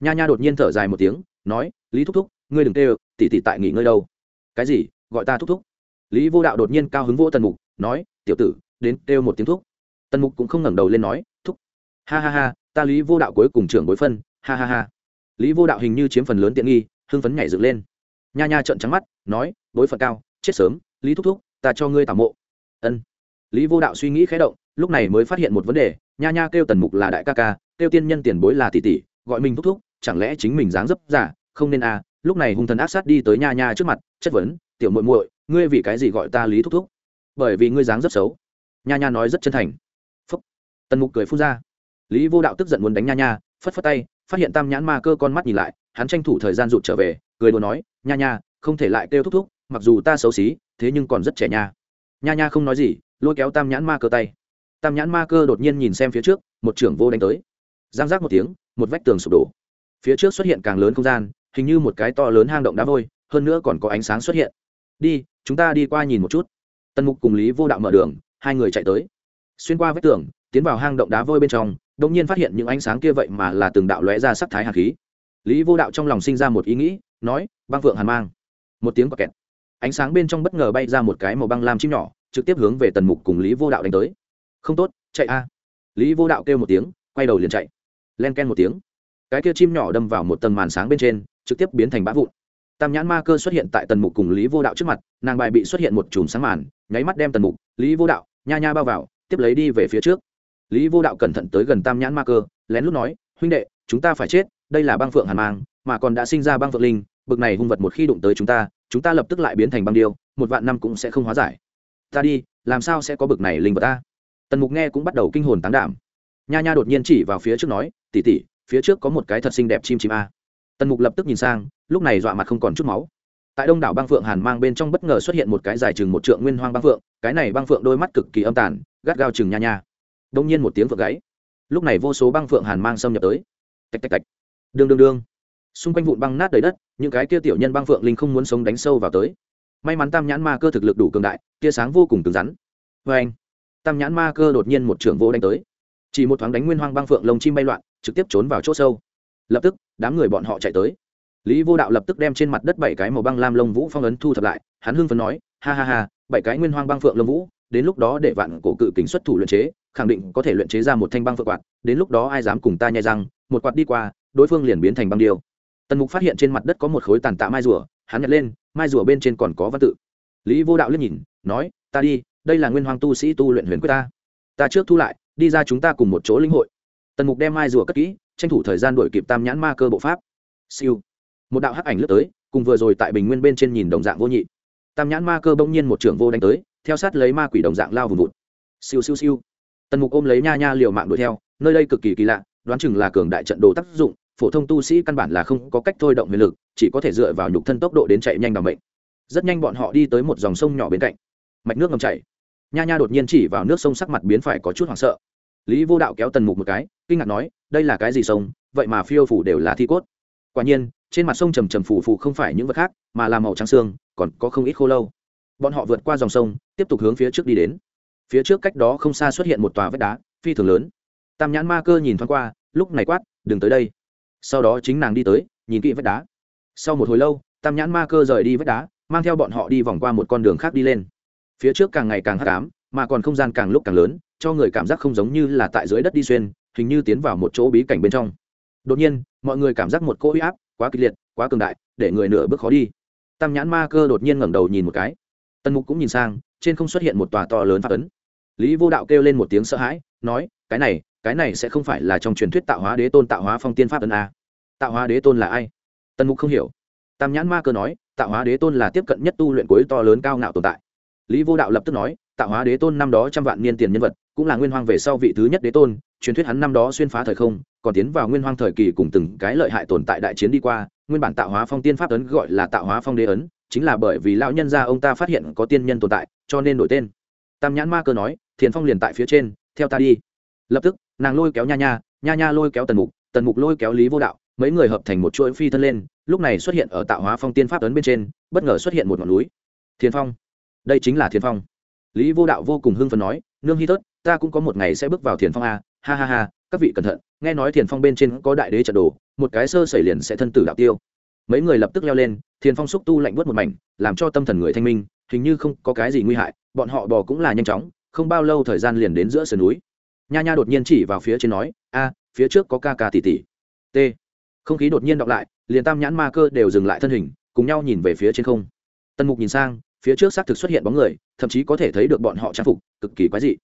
Nha nha đột nhiên thở dài một tiếng, nói, lý thúc thúc, ngươi đừng kêu tỉ tỉ tại nghỉ ngơi đâu. Cái gì? Gọi ta thúc thúc? Lý vô đạo đột nhiên cao hứng vỗ tần mục, nói, tiểu tử, đến kêu một tiếng thúc tần mục cũng không ngẩng đầu lên nói, thúc, ha ha ha, ta lý vô đạo cuối cùng trưởng bối phân, ha ha ha. Lý vô đạo hình như chiếm phần lớn tiện nghi, hưng phấn nhảy dựng lên. Nha nha trợn trắng mắt, nói, bối phận cao, chết sớm, lý thúc thúc, ta cho ngươi tảo mộ. Ân. Lý vô đạo suy nghĩ khé động, lúc này mới phát hiện một vấn đề, nha nha kêu tần mục là đại ca ca, kêu tiên nhân tiền bối là tỷ tỷ, gọi mình thúc thúc, chẳng lẽ chính mình dáng dấp giả, không nên à lúc này hung thần ác sát đi tới nha nha trước mặt, chất vấn, tiểu muội muội, ngươi vì cái gì gọi ta lý thúc thúc? Bởi vì ngươi dáng dấp xấu. Nha nha nói rất chân thành tần mục cười phun ra. Lý vô đạo tức giận muốn đánh nha nha, phất phất tay, phát hiện tam nhãn ma cơ con mắt nhìn lại, hắn tranh thủ thời gian rụt trở về, cười đùa nói, nha nha, không thể lại kêu thúc thúc, mặc dù ta xấu xí, thế nhưng còn rất trẻ nha. Nha nha không nói gì, lôi kéo tam nhãn ma cơ tay. Tam nhãn ma cơ đột nhiên nhìn xem phía trước, một trưởng vô đánh tới. Giang giác một tiếng, một vách tường sụp đổ. Phía trước xuất hiện càng lớn không gian, hình như một cái to lớn hang động đá vôi, hơn nữa còn có ánh sáng xuất hiện. Đi, chúng ta đi qua nhìn một chút. Tần mục cùng lý vô đạo mở đường, hai người chạy tới. Xuyên qua vách tường tiến vào hang động đá vôi bên trong đông nhiên phát hiện những ánh sáng kia vậy mà là từng đạo lóe ra sắc thái hạt khí. Lý vô đạo trong lòng sinh ra một ý nghĩ, nói, băng phượng hàn mang. Một tiếng quả kẹt. Ánh sáng bên trong bất ngờ bay ra một cái màu băng lam chim nhỏ, trực tiếp hướng về tần mục cùng lý vô đạo đánh tới. Không tốt, chạy a. Lý vô đạo kêu một tiếng, quay đầu liền chạy. Len ken một tiếng. Cái kia chim nhỏ đâm vào một tầng màn sáng bên trên, trực tiếp biến thành bã vụn. Tam nhãn ma cơ xuất hiện tại tần mục cùng lý vô đạo trước mặt, nàng bài bị xuất hiện một chùm sáng màn, nháy mắt đem tần mục, lý vô đạo, nha nha bao vào, tiếp lấy đi về phía trước lý vô đạo cẩn thận tới gần tam nhãn ma cơ, lén lút nói, huynh đệ, chúng ta phải chết, đây là băng phượng hàn mang, mà còn đã sinh ra băng phượng linh, bực này hung vật một khi đụng tới chúng ta chúng ta lập tức lại biến thành băng điêu, một vạn năm cũng sẽ không hóa giải. Ta đi, làm sao sẽ có bực này linh vật ta? Tần mục nghe cũng bắt đầu kinh hồn tán đảm. Nha nha đột nhiên chỉ vào phía trước nói tỉ tỉ phía trước có một cái thật xinh đẹp chim chim a. Tần mục lập tức nhìn sang, lúc này dọa mặt không còn chút máu. Tại đông đảo băng phượng hàn mang bên trong bất ngờ xuất hiện một cái dài chừng một trượng nguyên hoang băng phượng, cái này băng phượng đôi mắt cực kỳ âm tàn, gắt gao chừng nha nha đông nhiên một tiếng phượng gáy lúc này vô số băng phượng hàn mang xâm nhập tới. Tạch tạch tạch. Đương đương đương. Xung quanh vụn băng nát đầy đất, những cái kia tiểu nhân băng phượng linh không muốn sống đánh sâu vào tới. May mắn tam nhãn ma cơ thực lực đủ cường đại, tia sáng vô cùng cứng rắn. Vê anh, tam nhãn ma cơ đột nhiên một trưởng vô đánh tới. Chỉ một thoáng đánh nguyên hoang băng phượng lồng chim bay loạn, trực tiếp trốn vào chỗ sâu. Lập tức, đám người bọn họ chạy tới. Lý vô đạo lập tức đem trên mặt đất bảy cái màu băng lam lông vũ phong ấn thu thập lại, hắn hưng phấn nói, ha ha ha, bảy cái nguyên hoang băng phượng lông vũ đến lúc đó để vạn cổ cự kính xuất thủ luyện chế, khẳng định có thể luyện chế ra một thanh băng phượng quạt, đến lúc đó ai dám cùng ta nhai răng, một quạt đi qua, đối phương liền biến thành băng điêu. Tần mục phát hiện trên mặt đất có một khối tàn tạ mai rùa, hắn nhặt lên, mai rùa bên trên còn có văn tự. Lý vô đạo liếc nhìn, nói, ta đi, đây là nguyên hoàng tu sĩ tu luyện huyền quyết ta. Ta trước thu lại, đi ra chúng ta cùng một chỗ linh hội. Tần mục đem mai rùa cất kỹ, tranh thủ thời gian đổi kịp tam nhãn ma cơ bộ pháp. Siêu. Một đạo hắc ảnh lướt tới, cùng vừa rồi tại bình nguyên bên trên nhìn đồng dạng vô nhị. Tam nhãn ma cơ bỗng nhiên một trưởng vô đánh tới theo sát lấy ma quỷ đồng dạng lao vùng vụt. Siêu siêu siêu. Tần mục ôm lấy nha nha liều mạng đuổi theo, nơi đây cực kỳ kỳ lạ, đoán chừng là cường đại trận đồ tác dụng, phổ thông tu sĩ căn bản là không có cách thôi động huyền lực, chỉ có thể dựa vào nhục thân tốc độ đến chạy nhanh bằng bệnh rất nhanh bọn họ đi tới một dòng sông nhỏ bên cạnh. Mạch nước ngầm chảy. Nha nha đột nhiên chỉ vào nước sông sắc mặt biến phải có chút hoảng sợ. Lý vô đạo kéo tần mục một cái, kinh ngạc nói, đây là cái gì sông? Vậy mà phiêu phủ đều là thi cốt. Quả nhiên, trên mặt sông trầm trầm phủ phủ không phải những vật khác, mà là màu trắng xương, còn có không ít khô lâu bọn họ vượt qua dòng sông, tiếp tục hướng phía trước đi đến. Phía trước cách đó không xa xuất hiện một tòa vách đá, phi thường lớn. Tam nhãn ma cơ nhìn thoáng qua, lúc này quát, đừng tới đây. Sau đó chính nàng đi tới, nhìn kỹ vách đá. Sau một hồi lâu, tam nhãn ma cơ rời đi vách đá, mang theo bọn họ đi vòng qua một con đường khác đi lên. Phía trước càng ngày càng hắc ám, mà còn không gian càng lúc càng lớn, cho người cảm giác không giống như là tại dưới đất đi xuyên, hình như tiến vào một chỗ bí cảnh bên trong. Đột nhiên, mọi người cảm giác một cỗ huy áp quá kịch liệt, quá cường đại, để người nửa bước khó đi. Tam nhãn ma cơ đột nhiên ngẩng đầu nhìn một cái tần mục cũng nhìn sang, trên không xuất hiện một tòa to lớn phát ấn. Lý vô đạo kêu lên một tiếng sợ hãi, nói, cái này cái này sẽ không phải là trong truyền thuyết tạo hóa đế tôn, tạo hóa phong tiên pháp ấn a? Tạo hóa đế tôn là ai? Tần mục không hiểu. Tam nhãn ma cơ nói, tạo hóa đế tôn là tiếp cận nhất tu luyện cuối to lớn cao ngạo tồn tại. Lý vô đạo lập tức nói, tạo hóa đế tôn năm đó trăm vạn niên tiền nhân vật, cũng là nguyên hoang về sau vị thứ nhất đế tôn, truyền thuyết hắn năm đó xuyên phá thời không, còn tiến vào nguyên hoang thời kỳ cùng từng cái lợi hại tồn tại đại chiến đi qua, nguyên bản tạo hóa phong tiên pháp ấn gọi là tạo hóa phong đế ấn chính là bởi vì lão nhân gia ông ta phát hiện có tiên nhân tồn tại, cho nên đổi tên. Tam nhãn ma cơ nói, thiền phong liền tại phía trên, theo ta đi. Lập tức, nàng lôi kéo nha nha nha nha lôi kéo tần mục tần mục lôi kéo lý vô đạo, mấy người hợp thành một chuỗi phi thân lên, lúc này xuất hiện ở tạo hóa phong tiên pháp ấn bên trên, bất ngờ xuất hiện một ngọn núi. Thiên phong, đây chính là thiên phong. Lý vô đạo vô cùng hưng phấn nói, nương hy tớt ta cũng có một ngày sẽ bước vào thiền phong a, ha ha ha, các vị cẩn thận, nghe nói thiền phong bên trên có đại đế trận đồ, một cái sơ xảy liền sẽ thân tử đạo tiêu mấy người lập tức leo lên, thiền phong xúc tu lạnh bớt một mảnh, làm cho tâm thần người thanh minh, hình như không có cái gì nguy hại, bọn họ bò cũng là nhanh chóng, không bao lâu thời gian liền đến giữa sườn núi. Nha nha đột nhiên chỉ vào phía trên nói, a, phía trước có ca ca tỷ tỷ. T. Không khí đột nhiên đọc lại, liền tam nhãn ma cơ đều dừng lại thân hình, cùng nhau nhìn về phía trên không. Tần mục nhìn sang, phía trước xác thực xuất hiện bóng người, thậm chí có thể thấy được bọn họ trang phục, cực kỳ quái dị.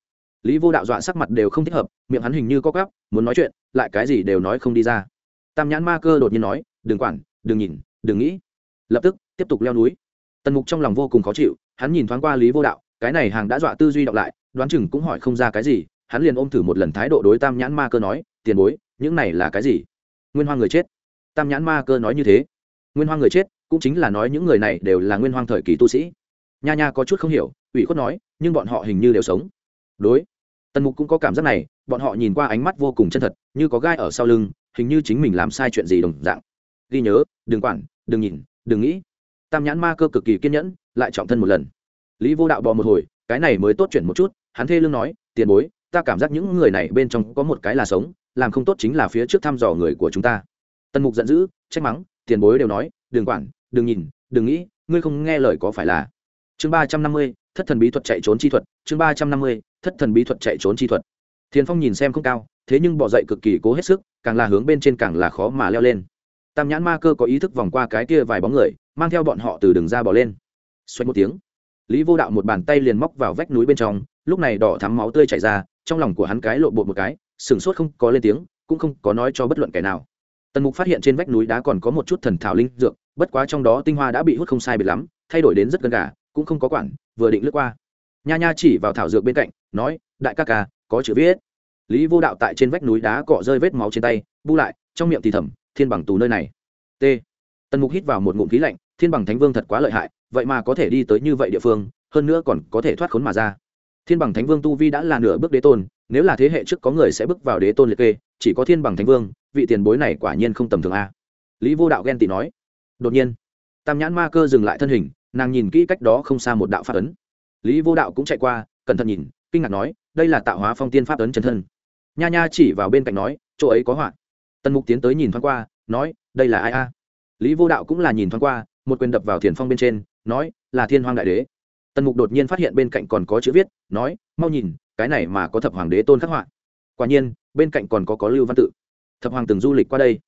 Lý vô đạo dọa sắc mặt đều không thích hợp, miệng hắn hình như có gắp muốn nói chuyện, lại cái gì đều nói không đi ra. Tam nhãn ma cơ đột nhiên nói, đừng quản đừng nhìn, đừng nghĩ. Lập tức, tiếp tục leo núi. Tần mục trong lòng vô cùng khó chịu, hắn nhìn thoáng qua lý vô đạo, cái này hàng đã dọa tư duy đọc lại, đoán chừng cũng hỏi không ra cái gì, hắn liền ôm thử một lần thái độ đối tam nhãn ma cơ nói, tiền bối, những này là cái gì? Nguyên hoa người chết. Tam nhãn ma cơ nói như thế. Nguyên hoa người chết, cũng chính là nói những người này đều là nguyên hoang thời kỳ tu sĩ. Nha nha có chút không hiểu, ủy khuất nói, nhưng bọn họ hình như đều sống. Đối. Tần mục cũng có cảm giác này, bọn họ nhìn qua ánh mắt vô cùng chân thật, như có gai ở sau lưng, hình như chính mình làm sai chuyện gì đồng dạng ghi nhớ, đừng quản, đừng nhìn, đừng nghĩ. Tam nhãn ma cơ cực kỳ kiên nhẫn, lại trọng thân một lần. Lý vô đạo bò một hồi, cái này mới tốt chuyển một chút, hắn thê lương nói, tiền bối, ta cảm giác những người này bên trong có một cái là sống, làm không tốt chính là phía trước thăm dò người của chúng ta. Tần mục giận dữ, trách mắng, tiền bối đều nói, đừng quản, đừng nhìn, đừng nghĩ, ngươi không nghe lời có phải là. Chương ba trăm năm mươi, thất thần bí thuật chạy trốn chi thuật, chương ba trăm năm mươi, thất thần bí thuật chạy trốn chi thuật. Thiền phong nhìn xem không cao, thế nhưng bỏ dậy cực kỳ cố hết sức, càng là hướng bên trên càng là khó mà leo lên tam nhãn ma cơ có ý thức vòng qua cái kia vài bóng người, mang theo bọn họ từ đường ra bỏ lên. Xoay một tiếng, lý vô đạo một bàn tay liền móc vào vách núi bên trong, lúc này đỏ thắm máu tươi chảy ra, trong lòng của hắn cái lộ bộ một cái sửng sốt không có lên tiếng, cũng không có nói cho bất luận kẻ nào. Tần mục phát hiện trên vách núi đá còn có một chút thần thảo linh dược, bất quá trong đó tinh hoa đã bị hút không sai biệt lắm, thay đổi đến rất gần gà, cũng không có quản, vừa định lướt qua. Nha nha chỉ vào thảo dược bên cạnh, nói, đại ca ca, có chữ viết. Lý vô đạo tại trên vách núi đá cọ rơi vết máu trên tay, bu lại, trong miệng thì thầm thiên bằng tù nơi này. T. Tần mục hít vào một ngụm khí lạnh, thiên bằng thánh vương thật quá lợi hại, vậy mà có thể đi tới như vậy địa phương, hơn nữa còn có thể thoát khốn mà ra. Thiên bằng thánh vương tu vi đã là nửa bước đế tôn, nếu là thế hệ trước có người sẽ bước vào đế tôn liệt kê, chỉ có thiên bằng thánh vương, vị tiền bối này quả nhiên không tầm thường a. Lý vô đạo ghen tị nói. Đột nhiên, tam nhãn ma cơ dừng lại thân hình, nàng nhìn kỹ cách đó không xa một đạo pháp ấn. Lý vô đạo cũng chạy qua, cẩn thận nhìn, kinh ngạc nói, đây là tạo hóa phong tiên pháp ấn chân thân. Nha nha chỉ vào bên cạnh nói, chỗ ấy có họa tần mục tiến tới nhìn thoáng qua, nói, đây là ai a? Lý vô đạo cũng là nhìn thoáng qua, một quyền đập vào thiền phong bên trên, nói, là thiên hoàng đại đế. Tần mục đột nhiên phát hiện bên cạnh còn có chữ viết, nói, mau nhìn, cái này mà có thập hoàng đế tôn khắc họa. Quả nhiên, bên cạnh còn có có lưu văn tự. Thập hoàng từng du lịch qua đây.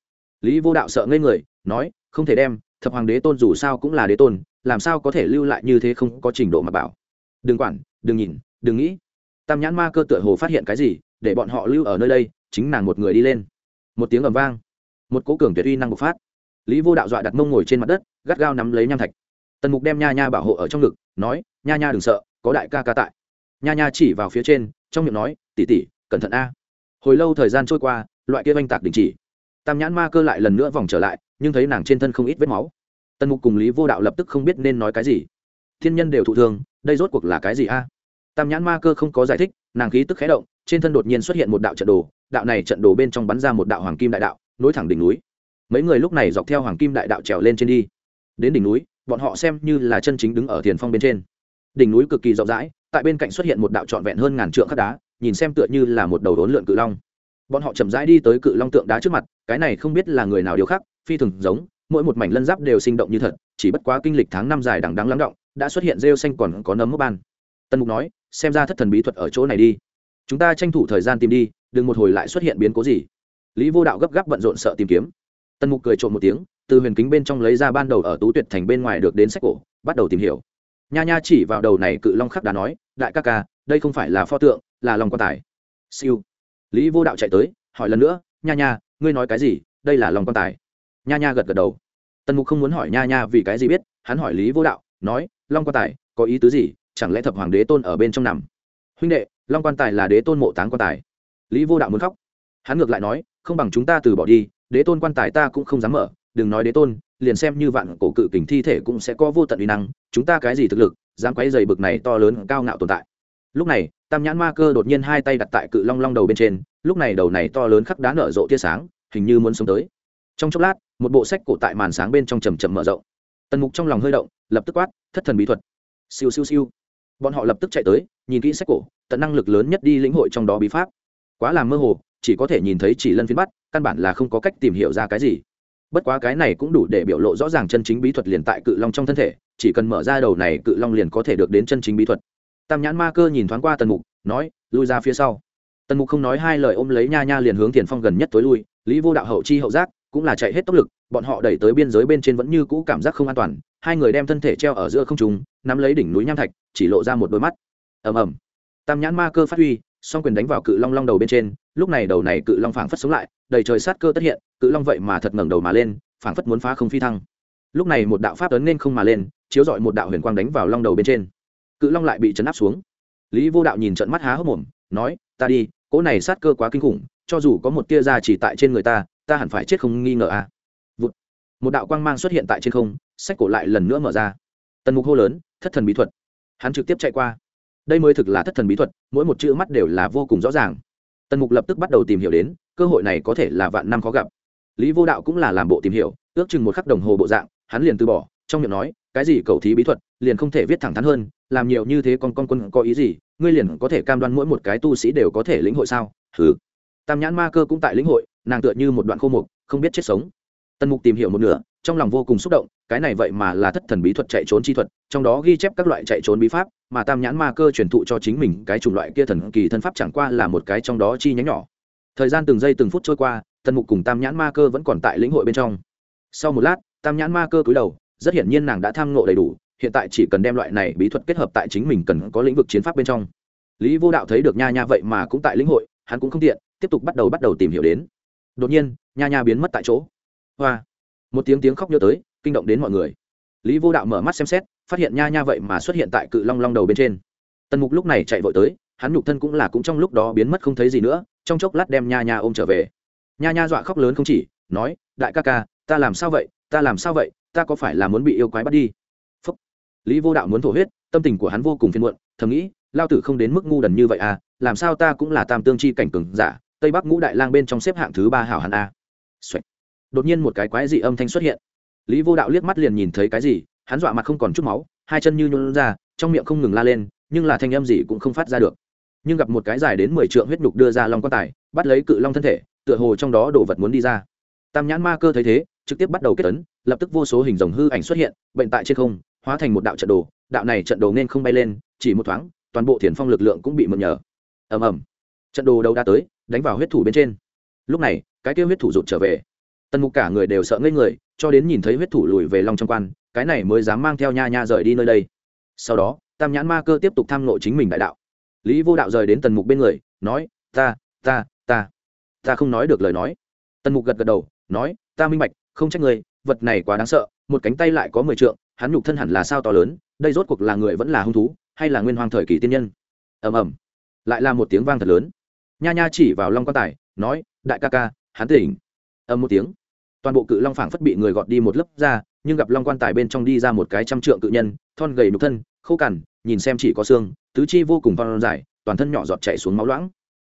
Lý vô đạo sợ ngây người, nói, không thể đem, thập hoàng đế tôn dù sao cũng là đế tôn, làm sao có thể lưu lại như thế không có trình độ mà bảo? Đừng quản, đừng nhìn, đừng nghĩ. Tam nhãn ma cơ tựa hồ phát hiện cái gì, để bọn họ lưu ở nơi đây, chính nàng một người đi lên một tiếng ầm vang, một cố cường tuyệt uy năng bộc phát. Lý vô đạo dọa đặt mông ngồi trên mặt đất, gắt gao nắm lấy nham thạch. Tần mục đem nha nha bảo hộ ở trong ngực, nói, nha nha đừng sợ, có đại ca ca tại. Nha nha chỉ vào phía trên, trong miệng nói tỉ tỉ cẩn thận a. Hồi lâu thời gian trôi qua, loại kia oanh tạc đình chỉ. Tam nhãn ma cơ lại lần nữa vòng trở lại, nhưng thấy nàng trên thân không ít vết máu. Tần mục cùng lý vô đạo lập tức không biết nên nói cái gì. Thiên nhân đều thụ thương, đây rốt cuộc là cái gì a? Tam nhãn ma cơ không có giải thích, nàng khí tức khé động trên thân đột nhiên xuất hiện một đạo trận đồ, đạo này trận đồ bên trong bắn ra một đạo hoàng kim đại đạo, nối thẳng đỉnh núi. Mấy người lúc này dọc theo hoàng kim đại đạo trèo lên trên đi. Đến đỉnh núi, bọn họ xem như là chân chính đứng ở thiền phong bên trên. Đỉnh núi cực kỳ rộng rãi, tại bên cạnh xuất hiện một đạo trọn vẹn hơn ngàn trượng khắc đá, nhìn xem tựa như là một đầu đốn lượn cự long. Bọn họ chậm rãi đi tới cự long tượng đá trước mặt, cái này không biết là người nào điều khác phi thường giống, mỗi một mảnh lân giáp đều sinh động như thật, chỉ bất quá kinh lịch tháng năm dài đằng đắng lắng động, đã xuất hiện rêu xanh còn có nấm mốc ban. Tân mục nói, xem ra thất thần bí thuật ở chỗ này đi chúng ta tranh thủ thời gian tìm đi, đừng một hồi lại xuất hiện biến cố gì. Lý vô đạo gấp gáp bận rộn sợ tìm kiếm. Tần mục cười trộm một tiếng, từ huyền kính bên trong lấy ra ban đầu ở tú tuyệt thành bên ngoài được đến sách cổ, bắt đầu tìm hiểu. Nha nha chỉ vào đầu này cự long khắc đá nói, đại ca ca, đây không phải là pho tượng, là lòng quan tài. Siêu. Lý vô đạo chạy tới, hỏi lần nữa, nha nha, ngươi nói cái gì? Đây là lòng quan tài. Nha nha gật gật đầu. Tần mục không muốn hỏi nha nha vì cái gì biết, hắn hỏi lý vô đạo, nói, long quan tài, có ý tứ gì? Chẳng lẽ thập hoàng đế tôn ở bên trong nằm? Huynh đệ long quan tài là đế tôn mộ táng quan tài. Lý vô đạo muốn khóc. Hắn ngược lại nói, không bằng chúng ta từ bỏ đi, đế tôn quan tài ta cũng không dám mở, đừng nói đế tôn, liền xem như vạn cổ cự kình thi thể cũng sẽ có vô tận uy năng, chúng ta cái gì thực lực, dám quấy dày bực này to lớn cao ngạo tồn tại. Lúc này, tam nhãn ma cơ đột nhiên hai tay đặt tại cự long long đầu bên trên, lúc này đầu này to lớn khắc đá nở rộ tia sáng, hình như muốn sống tới. Trong chốc lát, một bộ sách cổ tại màn sáng bên trong chầm chậm mở rộng. Tần mục trong lòng hơi động, lập tức quát, thất thần bí thuật. Siêu siêu siêu. Bọn họ lập tức chạy tới, nhìn kỹ sách cổ tận năng lực lớn nhất đi lĩnh hội trong đó bí pháp. Quá là mơ hồ, chỉ có thể nhìn thấy chỉ lân phiến bắt, căn bản là không có cách tìm hiểu ra cái gì. Bất quá cái này cũng đủ để biểu lộ rõ ràng chân chính bí thuật liền tại cự long trong thân thể, chỉ cần mở ra đầu này cự long liền có thể được đến chân chính bí thuật. Tam nhãn ma cơ nhìn thoáng qua tần mục, nói, lui ra phía sau. Tần mục không nói hai lời ôm lấy nha nha liền hướng tiền phong gần nhất tối lui, lý vô đạo hậu chi hậu giác, cũng là chạy hết tốc lực, bọn họ đẩy tới biên giới bên trên vẫn như cũ cảm giác không an toàn, hai người đem thân thể treo ở giữa không trùng nắm lấy đỉnh núi nham thạch, chỉ lộ ra một đôi mắt. Ầm ầm tam nhãn ma cơ phát huy, song quyền đánh vào cự long long đầu bên trên, lúc này đầu này cự long phảng phất sống lại, đầy trời sát cơ tất hiện, cự long vậy mà thật ngẩng đầu mà lên, phảng phất muốn phá không phi thăng. Lúc này một đạo pháp ấn nên không mà lên, chiếu dọi một đạo huyền quang đánh vào long đầu bên trên. Cự long lại bị chấn áp xuống. Lý vô đạo nhìn trận mắt há hốc mồm, nói, ta đi, cỗ này sát cơ quá kinh khủng, cho dù có một tia ra chỉ tại trên người ta ta hẳn phải chết không nghi ngờ a à. Vụt. một đạo quang mang xuất hiện tại trên không, sách cổ lại lần nữa mở ra. Tần mục hô lớn, thất thần bí thuật. Hắn trực tiếp chạy qua đây mới thực là thất thần bí thuật, mỗi một chữ mắt đều là vô cùng rõ ràng. Tần mục lập tức bắt đầu tìm hiểu đến, cơ hội này có thể là vạn năm khó gặp. Lý vô đạo cũng là làm bộ tìm hiểu, ước chừng một khắc đồng hồ bộ dạng, hắn liền từ bỏ, trong miệng nói, cái gì cầu thí bí thuật, liền không thể viết thẳng thắn hơn, làm nhiều như thế con con quân có ý gì, ngươi liền có thể cam đoan mỗi một cái tu sĩ đều có thể lĩnh hội sao? Thứ tam nhãn ma cơ cũng tại lĩnh hội, nàng tựa như một đoạn khô mục, không biết chết sống tần mục tìm hiểu một nửa, trong lòng vô cùng xúc động, cái này vậy mà là thất thần bí thuật chạy trốn chi thuật, trong đó ghi chép các loại chạy trốn bí pháp, mà tam nhãn ma cơ truyền thụ cho chính mình cái chủng loại kia thần kỳ thân pháp chẳng qua là một cái trong đó chi nhánh nhỏ. Thời gian từng giây từng phút trôi qua, tần mục cùng tam nhãn ma cơ vẫn còn tại lĩnh hội bên trong. Sau một lát, tam nhãn ma cơ cúi đầu, rất hiển nhiên nàng đã tham ngộ đầy đủ, hiện tại chỉ cần đem loại này bí thuật kết hợp tại chính mình cần có lĩnh vực chiến pháp bên trong. Lý vô đạo thấy được nha nha vậy mà cũng tại lĩnh hội, hắn cũng không tiện, tiếp tục bắt đầu bắt đầu tìm hiểu đến. Đột nhiên, nha nha biến mất tại chỗ hoa. Một tiếng tiếng khóc nhớ tới, kinh động đến mọi người. Lý vô đạo mở mắt xem xét, phát hiện nha nha vậy mà xuất hiện tại cự long long đầu bên trên. Tần mục lúc này chạy vội tới, hắn nhục thân cũng là cũng trong lúc đó biến mất không thấy gì nữa, trong chốc lát đem nha nha ôm trở về. Nha nha dọa khóc lớn không chỉ, nói, đại ca ca, ta làm sao vậy, ta làm sao vậy, ta có phải là muốn bị yêu quái bắt đi? Phúc. lý vô đạo muốn thổ huyết, tâm tình của hắn vô cùng phiền muộn, thầm nghĩ, lao tử không đến mức ngu đần như vậy à làm sao ta cũng là tam tương chi cảnh cường giả, tây bắc ngũ đại lang bên trong xếp hạng thứ ba hảo hắn à. a Xoạch đột nhiên một cái quái dị âm thanh xuất hiện. Lý vô đạo liếc mắt liền nhìn thấy cái gì, hắn dọa mặt không còn chút máu, hai chân như nhún ra, trong miệng không ngừng la lên, nhưng là thanh âm gì cũng không phát ra được. Nhưng gặp một cái dài đến mười trượng huyết nhục đưa ra long quan tài, bắt lấy cự long thân thể, tựa hồ trong đó đồ vật muốn đi ra. Tam nhãn ma cơ thấy thế, trực tiếp bắt đầu kết tấn lập tức vô số hình rồng hư ảnh xuất hiện, bệnh tại trên không, hóa thành một đạo trận đồ, đạo này trận đồ nên không bay lên, chỉ một thoáng, toàn bộ thiền phong lực lượng cũng bị mượn nhờ. Ầm ầm. Trận đồ đâu đã tới, đánh vào huyết thủ bên trên. Lúc này, cái kêu huyết thủ rụt trở về tần mục cả người đều sợ ngây người, cho đến nhìn thấy huyết thủ lùi về long trong quan, cái này mới dám mang theo nha nha rời đi nơi đây. Sau đó, tam nhãn ma cơ tiếp tục tham nộ chính mình đại đạo. Lý vô đạo rời đến tần mục bên người, nói, ta ta ta ta không nói được lời nói. Tần mục gật gật đầu, nói, ta minh bạch, không trách người vật này quá đáng sợ, một cánh tay lại có mười trượng, hắn nhục thân hẳn là sao to lớn, đây rốt cuộc là người vẫn là hung thú, hay là nguyên hoàng thời kỳ tiên nhân? Ầm ầm. Lại là một tiếng vang thật lớn. Nha nha chỉ vào long quan tài, nói, đại ca ca, hắn tỉnh. Ầm một tiếng toàn bộ cự long phảng phất bị người gọt đi một lớp ra, nhưng gặp long quan tài bên trong đi ra một cái trăm trượng cự nhân, thon gầy nhục thân, khô cằn, nhìn xem chỉ có xương, tứ chi vô cùng phong dài, toàn thân nhỏ giọt chảy xuống máu loãng.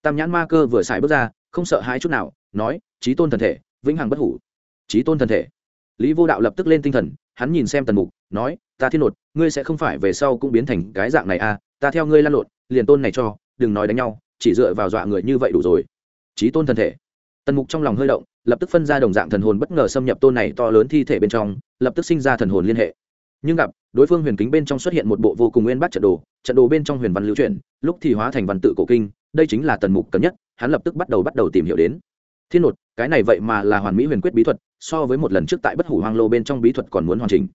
Tam nhãn ma cơ vừa xài bước ra, không sợ hãi chút nào, nói trí tôn thần thể, vĩnh hằng bất hủ. Trí tôn thần thể? Lý vô đạo lập tức lên tinh thần, hắn nhìn xem tần mục, nói, ta thiên nột, ngươi sẽ không phải về sau cũng biến thành cái dạng này à ta theo ngươi lan lộn, liền tôn này cho, đừng nói đánh nhau, chỉ dựa vào dọa người như vậy đủ rồi. Trí tôn thần thể? Tần mục trong lòng hơi động lập tức phân ra đồng dạng thần hồn bất ngờ xâm nhập tôn này to lớn thi thể bên trong, lập tức sinh ra thần hồn liên hệ. Nhưng gặp, đối phương huyền kính bên trong xuất hiện một bộ vô cùng nguyên bắt trận đồ trận đồ bên trong huyền văn lưu chuyển, lúc thì hóa thành văn tự cổ kinh, đây chính là tần mục cần nhất, hắn lập tức bắt đầu bắt đầu tìm hiểu đến. Thiên nột, cái này vậy mà là hoàn mỹ huyền quyết bí thuật, so với một lần trước tại bất hủ hoang lô bên trong bí thuật còn muốn hoàn chỉnh.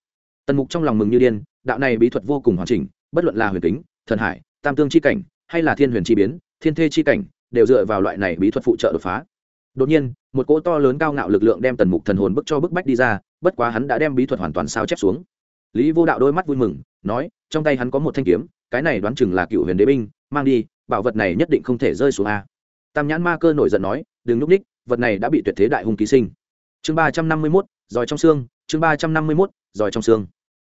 Tần mục trong lòng mừng như điên, đạo này bí thuật vô cùng hoàn chỉnh, bất luận là huyền kính, thần hải, tam tương c h i cảnh, hay là thiên huyền chi biến, thiên thê chi cảnh, đều dựa vào loại này bí thuật phụ trợ đột phá đột nhiên, một cỗ to lớn cao ngạo lực lượng đem tần mục thần hồn bức cho bức bách đi ra, bất quá hắn đã đem bí thuật hoàn toàn sao chép xuống. Lý vô đạo đôi mắt vui mừng, nói, trong tay hắn có một thanh kiếm, cái này đoán chừng là cựu huyền đế binh, mang đi, bảo vật này nhất định không thể rơi xuống a. Tam nhãn ma cơ nổi giận nói, đừng núp ních, vật này đã bị tuyệt thế đại hung ký sinh. Chương ba trăm năm mươi mốt, giỏi trong xương, chương ba trăm năm mươi mốt, giỏi trong xương.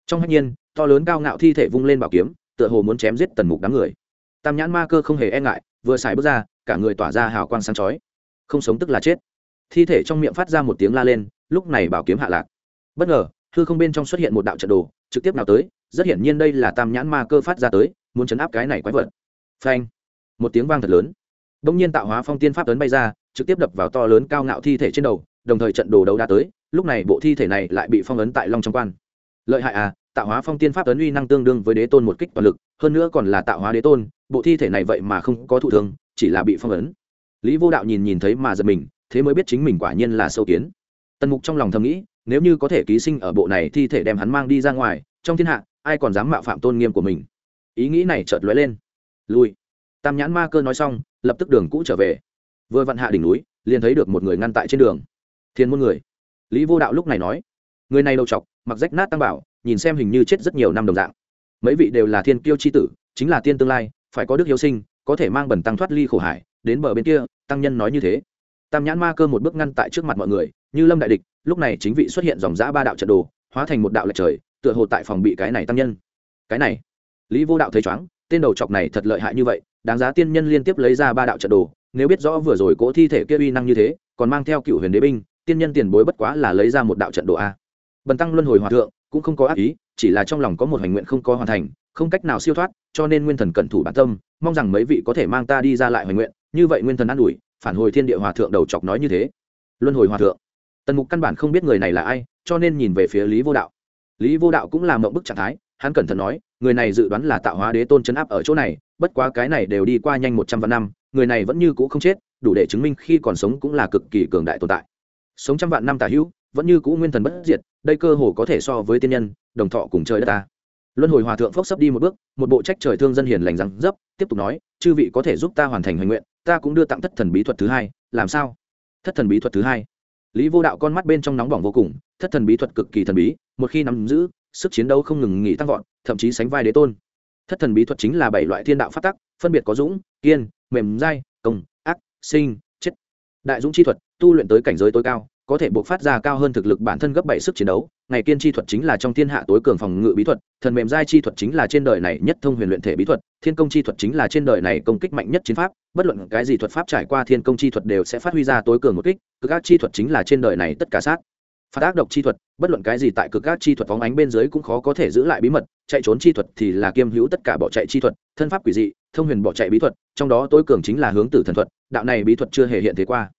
Trong hạnh nhiên, to lớn cao ngạo thi thể vung lên bảo kiếm, tựa hồ muốn chém giết tần mục đám người. Tam nhãn ma cơ không hề e ngại, vừa xài bước ra, cả người tỏa ra hào quang sáng chói không sống tức là chết. Thi thể trong miệng phát ra một tiếng la lên, lúc này bảo kiếm hạ lạc. Bất ngờ, hư không bên trong xuất hiện một đạo trận đồ, trực tiếp nào tới, rất hiển nhiên đây là tam nhãn ma cơ phát ra tới, muốn chấn áp cái này quái vật. Phanh! Một tiếng vang thật lớn. Đông nhiên tạo hóa phong tiên pháp tấn bay ra, trực tiếp đập vào to lớn cao ngạo thi thể trên đầu, đồng thời trận đồ đấu đã tới, lúc này bộ thi thể này lại bị phong ấn tại long trong quan. Lợi hại à tạo hóa phong tiên pháp tấn uy năng tương đương với đế tôn một kích toàn lực, hơn nữa còn là tạo hóa đế tôn, bộ thi thể này vậy mà không có thụ thương, chỉ là bị phong ấn lý vô đạo nhìn nhìn thấy mà giật mình, thế mới biết chính mình quả nhiên là sâu kiến. Tần mục trong lòng thầm nghĩ, nếu như có thể ký sinh ở bộ này thi thể đem hắn mang đi ra ngoài, trong thiên hạ, ai còn dám mạo phạm tôn nghiêm của mình? Ý nghĩ này chợt lóe lên. Lui. Tam nhãn ma cơ nói xong, lập tức đường cũ trở về. Vừa vặn hạ đỉnh núi, liền thấy được một người ngăn tại trên đường. Thiên môn người. Lý vô đạo lúc này nói, người này đầu chọc, mặc rách nát tăng bảo, nhìn xem hình như chết rất nhiều năm đồng dạng. Mấy vị đều là thiên kiêu c h i tử, chính là tiên tương lai, phải có đức hiếu sinh, có thể mang bẩn tăng thoát ly khổ hải đến bờ bên kia, tăng nhân nói như thế. Tam nhãn ma cơ một bước ngăn tại trước mặt mọi người, như lâm đại địch, lúc này chính vị xuất hiện dòng giã ba đạo trận đồ, hóa thành một đạo lệch trời, tựa hồ tại phòng bị cái này tăng nhân. Cái này, lý vô đạo thấy chóng, tên đầu chọc này thật lợi hại như vậy, đáng giá tiên nhân liên tiếp lấy ra ba đạo trận đồ, nếu biết rõ vừa rồi cỗ thi thể kia uy năng như thế, còn mang theo cựu huyền đế binh, tiên nhân tiền bối bất quá là lấy ra một đạo trận đồ a. Bần tăng luân hồi hòa thượng, cũng không có ác ý, chỉ là trong lòng có một hành nguyện không có hoàn thành, không cách nào siêu thoát, cho nên nguyên thần cẩn thủ bản tâm, mong rằng mấy vị có thể mang ta đi ra lại hoành nguyện như vậy nguyên thần an ủi, phản hồi thiên địa hòa thượng đầu chọc nói như thế. Luân hồi hòa thượng. Tần mục căn bản không biết người này là ai, cho nên nhìn về phía lý vô đạo. Lý vô đạo cũng làm mộng bức trạng thái, hắn cẩn thận nói, người này dự đoán là tạo hóa đế tôn chấn áp ở chỗ này, bất quá cái này đều đi qua nhanh một trăm vạn năm, người này vẫn như cũ không chết, đủ để chứng minh khi còn sống cũng là cực kỳ cường đại tồn tại. Sống trăm vạn năm tả hữu, vẫn như cũ nguyên thần bất diệt, đây cơ hồ có thể so với tiên nhân, đồng thọ cùng trời đất ta. Luân hồi hòa thượng phốc sấp đi một bước, một bộ trách trời thương dân hiền lành rằng dấp, tiếp tục nói, chư vị có thể giúp ta hoàn thành hoành nguyện ta cũng đưa tặng thất thần bí thuật thứ hai, làm sao? Thất thần bí thuật thứ hai. Lý vô đạo con mắt bên trong nóng bỏng vô cùng, thất thần bí thuật cực kỳ thần bí, một khi nắm giữ, sức chiến đấu không ngừng nghỉ tăng vọt, thậm chí sánh vai đế tôn. Thất thần bí thuật chính là bảy loại thiên đạo phát tắc, phân biệt có dũng, kiên, mềm dai, công, ác, sinh, chết. Đại dũng chi thuật, tu luyện tới cảnh giới tối cao có thể buộc phát ra cao hơn thực lực bản thân gấp bảy sức chiến đấu. Ngày kiên chi thuật chính là trong thiên hạ tối cường phòng ngự bí thuật, thần mềm giai chi thuật chính là trên đời này nhất thông huyền luyện thể bí thuật, thiên công chi thuật chính là trên đời này công kích mạnh nhất chiến pháp. Bất luận cái gì thuật pháp trải qua thiên công chi thuật đều sẽ phát huy ra tối cường một kích, cực ác chi thuật chính là trên đời này tất cả sát. Phát ác độc chi thuật, bất luận cái gì tại cực ác chi thuật phóng ánh bên dưới cũng khó có thể giữ lại bí mật, chạy trốn chi thuật thì là kiêm hữu tất cả bỏ chạy chi thuật, thân pháp quỷ dị, thông huyền bỏ chạy bí thuật, trong đó tối cường chính là hướng tử thần thuật, đạo này bí thuật chưa hề hiện thế qua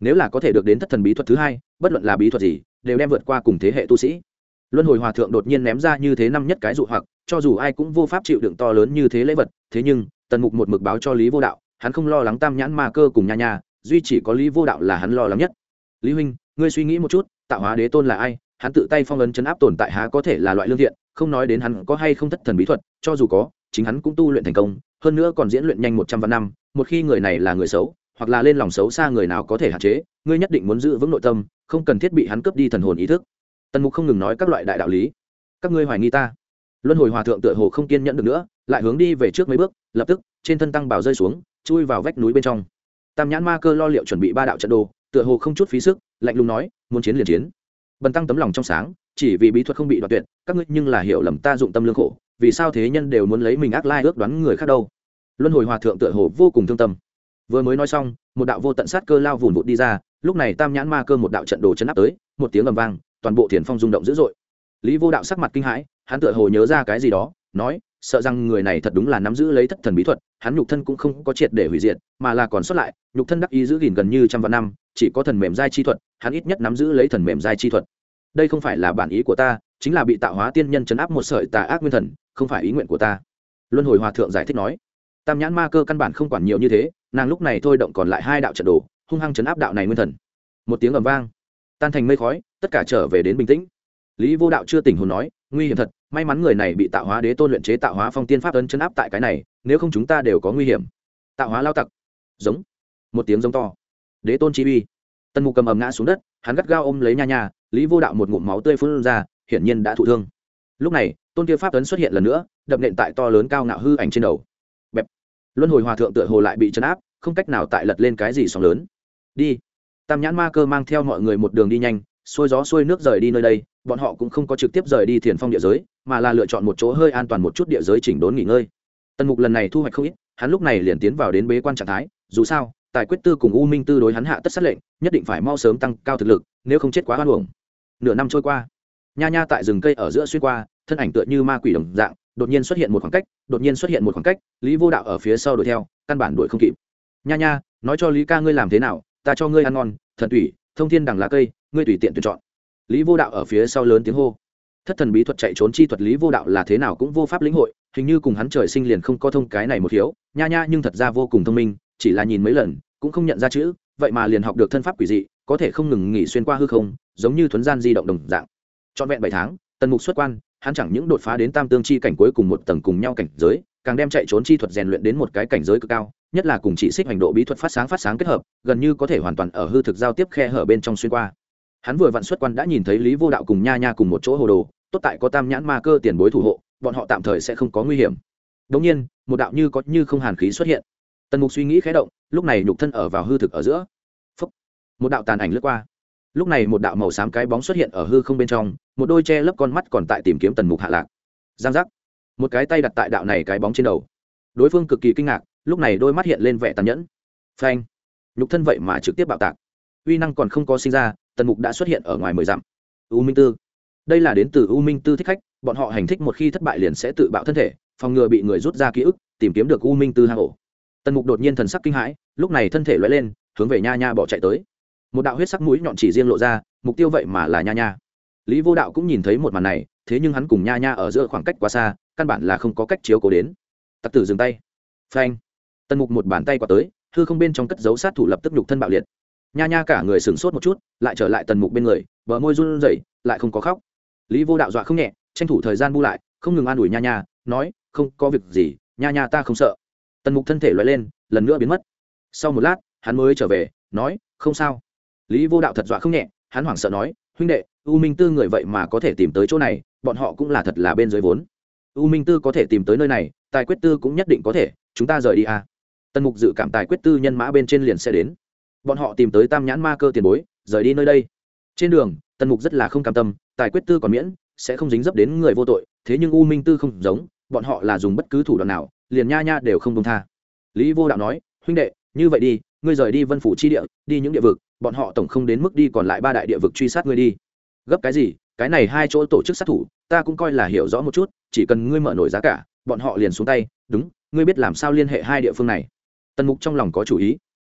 nếu là có thể được đến thất thần bí thuật thứ hai, bất luận là bí thuật gì, đều đem vượt qua cùng thế hệ tu sĩ. Luân hồi hòa thượng đột nhiên ném ra như thế năm nhất cái dụ hoặc, cho dù ai cũng vô pháp chịu đựng to lớn như thế lễ vật, thế nhưng, tần mục một mực báo cho lý vô đạo, hắn không lo lắng tam nhãn ma cơ cùng nha nha, duy chỉ có lý vô đạo là hắn lo lắng nhất. Lý huynh, ngươi suy nghĩ một chút, tạo hóa đế tôn là ai? Hắn tự tay phong ấn chấn áp tồn tại há có thể là loại lương thiện, không nói đến hắn có hay không thất thần bí thuật, cho dù có, chính hắn cũng tu luyện thành công, hơn nữa còn diễn luyện nhanh một trăm vạn năm, một khi người này là người xấu hoặc là lên lòng xấu xa người nào có thể hạn chế, ngươi nhất định muốn giữ vững nội tâm, không cần thiết bị hắn cướp đi thần hồn ý thức. Tần mục không ngừng nói các loại đại đạo lý. Các ngươi hoài nghi ta. Luân hồi hòa thượng tựa hồ không kiên nhẫn được nữa, lại hướng đi về trước mấy bước, lập tức, trên thân tăng bảo rơi xuống, chui vào vách núi bên trong. Tam nhãn ma cơ lo liệu chuẩn bị ba đạo trận đồ, tựa hồ không chút phí sức, lạnh lùng nói, muốn chiến liền chiến. Bần tăng tấm lòng trong sáng, chỉ vì bí thuật không bị đoạt tuyệt, các ngươi nhưng là hiểu lầm ta dụng tâm lương khổ, vì sao thế nhân đều muốn lấy mình ác lai ước đoán người khác đâu? Luân hồi hòa thượng tựa hồ vô cùng thương tâm vừa mới nói xong, một đạo vô tận sát cơ lao vùn vụt đi ra, lúc này tam nhãn ma cơ một đạo trận đồ chấn áp tới, một tiếng ầm vang, toàn bộ thiền phong rung động dữ dội. Lý vô đạo sắc mặt kinh hãi, hắn tựa hồ nhớ ra cái gì đó, nói, sợ rằng người này thật đúng là nắm giữ lấy thất thần bí thuật, hắn nhục thân cũng không có triệt để hủy diệt, mà là còn sót lại, nhục thân đắc ý giữ gìn gần như trăm vạn năm, chỉ có thần mềm giai chi thuật, hắn ít nhất nắm giữ lấy thần mềm giai chi thuật. Đây không phải là bản ý của ta, chính là bị tạo hóa tiên nhân chấn áp một sợi tà ác nguyên thần, không phải ý nguyện của ta. Luân hồi hòa thượng giải thích nói tam nhãn ma cơ căn bản không quản nhiều như thế, nàng lúc này thôi động còn lại hai đạo trận đồ, hung hăng chấn áp đạo này nguyên thần. Một tiếng ầm vang, tan thành mây khói, tất cả trở về đến bình tĩnh. Lý vô đạo chưa tỉnh hồn nói, nguy hiểm thật, may mắn người này bị tạo hóa đế tôn luyện chế, tạo hóa phong tiên pháp ấn chấn áp tại cái này, nếu không chúng ta đều có nguy hiểm. Tạo hóa lao tặc. Giống. Một tiếng giống to. Đế tôn chi uy. Tần mục cầm ầm ngã xuống đất, hắn gắt gao ôm lấy nha nha, lý vô đạo một ngụm máu tươi phun ra, hiển nhiên đã thụ thương. Lúc này, tôn kia pháp ấn xuất hiện lần nữa, đập nện tại to lớn cao ngạo hư ảnh trên đầu luân hồi hòa thượng tựa hồ lại bị chấn áp, không cách nào tại lật lên cái gì sóng lớn. Đi. Tam nhãn ma cơ mang theo mọi người một đường đi nhanh, xuôi gió xuôi nước rời đi nơi đây, bọn họ cũng không có trực tiếp rời đi thiền phong địa giới, mà là lựa chọn một chỗ hơi an toàn một chút địa giới chỉnh đốn nghỉ ngơi. Tần mục lần này thu hoạch không ít, hắn lúc này liền tiến vào đến bế quan trạng thái, dù sao, tài quyết tư cùng u minh tư đối hắn hạ tất sát lệnh, nhất định phải mau sớm tăng cao thực lực, nếu không chết quá hoan hưởng nửa năm trôi qua, nha nha tại rừng cây ở giữa xuyên qua, thân ảnh tựa như ma quỷ đồng dạng đột nhiên xuất hiện một khoảng cách, đột nhiên xuất hiện một khoảng cách, lý vô đạo ở phía sau đuổi theo, căn bản đuổi không kịp. Nha nha, nói cho lý ca ngươi làm thế nào, ta cho ngươi ăn ngon, thần tủy, thông thiên đằng lá cây, ngươi tùy tiện tuyển chọn. Lý vô đạo ở phía sau lớn tiếng hô. Thất thần bí thuật chạy trốn chi thuật lý vô đạo là thế nào cũng vô pháp lĩnh hội, hình như cùng hắn trời sinh liền không có thông cái này một hiếu. Nha nha, nhưng thật ra vô cùng thông minh, chỉ là nhìn mấy lần, cũng không nhận ra chữ, vậy mà liền học được thân pháp quỷ dị, có thể không ngừng nghỉ xuyên qua hư không, giống như thuấn gian di động đồng dạng. Trọn vẹn bảy tháng, tần mục xuất quan hắn chẳng những đột phá đến tam tương chi cảnh cuối cùng một tầng cùng nhau cảnh giới, càng đem chạy trốn chi thuật rèn luyện đến một cái cảnh giới cực cao, nhất là cùng chỉ xích hành độ bí thuật phát sáng phát sáng kết hợp, gần như có thể hoàn toàn ở hư thực giao tiếp khe hở bên trong xuyên qua. Hắn vừa vặn xuất quan đã nhìn thấy lý vô đạo cùng nha nha cùng một chỗ hồ đồ, tốt tại có tam nhãn ma cơ tiền bối thủ hộ, bọn họ tạm thời sẽ không có nguy hiểm. Đống nhiên, một đạo như có như không hàn khí xuất hiện. Tần mục suy nghĩ khé động, lúc này nhục thân ở vào hư thực ở giữa. Phúc. một đạo tàn ảnh lướt qua lúc này một đạo màu xám cái bóng xuất hiện ở hư không bên trong, một đôi che lấp con mắt còn tại tìm kiếm tần mục hạ lạc. Giang giác. Một cái tay đặt tại đạo này cái bóng trên đầu. Đối phương cực kỳ kinh ngạc, lúc này đôi mắt hiện lên vẻ tàn nhẫn. Phanh. Nhục thân vậy mà trực tiếp bạo tạc. Uy năng còn không có sinh ra, tần mục đã xuất hiện ở ngoài mười dặm. U minh tư. Đây là đến từ u minh tư thích khách, bọn họ hành thích một khi thất bại liền sẽ tự bạo thân thể, phòng ngừa bị người rút ra ký ức, tìm kiếm được u minh tư hang ổ. Tần mục đột nhiên thần sắc kinh hãi, lúc này thân thể loay lên, hướng về nha nha bỏ chạy tới một đạo huyết sắc mũi nhọn chỉ riêng lộ ra, mục tiêu vậy mà là nha nha. Lý vô đạo cũng nhìn thấy một màn này, thế nhưng hắn cùng nha nha ở giữa khoảng cách quá xa, căn bản là không có cách chiếu cố đến. Tặc tử dừng tay. Phanh. Tần mục một bàn tay qua tới thư không bên trong cất dấu sát thủ lập tức nhục thân bạo liệt. Nha nha cả người sửng sốt một chút, lại trở lại tần mục bên người, bờ môi run rẩy, lại không có khóc. Lý vô đạo dọa không nhẹ, tranh thủ thời gian bu lại, không ngừng an ủi nha nha, nói, không có việc gì, nha nha ta không sợ. Tần mục thân thể loại lên, lần nữa biến mất. Sau một lát, hắn mới trở về, nói, không sao lý vô đạo thật dọa không nhẹ, hắn hoảng sợ nói, huynh đệ, u minh tư người vậy mà có thể tìm tới chỗ này, bọn họ cũng là thật là bên dưới vốn. U minh tư có thể tìm tới nơi này, tài quyết tư cũng nhất định có thể, chúng ta rời đi à. tần mục dự cảm tài quyết tư nhân mã bên trên liền sẽ đến. Bọn họ tìm tới tam nhãn ma cơ tiền bối, rời đi nơi đây. Trên đường, tần mục rất là không cam tâm, tài quyết tư còn miễn, sẽ không dính dấp đến người vô tội, thế nhưng u minh tư không giống, bọn họ là dùng bất cứ thủ đoạn nào, liền nha nha đều không công tha. Lý vô đạo nói, huynh đệ, như vậy đi, ngươi rời đi vân phủ chi địa, đi những địa vực bọn họ tổng không đến mức đi còn lại ba đại địa vực truy sát ngươi đi. Gấp cái gì? Cái này hai chỗ tổ chức sát thủ, ta cũng coi là hiểu rõ một chút, chỉ cần ngươi mở nổi giá cả, bọn họ liền xuống tay. Đúng, ngươi biết làm sao liên hệ hai địa phương này. Tần mục trong lòng có chủ ý.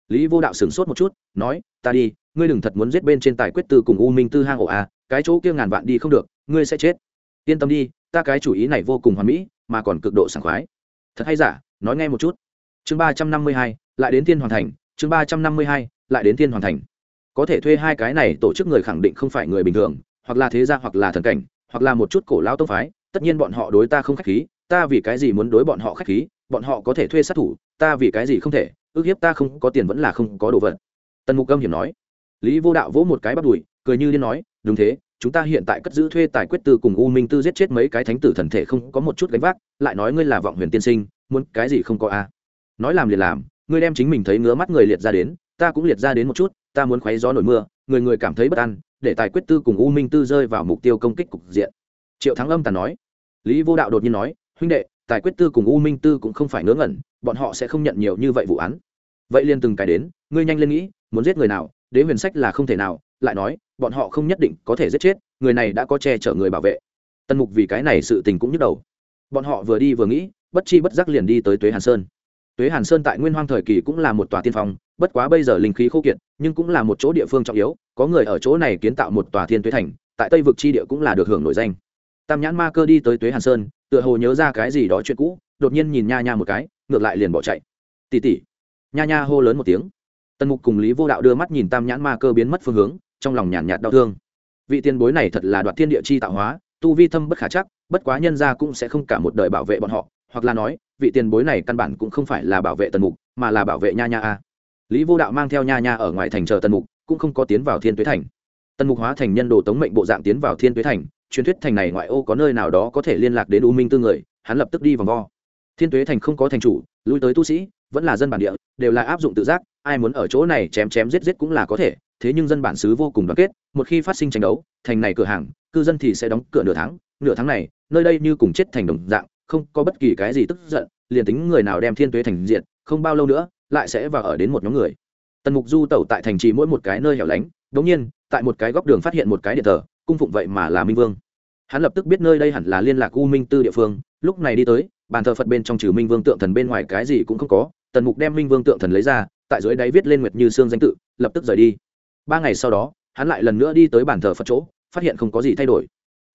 Lý vô đạo sửng sốt một chút, nói, ta đi, ngươi đừng thật muốn giết bên trên tài quyết tư cùng u minh tư hang ổ a cái chỗ kia ngàn vạn đi không được, ngươi sẽ chết. Yên tâm đi, ta cái chủ ý này vô cùng hoàn mỹ, mà còn cực độ sảng khoái. Thật hay giả? Nói nghe một chút. Chương ba trăm năm mươi hai, lại đến thiên hoàn thành. Chương ba trăm năm mươi hai, lại đến thiên hoàn thành có thể thuê hai cái này tổ chức người khẳng định không phải người bình thường, hoặc là thế gia hoặc là thần cảnh, hoặc là một chút cổ lao tông phái, tất nhiên bọn họ đối ta không khách khí, ta vì cái gì muốn đối bọn họ khách khí, bọn họ có thể thuê sát thủ, ta vì cái gì không thể, ước hiếp ta không có tiền vẫn là không có đồ vật. Tần mục âm hiểm nói. Lý vô đạo vỗ một cái bắt đùi, cười như liên nói, đúng thế, chúng ta hiện tại cất giữ thuê tài quyết tư cùng u minh tư giết chết mấy cái thánh tử thần thể không có một chút gánh vác, lại nói ngươi là vọng huyền tiên sinh, muốn cái gì không có a? Nói làm liền làm, ngươi đem chính mình thấy ngứa mắt người liệt ra đến, ta cũng liệt ra đến một chút ta muốn khoáy gió nổi mưa, người người cảm thấy bất an, để tài quyết tư cùng u minh tư rơi vào mục tiêu công kích cục diện. Triệu thắng âm tàn nói. Lý vô đạo đột nhiên nói, huynh đệ, tài quyết tư cùng u minh tư cũng không phải ngớ ngẩn, bọn họ sẽ không nhận nhiều như vậy vụ án. Vậy liền từng cái đến, ngươi nhanh lên nghĩ, muốn giết người nào, đế huyền sách là không thể nào, lại nói, bọn họ không nhất định có thể giết chết, người này đã có che chở người bảo vệ. Tân mục vì cái này sự tình cũng nhức đầu. Bọn họ vừa đi vừa nghĩ, bất chi bất giác liền đi tới tuế hàn sơn tuế hàn sơn tại nguyên hoang thời kỳ cũng là một tòa tiên phong, bất quá bây giờ linh khí khô kiệt, nhưng cũng là một chỗ địa phương trọng yếu, có người ở chỗ này kiến tạo một tòa thiên tuế thành, tại tây vực chi địa cũng là được hưởng nổi danh. Tam nhãn ma cơ đi tới tuế hàn sơn, tựa hồ nhớ ra cái gì đó chuyện cũ, đột nhiên nhìn nha nha một cái, ngược lại liền bỏ chạy. Tỉ tỉ nha nha hô lớn một tiếng. Tần mục cùng lý vô đạo đưa mắt nhìn tam nhãn ma cơ biến mất phương hướng, trong lòng nhàn nhạt đau thương. Vị tiền bối này thật là đoạt thiên địa chi tạo hóa, tu vi thâm bất khả chắc, bất quá nhân ra cũng sẽ không cả một đời bảo vệ bọn họ hoặc là nói, vị tiền bối này căn bản cũng không phải là bảo vệ tần mục, mà là bảo vệ nha nha a. Lý vô đạo mang theo nha nha ở ngoài thành chờ tần mục, cũng không có tiến vào thiên tuế thành. Tần mục hóa thành nhân đồ tống mệnh bộ dạng tiến vào thiên tuế thành, truyền thuyết thành này ngoại ô có nơi nào đó có thể liên lạc đến u minh tư người, hắn lập tức đi vòng vo. Thiên tuế thành không có thành chủ, lui tới tu sĩ, vẫn là dân bản địa, đều là áp dụng tự giác, ai muốn ở chỗ này chém chém giết giết cũng là có thể, thế nhưng dân bản xứ vô cùng đoàn kết, một khi phát sinh tranh đấu, thành này cửa hàng, cư dân thì sẽ đóng cửa nửa tháng nửa tháng này, nơi đây như cùng chết thành đồng dạng không có bất kỳ cái gì tức giận, liền tính người nào đem thiên tuế thành diện không bao lâu nữa, lại sẽ vào ở đến một nhóm người. Tần mục du tẩu tại thành trì mỗi một cái nơi hẻo lánh, đống nhiên, tại một cái góc đường phát hiện một cái điện thờ, cung phụng vậy mà là minh vương. Hắn lập tức biết nơi đây hẳn là liên lạc u minh tư địa phương, lúc này đi tới, bàn thờ phật bên trong trừ minh vương tượng thần bên ngoài cái gì cũng không có, tần mục đem minh vương tượng thần lấy ra, tại dưới đáy viết lên nguyệt như xương danh tự, lập tức rời đi. Ba ngày sau đó, hắn lại lần nữa đi tới bàn thờ phật chỗ, phát hiện không có gì thay đổi.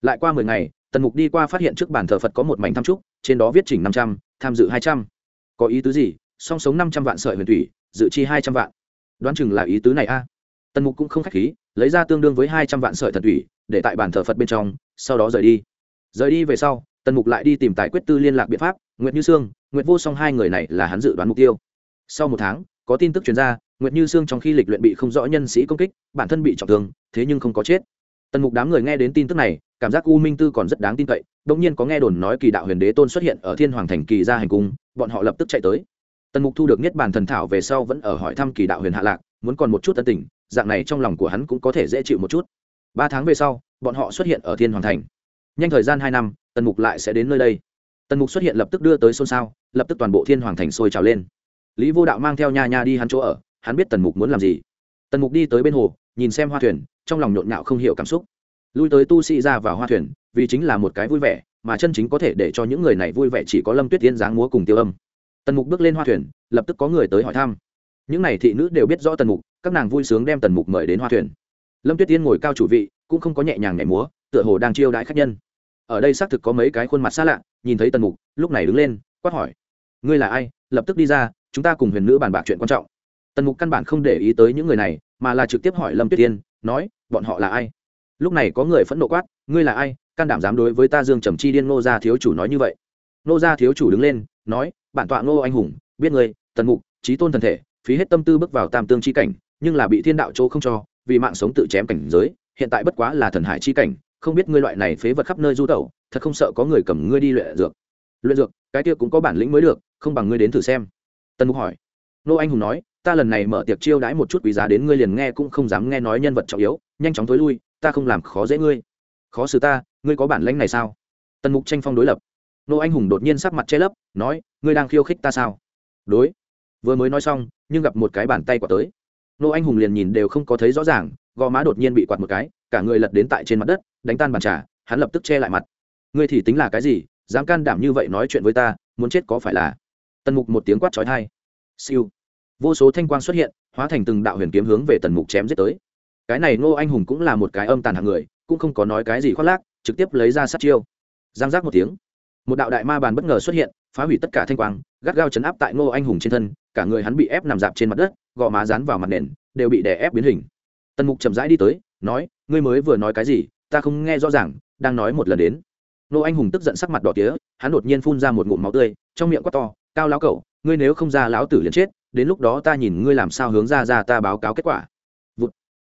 Lại qua mười ngày tần mục đi qua phát hiện trước bàn thờ phật có một mảnh tham trúc trên đó viết chỉnh năm trăm tham dự hai trăm. Có ý tứ gì? Song sống năm trăm vạn sợi huyền thủy dự chi hai trăm vạn. Đoán chừng là ý tứ này a. Tần mục cũng không k h á c h khí lấy ra tương đương với hai trăm vạn sợi thần thủy để tại bàn thờ phật bên trong sau đó rời đi. Rời đi về sau tần mục lại đi tìm tài quyết tư liên lạc biện pháp nguyệt như sương nguyệt vô song hai người này là hắn dự đoán mục tiêu. Sau một tháng có tin tức chuyên ra, nguyệt như sương trong khi lịch luyện bị không rõ nhân sĩ công kích bản thân bị trọng thương thế nhưng không có chết tần mục đám người nghe đến tin tức này, cảm giác u minh tư còn rất đáng tin cậy đ ỗ n g nhiên có nghe đồn nói kỳ đạo huyền đế tôn xuất hiện ở thiên hoàng thành kỳ ra hành cung, bọn họ lập tức chạy tới. Tần mục thu được niết bàn thần thảo về sau vẫn ở hỏi thăm kỳ đạo huyền hạ lạc, muốn còn một chút tân tình, dạng này trong lòng của hắn cũng có thể dễ chịu một chút. Ba tháng về sau, bọn họ xuất hiện ở thiên hoàng thành. Nhanh thời gian hai năm, tần mục lại sẽ đến nơi đây. Tần mục xuất hiện lập tức đưa tới xôn xao, lập tức toàn bộ thiên hoàng thành sôi trào lên. Lý vô đạo mang theo nha nha đi hắn chỗ ở, hắn biết tần mục muốn làm gì. Tần mục đi tới bên hồ nhìn xem hoa thuyền, trong lòng nhộn nhạo không hiểu cảm xúc. Lui tới tu sĩ ra vào hoa thuyền, vì chính là một cái vui vẻ, mà chân chính có thể để cho những người này vui vẻ chỉ có lâm tuyết tiên dáng múa cùng tiêu âm. Tần mục bước lên hoa thuyền, lập tức có người tới hỏi thăm. Những n à y thị nữ đều biết rõ tần mục, các nàng vui sướng đem tần mục mời đến hoa thuyền. Lâm tuyết tiên ngồi cao chủ vị, cũng không có nhẹ nhàng nhảy múa, tựa hồ đang chiêu đãi khách nhân. Ở đây xác thực có mấy cái khuôn mặt xa lạ, nhìn thấy tần mục, lúc này đứng lên, quát hỏi. Ngươi là ai? Lập tức đi ra, chúng ta cùng huyền nữ bàn bạc chuyện quan trọng. Tần mục căn bản không để ý tới những người này mà là trực tiếp hỏi lâm tuyết tiên nói, bọn họ là ai? Lúc này có người phẫn nộ quát, ngươi là ai? Can đảm dám đối với ta dương trầm chi điên nô gia thiếu chủ nói như vậy? Nô gia thiếu chủ đứng lên, nói, bản tọa ngô anh hùng, biết ngươi, tần mục trí tôn thần thể, phí hết tâm tư bước vào tam tương chi cảnh, nhưng là bị thiên đạo chỗ không cho, vì mạng sống tự chém cảnh giới, hiện tại bất quá là thần hải chi cảnh, không biết ngươi loại này phế vật khắp nơi du tẩu, thật không sợ có người cầm ngươi đi luyện dược. Luyện dược? Cái kia cũng có bản lĩnh mới được, không bằng ngươi đến thử xem. Tần mục hỏi. Nô anh hùng nói ta lần này mở tiệc chiêu đãi một chút quý giá đến ngươi liền nghe cũng không dám nghe nói nhân vật trọng yếu, nhanh chóng tối lui, ta không làm khó dễ ngươi. Khó xử ta, ngươi có bản lãnh này sao? Tần mục tranh phong đối lập. Nô anh hùng đột nhiên sắc mặt che lấp, nói, ngươi đang khiêu khích ta sao? Đối. Vừa mới nói xong, nhưng gặp một cái bàn tay quạt tới. Nô anh hùng liền nhìn đều không có thấy rõ ràng, gò má đột nhiên bị quạt một cái, cả người lật đến tại trên mặt đất, đánh tan bàn trà, hắn lập tức che lại mặt. Ngươi thì tính là cái gì? Dám can đảm như vậy nói chuyện với ta, muốn chết có phải là? Tần mục một tiếng quát trói thai siêu vô số thanh quang xuất hiện, hóa thành từng đạo huyền kiếm hướng về tần mục chém giết tới. Cái này ngô anh hùng cũng là một cái âm tàn hạng người, cũng không có nói cái gì khoác lác, trực tiếp lấy ra sát chiêu. Giang giác một tiếng, một đạo đại ma bàn bất ngờ xuất hiện, phá hủy tất cả thanh quang, gắt gao chấn áp tại ngô anh hùng trên thân, cả người hắn bị ép nằm dạp trên mặt đất, gò má dán vào mặt nền, đều bị đè ép biến hình. Tần mục chậm rãi đi tới, nói, ngươi mới vừa nói cái gì? Ta không nghe rõ ràng, đang nói một lần đến. Ngô anh hùng tức giận sắc mặt đỏ tía, hắn đột nhiên phun ra một ngụm máu tươi, trong miệng quát to, cao lão cẩu, ngươi nếu không ra lão tử liền chết đến lúc đó ta nhìn ngươi làm sao hướng ra ra ta báo cáo kết quả. Vụt.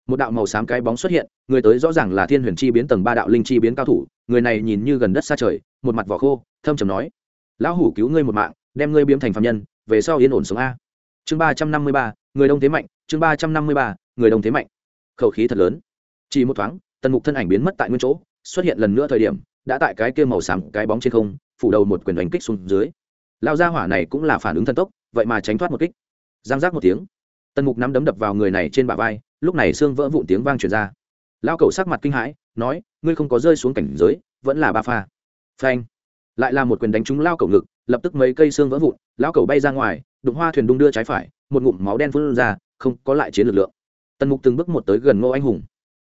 một đạo màu xám cái bóng xuất hiện, người tới rõ ràng là thiên huyền chi biến tầng ba đạo linh chi biến cao thủ, người này nhìn như gần đất xa trời, một mặt vỏ khô, thâm trầm nói, lão hủ cứu ngươi một mạng, đem ngươi biếm thành phạm nhân, về sau yên ổn sống a. Chương ba trăm năm mươi ba, người đông thế mạnh, chương ba trăm năm mươi ba, người đông thế mạnh. Khẩu khí thật lớn. Chỉ một thoáng, tần mục thân ảnh biến mất tại nguyên chỗ, xuất hiện lần nữa thời điểm, đã tại cái kia màu xám cái bóng trên không, phủ đầu một quyền đánh kích xuống dưới. Lao gia hỏa này cũng là phản ứng thần tốc, vậy mà tránh thoát một kích giang giác một tiếng. Tần mục nắm đấm đập vào người này trên bả vai, lúc này xương vỡ vụn tiếng vang truyền ra. Lao cầu sắc mặt kinh hãi, nói, ngươi không có rơi xuống cảnh giới, vẫn là ba pha. Phanh. Lại là một quyền đánh trúng lao cầu ngực, lập tức mấy cây xương vỡ vụn lao cầu bay ra ngoài, đụng hoa thuyền đung đưa trái phải, một ngụm máu đen phun ra, không có lại chiến lực lượng. Tần mục từng bước một tới gần ngô anh hùng.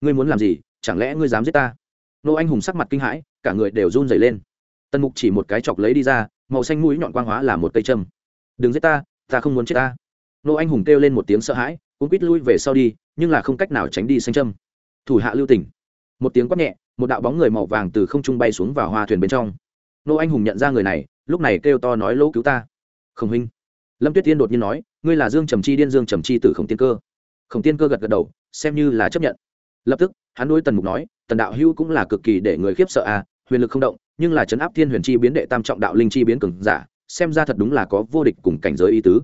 Ngươi muốn làm gì? Chẳng lẽ ngươi dám giết ta? Ngô anh hùng sắc mặt kinh hãi, cả người đều run dày lên. Tần mục chỉ một cái chọc lấy đi ra, màu xanh mũi nhọn quang hóa là một cây châm. Đừng giết ta ta không muốn chết ta nô anh hùng kêu lên một tiếng sợ hãi cũng quýt lui về sau đi, nhưng là không cách nào tránh đi xanh châm. Thủ hạ lưu tỉnh một tiếng quát nhẹ, một đạo bóng người màu vàng từ không trung bay xuống vào hoa thuyền bên trong. Nô anh hùng nhận ra người này, lúc này kêu to nói, lỗ cứu ta. Khổng huynh. Lâm tuyết tiên đột nhiên nói, ngươi là dương trầm chi điên dương trầm chi từ khổng tiên cơ. Khổng tiên cơ gật gật đầu, xem như là chấp nhận. Lập tức, hắn đối tần mục nói, tần đạo hưu cũng là cực kỳ để người khiếp sợ à huyền lực không động, nhưng là chấn áp thiên huyền chi biến đệ tam trọng đạo linh chi biến cường giả, xem ra thật đúng là có vô địch cùng cảnh giới y tứ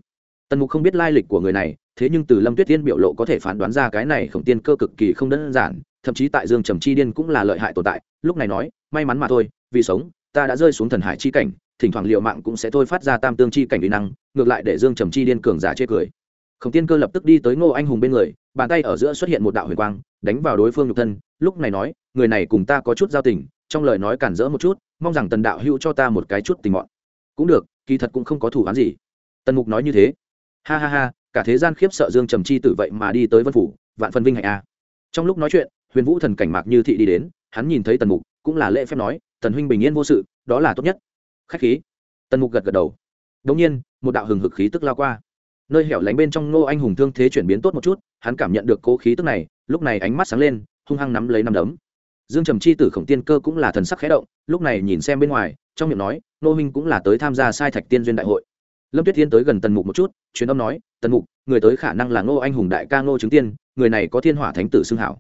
tần mục không biết lai lịch của người này, thế nhưng từ lâm tuyết tiên biểu lộ có thể phán đoán ra cái này khổng tiên cơ cực kỳ không đơn giản, thậm chí tại dương trầm chi điên cũng là lợi hại tồn tại, lúc này nói, may mắn mà thôi, vì sống, ta đã rơi xuống thần hải chi cảnh, thỉnh thoảng liệu mạng cũng sẽ thôi phát ra tam tương chi cảnh uy năng, ngược lại để dương trầm chi điên cường giả chê cười. Khổng tiên cơ lập tức đi tới ngô anh hùng bên người, bàn tay ở giữa xuất hiện một đạo huyền quang, đánh vào đối phương nhục thân, lúc này nói, người này cùng ta có chút giao tình, trong lời nói cản rỡ một chút, mong rằng tần đạo hữu cho ta một cái chút tình mọn. Cũng được, kỳ thật cũng không có thủ án gì. Tần mục nói như thế ha ha ha, cả thế gian khiếp sợ dương trầm chi tử vậy mà đi tới vân phủ, vạn phân vinh hạnh a. Trong lúc nói chuyện, huyền vũ thần cảnh mạc như thị đi đến, hắn nhìn thấy tần mục, cũng là lễ phép nói, tần huynh bình yên vô sự, đó là tốt nhất. Khách khí. Tần mục gật gật đầu. Đống nhiên, một đạo hừng hực khí tức lao qua. Nơi hẻo lánh bên trong ngô anh hùng thương thế chuyển biến tốt một chút, hắn cảm nhận được cố khí tức này, lúc này ánh mắt sáng lên, hung hăng nắm lấy nắm đấm. Dương trầm chi tử khổng tiên cơ cũng là thần sắc khẽ động, lúc này nhìn xem bên ngoài, trong miệng nói nô minh cũng là tới tham gia sai thạch tiên duyên đại hội lâm tuyết tiên tới gần tần mục một chút, truyền âm nói, tần mục, người tới khả năng là ngô anh hùng đại ca ngô trứng tiên, người này có thiên hỏa thánh tử xưng hảo.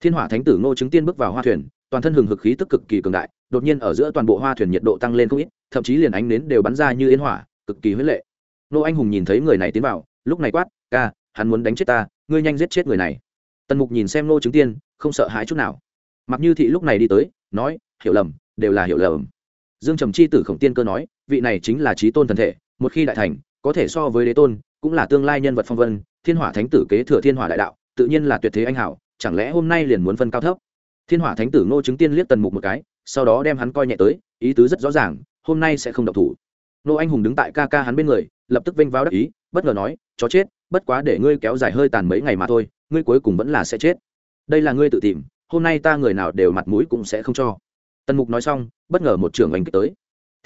Thiên hỏa thánh tử ngô trứng tiên bước vào hoa thuyền, toàn thân hừng hực khí tức cực kỳ cường đại, đột nhiên ở giữa toàn bộ hoa thuyền nhiệt độ tăng lên không ít, thậm chí liền ánh nến đều bắn ra như yên hỏa, cực kỳ huyết lệ. Ngô anh hùng nhìn thấy người này tiến vào, lúc này quát, ca, hắn muốn đánh chết ta, ngươi nhanh giết chết người này. Tần mục nhìn xem ngô trứng tiên, không sợ hãi chút nào. Mặc như thị lúc này đi tới, nói, hiểu lầm, đều là hiểu lầm. Dương trầm chi tử khổng tiên cơ nói, vị này chính là trí tôn thần thể một khi đại thành, có thể so với đế tôn, cũng là tương lai nhân vật phong vân, thiên hỏa thánh tử kế thừa thiên hỏa đại đạo, tự nhiên là tuyệt thế anh hảo, chẳng lẽ hôm nay liền muốn phân cao thấp? Thiên hỏa thánh tử ngô chứng tiên liếc tần mục một cái, sau đó đem hắn coi nhẹ tới, ý tứ rất rõ ràng, hôm nay sẽ không độc thủ. Nô anh hùng đứng tại ca ca hắn bên người, lập tức vênh váo đắc ý, bất ngờ nói, chó chết, bất quá để ngươi kéo dài hơi tàn mấy ngày mà thôi, ngươi cuối cùng vẫn là sẽ chết. Đây là ngươi tự tìm, hôm nay ta người nào đều mặt mũi cũng sẽ không cho. Tần mục nói xong, bất ngờ một trưởng anh kích tới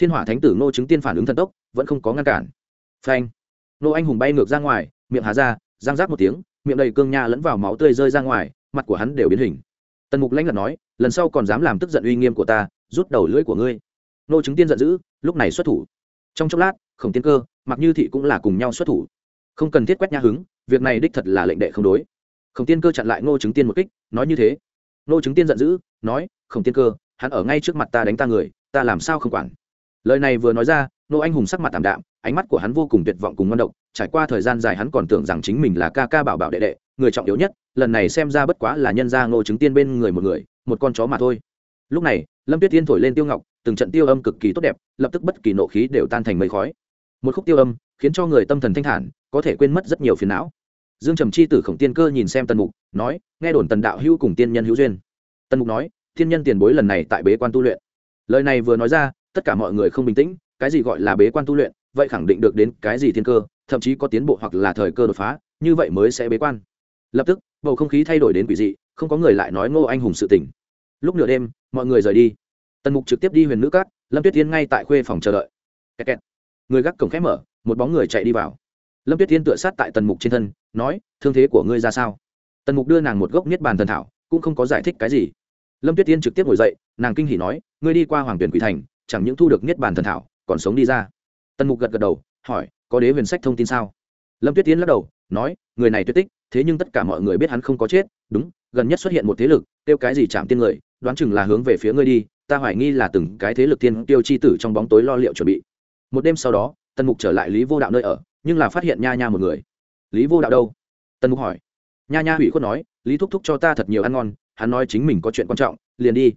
thiên hỏa thánh tử ngô chứng tiên phản ứng thần tốc, vẫn không có ngăn cản. Phanh. Nô anh hùng bay ngược ra ngoài, miệng hà ra giang rác một tiếng, miệng đầy cương nha lẫn vào máu tươi rơi ra ngoài, mặt của hắn đều biến hình. Tần mục lãnh lật nói, lần sau còn dám làm tức giận uy nghiêm của ta, rút đầu lưỡi của ngươi. Nô chứng tiên giận dữ, lúc này xuất thủ. Trong chốc lát, khổng tiên cơ mặc như thị cũng là cùng nhau xuất thủ. Không cần thiết quét nha hứng, việc này đích thật là lệnh đệ không đối. Khổng tiên cơ chặn lại ngô chứng tiên một kích, nói như thế. Ngô chứng tiên giận dữ, nói, khổng tiên cơ, hắn ở ngay trước mặt ta đánh ta người, ta làm sao không quản? Lời này vừa nói ra nô anh hùng sắc mặt tạm đạm, ánh mắt của hắn vô cùng tuyệt vọng cùng ngon động trải qua thời gian dài hắn còn tưởng rằng chính mình là ca ca bảo bảo đệ đệ, người trọng yếu nhất, lần này xem ra bất quá là nhân ra ngô chứng tiên bên người một người, một con chó mà thôi. Lúc này, lâm tuyết tiên thổi lên tiêu ngọc, từng trận tiêu âm cực kỳ tốt đẹp, lập tức bất kỳ nộ khí đều tan thành mây khói. Một khúc tiêu âm, khiến cho người tâm thần thanh thản, có thể quên mất rất nhiều phiền não. Dương trầm chi tử khổng tiên cơ nhìn xem tần mục, nói, nghe đồn tần đạo hữu cùng tiên nhân hữu duyên. Tần mục nói thiên nhân tiền bối lần này tại bế quan tu luyện. Lời này vừa nói ra tất cả mọi người không bình tĩnh, cái gì gọi là bế quan tu luyện, vậy khẳng định được đến cái gì thiên cơ, thậm chí có tiến bộ hoặc là thời cơ đột phá, như vậy mới sẽ bế quan. Lập tức, bầu không khí thay đổi đến quỷ dị, không có người lại nói ngô anh hùng sự tình. Lúc nửa đêm, mọi người rời đi. Tần mục trực tiếp đi huyền nữ cát lâm tuyết tiên ngay tại khuê phòng chờ đợi. Kẹt kẹt. người gác cổng khép mở, một bóng người chạy đi vào. Lâm tuyết tiên tựa sát tại tần mục trên thân, nói, thương thế của ngươi ra sao? Tần mục đưa nàng một gốc niết bàn thần thảo, cũng không có giải thích cái gì. Lâm tuyết tiên trực tiếp ngồi dậy, nàng kinh hỉ nói, ngươi đi qua hoàng tuyển quỷ thành chẳng những thu được niết bàn thần thảo, còn sống đi ra. Tần mục gật gật đầu, hỏi, có đế huyền sách thông tin sao? Lâm tuyết tiến lắc đầu, nói, người này tuyệt tích, thế nhưng tất cả mọi người biết hắn không có chết. Đúng, gần nhất xuất hiện một thế lực tiêu cái gì chạm tiên người, đoán chừng là hướng về phía ngươi đi. Ta hoài nghi là từng cái thế lực tiên tiêu chi tử trong bóng tối lo liệu chuẩn bị. Một đêm sau đó, tần mục trở lại lý vô đạo nơi ở, nhưng là phát hiện nha nha một người. Lý vô đạo đâu? Tần mục hỏi. Nha nha hủy khuất nói, lý thúc thúc cho ta thật nhiều ăn ngon, hắn nói chính mình có chuyện quan trọng, liền đi.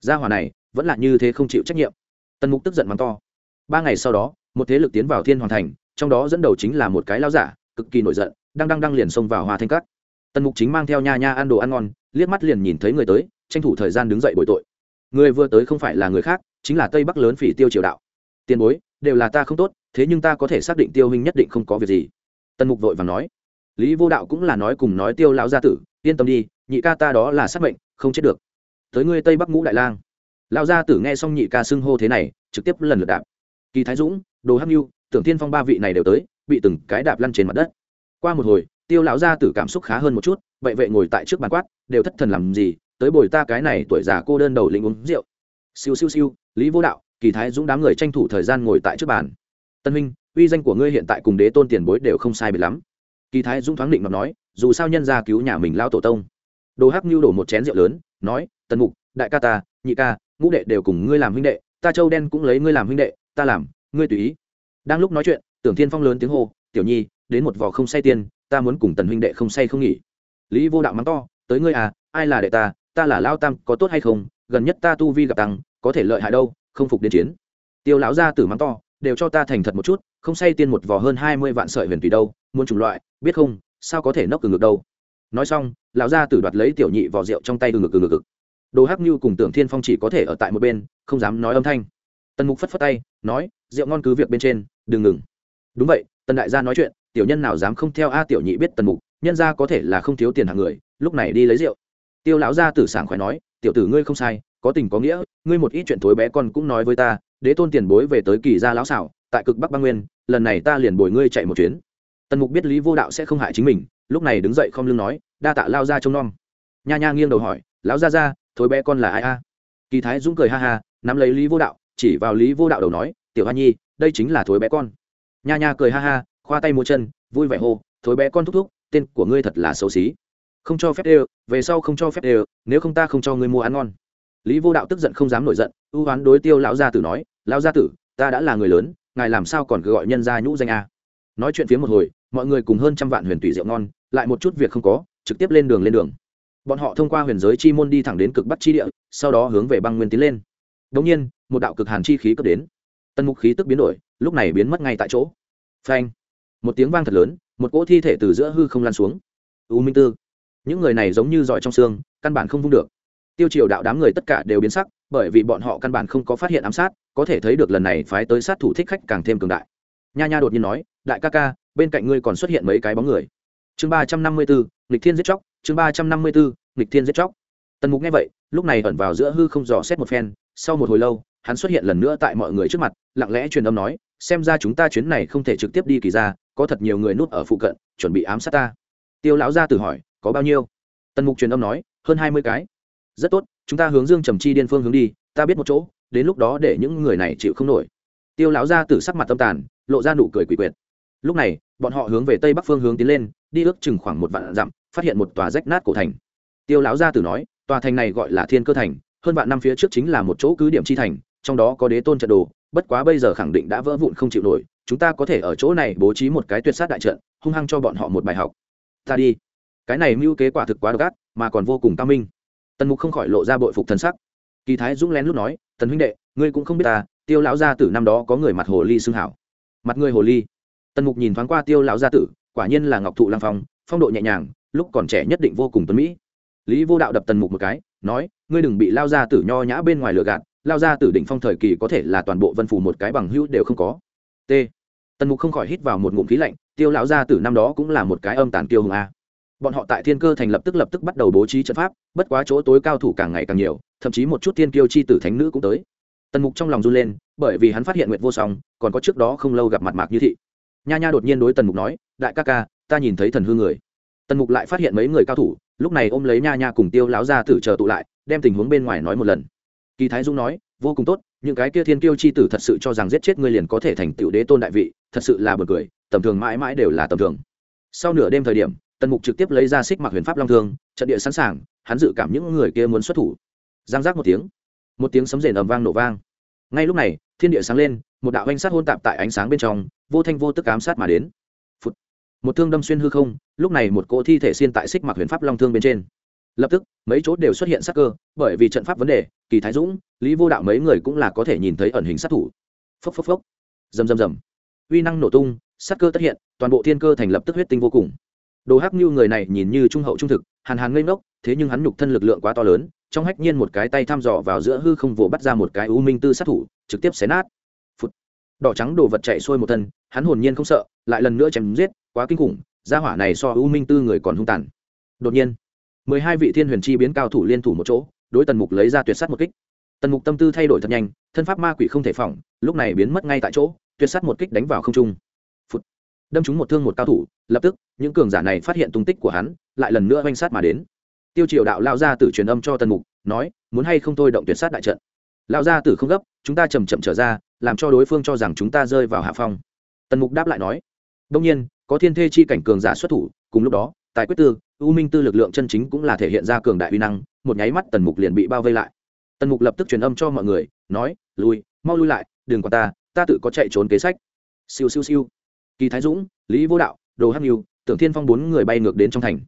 Gia hỏa này vẫn là như thế không chịu trách nhiệm tần mục tức giận mắng to. Ba ngày sau đó, một thế lực tiến vào thiên hoàng thành, trong đó dẫn đầu chính là một cái lao giả, cực kỳ nổi giận, đang đang đang liền xông vào hoa thanh cắt tần mục chính mang theo nha nha ăn đồ ăn ngon, liếc mắt liền nhìn thấy người tới, tranh thủ thời gian đứng dậy bồi tội. Người vừa tới không phải là người khác, chính là tây bắc lớn phỉ tiêu triều đạo. Tiền bối, đều là ta không tốt, thế nhưng ta có thể xác định tiêu hình nhất định không có việc gì. Tần mục vội và nói. Lý vô đạo cũng là nói cùng nói tiêu lão gia tử, yên tâm đi, nhị ca ta đó là sát mệnh, không chết được. Tới ngươi tây bắc ngũ đại lang lão gia tử nghe xong nhị ca xưng hô thế này, trực tiếp lần lượt đạp. Kỳ thái dũng, đồ hắc nhu tưởng thiên phong ba vị này đều tới, bị từng cái đạp lăn trên mặt đất. Qua một hồi, tiêu lão gia tử cảm xúc khá hơn một chút, vậy vệ ngồi tại trước bàn quát, đều thất thần làm gì? Tới bồi ta cái này tuổi già cô đơn đầu lĩnh uống rượu. Siêu siêu siêu, lý vô đạo, kỳ thái dũng đám người tranh thủ thời gian ngồi tại trước bàn. Tân minh uy danh của ngươi hiện tại cùng đế tôn tiền bối đều không sai biệt lắm. Kỳ thái dũng thoáng định mà nói, dù sao nhân gia cứu nhà mình lao tổ tông. Đồ hắc nhu đổ một chén rượu lớn, nói, tần mục, đại ca ta, nhị ca ngũ đệ đều cùng ngươi làm huynh đệ, ta châu đen cũng lấy ngươi làm huynh đệ, ta làm, ngươi tùy ý. Đang lúc nói chuyện, tưởng thiên phong lớn tiếng hô, tiểu nhi, đến một vò không say tiên, ta muốn cùng tần huynh đệ không say không nghỉ. Lý vô đạo mắng to, tới ngươi à ai là đệ ta ta là lao tam, có tốt hay không? Gần nhất ta tu vi gặp tăng, có thể lợi hại đâu, không phục đến chiến. Tiêu lão gia tử mắng to, đều cho ta thành thật một chút, không say tiên một vò hơn hai mươi vạn sợi huyền tùy đâu, muốn chủng loại, biết không, sao có thể nốc từ ngược đâu. Nói xong, lão gia tử đoạt lấy tiểu nhị vò rượu trong tay từ ngược từ ngược. ngực đồ hắc như cùng tưởng thiên phong chỉ có thể ở tại một bên, không dám nói âm thanh. Tần mục phất phất tay, nói, rượu ngon cứ việc bên trên, đừng ngừng. Đúng vậy, tần đại gia nói chuyện, tiểu nhân nào dám không theo a tiểu nhị biết tần mục, nhân gia có thể là không thiếu tiền hàng người, lúc này đi lấy rượu. Tiêu lão gia tử sảng khỏe nói, tiểu tử ngươi không sai, có tình có nghĩa, ngươi một ít chuyện thối bé con cũng nói với ta, đế tôn tiền bối về tới kỳ gia lão xảo, tại cực bắc băng nguyên, lần này ta liền bồi ngươi chạy một chuyến. Tần mục biết lý vô đạo sẽ không hại chính mình, lúc này đứng dậy không lưng nói, đa tạ lao ra trông nom. Nha nha nghiêng đầu hỏi, lão gia gia thối bé con là ai a? Kỳ thái dũng cười ha ha, nắm lấy lý vô đạo, chỉ vào lý vô đạo đầu nói, tiểu hoa nhi, đây chính là thối bé con. Nha nha cười ha ha, khoa tay mua chân, vui vẻ hô, thối bé con thúc thúc, tên của ngươi thật là xấu xí. Không cho phép đều, về sau không cho phép đều, nếu không ta không cho ngươi mua ăn ngon. Lý vô đạo tức giận không dám nổi giận, ưu hoán đối tiêu lão gia tử nói, lão gia tử, ta đã là người lớn, ngài làm sao còn cứ gọi nhân gia nhũ danh a? Nói chuyện phía một hồi, mọi người cùng hơn trăm vạn huyền tùy rượu ngon, lại một chút việc không có, trực tiếp lên đường lên đường bọn họ thông qua huyền giới chi môn đi thẳng đến cực bắc chi địa, sau đó hướng về băng nguyên tiến lên. Đ nhiên, một đạo cực hàn chi khí cất đến. Tân mục khí tức biến đổi, lúc này biến mất ngay tại chỗ. Phanh! Một tiếng vang thật lớn, một cỗ thi thể từ giữa hư không lan xuống. U minh tư! Những người này giống như giỏi trong xương, căn bản không vung được. Tiêu triều đạo đám người tất cả đều biến sắc, bởi vì bọn họ căn bản không có phát hiện ám sát, có thể thấy được lần này phái tới sát thủ thích khách càng thêm cường đại. Nha nha đột nhiên nói, đại ca ca, bên cạnh ngươi còn xuất hiện mấy cái bóng người. Chương ba trăm năm mươi bốn lịch thiên giết chóc chương ba trăm năm mươi bốn nghịch thiên giết chóc. Tần mục nghe vậy, lúc này ẩn vào giữa hư không dò xét một phen, sau một hồi lâu, hắn xuất hiện lần nữa tại mọi người trước mặt, lặng lẽ truyền âm nói, xem ra chúng ta chuyến này không thể trực tiếp đi kỳ ra, có thật nhiều người núp ở phụ cận, chuẩn bị ám sát ta. Tiêu lão gia tử hỏi, có bao nhiêu? Tần mục truyền âm nói, hơn hai mươi cái. Rất tốt, chúng ta hướng dương trầm chi điên phương hướng đi, ta biết một chỗ, đến lúc đó để những người này chịu không nổi. Tiêu lão gia tử sắc mặt tâm tàn, lộ ra nụ cười quỷ quyệt. Lúc này, bọn họ hướng về tây bắc phương hướng tiến lên, đi ước chừng khoảng một vạn dặm phát hiện một tòa rách nát cổ thành. Tiêu lão gia tử nói, tòa thành này gọi là thiên cơ thành, hơn vạn năm phía trước chính là một chỗ cứ điểm chi thành, trong đó có đế tôn trận đồ, bất quá bây giờ khẳng định đã vỡ vụn không chịu nổi, chúng ta có thể ở chỗ này bố trí một cái tuyệt sát đại trận, hung hăng cho bọn họ một bài học. Ta đi. Cái này mưu kế quả thực quá độc ác, mà còn vô cùng cao minh. Tần mục không khỏi lộ ra bội phục thân sắc. Kỳ thái dũng lén lúc nói, tần huynh đệ, ngươi cũng không biết ta, tiêu lão gia tử năm đó có người mặt hồ ly xưng hảo. Mặt người hồ ly? Tần mục nhìn thoáng qua tiêu lão gia tử, quả nhiên là ngọc thụ lang phong phong độ nhẹ nhàng lúc còn trẻ nhất định vô cùng tuấn mỹ. Lý vô đạo đập tần mục một cái, nói, ngươi đừng bị lao gia tử nho nhã bên ngoài lừa gạt, lao gia tử đỉnh phong thời kỳ có thể là toàn bộ vân phủ một cái bằng hữu đều không có. T. Tần mục không khỏi hít vào một ngụm khí lạnh, tiêu lão gia tử năm đó cũng là một cái âm tàn tiêu hùng a. Bọn họ tại thiên cơ thành lập tức lập tức bắt đầu bố trí trận pháp, bất quá chỗ tối cao thủ càng ngày càng nhiều, thậm chí một chút thiên kiêu chi tử thánh nữ cũng tới. Tần mục trong lòng run lên, bởi vì hắn phát hiện nguyệt vô song, còn có trước đó không lâu gặp mặt mạc như thị. Nha nha đột nhiên đối tần mục nói, đại ca ca, ta nhìn thấy thần hư người tần mục lại phát hiện mấy người cao thủ, lúc này ôm lấy nha nha cùng tiêu láo ra tử chờ tụ lại, đem tình huống bên ngoài nói một lần. Kỳ thái dung nói, vô cùng tốt, những cái kia thiên kiêu chi tử thật sự cho rằng giết chết ngươi liền có thể thành tựu đế tôn đại vị, thật sự là bật cười, tầm thường mãi mãi đều là tầm thường. Sau nửa đêm thời điểm, tần mục trực tiếp lấy ra xích mặc huyền pháp long thương, trận địa sẵn sàng, hắn dự cảm những người kia muốn xuất thủ. Giang giác một tiếng một tiếng sấm rền ầm vang nổ vang. Ngay lúc này, thiên địa sáng lên, một đạo anh sát hôn tạp tại ánh sáng bên trong, vô thanh vô tức ám sát mà đến một thương đâm xuyên hư không, lúc này một cỗ thi thể xiên tại xích mặc huyền pháp long thương bên trên. Lập tức, mấy chỗ đều xuất hiện sát cơ, bởi vì trận pháp vấn đề, kỳ thái dũng, lý vô đạo mấy người cũng là có thể nhìn thấy ẩn hình sát thủ. Phốc phốc phốc. Rầm rầm rầm. Uy năng nổ tung, sát cơ tất hiện, toàn bộ thiên cơ thành lập tức huyết tinh vô cùng. Đồ hắc như người này nhìn như trung hậu trung thực, hàn hàn ngây ngốc, thế nhưng hắn nhục thân lực lượng quá to lớn, trong hách nhiên một cái tay thăm dò vào giữa hư không vỗ bắt ra một cái u minh tư sát thủ, trực tiếp xé nát. Phụt. đỏ trắng đồ vật chạy xuôi một thân, hắn hồn nhiên không sợ, lại lần nữa chém giết quá kinh khủng, gia hỏa này so u minh tư người còn hung tàn. Đột nhiên, mười hai vị thiên huyền chi biến cao thủ liên thủ một chỗ, đối tần mục lấy ra tuyệt sát một kích. Tần mục tâm tư thay đổi thật nhanh, thân pháp ma quỷ không thể phỏng, lúc này biến mất ngay tại chỗ, tuyệt sát một kích đánh vào không trung. Đâm trúng một thương một cao thủ, lập tức, những cường giả này phát hiện tung tích của hắn, lại lần nữa oanh sát mà đến. Tiêu Triệu đạo lao ra từ truyền âm cho tần mục, nói, muốn hay không thôi động tuyệt sát đại trận? Lao ra từ không gấp, chúng ta chầm chậm trở ra, làm cho đối phương cho rằng chúng ta rơi vào hạ phong. Tần mục đáp lại nói đông nhiên có thiên thê chi cảnh cường giả xuất thủ, cùng lúc đó tại quyết tư u minh tư lực lượng chân chính cũng là thể hiện ra cường đại uy năng, một nháy mắt tần mục liền bị bao vây lại. Tần mục lập tức truyền âm cho mọi người, nói, lui, mau lui lại, đừng còn ta ta tự có chạy trốn kế sách. Siêu siêu siêu. Kỳ thái dũng, lý vô đạo, đồ hắc nhiêu tưởng thiên phong bốn người bay ngược đến trong thành.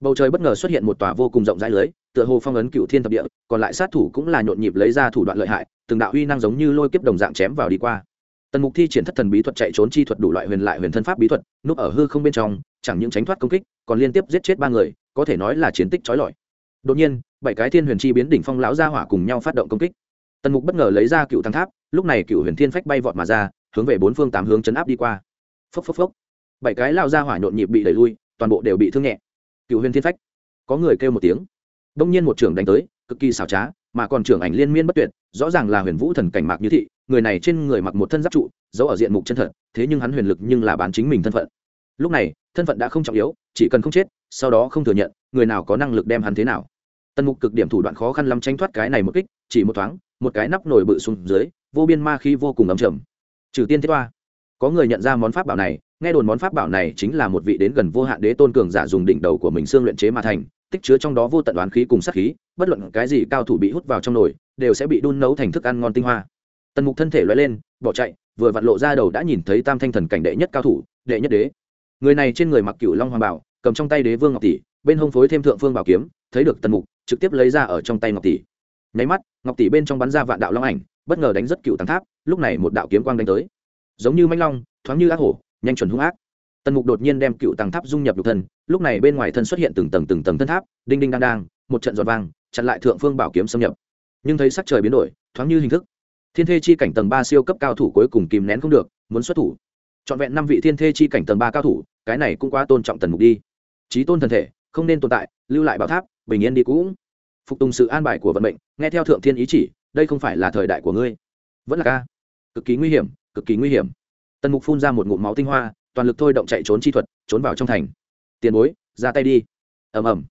Bầu trời bất ngờ xuất hiện một tòa vô cùng rộng rãi lưới, tựa hồ phong ấn cựu thiên thập địa, còn lại sát thủ cũng là nhộn nhịp lấy ra thủ đoạn lợi hại, từng đạo uy năng giống như lôi kiếp đồng dạng chém vào đi qua tần mục thi triển thất thần bí thuật chạy trốn chi thuật đủ loại huyền lại huyền thân pháp bí thuật, núp ở hư không bên trong, chẳng những tránh thoát công kích, còn liên tiếp giết chết ba người, có thể nói là chiến tích trói lọi. Đột nhiên, bảy cái thiên huyền chi biến đỉnh phong lão gia hỏa cùng nhau phát động công kích. Tần mục bất ngờ lấy ra cựu thăng tháp, lúc này cựu huyền thiên phách bay vọt mà ra, hướng về bốn phương tám hướng chấn áp đi qua. Phốc phốc phốc. Bảy cái lão gia hỏa nhộn nhịp bị đẩy lui, toàn bộ đều bị thương nhẹ. Cựu huyền thiên phách. Có người kêu một tiếng. Đông nhiên một trưởng đánh tới, cực kỳ xảo trá, mà còn trưởng ảnh liên miên bất tuyệt, rõ ràng là huyền vũ thần cảnh mạc như thị người này trên người mặc một thân giáp trụ, giấu ở diện mục chân thật, thế nhưng hắn huyền lực nhưng là bán chính mình thân phận. Lúc này, thân phận đã không trọng yếu, chỉ cần không chết, sau đó không thừa nhận, người nào có năng lực đem hắn thế nào. Tần mục cực điểm thủ đoạn khó khăn lắm tranh thoát cái này một kích, chỉ một thoáng, một cái nắp nổi bự xuống dưới, vô biên ma khi vô cùng ấm trầm. Trừ tiên thiết toa, có người nhận ra món pháp bảo này, nghe đồn món pháp bảo này chính là một vị đến gần vô hạn đế tôn cường giả dùng đỉnh đầu của mình xương luyện chế mà thành, tích chứa trong đó vô tận đoán khí cùng sát khí, bất luận cái gì cao thủ bị hút vào trong nồi, đều sẽ bị đun nấu thành thức ăn ngon tinh hoa tần mục thân thể loay lên, bỏ chạy, vừa vặn lộ ra đầu đã nhìn thấy tam thanh thần cảnh đệ nhất cao thủ, đệ nhất đế. Người này trên người mặc cựu long hoàng bảo, cầm trong tay đế vương ngọc tỷ, bên hông phối thêm thượng phương bảo kiếm, thấy được tần mục, trực tiếp lấy ra ở trong tay ngọc tỷ. Nháy mắt, ngọc tỷ bên trong bắn ra vạn đạo long ảnh, bất ngờ đánh rất cựu tàng tháp, lúc này một đạo kiếm quang đánh tới. Giống như manh long, thoáng như ác hổ, nhanh chuẩn hung ác. Tần mục đột nhiên đem cựu tàng tháp dung nhập nhục thân, lúc này bên ngoài thân xuất hiện từng tầng từng tầng thân tháp, đinh đinh đang đang, một trận giọt vang chặn lại thượng phương bảo kiếm xâm nhập. Nhưng thấy sắc trời biến đổi, thoáng như hình thức thiên thê chi cảnh tầng ba siêu cấp cao thủ cuối cùng kìm nén không được, muốn xuất thủ. Trọn vẹn năm vị thiên thê chi cảnh tầng ba cao thủ, cái này cũng quá tôn trọng tần mục đi. Trí tôn thần thể, không nên tồn tại, lưu lại bảo tháp, bình yên đi cũng. Phục tùng sự an bài của vận mệnh, nghe theo thượng thiên ý chỉ, đây không phải là thời đại của ngươi. Vẫn là ca. Cực kỳ nguy hiểm, cực kỳ nguy hiểm. Tần mục phun ra một ngụm máu tinh hoa, toàn lực thôi động chạy trốn chi thuật, trốn vào trong thành. Tiền bối, ra tay đi. Ầm ầm.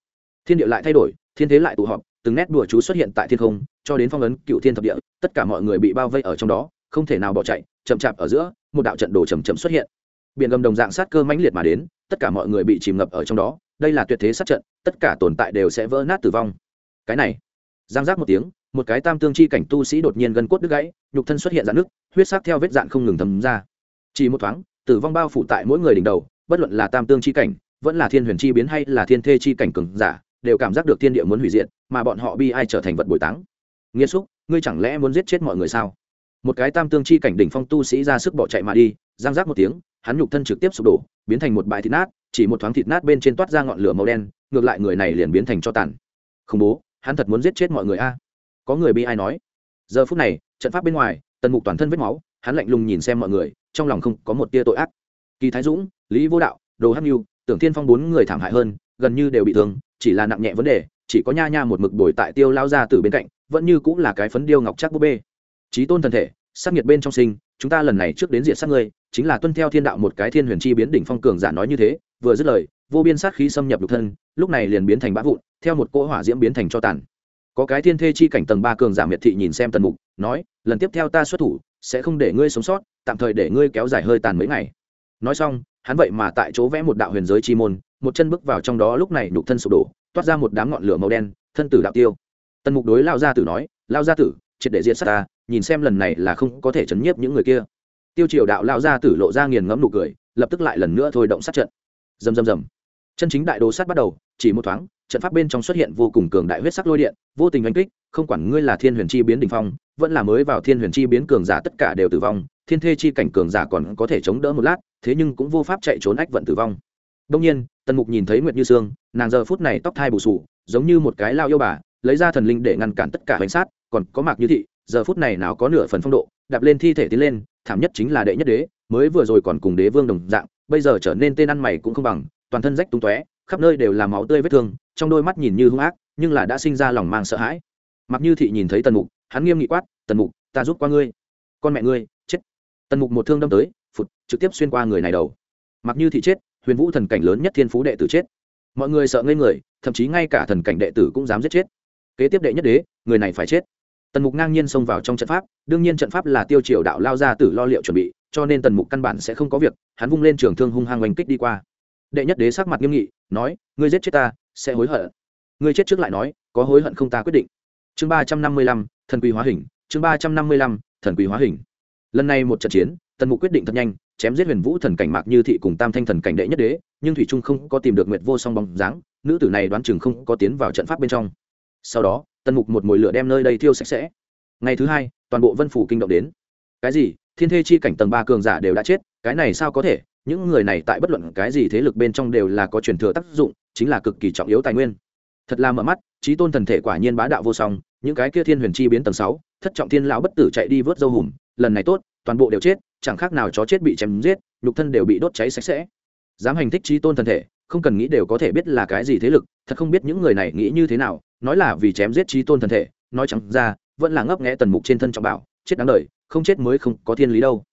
Thiên địa lại thay đổi, thiên thế lại tụ họp từng nét đùa chú xuất hiện tại thiên không, cho đến phong ấn cựu thiên thập địa, tất cả mọi người bị bao vây ở trong đó, không thể nào bỏ chạy, chậm chạp ở giữa, một đạo trận đồ chầm chậm xuất hiện. Biển gầm đồng dạng sát cơ mãnh liệt mà đến, tất cả mọi người bị chìm ngập ở trong đó, đây là tuyệt thế sát trận, tất cả tồn tại đều sẽ vỡ nát tử vong. Cái này, giang giác một tiếng, một cái tam tương chi cảnh tu sĩ đột nhiên gần cốt đứt gãy, nhục thân xuất hiện dạn nước huyết sắc theo vết dạn không ngừng thấm ra. Chỉ một thoáng, tử vong bao phủ tại mỗi người đỉnh đầu, bất luận là tam tương chi cảnh, vẫn là thiên huyền chi biến hay là thiên thê chi cảnh cường giả đều cảm giác được thiên địa muốn hủy diệt, mà bọn họ bi ai trở thành vật bồi táng. Nghĩa xúc, ngươi chẳng lẽ muốn giết chết mọi người sao? Một cái tam tương chi cảnh đỉnh phong tu sĩ ra sức bỏ chạy mà đi, giang giác một tiếng, hắn nhục thân trực tiếp sụp đổ, biến thành một bãi thịt nát, chỉ một thoáng thịt nát bên trên toát ra ngọn lửa màu đen, ngược lại người này liền biến thành cho tàn. Khủng bố, hắn thật muốn giết chết mọi người a. Có người bi ai nói. Giờ phút này, trận pháp bên ngoài, tần mục toàn thân vết máu, hắn lạnh lùng nhìn xem mọi người, trong lòng không có một tia tội ác. Kỳ thái dũng, lý vô đạo, đồ hắc mưu tưởng thiên phong bốn người thảm hại hơn, gần như đều bị thương chỉ là nặng nhẹ vấn đề, chỉ có nha nha một mực bồi tại tiêu lao ra từ bên cạnh, vẫn như cũng là cái phấn điêu ngọc chắc búp bê. Trí tôn thần thể, sát nhiệt bên trong sinh, chúng ta lần này trước đến diện sát ngươi, chính là tuân theo thiên đạo một cái thiên huyền chi biến đỉnh phong cường giả nói như thế, vừa dứt lời, vô biên sát khí xâm nhập lục thân, lúc này liền biến thành bã vụn, theo một cỗ hỏa diễm biến thành cho tàn. Có cái thiên thê chi cảnh tầng ba cường giả miệt thị nhìn xem tần mục, nói, lần tiếp theo ta xuất thủ, sẽ không để ngươi sống sót, tạm thời để ngươi kéo dài hơi tàn mấy ngày. Nói xong hắn vậy mà tại chỗ vẽ một đạo huyền giới chi môn, một chân bước vào trong đó lúc này nhục thân sụp đổ, toát ra một đám ngọn lửa màu đen, thân tử đạo tiêu. Tần mục đối lao gia tử nói lao gia tử, triệt để diệt sát ta, nhìn xem lần này là không có thể chấn nhiếp những người kia. Tiêu triều đạo lao gia tử lộ ra nghiền ngẫm nụ cười, lập tức lại lần nữa thôi động sát trận. Rầm rầm rầm. Chân chính đại đồ sát bắt đầu, chỉ một thoáng, trận pháp bên trong xuất hiện vô cùng cường đại huyết sắc lôi điện, vô tình oanh kích, không quản ngươi là thiên huyền chi biến đ ỉ n h phong vẫn là mới vào thiên huyền chi biến cường giả tất cả đều tử vong, thiên thê chi cảnh cường giả còn có thể chống đỡ một lát, thế nhưng cũng vô pháp chạy trốn ách vận tử vong. Đông nhiên, tần mục nhìn thấy nguyệt như sương, nàng giờ phút này tóc thai bù sù, giống như một cái lao yêu bà, lấy ra thần linh để ngăn cản tất cả bánh sát, còn có mạc như thị, giờ phút này nào có nửa phần phong độ, đạp lên thi thể tiến lên, thảm nhất chính là đệ nhất đế, mới vừa rồi còn cùng đế vương đồng dạng, bây giờ trở nên tên ăn mày cũng không bằng, toàn thân rách tung tóe, khắp nơi đều là máu tươi vết thương, trong đôi mắt nhìn như hung ác, nhưng là đã sinh ra lòng mang sợ hãi. Mặc như thị nhìn thấy tần mục hắn nghiêm nghị quát, tần mục, ta giúp qua ngươi. Con mẹ ngươi, chết. Tần mục một thương đâm tới, phụt, trực tiếp xuyên qua người này đầu. Mặc như thị chết, huyền vũ thần cảnh lớn nhất thiên phú đệ tử chết. Mọi người sợ ngây người, thậm chí ngay cả thần cảnh đệ tử cũng dám giết chết. Kế tiếp đệ nhất đế, người này phải chết. Tần mục ngang nhiên xông vào trong trận pháp, đương nhiên trận pháp là tiêu triều đạo lao ra tử lo liệu chuẩn bị, cho nên tần mục căn bản sẽ không có việc, hắn vung lên trường thương hung hăng oanh kích đi qua. Đệ nhất đế sắc mặt nghiêm nghị, nói, ngươi giết chết ta, sẽ hối hận. Ngươi chết trước lại nói, có hối hận không ta quyết định. Chương ba trăm năm mươi lăm thần quỳ hóa hình, chương ba trăm năm mươi lăm, thần quỳ hóa hình. Lần này một trận chiến, tần mục quyết định thật nhanh, chém giết huyền vũ thần cảnh mạc như thị cùng tam thanh thần cảnh đệ nhất đế, nhưng thủy trung không có tìm được nguyệt vô song bóng dáng, nữ tử này đoán chừng không có tiến vào trận pháp bên trong. Sau đó, tần mục một mồi lửa đem nơi đây thiêu sạch sẽ. Ngày thứ hai, toàn bộ vân phủ kinh động đến. Cái gì? Thiên thê chi cảnh tầng ba cường giả đều đã chết, cái này sao có thể? Những người này tại bất luận cái gì thế lực bên trong đều là có truyền thừa tác dụng, chính là cực kỳ trọng yếu tài nguyên. Thật là mở mắt trí tôn thần thể quả nhiên bá đạo vô song, những cái kia thiên huyền chi biến tầng sáu, thất trọng thiên lão bất tử chạy đi vớt dâu hùm, lần này tốt, toàn bộ đều chết, chẳng khác nào chó chết bị chém giết, nhục thân đều bị đốt cháy sạch sẽ. Dám hành thích trí tôn thần thể, không cần nghĩ đều có thể biết là cái gì thế lực, thật không biết những người này nghĩ như thế nào, nói là vì chém giết trí tôn thần thể, nói chẳng ra, vẫn là ngấp nghẽ tần mục trên thân trọng bảo, chết đáng đời, không chết mới không có thiên lý đâu.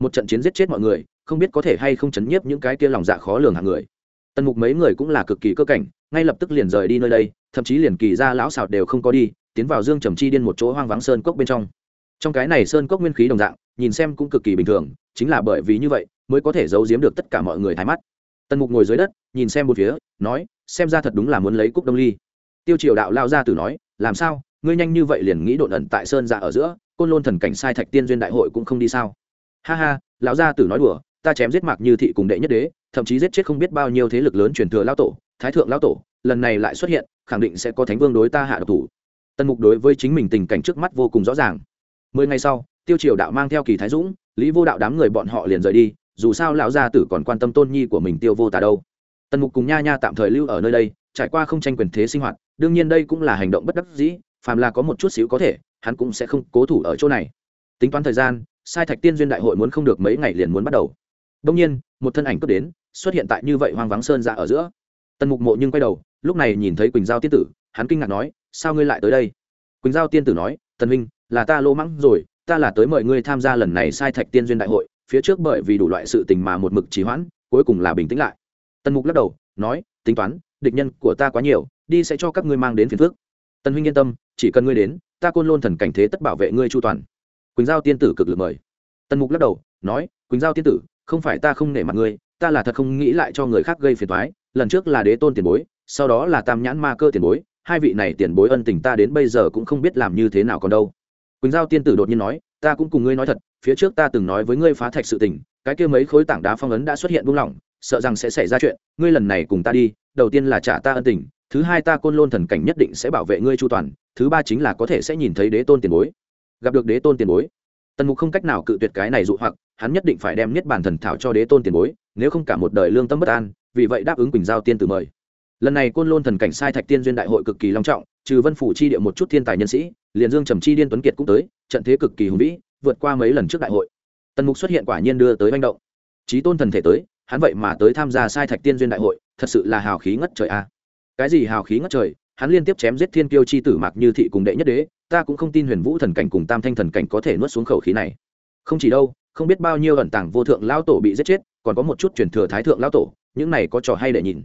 Một trận chiến giết chết mọi người, không biết có thể hay không chấn nhiếp những cái kia lòng dạ khó lường hàng người. Tần mục mấy người cũng là cực kỳ cơ cảnh, ngay lập tức liền rời đi nơi đây thậm chí liền kỳ ra lão xào đều không có đi, tiến vào dương trầm chi điên một chỗ hoang vắng sơn cốc bên trong. Trong cái này sơn cốc nguyên khí đồng dạng, nhìn xem cũng cực kỳ bình thường, chính là bởi vì như vậy, mới có thể giấu giếm được tất cả mọi người thái mắt. Tần mục ngồi dưới đất, nhìn xem một phía, nói, xem ra thật đúng là muốn lấy cúc đông ly. Tiêu triều đạo lao ra từ nói, làm sao, ngươi nhanh như vậy liền nghĩ độn ẩn tại sơn dạ ở giữa, côn lôn thần cảnh sai thạch tiên duyên đại hội cũng không đi sao? Ha ha, lão gia tử nói đùa, ta chém giết mạc như thị cùng đệ nhất đế, thậm chí giết chết không biết bao nhiêu thế lực lớn truyền thừa lao tổ, thái thượng lao tổ lần này lại xuất hiện, khẳng định sẽ có thánh vương đối ta hạ độc thủ. Tân mục đối với chính mình tình cảnh trước mắt vô cùng rõ ràng. Mười ngày sau, tiêu triều đạo mang theo kỳ thái dũng, lý vô đạo đám người bọn họ liền rời đi, dù sao lão gia tử còn quan tâm tôn nhi của mình tiêu vô tà đâu. Tần mục cùng nha nha tạm thời lưu ở nơi đây, trải qua không tranh quyền thế sinh hoạt, đương nhiên đây cũng là hành động bất đắc dĩ, phàm là có một chút xíu có thể, hắn cũng sẽ không cố thủ ở chỗ này. Tính toán thời gian, sai thạch tiên duyên đại hội muốn không được mấy ngày liền muốn bắt đầu. Đông nhiên, một thân ảnh cướp đến, xuất hiện tại như vậy hoang vắng sơn ra ở giữa. Tần mục mộ nhưng quay đầu lúc này nhìn thấy quỳnh giao tiên tử hắn kinh ngạc nói sao ngươi lại tới đây quỳnh giao tiên tử nói tần minh là ta lỗ mắng rồi ta là tới mời ngươi tham gia lần này sai thạch tiên duyên đại hội phía trước bởi vì đủ loại sự tình mà một mực trì hoãn cuối cùng là bình tĩnh lại tần mục lắc đầu nói tính toán địch nhân của ta quá nhiều đi sẽ cho các ngươi mang đến phiền phước tần huynh yên tâm chỉ cần ngươi đến ta côn lôn thần cảnh thế tất bảo vệ ngươi chu toàn quỳnh giao tiên tử cực lực mời tần mục lắc đầu nói quỳnh giao tiên tử không phải ta không nể mặt ngươi ta là thật không nghĩ lại cho người khác gây phiền thoái lần trước là đế tôn tiền bối sau đó là tam nhãn ma cơ tiền bối, hai vị này tiền bối ân tình ta đến bây giờ cũng không biết làm như thế nào còn đâu. Quỳnh giao tiên tử đột nhiên nói, ta cũng cùng ngươi nói thật, phía trước ta từng nói với ngươi phá thạch sự tình, cái kia mấy khối tảng đá phong ấn đã xuất hiện buông lỏng, sợ rằng sẽ xảy ra chuyện, ngươi lần này cùng ta đi, đầu tiên là trả ta ân tình, thứ hai ta côn lôn thần cảnh nhất định sẽ bảo vệ ngươi chu toàn, thứ ba chính là có thể sẽ nhìn thấy đế tôn tiền bối. Gặp được đế tôn tiền bối, tần mục không cách nào cự tuyệt cái này dụ hoặc, hắn nhất định phải đem niết bàn thần thảo cho đế tôn tiền bối, nếu không cả một đời lương tâm bất an, vì vậy đáp ứng quỳnh giao tiên tử mời lần này côn lôn thần cảnh sai thạch tiên duyên đại hội cực kỳ long trọng, trừ vân phủ chi địa một chút thiên tài nhân sĩ, liền dương trầm chi điên tuấn kiệt cũng tới, trận thế cực kỳ hùng vĩ, vượt qua mấy lần trước đại hội. Tần mục xuất hiện quả nhiên đưa tới manh động. Trí tôn thần thể tới, hắn vậy mà tới tham gia sai thạch tiên duyên đại hội, thật sự là hào khí ngất trời a. À. Cái gì hào khí ngất trời? Hắn liên tiếp chém giết thiên kiêu chi tử mạc như thị cùng đệ nhất đế, ta cũng không tin huyền vũ thần cảnh cùng tam thanh thần cảnh có thể nuốt xuống khẩu khí này. Không chỉ đâu, không biết bao nhiêu ẩn tàng vô thượng lao tổ bị giết chết, còn có một chút truyền thừa thái thượng lao tổ, những này có trò hay để nhìn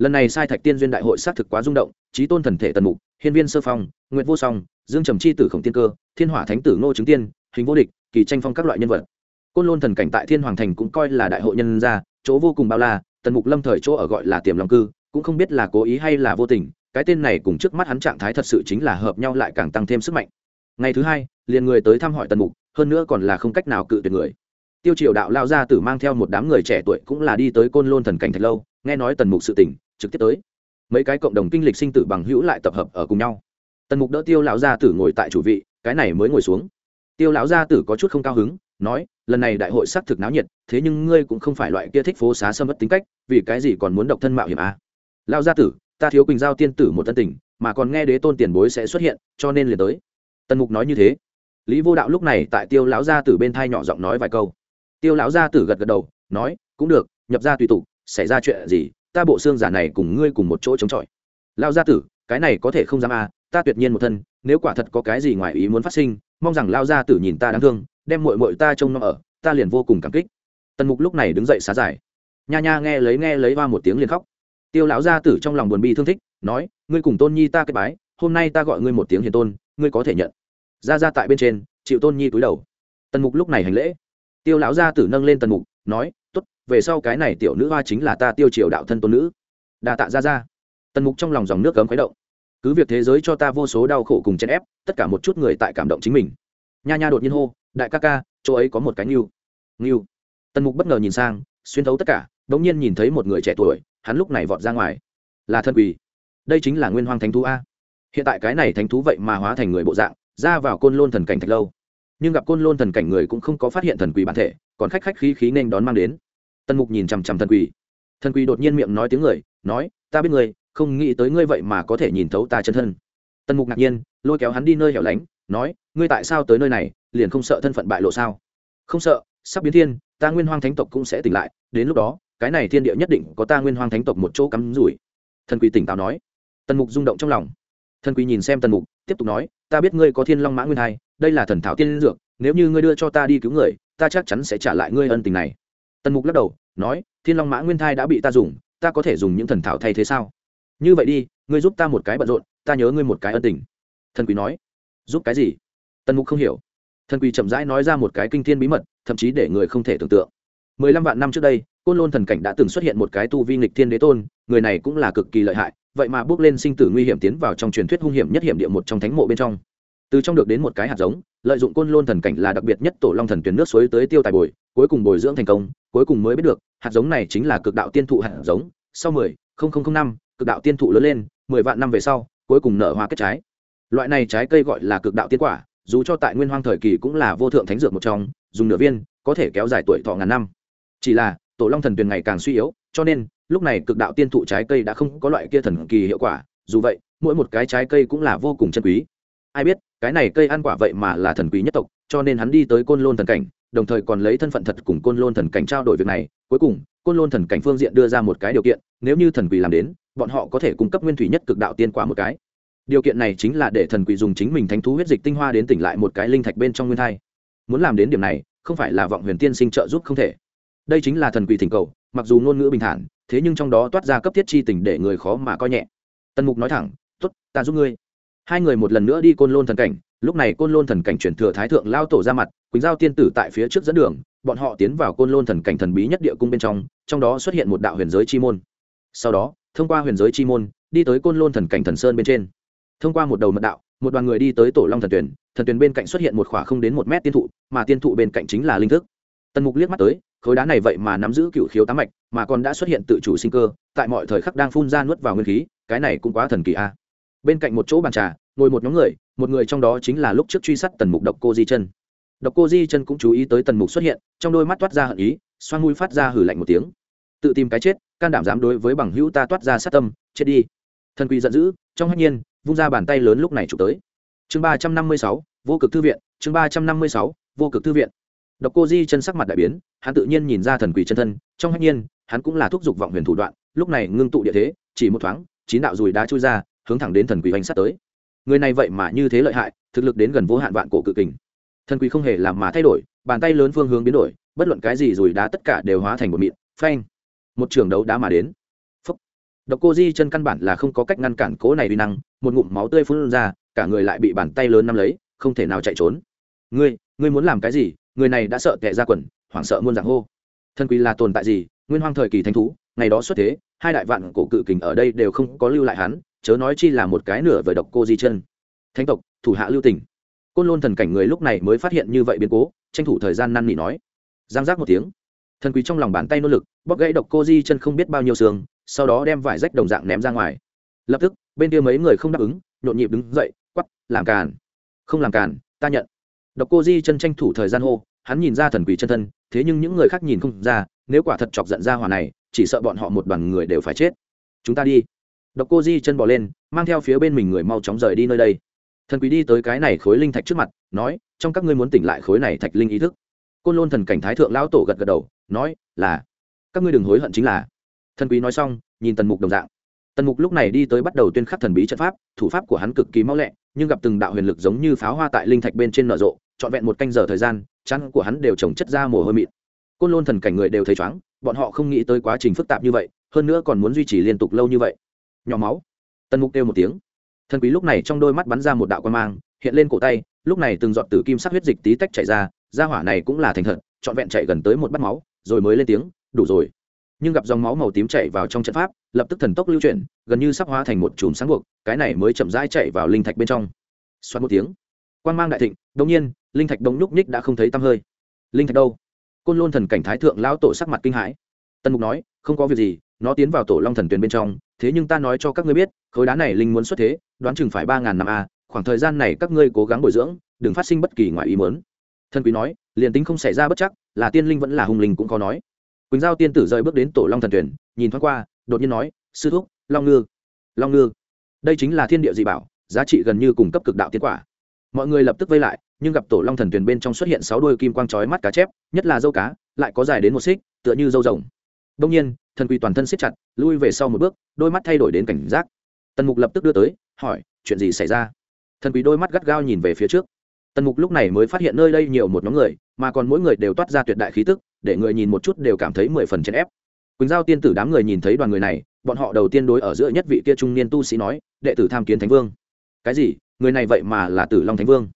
lần này sai thạch tiên duyên đại hội xác thực quá rung động trí tôn thần thể tần mục, hiên viên sơ phong, nguyệt vô song, dương trầm chi tử khổng tiên cơ, thiên hỏa thánh tử ngô chứng tiên, hình vô địch, kỳ tranh phong các loại nhân vật. Côn lôn thần cảnh tại thiên hoàng thành cũng coi là đại hội nhân gia, chỗ vô cùng bao la, tần mục lâm thời chỗ ở gọi là tiềm lòng cư, cũng không biết là cố ý hay là vô tình, cái tên này cùng trước mắt hắn trạng thái thật sự chính là hợp nhau lại càng tăng thêm sức mạnh. Ngày thứ hai, liền người tới thăm hỏi tần mục, hơn nữa còn là không cách nào cự tuyệt người. Tiêu triều đạo lao ra tử mang theo một đám người trẻ tuổi cũng là đi tới côn lôn thần cảnh thật lâu, nghe nói tần mục sự tỉnh trực tiếp tới. Mấy cái cộng đồng kinh lịch sinh tử bằng hữu lại tập hợp ở cùng nhau. Tần mục đỡ tiêu lão gia tử ngồi tại chủ vị, cái này mới ngồi xuống. Tiêu lão gia tử có chút không cao hứng, nói, lần này đại hội xác thực náo nhiệt, thế nhưng ngươi cũng không phải loại kia thích phố xá sâm mất tính cách, vì cái gì còn muốn độc thân mạo hiểm à? Lão gia tử, ta thiếu quỳnh giao tiên tử một thân tình, mà còn nghe đế tôn tiền bối sẽ xuất hiện, cho nên liền tới. Tần mục nói như thế. Lý vô đạo lúc này tại tiêu lão gia tử bên thai nhỏ giọng nói vài câu. Tiêu lão gia tử gật gật đầu, nói, cũng được, nhập ra tùy tục, xảy ra chuyện gì ta bộ xương giả này cùng ngươi cùng một chỗ chống chọi. Lao gia tử, cái này có thể không dám à ta tuyệt nhiên một thân, nếu quả thật có cái gì ngoài ý muốn phát sinh, mong rằng lao gia tử nhìn ta đáng thương, đem mội mội ta trông nom ở, ta liền vô cùng cảm kích. Tần mục lúc này đứng dậy xá giải. Nha nha nghe lấy nghe lấy ba một tiếng liền khóc. Tiêu lão gia tử trong lòng buồn bi thương thích, nói, ngươi cùng tôn nhi ta kết bái, hôm nay ta gọi ngươi một tiếng hiền tôn, ngươi có thể nhận. Ra ra tại bên trên, chịu tôn nhi túi đầu. Tần mục lúc này hành lễ. Tiêu lão gia tử nâng lên tần mục, nói về sau cái này tiểu nữ hoa chính là ta tiêu triều đạo thân tôn nữ. Đà tạ ra ra tần mục trong lòng dòng nước cấm khuấy động. Cứ việc thế giới cho ta vô số đau khổ cùng chèn ép, tất cả một chút người tại cảm động chính mình. Nha nha đột nhiên hô, đại ca ca, chỗ ấy có một cái nghiêu nghiêu tần mục bất ngờ nhìn sang, xuyên thấu tất cả đ ỗ n g nhiên nhìn thấy một người trẻ tuổi, hắn lúc này vọt ra ngoài. Là thân quỳ đây chính là nguyên hoang thánh thú a. Hiện tại cái này thánh thú vậy mà hóa thành người bộ dạng, ra vào côn lôn thần cảnh thạch lâu. Nhưng gặp côn lôn thần cảnh người cũng không có phát hiện thần quỷ bản thể, còn khách khách khí khí nên đón mang đến tần mục nhìn chằm chằm thần quỷ thần quỷ đột nhiên miệng nói tiếng người, nói, ta biết ngươi, không nghĩ tới ngươi vậy mà có thể nhìn thấu ta chân thân. Tần mục ngạc nhiên, lôi kéo hắn đi nơi hẻo lánh, nói, ngươi tại sao tới nơi này, liền không sợ thân phận bại lộ sao? Không sợ, sắp biến thiên, ta nguyên hoang thánh tộc cũng sẽ tỉnh lại, đến lúc đó, cái này thiên địa nhất định có ta nguyên hoang thánh tộc một chỗ cắm rủi. Thần quỷ tỉnh táo nói. Tần mục rung động trong lòng. Thần quỷ nhìn xem tần mục, tiếp tục nói, ta biết ngươi có thiên long mã nguyên hai, đây là thần thảo tiên dược, nếu như ngươi đưa cho ta đi cứu người, ta chắc chắn sẽ trả lại ngươi ân tình này. Tần mục lắc đầu nói, thiên long mã nguyên thai đã bị ta dùng, ta có thể dùng những thần thảo thay thế sao? Như vậy đi, ngươi giúp ta một cái bận rộn, ta nhớ ngươi một cái ân tình. Thần quý nói. Giúp cái gì? Tần mục không hiểu. Thần quý chậm rãi nói ra một cái kinh thiên bí mật, thậm chí để người không thể tưởng tượng. Mười lăm vạn năm trước đây, côn lôn thần cảnh đã từng xuất hiện một cái tu vi nghịch thiên đế tôn, người này cũng là cực kỳ lợi hại, vậy mà bước lên sinh tử nguy hiểm tiến vào trong truyền thuyết hung hiểm nhất hiểm địa một trong thánh mộ bên trong từ trong được đến một cái hạt giống, lợi dụng côn lôn thần cảnh là đặc biệt nhất tổ long thần tuyến nước suối tới tiêu tài bồi, cuối cùng bồi dưỡng thành công, cuối cùng mới biết được, hạt giống này chính là cực đạo tiên thụ hạt giống. Sau mười năm, cực đạo tiên thụ lớn lên, mười vạn năm về sau, cuối cùng nở hoa kết trái. Loại này trái cây gọi là cực đạo tiên quả, dù cho tại nguyên hoang thời kỳ cũng là vô thượng thánh dược một trong, dùng nửa viên, có thể kéo dài tuổi thọ ngàn năm. Chỉ là, tổ long thần tuyền ngày càng suy yếu, cho nên, lúc này cực đạo tiên thụ trái cây đã không có loại kia thần kỳ hiệu quả, dù vậy, mỗi một cái trái cây cũng là vô cùng chân quý ai biết, cái này cây ăn quả vậy mà là thần quý nhất tộc, cho nên hắn đi tới côn lôn thần cảnh, đồng thời còn lấy thân phận thật cùng côn lôn thần cảnh trao đổi việc này. Cuối cùng, côn lôn thần cảnh phương diện đưa ra một cái điều kiện, nếu như thần quỷ làm đến, bọn họ có thể cung cấp nguyên thủy nhất cực đạo tiên quả một cái. Điều kiện này chính là để thần quỷ dùng chính mình thánh thú huyết dịch tinh hoa đến tỉnh lại một cái linh thạch bên trong nguyên thai. Muốn làm đến điểm này, không phải là vọng huyền tiên sinh trợ giúp không thể. Đây chính là thần quỷ thỉnh cầu, mặc dù ngôn ngữ bình thản, thế nhưng trong đó toát ra cấp thiết chi tình để người khó mà coi nhẹ. Tần mục nói thẳng t ố t ta giúp ngươi hai người một lần nữa đi côn lôn thần cảnh, lúc này côn lôn thần cảnh chuyển thừa thái thượng lao tổ ra mặt, quỳnh giao tiên tử tại phía trước dẫn đường, bọn họ tiến vào côn lôn thần cảnh thần bí nhất địa cung bên trong trong đó xuất hiện một đạo huyền giới chi môn. Sau đó, thông qua huyền giới chi môn, đi tới côn lôn thần cảnh thần sơn bên trên. Thông qua một đầu mật đạo, một đoàn người đi tới tổ long thần tuyển thần tuyển bên cạnh xuất hiện một khỏa không đến một mét tiên thụ, mà tiên thụ bên cạnh chính là linh thức. Tần mục liếc mắt tới, khối đá này vậy mà nắm giữ cựu khiếu tám mạch, mà còn đã xuất hiện tự chủ sinh cơ, tại mọi thời khắc đang phun ra nuốt vào nguyên khí, cái này cũng quá thần kỳ a bên cạnh một chỗ bàn trà, ngồi một nhóm người, một người trong đó chính là lúc trước truy sát tần mục độc cô di chân. Độc cô di chân cũng chú ý tới tần mục xuất hiện, trong đôi mắt toát ra hận ý, xoan mũi phát ra hử lạnh một tiếng. Tự tìm cái chết, can đảm dám đối với bằng hữu ta toát ra sát tâm, chết đi. Thần quỷ giận dữ, trong hạnh nhiên, vung ra bàn tay lớn lúc này chụp tới. Chương ba trăm năm mươi sáu, vô cực thư viện, chương ba trăm năm mươi sáu, vô cực thư viện. Độc cô di chân sắc mặt đại biến, hắn tự nhiên nhìn ra thần quỷ chân thân, trong hách nhiên, hắn cũng là thúc giục vọng huyền thủ đoạn, lúc này ngưng tụ địa thế, chỉ một thoáng, chín đạo dùi đá chui ra hướng thẳng đến thần quỷ hoành sát tới. Người này vậy mà như thế lợi hại, thực lực đến gần vô hạn vạn cổ cự kình. Thần quỷ không hề làm mà thay đổi, bàn tay lớn phương hướng biến đổi, bất luận cái gì rồi đá tất cả đều hóa thành một mịn, phanh. Một trường đấu đá mà đến. Phúc. độc cô di chân căn bản là không có cách ngăn cản cố này uy năng, một ngụm máu tươi phun ra, cả người lại bị bàn tay lớn nắm lấy, không thể nào chạy trốn. Ngươi ngươi muốn làm cái gì? Người này đã sợ tệ ra quần, hoảng sợ muôn dạng hô. Thần quỷ là tồn tại gì? Nguyên hoang thời kỳ thánh thú, ngày đó xuất thế, hai đại vạn cổ cự kình ở đây đều không có lưu lại hắn chớ nói chi là một cái nửa vời độc cô di chân. Thánh tộc, thủ hạ lưu tỉnh côn lôn thần cảnh người lúc này mới phát hiện như vậy biến cố, tranh thủ thời gian năn nỉ nói. Giang giác một tiếng. Thần quý trong lòng bàn tay nỗ lực, bóp gãy độc cô di chân không biết bao nhiêu xương, sau đó đem vải rách đồng dạng ném ra ngoài. Lập tức, bên kia mấy người không đáp ứng, nhộn nhịp đứng dậy quắp làm càn. Không làm càn, ta nhận. Độc cô di chân tranh thủ thời gian hô, hắn nhìn ra thần quỷ chân thân, thế nhưng những người khác nhìn không ra, nếu quả thật chọc giận ra hòa này, chỉ sợ bọn họ một đoàn người đều phải chết. Chúng ta đi độc cô di chân bỏ lên, mang theo phía bên mình người mau chóng rời đi nơi đây. Thần quý đi tới cái này khối linh thạch trước mặt, nói, trong các ngươi muốn tỉnh lại khối này thạch linh ý thức. Côn lôn thần cảnh thái thượng lão tổ gật gật đầu, nói, là, các ngươi đừng hối hận chính là. Thần quý nói xong, nhìn tần mục đồng dạng. Tần mục lúc này đi tới bắt đầu tuyên khắc thần bí trận pháp, thủ pháp của hắn cực kỳ mau lẹ, nhưng gặp từng đạo huyền lực giống như pháo hoa tại linh thạch bên trên nở rộ, trọn vẹn một canh giờ thời gian chăn của hắn đều trồng chất ra mồ hôi mịn. Côn lôn thần cảnh người đều thấy chóng bọn họ không nghĩ tới quá trình phức tạp như vậy, hơn nữa còn muốn duy trì liên tục lâu như vậy nhỏ máu. Tần mục kêu một tiếng. Thần quý lúc này trong đôi mắt bắn ra một đạo quan mang, hiện lên cổ tay, lúc này từng giọt tử kim sắc huyết dịch tí tách chảy ra ra hỏa này cũng là thành thật, trọn vẹn chạy gần tới một bát máu, rồi mới lên tiếng, đủ rồi. Nhưng gặp dòng máu màu tím chảy vào trong trận pháp, lập tức thần tốc lưu chuyển, gần như sắp hóa thành một chùm sáng buộc, cái này mới chậm rãi chạy vào linh thạch bên trong. Xoát một tiếng quan mang đại thịnh đ nhiên, linh thạch đông nhúc nhích đã không thấy tăm hơi. Linh thạch đâu? Côn lôn thần cảnh thái thượng lão tổ sắc mặt kinh hãi. Tân mục nói, không có việc gì nó tiến vào tổ long thần tuyền bên trong, thế nhưng ta nói cho các ngươi biết, khối đá này linh muốn xuất thế, đoán chừng phải ba ngàn năm a, khoảng thời gian này các ngươi cố gắng bồi dưỡng, đừng phát sinh bất kỳ ngoài ý mớn thần quý nói, liền tính không xảy ra bất chắc, là tiên linh vẫn là hùng linh cũng có nói. Quỳnh giao tiên tử rời bước đến tổ long thần tuyển, nhìn thoáng qua, đột nhiên nói, sư thúc, long ngư long ngư. Đây chính là thiên địa dị bảo, giá trị gần như cùng cấp cực đạo tiến quả. Mọi người lập tức vây lại, nhưng gặp tổ long thần tuyển bên trong xuất hiện sáu đôi kim quang trói mắt cá chép, nhất là dâu cá, lại có dài đến một xích, tựa như dâu rồng đông nhiên, thần quỷ toàn thân siết chặt, lui về sau một bước, đôi mắt thay đổi đến cảnh giác. Tần mục lập tức đưa tới, hỏi, chuyện gì xảy ra? Thần quỷ đôi mắt gắt gao nhìn về phía trước. Tần mục lúc này mới phát hiện nơi đây nhiều một nhóm người, mà còn mỗi người đều toát ra tuyệt đại khí tức, để người nhìn một chút đều cảm thấy mười phần trên ép. Quỳnh giao tiên tử đám người nhìn thấy đoàn người này, bọn họ đầu tiên đối ở giữa nhất vị kia trung niên tu sĩ nói, đệ tử tham kiến thánh vương. Cái gì? Người này vậy mà là tử long thánh vương?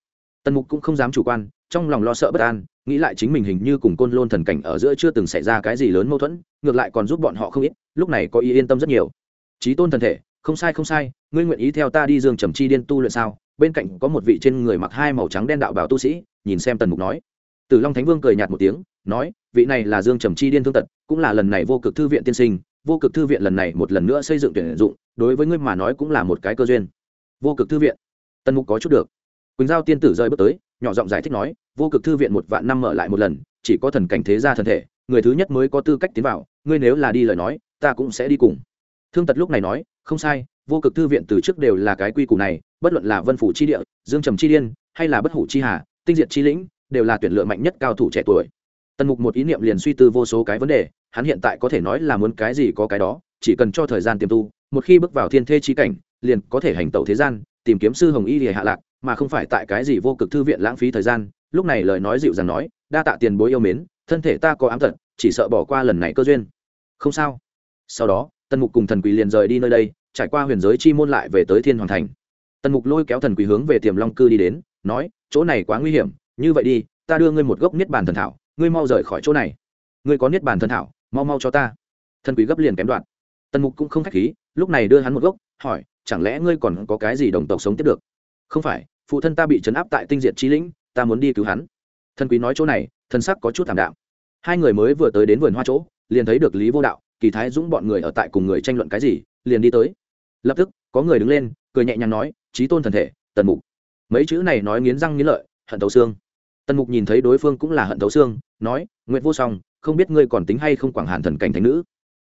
Tần mục cũng không dám chủ quan, trong lòng lo sợ bất an nghĩ lại chính mình hình như cùng côn lôn thần cảnh ở giữa chưa từng xảy ra cái gì lớn mâu thuẫn, ngược lại còn giúp bọn họ không ít, lúc này có ý yên tâm rất nhiều. Trí tôn thần thể, không sai không sai, ngươi nguyện ý theo ta đi dương trầm chi điên tu luyện sao? Bên cạnh có một vị trên người mặc hai màu trắng đen đạo bảo tu sĩ, nhìn xem tần mục nói. Tử long thánh vương cười nhạt một tiếng, nói, vị này là dương trầm chi điên thương tật, cũng là lần này vô cực thư viện tiên sinh, vô cực thư viện lần này một lần nữa xây dựng tuyển dụng, đối với ngươi mà nói cũng là một cái cơ duyên. Vô cực thư viện. Tần mục có chút được. Quỳnh giao tiên tử rơi bước tới nhỏ giọng giải thích nói, vô cực thư viện một vạn năm mở lại một lần, chỉ có thần cảnh thế gia thần thể, người thứ nhất mới có tư cách tiến vào, ngươi nếu là đi lời nói, ta cũng sẽ đi cùng. Thương tật lúc này nói, không sai, vô cực thư viện từ trước đều là cái quy củ này, bất luận là vân phủ chi địa, dương trầm chi điên, hay là bất hủ chi hà, tinh diệt chi lĩnh, đều là tuyển lựa mạnh nhất cao thủ trẻ tuổi. Tần mục một ý niệm liền suy tư vô số cái vấn đề, hắn hiện tại có thể nói là muốn cái gì có cái đó, chỉ cần cho thời gian tiềm tu, một khi bước vào thiên thê chi cảnh, liền có thể hành tẩu thế gian, tìm kiếm sư hồng y thì hạ lạc mà không phải tại cái gì vô cực thư viện lãng phí thời gian, lúc này lời nói dịu dàng nói, đa tạ tiền bối yêu mến, thân thể ta có ám tật, chỉ sợ bỏ qua lần này cơ duyên. Không sao. Sau đó, tần mục cùng thần quỷ liền rời đi nơi đây, trải qua huyền giới chi môn lại về tới thiên hoàng thành. Tần mục lôi kéo thần quỷ hướng về tiềm long cư đi đến, nói, chỗ này quá nguy hiểm, như vậy đi, ta đưa ngươi một gốc niết bàn thần thảo, ngươi mau rời khỏi chỗ này. Ngươi có niết bàn thần thảo, mau mau cho ta. Thần quỷ gấp liền kém đoạn. Tần mục cũng không k h á c h khí, lúc này đưa hắn một gốc, hỏi, chẳng lẽ ngươi còn có cái gì đồng tộc sống tiếp được? Không phải phụ thân ta bị chấn áp tại tinh diệt trí lĩnh, ta muốn đi cứu hắn. Thần quý nói chỗ này thân sắc có chút thảm đạm. Hai người mới vừa tới đến vườn hoa chỗ, liền thấy được lý vô đạo, kỳ thái dũng bọn người ở tại cùng người tranh luận cái gì, liền đi tới. Lập tức, có người đứng lên, cười nhẹ nhàng nói trí tôn thần thể, tần mục. Mấy chữ này nói nghiến răng nghiến lợi, hận thấu xương. Tần mục nhìn thấy đối phương cũng là hận thấu xương, nói nguyện vô song, không biết ngươi còn tính hay không quảng hàn thần cảnh thánh nữ?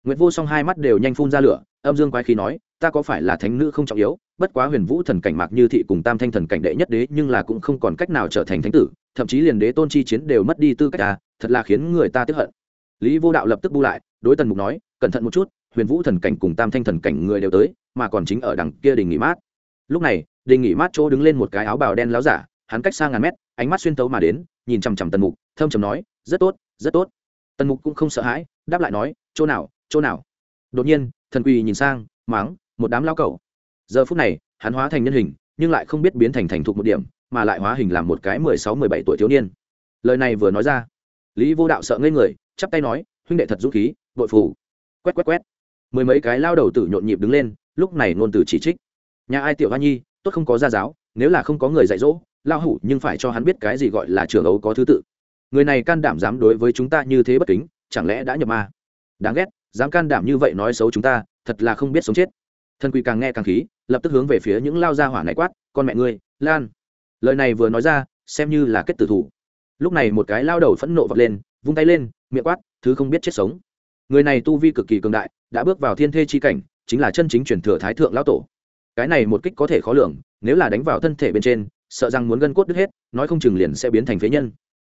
Nguyện vô song hai mắt đều nhanh phun ra lửa, âm dương quái khí nói, ta có phải là thánh nữ không trọng yếu bất quá huyền vũ thần cảnh mạc như thị cùng tam thanh thần cảnh đệ nhất đế nhưng là cũng không còn cách nào trở thành thánh tử, thậm chí liền đế tôn chi chiến đều mất đi tư cách ta thật là khiến người ta tiếp hận. Lý vô đạo lập tức bu lại, đối tần mục nói, cẩn thận một chút, huyền vũ thần cảnh cùng tam thanh thần cảnh người đều tới, mà còn chính ở đằng kia đình nghỉ mát. Lúc này, đình nghỉ mát chỗ đứng lên một cái áo bào đen láo giả, hắn cách xa ngàn mét, ánh mắt xuyên tấu mà đến, nhìn chằm chằm tần mục, thâm trầm nói, rất tốt rất tốt. Tần mục cũng không sợ hãi, đáp lại nói, chỗ nào chỗ nào? Đột nhiên, thần quỳ nhìn sang máng một đám lao cẩu giờ phút này, hắn hóa thành nhân hình, nhưng lại không biết biến thành thành thục một điểm, mà lại hóa hình làm một cái mười sáu mười bảy tuổi thiếu niên. Lời này vừa nói ra, lý vô đạo sợ ngây người, chắp tay nói, huynh đệ thật dũng khí, bội phủ quét quét quét. Mười mấy cái lao đầu tử nhộn nhịp đứng lên, lúc này ngôn từ chỉ trích. Nhà ai tiểu hoa nhi, tốt không có gia giáo, nếu là không có người dạy dỗ lao hủ nhưng phải cho hắn biết cái gì gọi là trường ấu có thứ tự. Người này can đảm dám đối với chúng ta như thế bất kính, chẳng lẽ đã nhập ma? Đáng ghét, dám can đảm như vậy nói xấu chúng ta, thật là không biết sống chết. Thần quỳ càng nghe càng khí lập tức hướng về phía những lao ra hỏa này quát, con mẹ ngươi, lan. Lời này vừa nói ra, xem như là kết tử thủ. Lúc này một cái lao đầu phẫn nộ vọt lên, vung tay lên, miệng quát, thứ không biết chết sống. Người này tu vi cực kỳ cường đại, đã bước vào thiên thê chi cảnh, chính là chân chính truyền thừa thái thượng lão tổ. Cái này một kích có thể khó lường, nếu là đánh vào thân thể bên trên, sợ rằng muốn gân cốt đứt hết, nói không chừng liền sẽ biến thành phế nhân.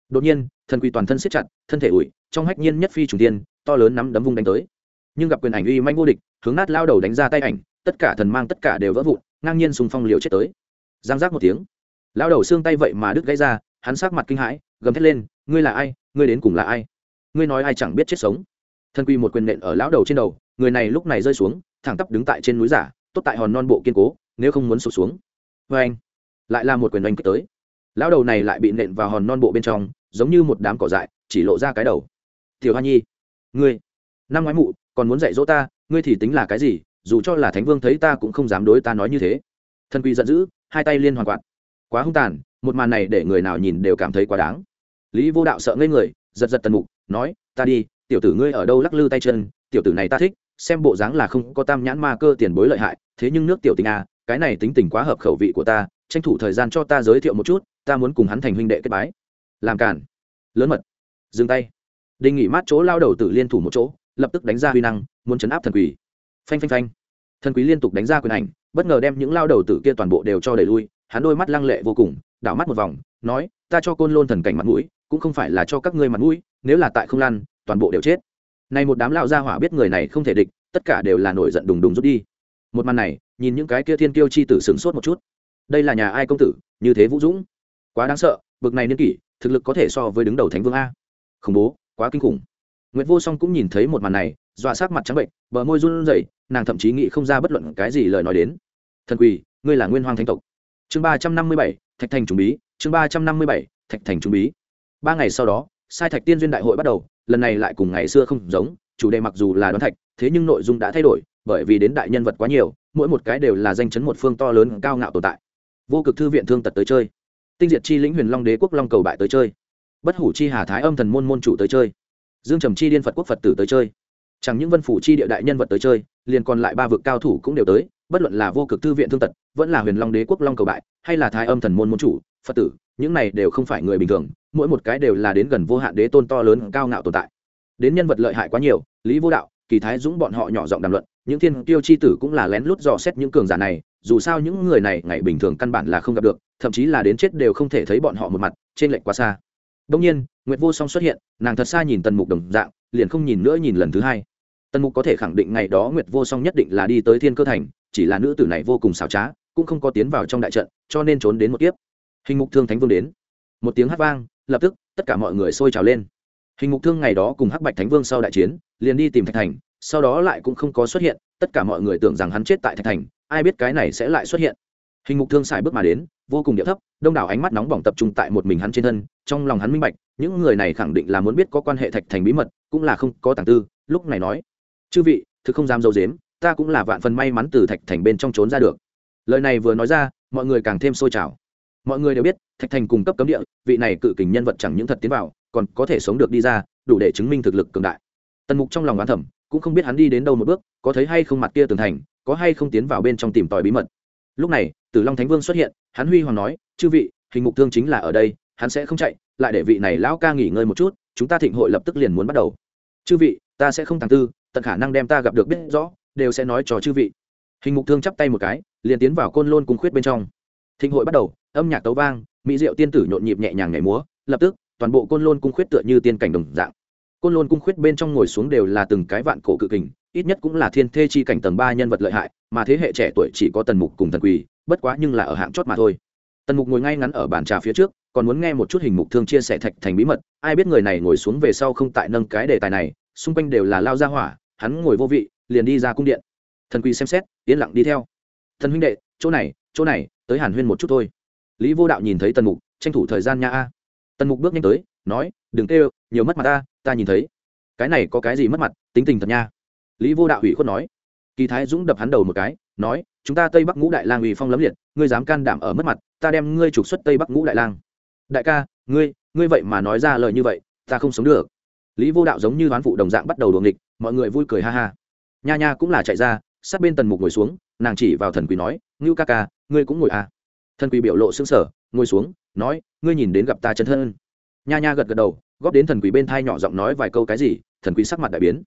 Đột nhiên, thần quỳ toàn thân siết chặt, thân thể ủi, trong hách nhiên nhất phi trùng tiên to lớn nắm đấm vung đánh tới. Nhưng gặp quyền ảnh uy manh vô địch, hướng nát lao đầu đánh ra tay ảnh tất cả thần mang tất cả đều vỡ vụn, ngang nhiên sùng phong liều chết tới. Giang giác một tiếng lao đầu xương tay vậy mà đứt gãy ra, hắn sát mặt kinh hãi, gầm thét lên, ngươi là ai? Ngươi đến cùng là ai? Ngươi nói ai chẳng biết chết sống? Thân quy một quyền nện ở lão đầu trên đầu, người này lúc này rơi xuống, thẳng tắp đứng tại trên núi giả, tốt tại hòn non bộ kiên cố, nếu không muốn sụp xuống. Vê anh, lại là một quyền đánh kích tới. Lão đầu này lại bị nện vào hòn non bộ bên trong, giống như một đám cỏ dại, chỉ lộ ra cái đầu. Tiểu hoa nhi, ngươi, năm ngoái mụ, còn muốn dạy dỗ ta, ngươi thì tính là cái gì? Dù cho là thánh vương thấy ta cũng không dám đối ta nói như thế. Thần quỷ giận dữ, hai tay liên hoàn quạt. Quá hung tàn, một màn này để người nào nhìn đều cảm thấy quá đáng. Lý vô đạo sợ ngây người, giật giật tần mục, nói, ta đi, tiểu tử ngươi ở đâu lắc lư tay chân, tiểu tử này ta thích, xem bộ dáng là không có tam nhãn ma cơ tiền bối lợi hại, thế nhưng nước tiểu tình à cái này tính tình quá hợp khẩu vị của ta, tranh thủ thời gian cho ta giới thiệu một chút, ta muốn cùng hắn thành huynh đệ kết bái. Làm cản lớn mật. Dừng tay. Đình nghỉ mát chỗ lao đầu tử liên thủ một chỗ, lập tức đánh ra huy năng, muốn chấn áp thần quỷ phanh phanh phanh. Thần quý liên tục đánh ra quyền ảnh bất ngờ đem những lao đầu tử kia toàn bộ đều cho đẩy lui hắn đôi mắt lăng lệ vô cùng đảo mắt một vòng nói ta cho côn lôn thần cảnh mặt mũi cũng không phải là cho các ngươi mặt mũi nếu là tại không lan toàn bộ đều chết. Này một đám lão gia hỏa biết người này không thể địch tất cả đều là nổi giận đùng đùng rút đi. Một màn này nhìn những cái kia thiên kiêu chi tử sửng sốt một chút. Đây là nhà ai công tử như thế vũ dũng? Quá đáng sợ bực này niên kỷ thực lực có thể so với đứng đầu thánh vương a. Khủng bố quá kinh khủng. Nguyệt Vô Song cũng nhìn thấy một màn này, dọa sát mặt trắng bệnh, bờ môi run rẩy, nàng thậm chí nghĩ không ra bất luận cái gì lời nói đến. Thần quỷ, ngươi là Nguyên Hoàng Thánh tộc. Chương ba trăm năm mươi bảy, Thạch Thành trùng bí, chương ba trăm năm mươi bảy, Thạch Thành trùng bí. Ba ngày sau đó, Sai Thạch Tiên duyên đại hội bắt đầu, lần này lại cùng ngày xưa không giống, chủ đề mặc dù là đoán thạch, thế nhưng nội dung đã thay đổi, bởi vì đến đại nhân vật quá nhiều, mỗi một cái đều là danh chấn một phương to lớn cao ngạo tồn tại. Vô cực thư viện thương tật tới chơi, Tinh diệt chi lĩnh Huyền Long Đế quốc Long cầu bại tới chơi, Bất hủ chi Hà Thái Âm thần môn môn chủ tới chơi dương trầm chi điên phật quốc phật tử tới chơi chẳng những vân phủ chi địa đại nhân vật tới chơi, liền còn lại ba vực cao thủ cũng đều tới, bất luận là vô cực thư viện thương tật, vẫn là huyền long đế quốc long cầu bại, hay là thái âm thần môn môn chủ, phật tử, những này đều không phải người bình thường, mỗi một cái đều là đến gần vô hạn đế tôn to lớn cao ngạo tồn tại. Đến nhân vật lợi hại quá nhiều, lý vô đạo, kỳ thái dũng bọn họ nhỏ giọng đàm luận, những thiên tiêu chi tử cũng là lén lút dò xét những cường giả này, dù sao những người này ngày bình thường căn bản là không gặp được, thậm chí là đến chết đều không thể thấy bọn họ một mặt, trên lệnh quá xa. Đông nhiên, nguyệt vô song xuất hiện, nàng thật xa nhìn tần mục đồng dạng, liền không nhìn nữa nhìn lần thứ hai tần mục có thể khẳng định ngày đó nguyệt vô song nhất định là đi tới thiên cơ thành, chỉ là nữ tử này vô cùng xảo trá, cũng không có tiến vào trong đại trận, cho nên trốn đến một kiếp. Hình mục thương thánh vương đến. Một tiếng hát vang, lập tức, tất cả mọi người sôi trào lên. Hình mục thương ngày đó cùng hắc bạch thánh vương sau đại chiến, liền đi tìm thạch thành, sau đó lại cũng không có xuất hiện, tất cả mọi người tưởng rằng hắn chết tại thạch thành, ai biết cái này sẽ lại xuất hiện. Hình mục thương xài bước mà đến, vô cùng địa thấp, đông đảo ánh mắt nóng bỏng tập trung tại một mình hắn trên thân, trong lòng hắn minh bạch, những người này khẳng định là muốn biết có quan hệ thạch thành bí mật, cũng là không có tàng tư, lúc này nói chư vị, thực không dám dâu dếm ta cũng là vạn phần may mắn từ thạch thành bên trong trốn ra được. Lời này vừa nói ra, mọi người càng thêm sôi trào. Mọi người đều biết, thạch thành cung cấp cấm địa, vị này cự kình nhân vật chẳng những thật tiến vào, còn có thể sống được đi ra, đủ để chứng minh thực lực cường đại. Tần mục trong lòng đoán thẩm cũng không biết hắn đi đến đâu một bước, có thấy hay không mặt kia tường thành, có hay không tiến vào bên trong tìm tòi bí mật. Lúc này, tử long thánh vương xuất hiện, hắn huy hoàng nói, chư vị, hình mục thương chính là ở đây, hắn sẽ không chạy, lại để vị này lão ca nghỉ ngơi một chút, chúng ta thịnh hội lập tức liền muốn bắt đầu. Chư vị ta sẽ không tàng tư, tận khả năng đem ta gặp được biết rõ, đều sẽ nói cho chư vị. Hình mục thương chắp tay một cái, liền tiến vào côn lôn cung khuyết bên trong. Thịnh hội bắt đầu, âm nhạc tấu vang, mỹ diệu tiên tử nhộn nhịp nhẹ nhàng nhảy múa, lập tức, toàn bộ côn lôn cung khuyết tựa như tiên cảnh đồng dạng. Côn lôn cung khuyết bên trong ngồi xuống đều là từng cái vạn cổ cự kình, ít nhất cũng là thiên thê chi cảnh tầng ba nhân vật lợi hại, mà thế hệ trẻ tuổi chỉ có tần mục cùng tần quỳ, bất quá nhưng là ở hạng chót mà thôi. Tần mục ngồi ngay ngắn ở bàn trà phía trước, còn muốn nghe một chút hình mục thương chia sẻ thạch thành bí mật, ai biết người này ngồi xuống về sau không tại nâng cái đề tài này xung quanh đều là lao ra hỏa, hắn ngồi vô vị, liền đi ra cung điện. Thần quỳ xem xét, yên lặng đi theo. Thần huynh đệ, chỗ này chỗ này, tới hàn huyên một chút thôi. Lý vô đạo nhìn thấy tần mục, tranh thủ thời gian nha a. Tần mục bước nhanh tới, nói, đừng tê nhiều mất mặt ta ta nhìn thấy. Cái này có cái gì mất mặt, tính tình thật nha. Lý vô đạo ủy khuất nói. Kỳ thái dũng đập hắn đầu một cái, nói, chúng ta tây bắc ngũ đại lang ủy phong lấm liệt, ngươi dám can đảm ở mất mặt, ta đem ngươi trục xuất tây bắc ngũ đại lang. Đại ca, ngươi ngươi vậy mà nói ra lời như vậy, ta không sống được lý vô đạo giống như đoán phụ đồng dạng bắt đầu đuồng địch mọi người vui cười ha ha. Nha nha cũng là chạy ra, sát bên tần mục ngồi xuống, nàng chỉ vào thần quỳ nói, ngưu ca ca, ngươi cũng ngồi à. Thần quỳ biểu lộ xứng sở ngồi xuống, nói, ngươi nhìn đến gặp ta chân thân. Nha nha gật gật đầu, góp đến thần quỳ bên thai nhỏ giọng nói vài câu cái gì, thần quỳ sắc mặt đại biến.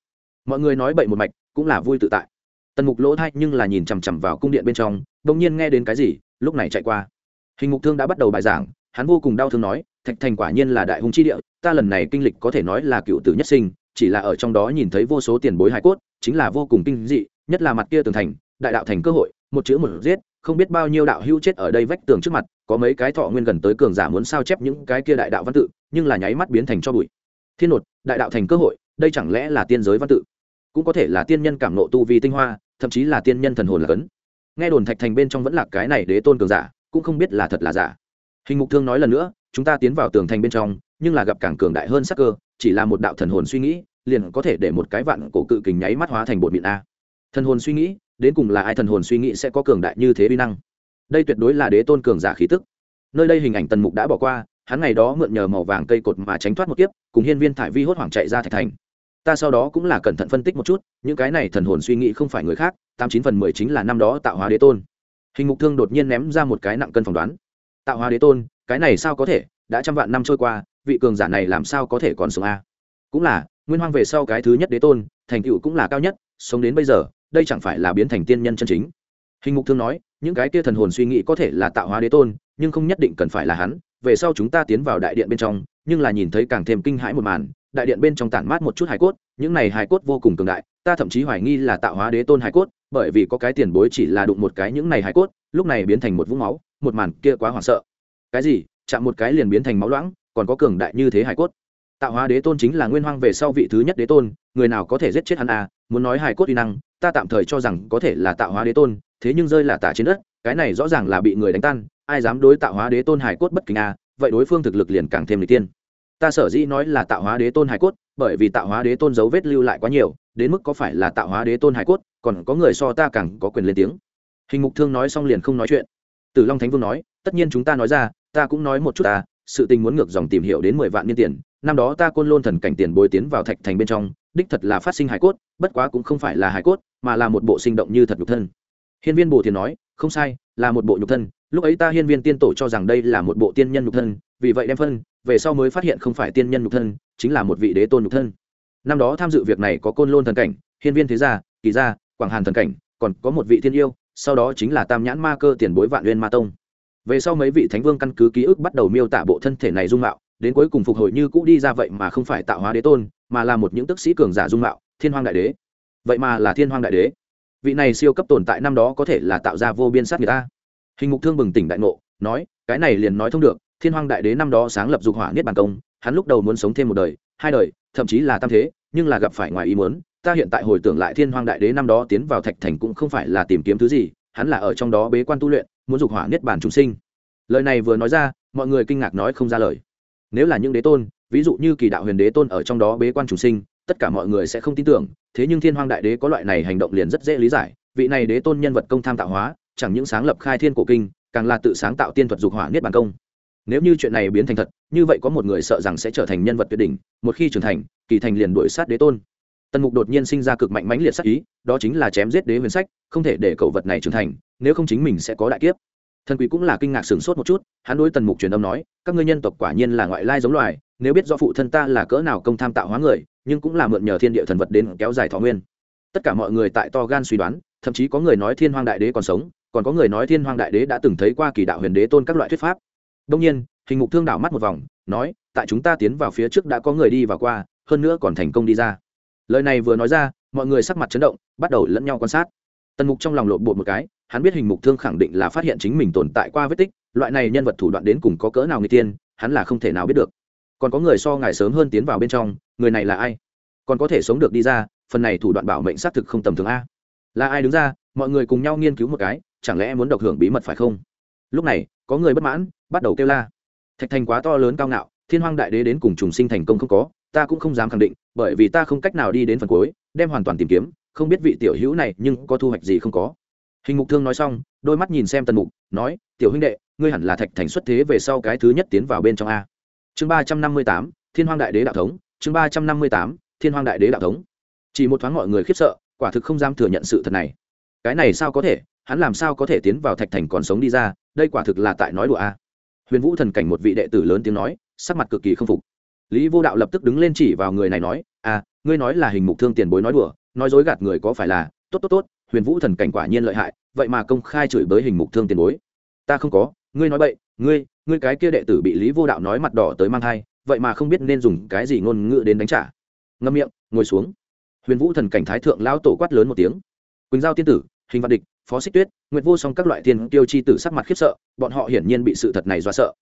Mọi người nói bậy một mạch, cũng là vui tự tại. Tần mục lỗ thai nhưng là nhìn chằm chằm vào cung điện bên trong đ ỗ n g nhiên nghe đến cái gì, lúc này chạy qua. Hình mục thương đã bắt đầu bài giảng, hắn vô cùng đau thương nói thạch thành quả nhiên là đại hùng chi địa, ta lần này kinh lịch có thể nói là cựu tử nhất sinh, chỉ là ở trong đó nhìn thấy vô số tiền bối hải cốt, chính là vô cùng kinh dị, nhất là mặt kia tường thành, đại đạo thành cơ hội, một chữ một giết, không biết bao nhiêu đạo hữu chết ở đây vách tường trước mặt, có mấy cái thọ nguyên gần tới cường giả muốn sao chép những cái kia đại đạo văn tự, nhưng là nháy mắt biến thành cho bụi. Thiên nột, đại đạo thành cơ hội, đây chẳng lẽ là tiên giới văn tự? Cũng có thể là tiên nhân cảm nộ tu vi tinh hoa, thậm chí là tiên nhân thần hồn là cấn. Nghe đồn thạch thành bên trong vẫn là cái này đế tôn cường giả, cũng không biết là thật là giả. Hình mục thương nói lần nữa chúng ta tiến vào tường thành bên trong, nhưng là gặp càng cường đại hơn sắc cơ, chỉ là một đạo thần hồn suy nghĩ, liền có thể để một cái vạn cổ cự kình nháy mắt hóa thành bột mịn a. Thần hồn suy nghĩ, đến cùng là ai thần hồn suy nghĩ sẽ có cường đại như thế vi năng? Đây tuyệt đối là đế tôn cường giả khí tức. Nơi đây hình ảnh tần mục đã bỏ qua, hắn ngày đó mượn nhờ màu vàng cây cột mà tránh thoát một kiếp, cùng hiên viên thải vi hốt hoảng chạy ra thạch thành. Ta sau đó cũng là cẩn thận phân tích một chút, những cái này thần hồn suy nghĩ không phải người khác, tám chín phần mười chính là năm đó tạo hóa đế tôn. Hình mục thương đột nhiên ném ra một cái nặng cân phỏng đoán tạo hóa đế tôn, cái này sao có thể? Đã trăm vạn năm trôi qua, vị cường giả này làm sao có thể còn sống a? Cũng là, nguyên hoang về sau cái thứ nhất đế tôn, thành tựu cũng là cao nhất, sống đến bây giờ, đây chẳng phải là biến thành tiên nhân chân chính. Hình mục thương nói, những cái kia thần hồn suy nghĩ có thể là tạo hóa đế tôn, nhưng không nhất định cần phải là hắn. Về sau chúng ta tiến vào đại điện bên trong, nhưng là nhìn thấy càng thêm kinh hãi một màn, đại điện bên trong tản mát một chút hải cốt, những này hải cốt vô cùng cường đại, ta thậm chí hoài nghi là tạo hóa đế tôn hải cốt bởi vì có cái tiền bối chỉ là đụng một cái những này hài cốt, lúc này biến thành một vũng máu, một màn kia quá hoảng sợ. Cái gì? Chạm một cái liền biến thành máu loãng, còn có cường đại như thế hài cốt. Tạo hóa đế tôn chính là nguyên hoang về sau vị thứ nhất đế tôn, người nào có thể giết chết hắn à? Muốn nói hài cốt uy năng, ta tạm thời cho rằng có thể là tạo hóa đế tôn, thế nhưng rơi là tả trên đất, cái này rõ ràng là bị người đánh tan, ai dám đối tạo hóa đế tôn hài cốt bất kính à? Vậy đối phương thực lực liền càng thêm lịch tiên. Ta sở dĩ nói là tạo hóa đế tôn hài cốt, bởi vì tạo hóa đế tôn dấu vết lưu lại quá nhiều, đến mức có phải là tạo hóa đế tôn hài cốt còn có người so ta càng có quyền lên tiếng. Hình mục thương nói xong liền không nói chuyện. Tử long thánh vương nói, tất nhiên chúng ta nói ra, ta cũng nói một chút ta, sự tình muốn ngược dòng tìm hiểu đến mười vạn niên tiền, năm đó ta côn lôn thần cảnh tiền bồi tiến vào thạch thành bên trong, đích thật là phát sinh hải cốt, bất quá cũng không phải là hải cốt, mà là một bộ sinh động như thật nhục thân. Hiên viên bồ thiền nói, không sai, là một bộ nhục thân, lúc ấy ta hiên viên tiên tổ cho rằng đây là một bộ tiên nhân nhục thân, vì vậy đem phân, về sau mới phát hiện không phải tiên nhân nhục thân, chính là một vị đế tôn nhục thân. Năm đó tham dự việc này có côn lôn thần cảnh, hiên viên thế gia, kỳ gia quảng hàn thần cảnh, còn có một vị thiên yêu, sau đó chính là tam nhãn ma cơ tiền bối vạn uyên ma tông. Về sau mấy vị thánh vương căn cứ ký ức bắt đầu miêu tả bộ thân thể này dung mạo, đến cuối cùng phục hồi như cũ đi ra vậy mà không phải tạo hóa đế tôn, mà là một những tức sĩ cường giả dung mạo, thiên hoàng đại đế. Vậy mà là thiên hoàng đại đế. Vị này siêu cấp tồn tại năm đó có thể là tạo ra vô biên sát người ta. Hình mục thương bừng tỉnh đại ngộ, nói, cái này liền nói thông được, thiên hoàng đại đế năm đó sáng lập dục hỏa niết bàn công, hắn lúc đầu muốn sống thêm một đời, hai đời, thậm chí là tam thế, nhưng là gặp phải ngoài ý muốn ta hiện tại hồi tưởng lại thiên hoàng đại đế năm đó tiến vào thạch thành cũng không phải là tìm kiếm thứ gì, hắn là ở trong đó bế quan tu luyện, muốn dục hỏa niết bàn chúng sinh. Lời này vừa nói ra, mọi người kinh ngạc nói không ra lời. Nếu là những đế tôn, ví dụ như kỳ đạo huyền đế tôn ở trong đó bế quan chúng sinh, tất cả mọi người sẽ không tin tưởng, thế nhưng thiên hoàng đại đế có loại này hành động liền rất dễ lý giải, vị này đế tôn nhân vật công tham tạo hóa, chẳng những sáng lập khai thiên cổ kinh, càng là tự sáng tạo tiên thuật dục hỏa niết bàn công. Nếu như chuyện này biến thành thật, như vậy có một người sợ rằng sẽ trở thành nhân vật tuyệt đỉnh, một khi trưởng thành, kỳ thành liền đuổi sát đế tôn tần mục đột nhiên sinh ra cực mạnh mãnh liệt sắc ý, đó chính là chém giết đế huyền sách, không thể để cậu vật này trưởng thành, nếu không chính mình sẽ có đại kiếp. Thần quỷ cũng là kinh ngạc sửng sốt một chút, hắn đối tần mục truyền âm nói, các ngươi nhân tộc quả nhiên là ngoại lai giống loài, nếu biết do phụ thân ta là cỡ nào công tham tạo hóa người, nhưng cũng là mượn nhờ thiên địa thần vật đến kéo dài thọ nguyên. Tất cả mọi người tại to gan suy đoán, thậm chí có người nói thiên hoàng đại đế còn sống, còn có người nói thiên hoàng đại đế đã từng thấy qua kỳ đạo huyền đế tôn các loại thuyết pháp. Đông nhiên, hình mục thương đảo mắt một vòng, nói, tại chúng ta tiến vào phía trước đã có người đi vào qua, hơn nữa còn thành công đi ra lời này vừa nói ra, mọi người sắc mặt chấn động, bắt đầu lẫn nhau quan sát. Tần mục trong lòng lộn bột một cái, hắn biết hình mục thương khẳng định là phát hiện chính mình tồn tại qua vết tích, loại này nhân vật thủ đoạn đến cùng có cỡ nào người tiên, hắn là không thể nào biết được. Còn có người so ngài sớm hơn tiến vào bên trong, người này là ai? Còn có thể sống được đi ra, phần này thủ đoạn bảo mệnh xác thực không tầm thường a. Là ai đứng ra, mọi người cùng nhau nghiên cứu một cái, chẳng lẽ muốn độc hưởng bí mật phải không? Lúc này, có người bất mãn, bắt đầu kêu la. Thạch thành quá to lớn cao ngạo, thiên hoàng đại đế đến cùng trùng sinh thành công không có ta cũng không dám khẳng định, bởi vì ta không cách nào đi đến phần cuối, đem hoàn toàn tìm kiếm, không biết vị tiểu hữu này nhưng có thu hoạch gì không có. Hình mục thương nói xong, đôi mắt nhìn xem tần mục, nói, tiểu huynh đệ, ngươi hẳn là thạch thành xuất thế về sau cái thứ nhất tiến vào bên trong a. Chương ba trăm năm mươi tám, thiên Hoang đại đế đạo thống, chương ba trăm năm mươi tám, thiên Hoang đại đế đạo thống. Chỉ một thoáng mọi người khiếp sợ, quả thực không dám thừa nhận sự thật này. Cái này sao có thể, hắn làm sao có thể tiến vào thạch thành còn sống đi ra, đây quả thực là tại nói đùa a. Huyền vũ thần cảnh một vị đệ tử lớn tiếng nói, sắc mặt cực kỳ không phục lý vô đạo lập tức đứng lên chỉ vào người này nói à ngươi nói là hình mục thương tiền bối nói đùa, nói dối gạt người có phải là, tốt tốt tốt, huyền vũ thần cảnh quả nhiên lợi hại, vậy mà công khai chửi bới hình mục thương tiền bối. Ta không có, ngươi nói bậy, ngươi ngươi cái kia đệ tử bị lý vô đạo nói mặt đỏ tới mang thai, vậy mà không biết nên dùng cái gì ngôn ngữ đến đánh trả. Ngâm miệng, ngồi xuống. Huyền vũ thần cảnh thái thượng lão tổ quát lớn một tiếng. Quỳnh giao tiên tử, hình văn địch, phó xích tuyết, nguyệt vô song các loại tiên tiêu chi tử sắc mặt khiếp sợ, bọn họ hiển nhiên bị sự thật này do sợ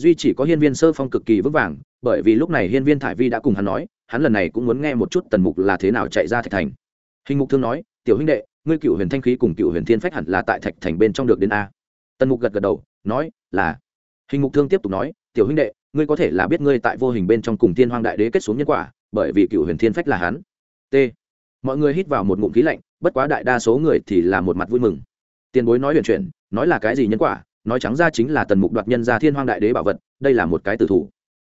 duy chỉ có hiên viên sơ phong cực kỳ vững vàng, bởi vì lúc này hiên viên thải vi đã cùng hắn nói, hắn lần này cũng muốn nghe một chút tần mục là thế nào chạy ra thạch thành. Hình mục thương nói, tiểu huynh đệ, ngươi cựu huyền thanh khí cùng cựu huyền thiên phách hẳn là tại thạch thành bên trong được đến a. Tần mục gật gật đầu, nói, là. Hình mục thương tiếp tục nói, tiểu huynh đệ, ngươi có thể là biết ngươi tại vô hình bên trong cùng thiên hoang đại đế kết xuống nhân quả, bởi vì cựu huyền thiên phách là hắn. T. Mọi người hít vào một ngụm khí lạnh, bất quá đại đa số người thì là một mặt vui mừng. Tiền bối nói huyền chuyển, nói là cái gì nhân quả? Nói trắng ra chính là tần mục đoạt nhân ra thiên hoang đại đế bảo vật, đây là một cái tử thủ.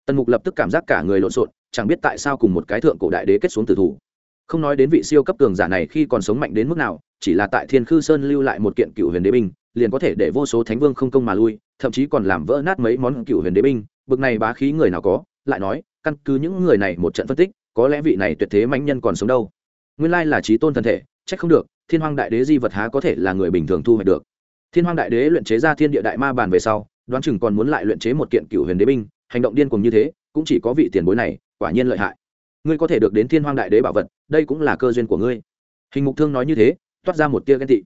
Tần mục lập tức cảm giác cả người lộn xộn, chẳng biết tại sao cùng một cái thượng cổ đại đế kết xuống tử thủ. Không nói đến vị siêu cấp cường giả này khi còn sống mạnh đến mức nào, chỉ là tại thiên khư sơn lưu lại một kiện cựu huyền đế binh, liền có thể để vô số thánh vương không công mà lui, thậm chí còn làm vỡ nát mấy món cựu huyền đế binh, bực này bá khí người nào có, lại nói, căn cứ những người này một trận phân tích, có lẽ vị này tuyệt thế mạnh nhân còn sống đâu. Nguyên lai là trí tôn thân thể trách không được, thiên hoàng đại đế di vật há có thể là người bình thường thu hoạch được thiên Hoang đại đế luyện chế ra thiên địa đại ma bàn về sau, đoán chừng còn muốn lại luyện chế một kiện cựu huyền đế binh, hành động điên cùng như thế, cũng chỉ có vị tiền bối này, quả nhiên lợi hại. Ngươi có thể được đến thiên Hoang đại đế bảo vật, đây cũng là cơ duyên của ngươi. Hình mục thương nói như thế, toát ra một tia ghen tị.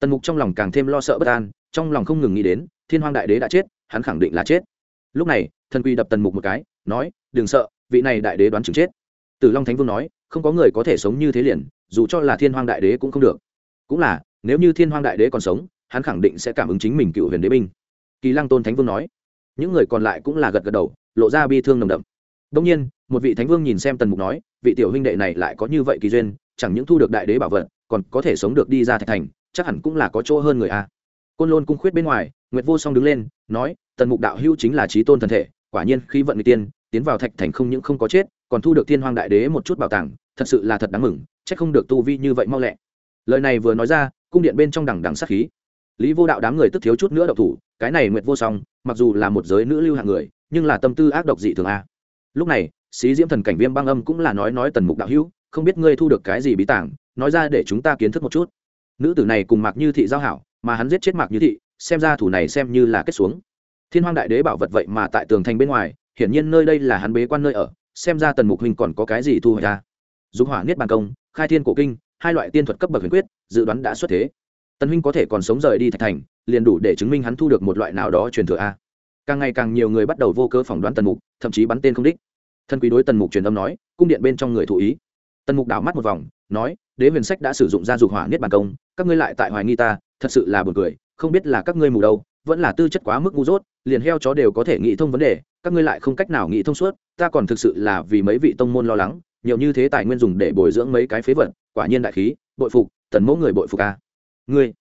Tần mục trong lòng càng thêm lo sợ bất an, trong lòng không ngừng nghĩ đến, thiên Hoang đại đế đã chết, hắn khẳng định là chết. Lúc này, thần quy đập tần mục một cái, nói, đừng sợ, vị này đại đế đoán chừng chết. Tử long thánh vương nói, không có người có thể sống như thế liền, dù cho là thiên Hoang đại đế cũng không được. Cũng là, nếu như thiên Hoang đại đế còn sống hắn khẳng định sẽ cảm ứng chính mình cựu huyền đế binh. Kỳ lăng tôn thánh vương nói. Những người còn lại cũng là gật gật đầu, lộ ra bi thương nồng đậm. Đông nhiên, một vị thánh vương nhìn xem tần mục nói, vị tiểu huynh đệ này lại có như vậy kỳ duyên, chẳng những thu được đại đế bảo vật, còn có thể sống được đi ra thạch thành, chắc hẳn cũng là có chỗ hơn người a. Côn lôn cung khuyết bên ngoài, nguyệt vô song đứng lên, nói, tần mục đạo hưu chính là trí tôn thần thể, quả nhiên khi vận người tiên, tiến vào thạch thành không những không có chết, còn thu được thiên hoàng đại đế một chút bảo tàng, thật sự là thật đáng mừng c h ắ c không được tu vi như vậy mau lẹ. Lời này vừa nói ra, cung điện bên trong đằng đằng sát khí lý vô đạo đám người tức thiếu chút nữa độc thủ, cái này nguyệt vô song, mặc dù là một giới nữ lưu hạng người, nhưng là tâm tư ác độc dị thường a. Lúc này, xí diễm thần cảnh viêm băng âm cũng là nói nói tần mục đạo hữu, không biết ngươi thu được cái gì bí tảng, nói ra để chúng ta kiến thức một chút. Nữ tử này cùng mạc như thị giao hảo, mà hắn giết chết mạc như thị, xem ra thủ này xem như là kết xuống. Thiên hoàng đại đế bảo vật vậy mà tại tường thành bên ngoài, hiển nhiên nơi đây là hắn bế quan nơi ở, xem ra tần mục huynh còn có cái gì thu hồi ra. Dùng hỏa niết bàn công, khai thiên cổ kinh, hai loại tiên thuật cấp bậc huyền quyết, dự đoán đã xuất thế tần huynh có thể còn sống rời đi thạch thành, liền đủ để chứng minh hắn thu được một loại nào đó truyền thừa a. Càng ngày càng nhiều người bắt đầu vô cớ phỏng đoán tần mục, thậm chí bắn tên không đích. Thân quý đối tần mục truyền âm nói, cung điện bên trong người thụ ý. Tần mục đảo mắt một vòng, nói, đế huyền sách đã sử dụng gia dục hỏa niết bàn công, các ngươi lại tại hoài nghi ta, thật sự là buồn cười, không biết là các ngươi mù đâu, vẫn là tư chất quá mức ngu dốt, liền heo chó đều có thể nghĩ thông vấn đề, các ngươi lại không cách nào nghĩ thông suốt, ta còn thực sự là vì mấy vị tông môn lo lắng, nhiều như thế tài nguyên dùng để bồi dưỡng mấy cái phế vật, quả nhiên đại khí, bội phục, tần mẫu người bội phục a ngươi.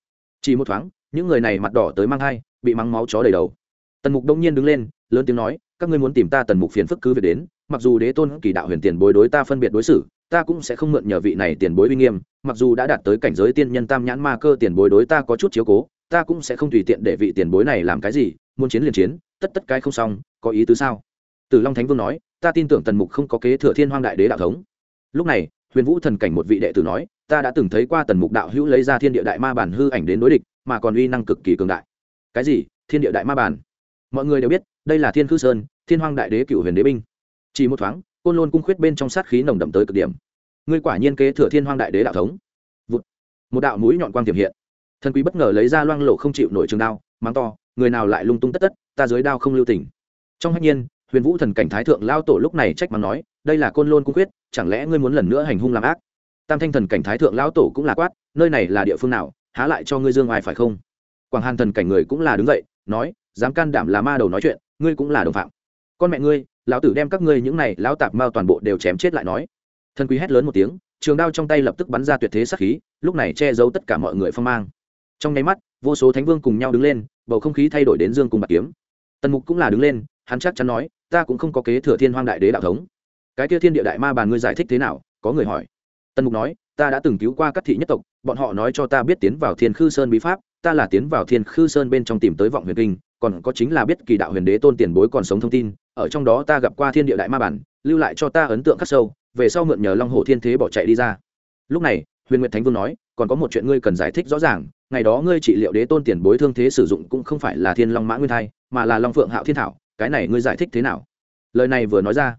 Chỉ một thoáng, những người này mặt đỏ tới mang hai, bị mắng máu chó đầy đầu. Tần mục đông nhiên đứng lên, lớn tiếng nói, các ngươi muốn tìm ta tần mục phiền phức cứ việc đến, mặc dù đế tôn kỳ đạo huyền tiền bối đối ta phân biệt đối xử, ta cũng sẽ không mượn nhờ vị này tiền bối uy nghiêm, mặc dù đã đạt tới cảnh giới tiên nhân tam nhãn ma cơ tiền bối đối ta có chút chiếu cố, ta cũng sẽ không tùy tiện để vị tiền bối này làm cái gì, muốn chiến liền chiến, tất tất cái không xong, có ý tứ sao? Tử long thánh vương nói, ta tin tưởng tần mục không có kế thừa thiên hoang đại đế đạo thống. Lúc này huyền vũ thần cảnh một vị đệ tử nói, ta đã từng thấy qua tần mục đạo hữu lấy ra thiên địa đại ma bản hư ảnh đến đối địch, mà còn uy năng cực kỳ cường đại. Cái gì? Thiên địa đại ma bản mọi người đều biết, đây là thiên khư sơn, thiên hoang đại đế cựu huyền đế binh. Chỉ một thoáng, côn lôn cung khuyết bên trong sát khí nồng đậm tới cực điểm. Ngươi quả nhiên kế thừa thiên hoang đại đế đạo thống. Vụt. một đạo mũi nhọn quang tiềm hiện. Thần quý bất ngờ lấy ra loang lộ không chịu nổi trường đao, mắng to, người nào lại lung tung tất tất, ta dưới đao không lưu tình. Trong hách nhiên, huyền vũ thần cảnh thái thượng lao tổ lúc này trách mắng nói đây là côn lôn cung quyết, chẳng lẽ ngươi muốn lần nữa hành hung làm ác? Tam thanh thần cảnh thái thượng lão tổ cũng là quát, nơi này là địa phương nào, há lại cho ngươi dương ai phải không? Quảng hàn thần cảnh người cũng là đứng dậy, nói, dám can đảm là ma đầu nói chuyện, ngươi cũng là đồng phạm. Con mẹ ngươi, lão tử đem các ngươi những này lão tạp mao toàn bộ đều chém chết lại nói. Thần quý hét lớn một tiếng, trường đao trong tay lập tức bắn ra tuyệt thế sắc khí, lúc này che giấu tất cả mọi người phong mang. Trong nháy mắt, vô số thánh vương cùng nhau đứng lên, bầu không khí thay đổi đến dương cùng bạc kiếm. Tần mục cũng là đứng lên, hắn chắc chắn nói, ta cũng không có kế thừa thiên hoang đại đế đạo thống cái kia thiên địa đại ma bàn ngươi giải thích thế nào? Có người hỏi. Tần mục nói, ta đã từng cứu qua các thị nhất tộc, bọn họ nói cho ta biết tiến vào thiên khư sơn bí pháp, ta là tiến vào thiên khư sơn bên trong tìm tới vọng huyền kinh, còn có chính là biết kỳ đạo huyền đế tôn tiền bối còn sống thông tin, ở trong đó ta gặp qua thiên địa đại ma bản, lưu lại cho ta ấn tượng khắc sâu, về sau mượn nhờ long hồ thiên thế bỏ chạy đi ra. Lúc này, huyền nguyệt thánh vương nói, còn có một chuyện ngươi cần giải thích rõ ràng, ngày đó ngươi trị liệu đế tôn tiền bối thương thế sử dụng cũng không phải là thiên long mã nguyên thai, mà là long phượng hạo thiên thảo, cái này ngươi giải thích thế nào? Lời này vừa nói ra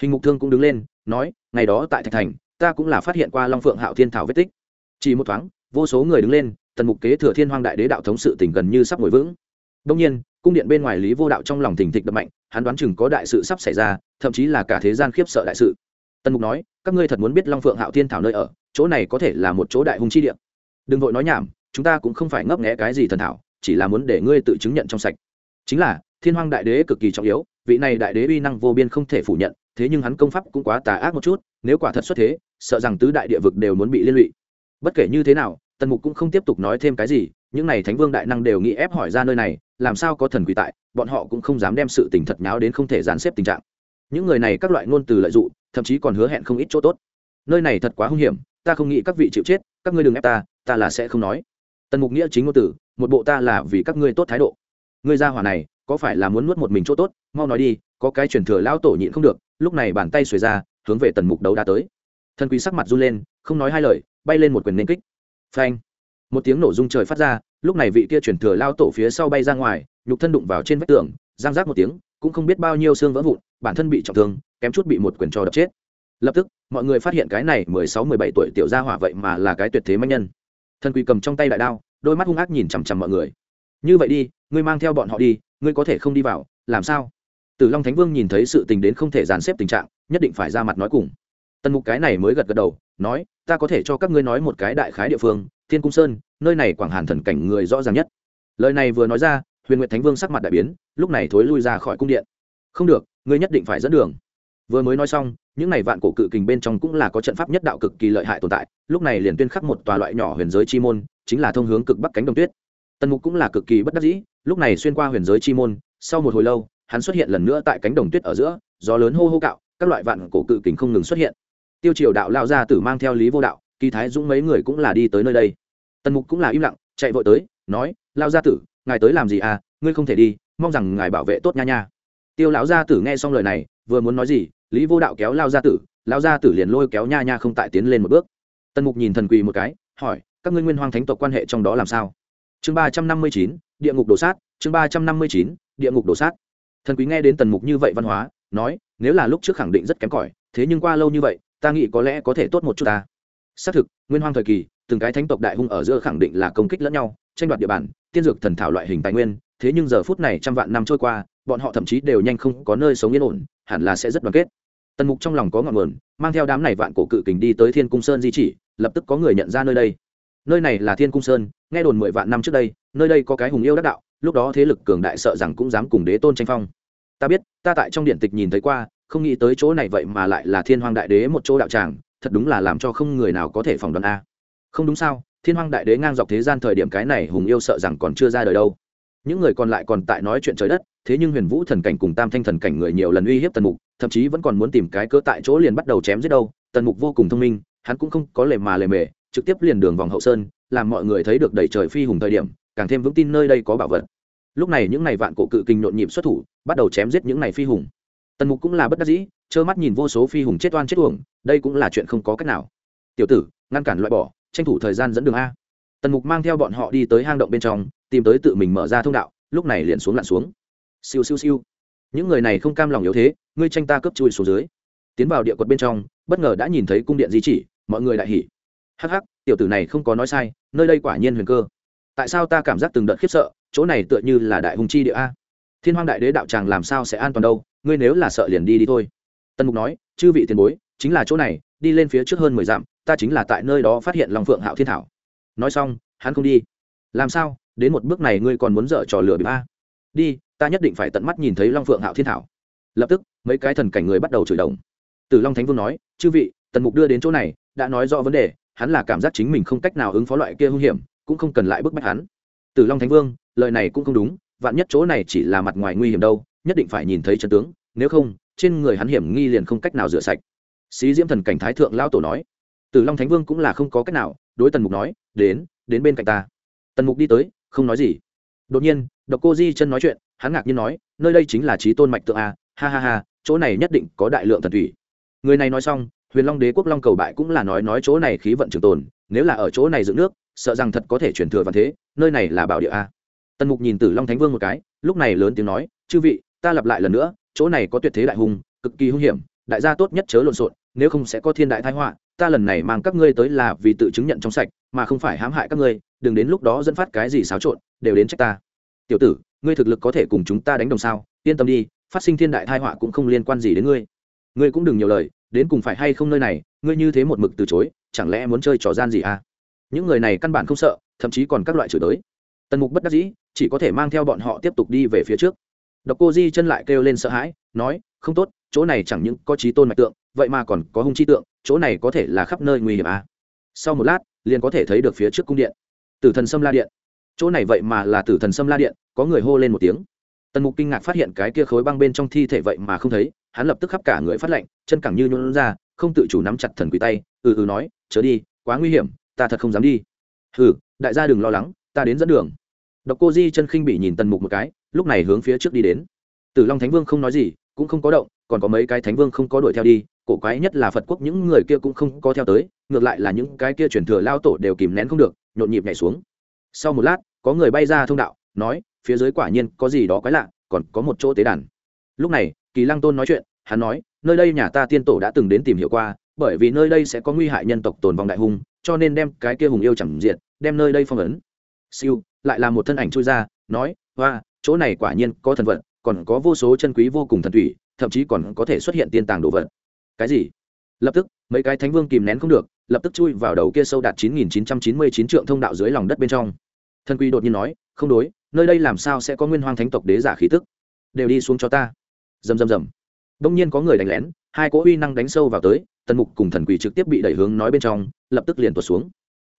hình mục thương cũng đứng lên, nói, ngày đó tại thạch thành, ta cũng là phát hiện qua long phượng hạo thiên thảo vết tích. Chỉ một thoáng, vô số người đứng lên, tần mục kế thừa thiên hoang đại đế đạo thống sự tỉnh gần như sắp ngồi vững. Đông nhiên, cung điện bên ngoài lý vô đạo trong lòng thình thịch đập mạnh, hắn đoán chừng có đại sự sắp xảy ra, thậm chí là cả thế gian khiếp sợ đại sự. Tần mục nói, các ngươi thật muốn biết long phượng hạo thiên thảo nơi ở, chỗ này có thể là một chỗ đại hùng chi địa. Đừng vội nói nhảm, chúng ta cũng không phải ngấp nghẽ cái gì thần thảo, chỉ là muốn để ngươi tự chứng nhận trong sạch. Chính là, thiên hoang đại đế cực kỳ trọng yếu, vị này đại đế uy năng vô biên không thể phủ nhận thế nhưng hắn công pháp cũng quá tà ác một chút, nếu quả thật xuất thế, sợ rằng tứ đại địa vực đều muốn bị liên lụy. Bất kể như thế nào, tần mục cũng không tiếp tục nói thêm cái gì, những n à y thánh vương đại năng đều nghĩ ép hỏi ra nơi này, làm sao có thần quỷ tại, bọn họ cũng không dám đem sự tình thật nháo đến không thể dàn xếp tình trạng. Những người này các loại ngôn từ lợi dụng, thậm chí còn hứa hẹn không ít chỗ tốt. Nơi này thật quá hung hiểm, ta không nghĩ các vị chịu chết, các ngươi đừng ép ta ta là sẽ không nói. Tần mục nghĩa chính ngôn từ, một bộ ta là vì các ngươi tốt thái độ. Ngươi ra hỏa này, có phải là muốn nuốt một mình chỗ tốt? Mau nói đi, có cái truyền thừa lão tổ nhịn không được lúc này bàn tay xuề ra, hướng về tần mục đấu đã tới. Thần quý sắc mặt run lên, không nói hai lời, bay lên một quyền nên kích. Phanh! Một tiếng nổ rung trời phát ra, lúc này vị kia chuyển thừa lao tổ phía sau bay ra ngoài, nhục thân đụng vào trên vách tường giang rác một tiếng, cũng không biết bao nhiêu xương vỡ vụn, bản thân bị trọng thương, kém chút bị một quyền trò đập chết. Lập tức, mọi người phát hiện cái này mười sáu, mười bảy tuổi tiểu gia hỏa vậy mà là cái tuyệt thế manh nhân. Thần quỳ cầm trong tay đại đao, đôi mắt hung ác nhìn chằm chằm mọi người. Như vậy đi, ngươi mang theo bọn họ đi, ngươi có thể không đi vào, làm sao? Tử long thánh vương nhìn thấy sự tình đến không thể dàn xếp tình trạng, nhất định phải ra mặt nói cùng. Tần mục cái này mới gật gật đầu, nói, ta có thể cho các ngươi nói một cái đại khái địa phương, thiên cung sơn, nơi này quảng hàn thần cảnh người rõ ràng nhất. Lời này vừa nói ra, huyền nguyệt thánh vương sắc mặt đại biến, lúc này thối lui ra khỏi cung điện. Không được, ngươi nhất định phải dẫn đường. Vừa mới nói xong, những này vạn cổ cự kình bên trong cũng là có trận pháp nhất đạo cực kỳ lợi hại tồn tại, lúc này liền tuyên khắc một tòa loại nhỏ huyền giới chi môn, chính là thông hướng cực bắc cánh đồng tuyết. Tần mục cũng là cực kỳ bất đắc dĩ, lúc này xuyên qua huyền giới chi môn, sau một hồi lâu hắn xuất hiện lần nữa tại cánh đồng tuyết ở giữa, gió lớn hô hô cạo, các loại vạn cổ cự kình không ngừng xuất hiện. Tiêu triều đạo lao ra tử mang theo lý vô đạo, kỳ thái dũng mấy người cũng là đi tới nơi đây. Tần mục cũng là im lặng, chạy vội tới, nói lao gia tử, ngài tới làm gì à? Ngươi không thể đi, mong rằng ngài bảo vệ tốt nha nha. Tiêu lão gia tử nghe xong lời này, vừa muốn nói gì, lý vô đạo kéo lao gia tử lao gia tử liền lôi kéo nha nha không tại tiến lên một bước. Tần mục nhìn thần quỳ một cái, hỏi, các ngươi nguyên hoang thánh tộc quan hệ trong đó làm sao? Chương ba trăm năm mươi chín, địa ngục đổ sát, chương ba trăm năm mươi chín, địa ngục đổ sát thần quý nghe đến tần mục như vậy văn hóa, nói, nếu là lúc trước khẳng định rất kém cỏi, thế nhưng qua lâu như vậy, ta nghĩ có lẽ có thể tốt một chút ta. Xác thực, nguyên hoang thời kỳ, từng cái thánh tộc đại hung ở giữa khẳng định là công kích lẫn nhau, tranh đoạt địa bàn, tiên dược thần thảo loại hình tài nguyên, thế nhưng giờ phút này trăm vạn năm trôi qua, bọn họ thậm chí đều nhanh không có nơi sống yên ổn, hẳn là sẽ rất đoàn kết. Tần mục trong lòng có ngọn nguồn, mang theo đám này vạn cổ cự kình đi tới thiên cung sơn di chỉ, lập tức có người nhận ra nơi đây. Nơi này là thiên cung sơn, nghe đồn mười vạn năm trước đây, nơi đây có cái hùng yêu đắc đạo lúc đó thế lực cường đại sợ rằng cũng dám cùng đế tôn tranh phong. Ta biết, ta tại trong điện tịch nhìn thấy qua, không nghĩ tới chỗ này vậy mà lại là thiên hoàng đại đế một chỗ đạo tràng, thật đúng là làm cho không người nào có thể phỏng đoán a. Không đúng sao, thiên hoàng đại đế ngang dọc thế gian thời điểm cái này hùng yêu sợ rằng còn chưa ra đời đâu. Những người còn lại còn tại nói chuyện trời đất, thế nhưng huyền vũ thần cảnh cùng tam thanh thần cảnh người nhiều lần uy hiếp tần mục, thậm chí vẫn còn muốn tìm cái cớ tại chỗ liền bắt đầu chém giết đâu, tần mục vô cùng thông minh, hắn cũng không có lề mà lề mề, trực tiếp liền đường vòng hậu sơn, làm mọi người thấy được đầy trời phi hùng thời điểm, càng thêm vững tin nơi đây có bảo vật lúc này những này vạn cổ cự kinh nhộn nhịp xuất thủ, bắt đầu chém giết những này phi hùng. Tần mục cũng là bất đắc dĩ, trơ mắt nhìn vô số phi hùng chết oan chết uổng, đây cũng là chuyện không có cách nào. Tiểu tử, ngăn cản loại bỏ, tranh thủ thời gian dẫn đường a. Tần mục mang theo bọn họ đi tới hang động bên trong, tìm tới tự mình mở ra thông đạo, lúc này liền xuống lặn xuống. Siêu siêu siêu. Những người này không cam lòng yếu thế, ngươi tranh ta cướp chui xuống dưới. Tiến vào địa quật bên trong, bất ngờ đã nhìn thấy cung điện di chỉ, mọi người đại hỉ. Hắc hắc, tiểu tử này không có nói sai, nơi đây quả nhiên huyền cơ. Tại sao ta cảm giác từng đợt khiếp sợ chỗ này tựa như là đại hùng chi địa a. Thiên hoang đại đế đạo tràng làm sao sẽ an toàn đâu, ngươi nếu là sợ liền đi đi thôi. Tân mục nói, chư vị tiền bối, chính là chỗ này, đi lên phía trước hơn mười dặm, ta chính là tại nơi đó phát hiện long phượng hạo thiên thảo. Nói xong, hắn không đi. Làm sao? Đến một bước này ngươi còn muốn dở trò lửa bị a? Đi, ta nhất định phải tận mắt nhìn thấy long phượng hạo thiên thảo. Lập tức, mấy cái thần cảnh người bắt đầu chửi đồng. Từ long thánh vương nói, chư vị, tần mục đưa đến chỗ này, đã nói rõ vấn đề, hắn là cảm giác chính mình không cách nào ứng phó loại kia hung hiểm, cũng không cần lại bức bách hắn. Từ long thánh vương lời này cũng không đúng, vạn nhất chỗ này chỉ là mặt ngoài nguy hiểm đâu, nhất định phải nhìn thấy chân tướng, nếu không, trên người hắn hiểm nghi liền không cách nào rửa sạch. Xí diễm thần cảnh thái thượng lao tổ nói. Từ long thánh vương cũng là không có cách nào, đối tần mục nói, đến đến bên cạnh ta. Tần mục đi tới, không nói gì. Đột nhiên, độc cô di chân nói chuyện, hắn ngạc nhiên nói, nơi đây chính là trí tôn mạch tượng a, ha ha ha, chỗ này nhất định có đại lượng thần thủy. Người này nói xong, huyền long đế quốc long cầu bại cũng là nói nói chỗ này khí vận trường tồn, nếu là ở chỗ này dựng nước, sợ rằng thật có thể chuyển thừa văn thế, nơi này là bảo địa a tần mục nhìn tử long thánh vương một cái, lúc này lớn tiếng nói, chư vị, ta lặp lại lần nữa, chỗ này có tuyệt thế đại hùng, cực kỳ hung hiểm, đại gia tốt nhất chớ lộn xộn, nếu không sẽ có thiên đại thái họa, ta lần này mang các ngươi tới là vì tự chứng nhận trong sạch, mà không phải hãm hại các ngươi, đừng đến lúc đó dẫn phát cái gì xáo trộn, đều đến trách ta. Tiểu tử, ngươi thực lực có thể cùng chúng ta đánh đồng sao? Yên tâm đi, phát sinh thiên đại thái họa cũng không liên quan gì đến ngươi. Ngươi cũng đừng nhiều lời, đến cùng phải hay không nơi này, ngươi như thế một mực từ chối, chẳng lẽ muốn chơi trò gian gì à? Những người này căn bản không sợ, thậm chí còn các loại chửi tới tần mục bất đắc dĩ chỉ có thể mang theo bọn họ tiếp tục đi về phía trước. Độc cô di chân lại kêu lên sợ hãi, nói, không tốt, chỗ này chẳng những có trí tôn mạch tượng, vậy mà còn có hung chi tượng, chỗ này có thể là khắp nơi nguy hiểm à? Sau một lát, liền có thể thấy được phía trước cung điện. Tử thần sâm la điện. Chỗ này vậy mà là tử thần sâm la điện, có người hô lên một tiếng. Tần mục kinh ngạc phát hiện cái kia khối băng bên trong thi thể vậy mà không thấy, hắn lập tức khắp cả người phát lệnh chân cẳng như nhuận ra, không tự chủ nắm chặt thần quỷ tay ừ ừ nói, chớ đi, quá nguy hiểm, ta thật không dám đi. Ừ đại gia đừng lo lắng, ta đến dẫn đường độc cô di chân khinh bị nhìn tần mục một cái, lúc này hướng phía trước đi đến. Tử long thánh vương không nói gì, cũng không có động, còn có mấy cái thánh vương không có đuổi theo đi, cổ quái nhất là phật quốc những người kia cũng không có theo tới, ngược lại là những cái kia truyền thừa lao tổ đều kìm nén không được, nhộn nhịp nhảy xuống. Sau một lát, có người bay ra thông đạo, nói, phía dưới quả nhiên có gì đó quái lạ, còn có một chỗ tế đàn. Lúc này, kỳ lăng tôn nói chuyện, hắn nói, nơi đây nhà ta tiên tổ đã từng đến tìm hiểu qua, bởi vì nơi đây sẽ có nguy hại nhân tộc tồn vong đại hung, cho nên đem cái kia hùng yêu chẳng diện, đem nơi đây phong ấn. Siêu lại là một thân ảnh chui ra nói hoa chỗ này quả nhiên có thần vật, còn có vô số chân quý vô cùng thần thủy thậm chí còn có thể xuất hiện tiên tàng đồ vật. Cái gì? Lập tức mấy cái thánh vương kìm nén không được lập tức chui vào đầu kia sâu đạt chín nghìn chín trăm chín mươi chín trượng thông đạo dưới lòng đất bên trong. Thần quy đột nhiên nói không đối nơi đây làm sao sẽ có nguyên hoang thánh tộc đế giả khí tức? Đều đi xuống cho ta. Rầm rầm rầm. Đông nhiên có người đánh lén hai cỗ uy năng đánh sâu vào tới tần mục cùng thần quỷ trực tiếp bị đẩy hướng nói bên trong lập tức liền tuột xuống.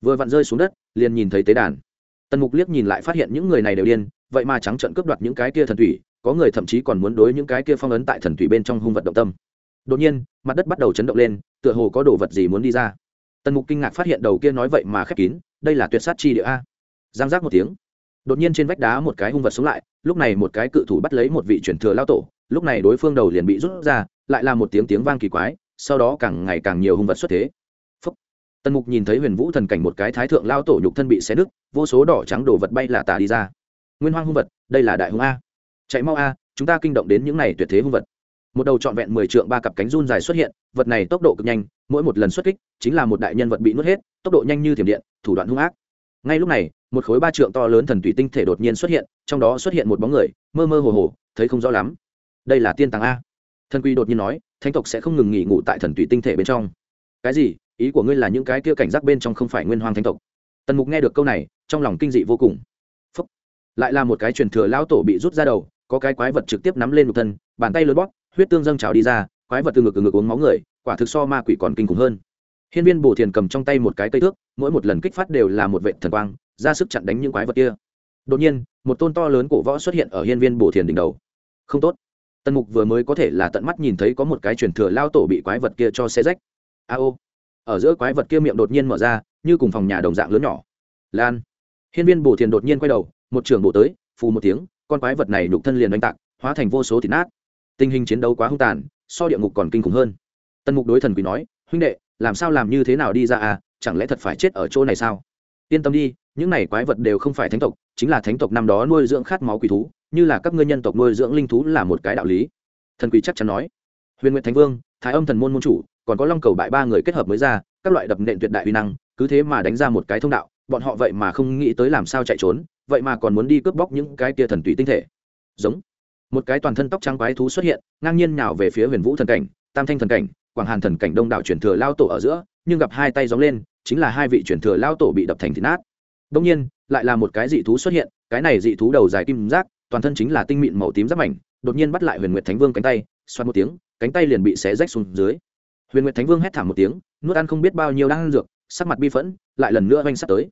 Vừa vặn rơi xuống đất liền nhìn thấy tế đàn tần mục liếc nhìn lại phát hiện những người này đều điên, vậy mà trắng trận cướp đoạt những cái kia thần thủy, có người thậm chí còn muốn đối những cái kia phong ấn tại thần thủy bên trong hung vật động tâm. Đột nhiên, mặt đất bắt đầu chấn động lên, tựa hồ có đồ vật gì muốn đi ra. Tần mục kinh ngạc phát hiện đầu kia nói vậy mà khép kín, đây là tuyệt sát chi địa a. Giang giác một tiếng. Đột nhiên trên vách đá một cái hung vật xuống lại, lúc này một cái cự thủ bắt lấy một vị truyền thừa lao tổ, lúc này đối phương đầu liền bị rút ra, lại là một tiếng tiếng vang kỳ quái, sau đó càng ngày càng nhiều hung vật xuất thế tần mục nhìn thấy huyền vũ thần cảnh một cái thái thượng lao tổ nhục thân bị xé nứt, vô số đỏ trắng đổ vật bay là tà đi ra. Nguyên hoang hung vật, đây là đại hung a. Chạy mau a, chúng ta kinh động đến những này tuyệt thế hung vật. Một đầu trọn vẹn mười trượng ba cặp cánh run dài xuất hiện, vật này tốc độ cực nhanh, mỗi một lần xuất kích, chính là một đại nhân vật bị nuốt hết, tốc độ nhanh như thiểm điện, thủ đoạn hung ác. Ngay lúc này, một khối ba trượng to lớn thần thủy tinh thể đột nhiên xuất hiện, trong đó xuất hiện một bóng người, mơ mơ hồ hồ, thấy không rõ lắm. Đây là tiên tàng a. Thần quy đột nhiên nói, thánh tộc sẽ không ngừng nghỉ ngủ tại thần thủy tinh thể bên trong. Cái gì? Ý của ngươi là những cái kia cảnh giác bên trong không phải nguyên hoàng thánh tộc. Tần mục nghe được câu này, trong lòng kinh dị vô cùng. Phúc. lại là một cái truyền thừa lão tổ bị rút ra đầu, có cái quái vật trực tiếp nắm lên một thân, bàn tay lớn bóp, huyết tương dâng trào đi ra, quái vật từ ngực từ ngực uống máu người, quả thực so ma quỷ còn kinh khủng hơn. Hiên viên bổ thiền cầm trong tay một cái cây thước, mỗi một lần kích phát đều là một vệ thần quang, ra sức chặn đánh những quái vật kia. Đột nhiên, một tôn to lớn cổ võ xuất hiện ở hiên viên bổ thiền đỉnh đầu. Không tốt. Tần mục vừa mới có thể là tận mắt nhìn thấy có một cái truyền thừa lao tổ bị quái vật kia cho xe rách. A ô ở giữa quái vật kia miệng đột nhiên mở ra, như cùng phòng nhà đồng dạng lớn nhỏ. Lan. Hiên viên bổ thiền đột nhiên quay đầu, một trường bổ tới, phù một tiếng, con quái vật này nhục thân liền đánh tạc, hóa thành vô số thịt nát. Tình hình chiến đấu quá hung tàn, so địa ngục còn kinh khủng hơn. Tần mục đối thần quỷ nói, huynh đệ, làm sao làm như thế nào đi ra à? Chẳng lẽ thật phải chết ở chỗ này sao? Yên tâm đi, những này quái vật đều không phải thánh tộc, chính là thánh tộc năm đó nuôi dưỡng khát máu quỷ thú, như là các ngươi nhân tộc nuôi dưỡng linh thú là một cái đạo lý. Thần quỷ chắc chắn nói. Huyền nguyện thánh vương, thái âm thần môn môn chủ còn có long cầu bại ba người kết hợp mới ra, các loại đập nện tuyệt đại uy năng, cứ thế mà đánh ra một cái thông đạo, bọn họ vậy mà không nghĩ tới làm sao chạy trốn, vậy mà còn muốn đi cướp bóc những cái tia thần tùy tinh thể. Giống. Một cái toàn thân tóc trắng quái thú xuất hiện, ngang nhiên nào về phía huyền vũ thần cảnh, tam thanh thần cảnh, quảng hàn thần cảnh đông đảo chuyển thừa lao tổ ở giữa, nhưng gặp hai tay gióng lên, chính là hai vị chuyển thừa lao tổ bị đập thành thịt nát. Đông nhiên, lại là một cái dị thú xuất hiện, cái này dị thú đầu dài kim giác, toàn thân chính là tinh mịn màu tím giáp mảnh, đột nhiên bắt lại huyền nguyệt thánh vương cánh tay xoắn một tiếng, cánh tay liền bị xé rách xuống dưới huyền nguyệt thánh vương hét thảm một tiếng, nuốt ăn không biết bao nhiêu đang ăn dược, sắc mặt bi phẫn, lại lần nữa oanh sắt tới.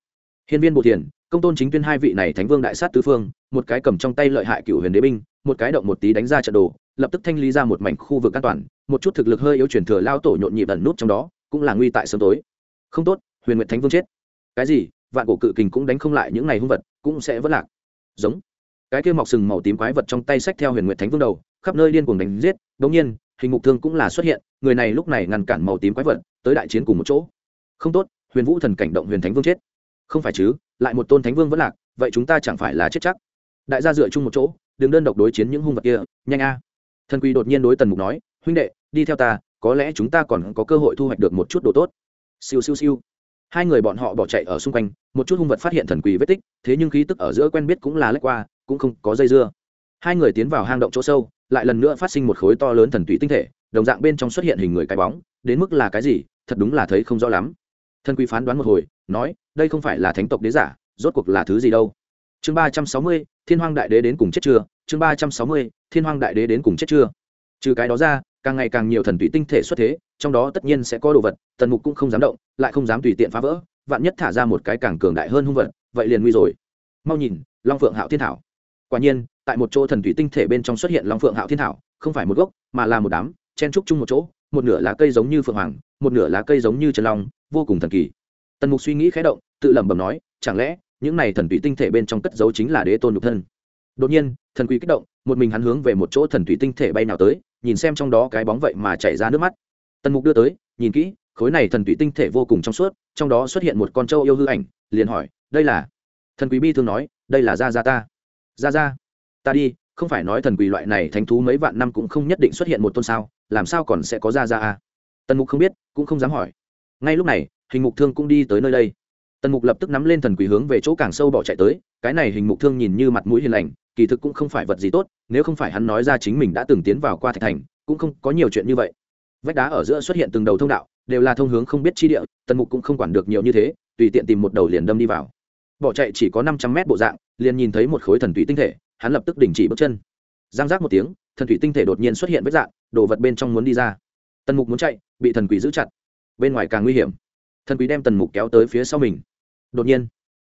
Hiên viên bồ thiền, công tôn chính tuyên hai vị này thánh vương đại sát tứ phương, một cái cầm trong tay lợi hại cựu huyền đế binh, một cái động một tí đánh ra trận đồ, lập tức thanh lý ra một mảnh khu vực an toàn, một chút thực lực hơi yếu chuyển thừa lao tổ nhộn nhịp ẩn nút trong đó, cũng là nguy tại sớm tối. Không tốt, huyền nguyệt thánh vương chết. Cái gì? Vạn cổ cự kình cũng đánh không lại những này hung vật, cũng sẽ vất lạc. Giống. Cái kia mọc sừng màu tím quái vật trong tay sách theo huyền nguyệt thánh vương đầu, khắp nơi điên cuồng đánh giết đống nhiên hình mục thương cũng là xuất hiện, người này lúc này ngăn cản màu tím quái vật, tới đại chiến cùng một chỗ. Không tốt, huyền vũ thần cảnh động huyền thánh vương chết. Không phải chứ, lại một tôn thánh vương vẫn lạc, vậy chúng ta chẳng phải là chết chắc. Đại gia dựa chung một chỗ, đừng đơn độc đối chiến những hung vật kia, nhanh a. Thần quỳ đột nhiên đối tần mục nói, huynh đệ, đi theo ta, có lẽ chúng ta còn có cơ hội thu hoạch được một chút đồ tốt. Siêu siêu siêu. Hai người bọn họ bỏ chạy ở xung quanh, một chút hung vật phát hiện thần quỳ vết tích, thế nhưng khí tức ở giữa quen biết cũng là lách qua, cũng không có dây dưa. Hai người tiến vào hang động chỗ sâu lại lần nữa phát sinh một khối to lớn thần tụy tinh thể, đồng dạng bên trong xuất hiện hình người cái bóng, đến mức là cái gì, thật đúng là thấy không rõ lắm. Thần quý phán đoán một hồi, nói, đây không phải là thánh tộc đế giả, rốt cuộc là thứ gì đâu? Chương ba trăm sáu mươi, thiên hoàng đại đế đến cùng chết chưa? Chương ba trăm sáu mươi, thiên hoàng đại đế đến cùng chết chưa? Trừ cái đó ra, càng ngày càng nhiều thần tụy tinh thể xuất thế, trong đó tất nhiên sẽ có đồ vật, tần mục cũng không dám động, lại không dám tùy tiện phá vỡ, vạn nhất thả ra một cái càng cường đại hơn hung vật, vậy liền nguy rồi. Mau nhìn, long phượng hạo thiên thảo quả nhiên, tại một chỗ thần thủy tinh thể bên trong xuất hiện long phượng hạo thiên thảo, không phải một gốc, mà là một đám, chen trúc chung một chỗ, một nửa lá cây giống như phượng hoàng, một nửa lá cây giống như trần long, vô cùng thần kỳ. Tần mục suy nghĩ khé động, tự lẩm bẩm nói, chẳng lẽ, những này thần thủy tinh thể bên trong cất dấu chính là đế tôn nhục thân? Đột nhiên, thần quý kích động, một mình hắn hướng về một chỗ thần thủy tinh thể bay nào tới, nhìn xem trong đó cái bóng vậy mà chảy ra nước mắt. Tần mục đưa tới, nhìn kỹ, khối này thần thủy tinh thể vô cùng trong suốt, trong đó xuất hiện một con trâu yêu hư ảnh, liền hỏi, đây là? Thần quý bi thương nói, đây là gia gia ta gia gia ta đi, không phải nói thần quỷ loại này thánh thú mấy vạn năm cũng không nhất định xuất hiện một tôn sao, làm sao còn sẽ có gia gia à? tần mục không biết, cũng không dám hỏi. Ngay lúc này, hình mục thương cũng đi tới nơi đây. Tần mục lập tức nắm lên thần quỷ hướng về chỗ càng sâu bỏ chạy tới, cái này hình mục thương nhìn như mặt mũi hiền lành, kỳ thực cũng không phải vật gì tốt, nếu không phải hắn nói ra chính mình đã từng tiến vào qua thạch thành, cũng không có nhiều chuyện như vậy. Vách đá ở giữa xuất hiện từng đầu thông đạo, đều là thông hướng không biết chi địa, tần mục cũng không quản được nhiều như thế, tùy tiện tìm một đầu liền đâm đi vào bỏ chạy chỉ có năm trăm mét bộ dạng, liền nhìn thấy một khối thần thủy tinh thể, hắn lập tức đình chỉ bước chân. Giang giác một tiếng, thần thủy tinh thể đột nhiên xuất hiện vết dạng, đồ vật bên trong muốn đi ra. Tần mục muốn chạy, bị thần quỷ giữ chặt. Bên ngoài càng nguy hiểm. Thần quỷ đem tần mục kéo tới phía sau mình. Đột nhiên,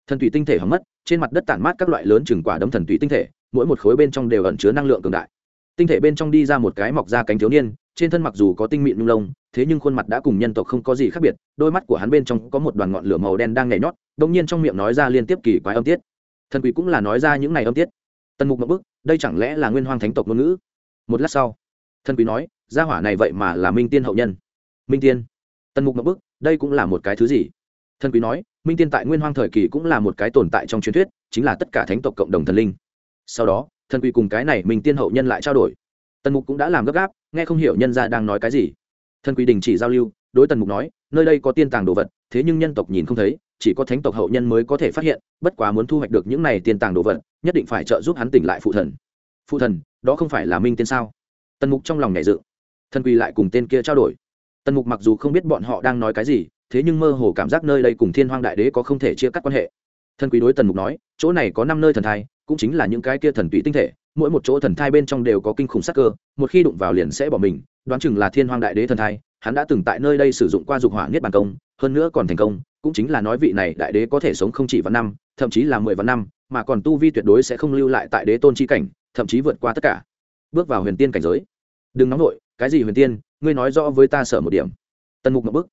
thần thủy tinh thể hỏng mất, trên mặt đất tản mát các loại lớn chừng quả đấm thần thủy tinh thể, mỗi một khối bên trong đều ẩn chứa năng lượng cường đại. Tinh thể bên trong đi ra một cái mọc ra cánh thiếu niên, trên thân mặc dù có tinh mịn nhung lông, thế nhưng khuôn mặt đã cùng nhân tộc không có gì khác biệt, đôi mắt của hắn bên trong có một đoàn ngọn lửa màu đen đang nhảy nhót đông nhiên trong miệng nói ra liên tiếp kỳ quái âm tiết. Thần quỷ cũng là nói ra những này âm tiết. Tần mục mậu bức, đây chẳng lẽ là nguyên hoang thánh tộc ngôn ngữ? Một lát sau, thần quỷ nói, gia hỏa này vậy mà là minh tiên hậu nhân. Minh tiên. Tần mục mậu bức, đây cũng là một cái thứ gì? Thần quý nói, minh tiên tại nguyên hoang thời kỳ cũng là một cái tồn tại trong truyền thuyết, chính là tất cả thánh tộc cộng đồng thần linh. Sau đó, thần quý cùng cái này minh tiên hậu nhân lại trao đổi. Tần mục cũng đã làm gấp gáp, nghe không hiểu nhân ra đang nói cái gì. Thần quý đình chỉ giao lưu, đối tần mục nói, nơi đây có tiên tàng đồ vật, thế nhưng nhân tộc nhìn không thấy chỉ có thánh tộc hậu nhân mới có thể phát hiện, bất quá muốn thu hoạch được những này tiền tàng đồ vật, nhất định phải trợ giúp hắn tỉnh lại phụ thần. Phụ thần, đó không phải là minh tiên sao? Tần mục trong lòng nhảy dự thần quỳ lại cùng tên kia trao đổi. Tần mục mặc dù không biết bọn họ đang nói cái gì, thế nhưng mơ hồ cảm giác nơi đây cùng thiên hoang đại đế có không thể chia cắt quan hệ. Thần quý đối tần mục nói, chỗ này có năm nơi thần thai, cũng chính là những cái kia thần tụy tinh thể, mỗi một chỗ thần thai bên trong đều có kinh khủng sắc cơ, một khi đụng vào liền sẽ bỏ mình, đoán chừng là thiên hoang đại đế thần thai, hắn đã từng tại nơi đây sử dụng qua dục hỏa niết bàn công, hơn nữa còn thành công cũng chính là nói vị này đại đế có thể sống không chỉ vạn năm, thậm chí là mười vạn năm, mà còn tu vi tuyệt đối sẽ không lưu lại tại đế tôn chi cảnh, thậm chí vượt qua tất cả. Bước vào huyền tiên cảnh giới. Đừng nóng nổi cái gì huyền tiên, ngươi nói rõ với ta sở một điểm. Tần mục một bức.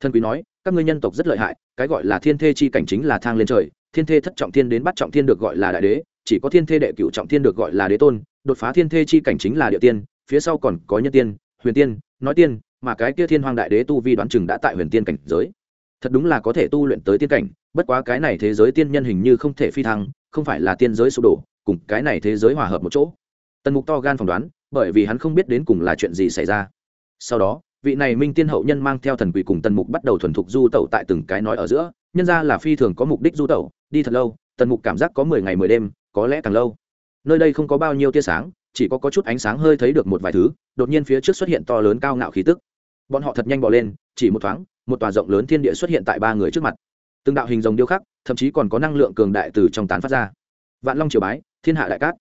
Thân quý nói, các ngươi nhân tộc rất lợi hại, cái gọi là thiên thê chi cảnh chính là thang lên trời, thiên thê thất trọng thiên đến bắt trọng thiên được gọi là đại đế, chỉ có thiên thê đệ cửu trọng thiên được gọi là đế tôn, đột phá thiên thê chi cảnh chính là địa tiên, phía sau còn có nhân tiên, huyền tiên, nói tiên, mà cái kia thiên hoàng đại đế tu vi đoán chừng đã tại huyền tiên cảnh giới thật đúng là có thể tu luyện tới tiên cảnh bất quá cái này thế giới tiên nhân hình như không thể phi thăng không phải là tiên giới sụp đổ cùng cái này thế giới hòa hợp một chỗ. Tần mục to gan phỏng đoán bởi vì hắn không biết đến cùng là chuyện gì xảy ra. Sau đó vị này minh tiên hậu nhân mang theo thần quỷ cùng tần mục bắt đầu thuần thục du tẩu tại từng cái nói ở giữa nhân ra là phi thường có mục đích du tẩu đi thật lâu tần mục cảm giác có mười ngày mười đêm có lẽ càng lâu. Nơi đây không có bao nhiêu tia sáng chỉ có, có chút ánh sáng hơi thấy được một vài thứ đột nhiên phía trước xuất hiện to lớn cao ngạo khí tức. Bọn họ thật nhanh bỏ lên chỉ một thoáng một tòa rộng lớn thiên địa xuất hiện tại ba người trước mặt. Từng đạo hình rồng điêu khắc, thậm chí còn có năng lượng cường đại từ trong tán phát ra. Vạn long triều bái, thiên hạ đại cát.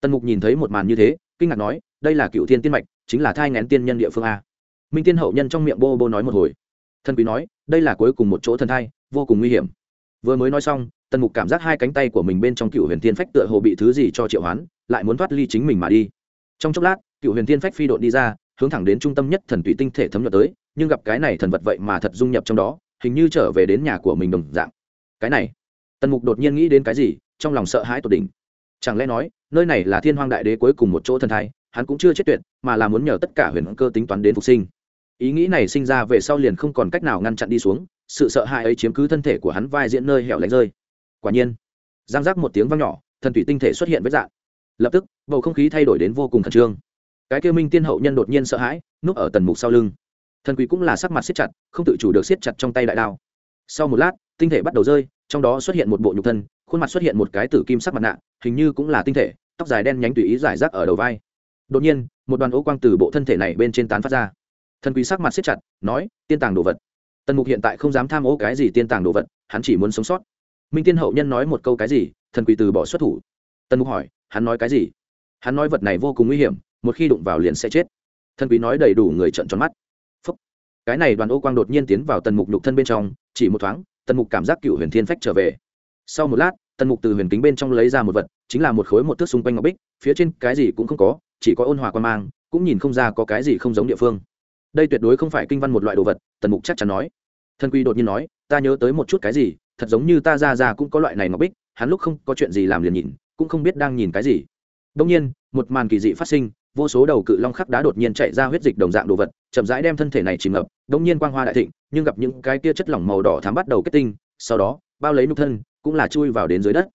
Tần mục nhìn thấy một màn như thế, kinh ngạc nói, đây là cựu thiên tiên mạch, chính là thai ngén tiên nhân địa phương a. Minh tiên hậu nhân trong miệng bô bô nói một hồi. Thần quý nói, đây là cuối cùng một chỗ thần thai, vô cùng nguy hiểm. Vừa mới nói xong, tần mục cảm giác hai cánh tay của mình bên trong cựu huyền tiên phách tựa hồ bị thứ gì cho triệu hoán, lại muốn thoát ly chính mình mà đi. Trong chốc lát, cựu huyền tiên phách phi đội đi ra, hướng thẳng đến trung tâm nhất thần tụy tinh thể thấm nhuận tới nhưng gặp cái này thần vật vậy mà thật dung nhập trong đó, hình như trở về đến nhà của mình đồng dạng. Cái này, tần mục đột nhiên nghĩ đến cái gì, trong lòng sợ hãi tột đỉnh. Chẳng lẽ nói, nơi này là thiên hoang đại đế cuối cùng một chỗ thần thai, hắn cũng chưa chết tuyệt, mà là muốn nhờ tất cả huyền cơ tính toán đến phục sinh. Ý nghĩ này sinh ra về sau liền không còn cách nào ngăn chặn đi xuống, sự sợ hãi ấy chiếm cứ thân thể của hắn vai diễn nơi hẻo lánh rơi. Quả nhiên, giang giác một tiếng vang nhỏ, thần thủy tinh thể xuất hiện với dạng lập tức, bầu không khí thay đổi đến vô cùng khẩn trương. Cái kêu minh tiên hậu nhân đột nhiên sợ hãi, núp ở tần mục sau lưng thần quỷ cũng là sắc mặt siết chặt, không tự chủ được siết chặt trong tay đại đao. Sau một lát, tinh thể bắt đầu rơi, trong đó xuất hiện một bộ nhục thân, khuôn mặt xuất hiện một cái tử kim sắc mặt nạ, hình như cũng là tinh thể, tóc dài đen nhánh tùy ý giải rác ở đầu vai. Đột nhiên, một đoàn ố quang từ bộ thân thể này bên trên tán phát ra. Thần quý sắc mặt siết chặt, nói, tiên tàng đồ vật. Tần mục hiện tại không dám tham ô cái gì tiên tàng đồ vật, hắn chỉ muốn sống sót. Minh tiên hậu nhân nói một câu cái gì, thần quý từ bỏ xuất thủ. Tần mục hỏi, hắn nói cái gì? Hắn nói vật này vô cùng nguy hiểm, một khi đụng vào liền sẽ chết. Thần quý nói đầy đủ người trận tròn mắt cái này đoàn ô quang đột nhiên tiến vào tần mục nhục thân bên trong, chỉ một thoáng, tần mục cảm giác cựu huyền thiên phách trở về. Sau một lát, tần mục từ huyền kính bên trong lấy ra một vật, chính là một khối một thước xung quanh ngọc bích, phía trên cái gì cũng không có, chỉ có ôn hòa quan mang, cũng nhìn không ra có cái gì không giống địa phương. Đây tuyệt đối không phải kinh văn một loại đồ vật, tần mục chắc chắn nói. Thần quy đột nhiên nói, ta nhớ tới một chút cái gì, thật giống như ta ra ra cũng có loại này ngọc bích, hắn lúc không có chuyện gì làm liền nhìn, cũng không biết đang nhìn cái gì. Đông nhiên, một màn kỳ dị phát sinh vô số đầu cự long khắc đá đột nhiên chạy ra huyết dịch đồng dạng đồ vật, chậm rãi đem thân thể này chìm ngập đông nhiên quang hoa đại thịnh, nhưng gặp những cái tia chất lỏng màu đỏ thám bắt đầu kết tinh, sau đó, bao lấy nút thân, cũng là chui vào đến dưới đất.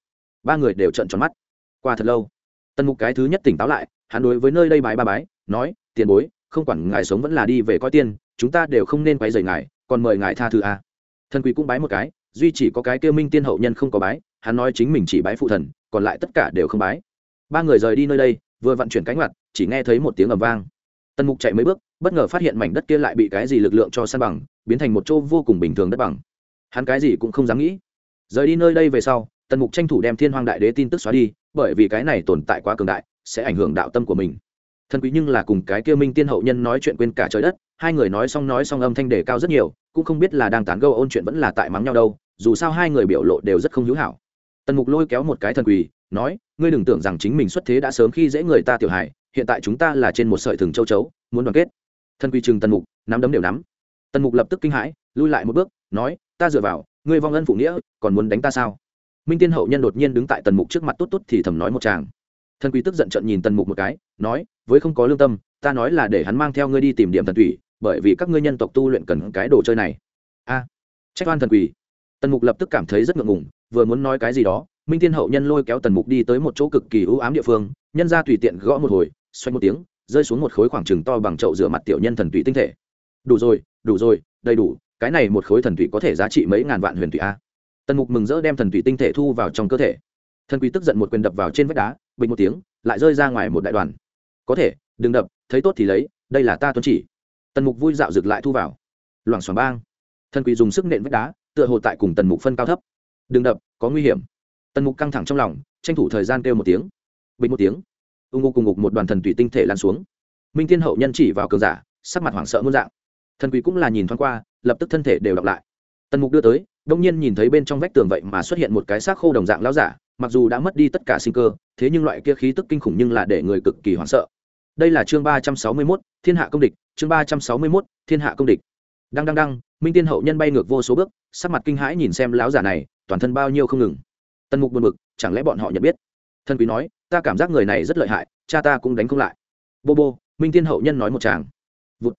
Ba người đều trợn tròn mắt. Qua thật lâu, tần mục cái thứ nhất tỉnh táo lại, hắn đối với nơi đây bái ba bái, nói, tiền bối, không quản ngài sống vẫn là đi về coi tiên, chúng ta đều không nên quay rầy ngài, còn mời ngài tha thứ a. Thần quý cũng bái một cái, duy chỉ có cái kêu minh tiên hậu nhân không có bái, hắn nói chính mình chỉ bái phụ thần, còn lại tất cả đều không bái. Ba người rời đi nơi đây, vừa vận chuyển cánh mặt chỉ nghe thấy một tiếng ầm vang. Tần mục chạy mấy bước, bất ngờ phát hiện mảnh đất kia lại bị cái gì lực lượng cho san bằng, biến thành một chỗ vô cùng bình thường đất bằng. Hắn cái gì cũng không dám nghĩ. Rời đi nơi đây về sau, tần mục tranh thủ đem thiên hoàng đại đế tin tức xóa đi, bởi vì cái này tồn tại quá cường đại, sẽ ảnh hưởng đạo tâm của mình. Thần quý nhưng là cùng cái kia minh tiên hậu nhân nói chuyện quên cả trời đất, hai người nói xong nói xong âm thanh đề cao rất nhiều, cũng không biết là đang tán gâu ôn chuyện vẫn là tại mắng nhau đâu, dù sao hai người biểu lộ đều rất không hữu hảo. Tần mục lôi kéo một cái thần quỳ nói, ngươi đừng tưởng rằng chính mình xuất thế đã sớm khi dễ người ta tiểu hài hiện tại chúng ta là trên một sợi thừng châu chấu muốn đoàn kết. Thần quy trừng tần mục nắm đấm đều nắm. Tần mục lập tức kinh hãi lui lại một bước nói ta dựa vào ngươi vong ân phụ nghĩa còn muốn đánh ta sao? Minh tiên hậu nhân đột nhiên đứng tại tần mục trước mặt tốt tốt thì thầm nói một chàng thần quý tức giận trận nhìn tần mục một cái nói với không có lương tâm ta nói là để hắn mang theo ngươi đi tìm điểm thần thủy bởi vì các ngươi nhân tộc tu luyện cần cái đồ chơi này. A à, trách oan thần quỷ. Tần mục lập tức cảm thấy rất ngượng ngùng vừa muốn nói cái gì đó minh tiên hậu nhân lôi kéo tần mục đi tới một chỗ cực kỳ ưu ám địa phương nhân ra tùy tiện gõ một hồi xoay một tiếng, rơi xuống một khối khoảng trừng to bằng chậu rửa mặt tiểu nhân thần tụy tinh thể. Đủ rồi đủ rồi, đầy đủ, cái này một khối thần tụy có thể giá trị mấy ngàn vạn huyền tụy a. Tần mục mừng rỡ đem thần tụy tinh thể thu vào trong cơ thể. Thần quý tức giận một quyền đập vào trên vách đá, bình một tiếng, lại rơi ra ngoài một đại đoàn. Có thể, đừng đập, thấy tốt thì lấy, đây là ta tuân chỉ. Tần mục vui dạo rực lại thu vào. Loảng xoảng bang. Thần quý dùng sức nện vách đá, tựa hồ tại cùng tần mục phân cao thấp. Đừng đập, có nguy hiểm. Tần mục căng thẳng trong lòng, tranh thủ thời gian kêu một tiếng. Bình một tiếng ung ngục cùng ngục một đoàn thần tùy tinh thể lan xuống. Minh thiên hậu nhân chỉ vào cường giả, sắc mặt hoảng sợ muôn dạng. Thần quỷ cũng là nhìn thoáng qua, lập tức thân thể đều đọc lại. Tần mục đưa tới, đông nhiên nhìn thấy bên trong vách tường vậy mà xuất hiện một cái xác khô đồng dạng lao giả, mặc dù đã mất đi tất cả sinh cơ, thế nhưng loại kia khí tức kinh khủng nhưng là để người cực kỳ hoảng sợ. Đây là chương ba trăm sáu mươi mốt, thiên hạ công địch, chương ba trăm sáu mươi mốt, thiên hạ công địch. Đăng đăng đăng, minh tiên hậu nhân bay ngược vô số bước, sắc mặt kinh hãi nhìn xem láo giả này, toàn thân bao nhiêu không ngừng. Tần mục buồn bực, chẳng lẽ bọn họ nhận biết? Thần quý nói ta cảm giác người này rất lợi hại, cha ta cũng đánh không lại. Bô bô, minh tiên hậu nhân nói một chàng vụt.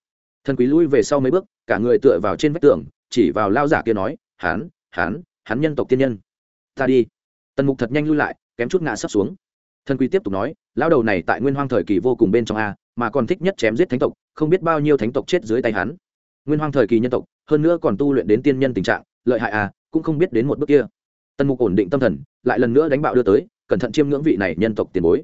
Thần quý lui về sau mấy bước, cả người tựa vào trên vách tường, chỉ vào lao giả kia nói, hán hán hắn nhân tộc tiên nhân, ta đi. Tần mục thật nhanh lui lại, kém chút ngã sắp xuống. Thần quý tiếp tục nói lao đầu này tại nguyên hoang thời kỳ vô cùng bên trong a, mà còn thích nhất chém giết thánh tộc, không biết bao nhiêu thánh tộc chết dưới tay hắn. Nguyên hoang thời kỳ nhân tộc, hơn nữa còn tu luyện đến tiên nhân tình trạng, lợi hại a, cũng không biết đến một bước kia. Tần mục ổn định tâm thần, lại lần nữa đánh bạo đưa tới cẩn thận chiêm ngưỡng vị này nhân tộc tiền bối.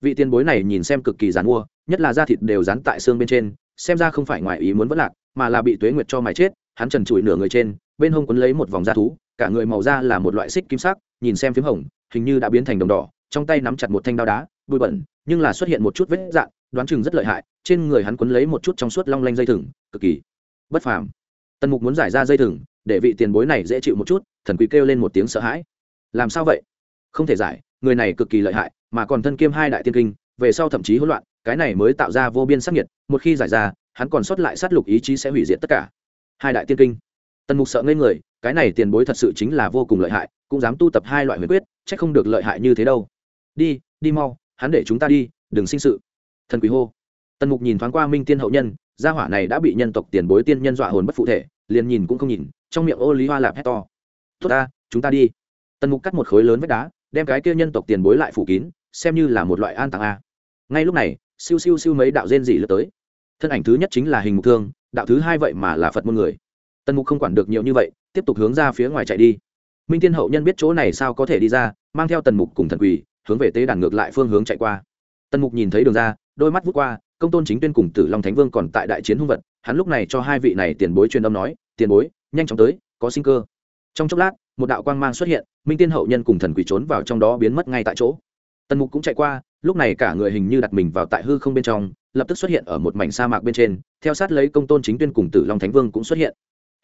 Vị tiền bối này nhìn xem cực kỳ dán mua, nhất là da thịt đều dán tại xương bên trên, xem ra không phải ngoài ý muốn vất lạc, mà là bị tuế nguyệt cho mài chết, hắn trần trụi nửa người trên, bên hông quấn lấy một vòng da thú, cả người màu da là một loại xích kim sắc, nhìn xem phím hồng, hình như đã biến thành đồng đỏ, trong tay nắm chặt một thanh đao đá, bụi bẩn, nhưng là xuất hiện một chút vết dạn đoán chừng rất lợi hại, trên người hắn quấn lấy một chút trong suốt long lanh dây thừng, cực kỳ bất phàm. Tần mục muốn giải ra dây thừng, để vị tiền bối này dễ chịu một chút, thần quý kêu lên một tiếng sợ hãi. Làm sao vậy? Không thể giải người này cực kỳ lợi hại, mà còn thân kiêm hai đại tiên kinh, về sau thậm chí hỗn loạn, cái này mới tạo ra vô biên sắc nhiệt một khi giải ra, hắn còn sót lại sát lục ý chí sẽ hủy diệt tất cả. Hai đại tiên kinh. Tần mục sợ ngây người, cái này tiền bối thật sự chính là vô cùng lợi hại, cũng dám tu tập hai loại huyền quyết c h ắ c không được lợi hại như thế đâu. Đi đi mau, hắn để chúng ta đi, đừng sinh sự. Thần quý hô. Tần mục nhìn thoáng qua minh tiên hậu nhân, gia hỏa này đã bị nhân tộc tiền bối tiên nhân dọa hồn bất phụ thể, liền nhìn cũng không nhìn, trong miệng ô lý hoa lạp hét to. Tốt ta, chúng ta đi. Tần mục cắt một khối lớn vách đá đem cái kia nhân tộc tiền bối lại phủ kín, xem như là một loại an tàng a. Ngay lúc này, siêu siêu siêu mấy đạo rên dị lướt tới. Thân ảnh thứ nhất chính là hình mục thương, đạo thứ hai vậy mà là phật môn người. Tần mục không quản được nhiều như vậy, tiếp tục hướng ra phía ngoài chạy đi. Minh tiên hậu nhân biết chỗ này sao có thể đi ra, mang theo tần mục cùng thần quỳ, hướng về tế đàn ngược lại phương hướng chạy qua. Tần mục nhìn thấy đường ra, đôi mắt vút qua, công tôn chính tuyên cùng tử long thánh vương còn tại đại chiến hung vật, hắn lúc này cho hai vị này tiền bối truyền âm nói, tiền bối, nhanh chóng tới, có sinh cơ. Trong chốc lát một đạo quang mang xuất hiện, minh tiên hậu nhân cùng thần quỷ trốn vào trong đó biến mất ngay tại chỗ. Tần mục cũng chạy qua, lúc này cả người hình như đặt mình vào tại hư không bên trong, lập tức xuất hiện ở một mảnh sa mạc bên trên, theo sát lấy công tôn chính tuyên cùng tử long thánh vương cũng xuất hiện.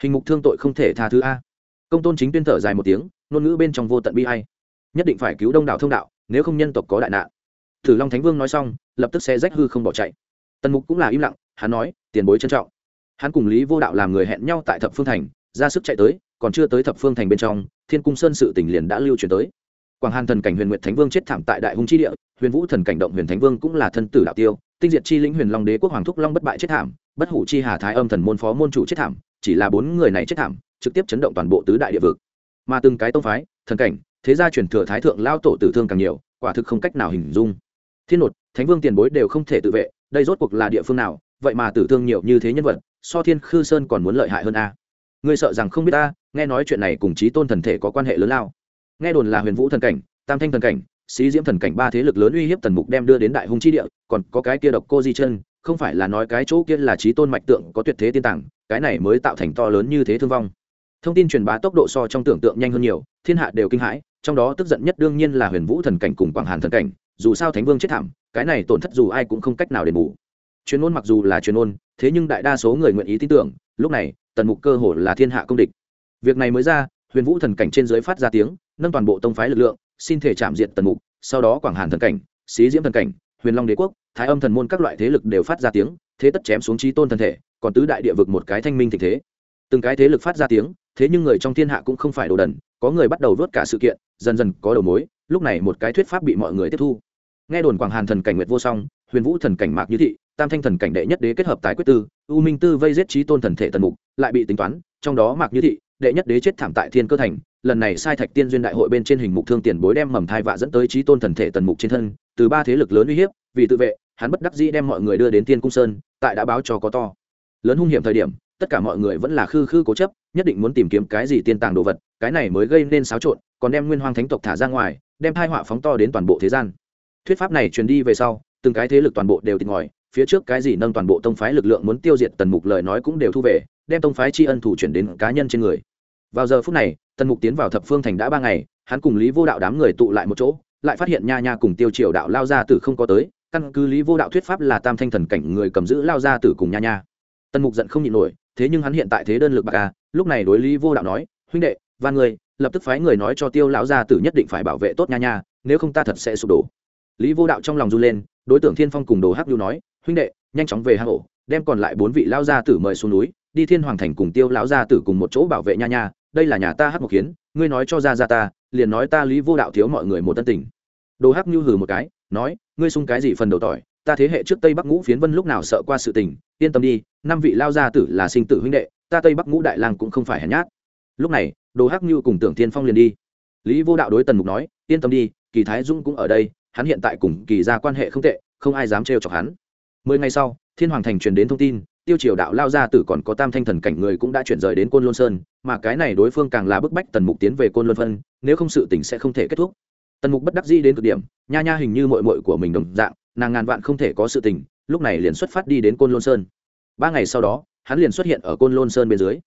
Hình mục thương tội không thể tha thứ a. Công tôn chính tuyên thở dài một tiếng, ngôn ngữ bên trong vô tận bi hay nhất định phải cứu đông đảo thông đạo, nếu không nhân tộc có đại nạn. Tử long thánh vương nói xong, lập tức xe rách hư không bỏ chạy. Tần mục cũng là im lặng, hắn nói, tiền bối trân trọng. Hắn cùng lý vô đạo làm người hẹn nhau tại thập phương thành, ra sức chạy tới còn chưa tới thập phương thành bên trong, thiên cung sơn sự tỉnh liền đã lưu truyền tới. Quảng hàn thần cảnh huyền nguyệt thánh vương chết thảm tại đại hung chi địa, huyền vũ thần cảnh động huyền thánh vương cũng là thân tử đạo tiêu, tinh diệt chi lĩnh huyền long đế quốc hoàng thúc long bất bại chết thảm, bất hủ chi hà thái âm thần môn phó môn chủ chết thảm, chỉ là bốn người này chết thảm, trực tiếp chấn động toàn bộ tứ đại địa vực. Mà từng cái tông phái, thần cảnh, thế gia truyền thừa thái thượng lao tổ tử thương càng nhiều, quả thực không cách nào hình dung. Thiên nột, thánh vương tiền bối đều không thể tự vệ, đây rốt cuộc là địa phương nào, vậy mà tử thương nhiều như thế nhân vật, so thiên khư sơn còn muốn lợi hại hơn a. Ngươi sợ rằng không biết ta nghe nói chuyện này cùng chí tôn thần thể có quan hệ lớn lao. Nghe đồn là huyền vũ thần cảnh, tam thanh thần cảnh sĩ diễm thần cảnh ba thế lực lớn uy hiếp tần mục đem đưa đến đại hung chi địa, còn có cái kia độc cô di chân, không phải là nói cái chỗ kia là chí tôn mạch tượng có tuyệt thế tiên tàng, cái này mới tạo thành to lớn như thế thương vong. Thông tin truyền bá tốc độ so trong tưởng tượng nhanh hơn nhiều, thiên hạ đều kinh hãi, trong đó tức giận nhất đương nhiên là huyền vũ thần cảnh cùng quảng hàn thần cảnh, dù sao thánh vương chết thảm, cái này tổn thất dù ai cũng không cách nào đền bù. Chuyên môn mặc dù là chuyên môn, thế nhưng đại đa số người nguyện ý tin tưởng, lúc này, tần mục cơ hồ là thiên hạ công địch việc này mới ra, huyền vũ thần cảnh trên dưới phát ra tiếng, nâng toàn bộ tông phái lực lượng, xin thể chạm diện tần mục, sau đó quảng hàn thần cảnh, xí diễm thần cảnh, huyền long đế quốc, thái âm thần môn các loại thế lực đều phát ra tiếng, thế tất chém xuống trí tôn thần thể, còn tứ đại địa vực một cái thanh minh tình thế. Từng cái thế lực phát ra tiếng, thế nhưng người trong thiên hạ cũng không phải đồ đần, có người bắt đầu vớt cả sự kiện, dần dần có đầu mối, lúc này một cái thuyết pháp bị mọi người tiếp thu. Nghe đồn quảng hàn thần cảnh nguyệt vô song, huyền vũ thần cảnh mạc như thị, tam thanh thần cảnh đệ nhất đế kết hợp tái quyết tư, u minh tư vây giết trí tôn thần thể tần mục, lại bị tính toán, trong đó mạc như thị đệ nhất đế chết thảm tại thiên cơ thành, lần này sai thạch tiên duyên đại hội bên trên hình mục thương tiền bối đem mầm thai vạ dẫn tới trí tôn thần thể tần mục trên thân, từ ba thế lực lớn uy hiếp, vì tự vệ, hắn bất đắc dĩ đem mọi người đưa đến tiên cung sơn, tại đã báo cho có to. Lớn hung hiểm thời điểm, tất cả mọi người vẫn là khư khư cố chấp, nhất định muốn tìm kiếm cái gì tiên tàng đồ vật, cái này mới gây nên xáo trộn, còn đem nguyên hoang thánh tộc thả ra ngoài, đem hai họa phóng to đến toàn bộ thế gian. Thuyết pháp này truyền đi về sau, từng cái thế lực toàn bộ đều tìm ngòi, phía trước cái gì nâng toàn bộ tông phái lực lượng muốn tiêu diệt tần mục lời nói cũng đều thu về, đem tông phái tri ân thủ chuyển đến cá nhân trên người vào giờ phút này, tần mục tiến vào thập phương thành đã ba ngày, hắn cùng lý vô đạo đám người tụ lại một chỗ, lại phát hiện nha nha cùng tiêu triều đạo lao ra tử không có tới, căn cứ lý vô đạo thuyết pháp là tam thanh thần cảnh người cầm giữ lao ra tử cùng nha nha. Tần mục giận không nhịn nổi, thế nhưng hắn hiện tại thế đơn lực bạc à lúc này đối lý vô đạo nói, huynh đệ, và người, lập tức phái người nói cho tiêu lão gia tử nhất định phải bảo vệ tốt nha nha, nếu không ta thật sẽ sụp đổ. Lý vô đạo trong lòng run lên, đối tượng thiên phong cùng đồ hắc lưu nói, huynh đệ, nhanh chóng về hang ổ, đem còn lại bốn vị lao gia tử mời xuống núi, đi thiên hoàng thành cùng tiêu lão gia tử cùng một chỗ bảo vệ nha nha đây là nhà ta hắc một kiến ngươi nói cho ra ra ta, liền nói ta lý vô đạo thiếu mọi người một tân tình. Đồ hắc như hừ một cái, nói, ngươi sung cái gì phần đầu tỏi, ta thế hệ trước tây bắc ngũ phiến vân lúc nào sợ qua sự tình, yên tâm đi, năm vị lao gia tử là sinh tử huynh đệ, ta tây bắc ngũ đại lang cũng không phải hèn nhát. Lúc này, đồ hắc như cùng tưởng Thiên phong liền đi. Lý vô đạo đối tần mục nói, yên tâm đi, kỳ thái dung cũng ở đây, hắn hiện tại cùng kỳ ra quan hệ không tệ, không ai dám trêu chọc hắn. Mười ngày sau, thiên hoàng thành truyền đến thông tin tiêu triều đạo lao ra tử còn có tam thanh thần cảnh người cũng đã chuyển rời đến côn lôn sơn, mà cái này đối phương càng là bức bách tần mục tiến về côn lôn phân, nếu không sự tình sẽ không thể kết thúc. Tần mục bất đắc dĩ đến cực điểm, nha nha hình như mội mội của mình đồng dạng, nàng ngàn vạn không thể có sự tình, lúc này liền xuất phát đi đến côn lôn sơn. Ba ngày sau đó, hắn liền xuất hiện ở côn lôn sơn bên dưới.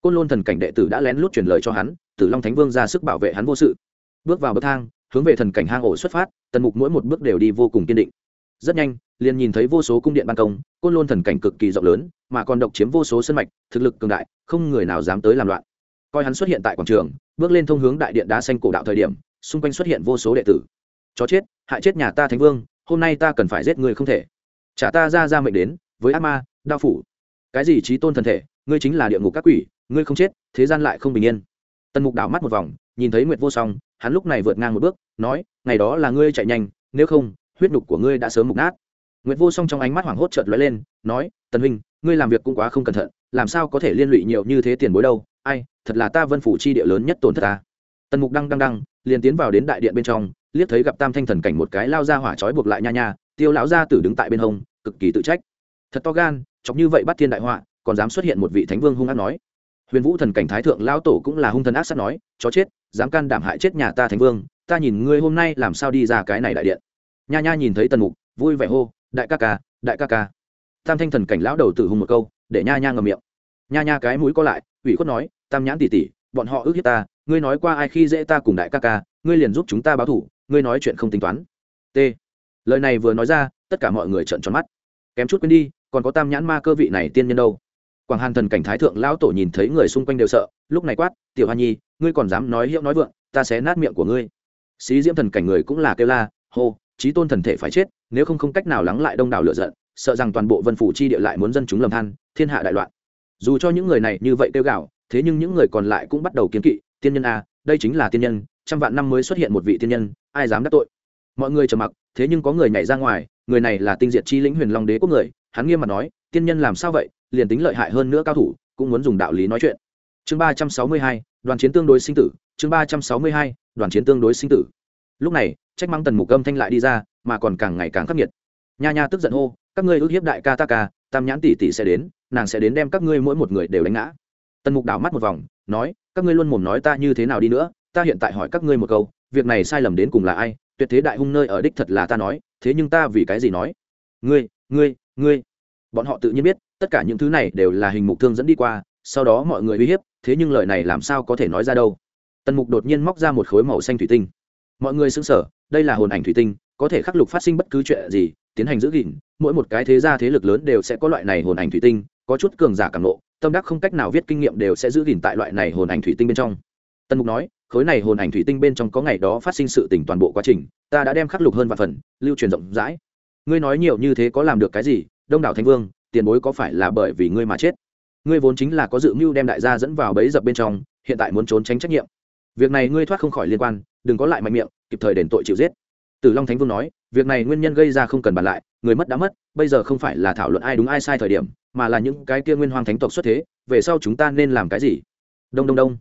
Côn lôn thần cảnh đệ tử đã lén lút truyền lời cho hắn, tử long thánh vương ra sức bảo vệ hắn vô sự. Bước vào bậc thang, hướng về thần cảnh hang ổ xuất phát, tần mục mỗi một bước đều đi vô cùng kiên định. Rất nhanh liền nhìn thấy vô số cung điện ban công, côn lôn thần cảnh cực kỳ rộng lớn, mà còn độc chiếm vô số sân mạch, thực lực cường đại, không người nào dám tới làm loạn. Coi hắn xuất hiện tại quảng trường, bước lên thông hướng đại điện đá xanh cổ đạo thời điểm, xung quanh xuất hiện vô số đệ tử. Chó chết, hại chết nhà ta thánh vương, hôm nay ta cần phải giết người không thể. Trả ta ra ra mệnh đến, với ác ma, đao phủ. Cái gì trí tôn thần thể, ngươi chính là địa ngục các quỷ, ngươi không chết, thế gian lại không bình yên. Tần mục đảo mắt một vòng, nhìn thấy nguyệt vô song, hắn lúc này vượt ngang một bước, nói, ngày đó là ngươi chạy nhanh, nếu không, huyết nhục của ngươi đã sớm mục nát nguyệt vô song trong ánh mắt hoảng hốt chợt lóe lên, nói, tần huynh, ngươi làm việc cũng quá không cẩn thận, làm sao có thể liên lụy nhiều như thế tiền bối đâu? Ai, thật là ta vân phủ chi địa lớn nhất tổn thất ta. Tần mục đăng đăng đăng, liền tiến vào đến đại điện bên trong, liếc thấy gặp tam thanh thần cảnh một cái lao ra hỏa trói buộc lại nha nha, tiêu lão gia tử đứng tại bên hông, cực kỳ tự trách. Thật to gan, chọc như vậy bắt thiên đại họa, còn dám xuất hiện một vị thánh vương hung ác nói. Huyền vũ thần cảnh thái thượng lão tổ cũng là hung thần ác sát nói, chó chết, dám can đảm hại chết nhà ta thánh vương, ta nhìn ngươi hôm nay làm sao đi ra cái này đại điện. Nha nha nhìn thấy tần mục, vui vẻ hô đại ca ca, đại ca ca. Tam thanh thần cảnh lão đầu tử hùng một câu, để nha nha ngầm miệng. Nha nha cái mũi có lại, ủy khuất nói, tam nhãn tỉ tỉ bọn họ ước hiếp ta, ngươi nói qua ai khi dễ ta cùng đại ca ca, ngươi liền giúp chúng ta báo thủ ngươi nói chuyện không tính toán. T. Lời này vừa nói ra, tất cả mọi người trợn tròn mắt. Kém chút quên đi, còn có tam nhãn ma cơ vị này tiên nhân đâu. Quảng hàn thần cảnh thái thượng lão tổ nhìn thấy người xung quanh đều sợ, lúc này quát, tiểu hoa nhi, ngươi còn dám nói hiệu nói vượng, ta sẽ nát miệng của ngươi. Xí diễm thần cảnh người cũng là kêu la, hô trí tôn thần thể phải chết, nếu không không cách nào lắng lại đông đảo lựa giận, sợ rằng toàn bộ vân phủ chi địa lại muốn dân chúng lầm than, thiên hạ đại loạn. Dù cho những người này như vậy kêu gạo, thế nhưng những người còn lại cũng bắt đầu kiến kỵ, tiên nhân a, đây chính là tiên nhân, trăm vạn năm mới xuất hiện một vị tiên nhân, ai dám đắc tội? Mọi người trầm mặc, thế nhưng có người nhảy ra ngoài, người này là tinh diệt chi lĩnh huyền long đế quốc người, hắn nghiêm mặt nói, tiên nhân làm sao vậy, liền tính lợi hại hơn nữa cao thủ, cũng muốn dùng đạo lý nói chuyện. Chương ba trăm sáu mươi hai, đoàn chiến tương đối sinh tử, chương ba trăm sáu mươi hai, đoàn chiến tương đối sinh tử. Lúc này trách mắng tần mục âm thanh lại đi ra, mà còn càng ngày càng khắc nghiệt. Nha nha tức giận hô, các ngươi ước hiếp đại ca ta ca, tam nhãn tỷ tỷ sẽ đến, nàng sẽ đến đem các ngươi mỗi một người đều đánh ngã. Tần mục đảo mắt một vòng, nói, các ngươi luôn mồm nói ta như thế nào đi nữa, ta hiện tại hỏi các ngươi một câu, việc này sai lầm đến cùng là ai, tuyệt thế đại hung nơi ở đích thật là ta nói, thế nhưng ta vì cái gì nói? Ngươi ngươi ngươi. Bọn họ tự nhiên biết, tất cả những thứ này đều là hình mục thương dẫn đi qua, sau đó mọi người uy hiếp, thế nhưng lời này làm sao có thể nói ra đâu? Tần mục đột nhiên móc ra một khối màu xanh thủy tinh mọi người xứng sở đây là hồn ảnh thủy tinh, có thể khắc lục phát sinh bất cứ chuyện gì, tiến hành giữ gìn, mỗi một cái thế gia thế lực lớn đều sẽ có loại này hồn ảnh thủy tinh, có chút cường giả cảm nộ, tâm đắc không cách nào viết kinh nghiệm đều sẽ giữ gìn tại loại này hồn ảnh thủy tinh bên trong. Tân mục nói, khối này hồn ảnh thủy tinh bên trong có ngày đó phát sinh sự tỉnh toàn bộ quá trình, ta đã đem khắc lục hơn vạn phần, lưu truyền rộng rãi. Ngươi nói nhiều như thế có làm được cái gì? Đông đảo thanh vương, tiền bối có phải là bởi vì ngươi mà chết? Ngươi vốn chính là có dự mưu đem đại gia dẫn vào bẫy dập bên trong, hiện tại muốn trốn tránh trách nhiệm. Việc này ngươi thoát không khỏi liên quan đừng có lại mạnh miệng, kịp thời đền tội chịu giết. Tử long thánh vương nói, việc này nguyên nhân gây ra không cần bàn lại, người mất đã mất, bây giờ không phải là thảo luận ai đúng ai sai thời điểm, mà là những cái kia nguyên hoàng thánh tộc xuất thế, về sau chúng ta nên làm cái gì? Đông đông đông.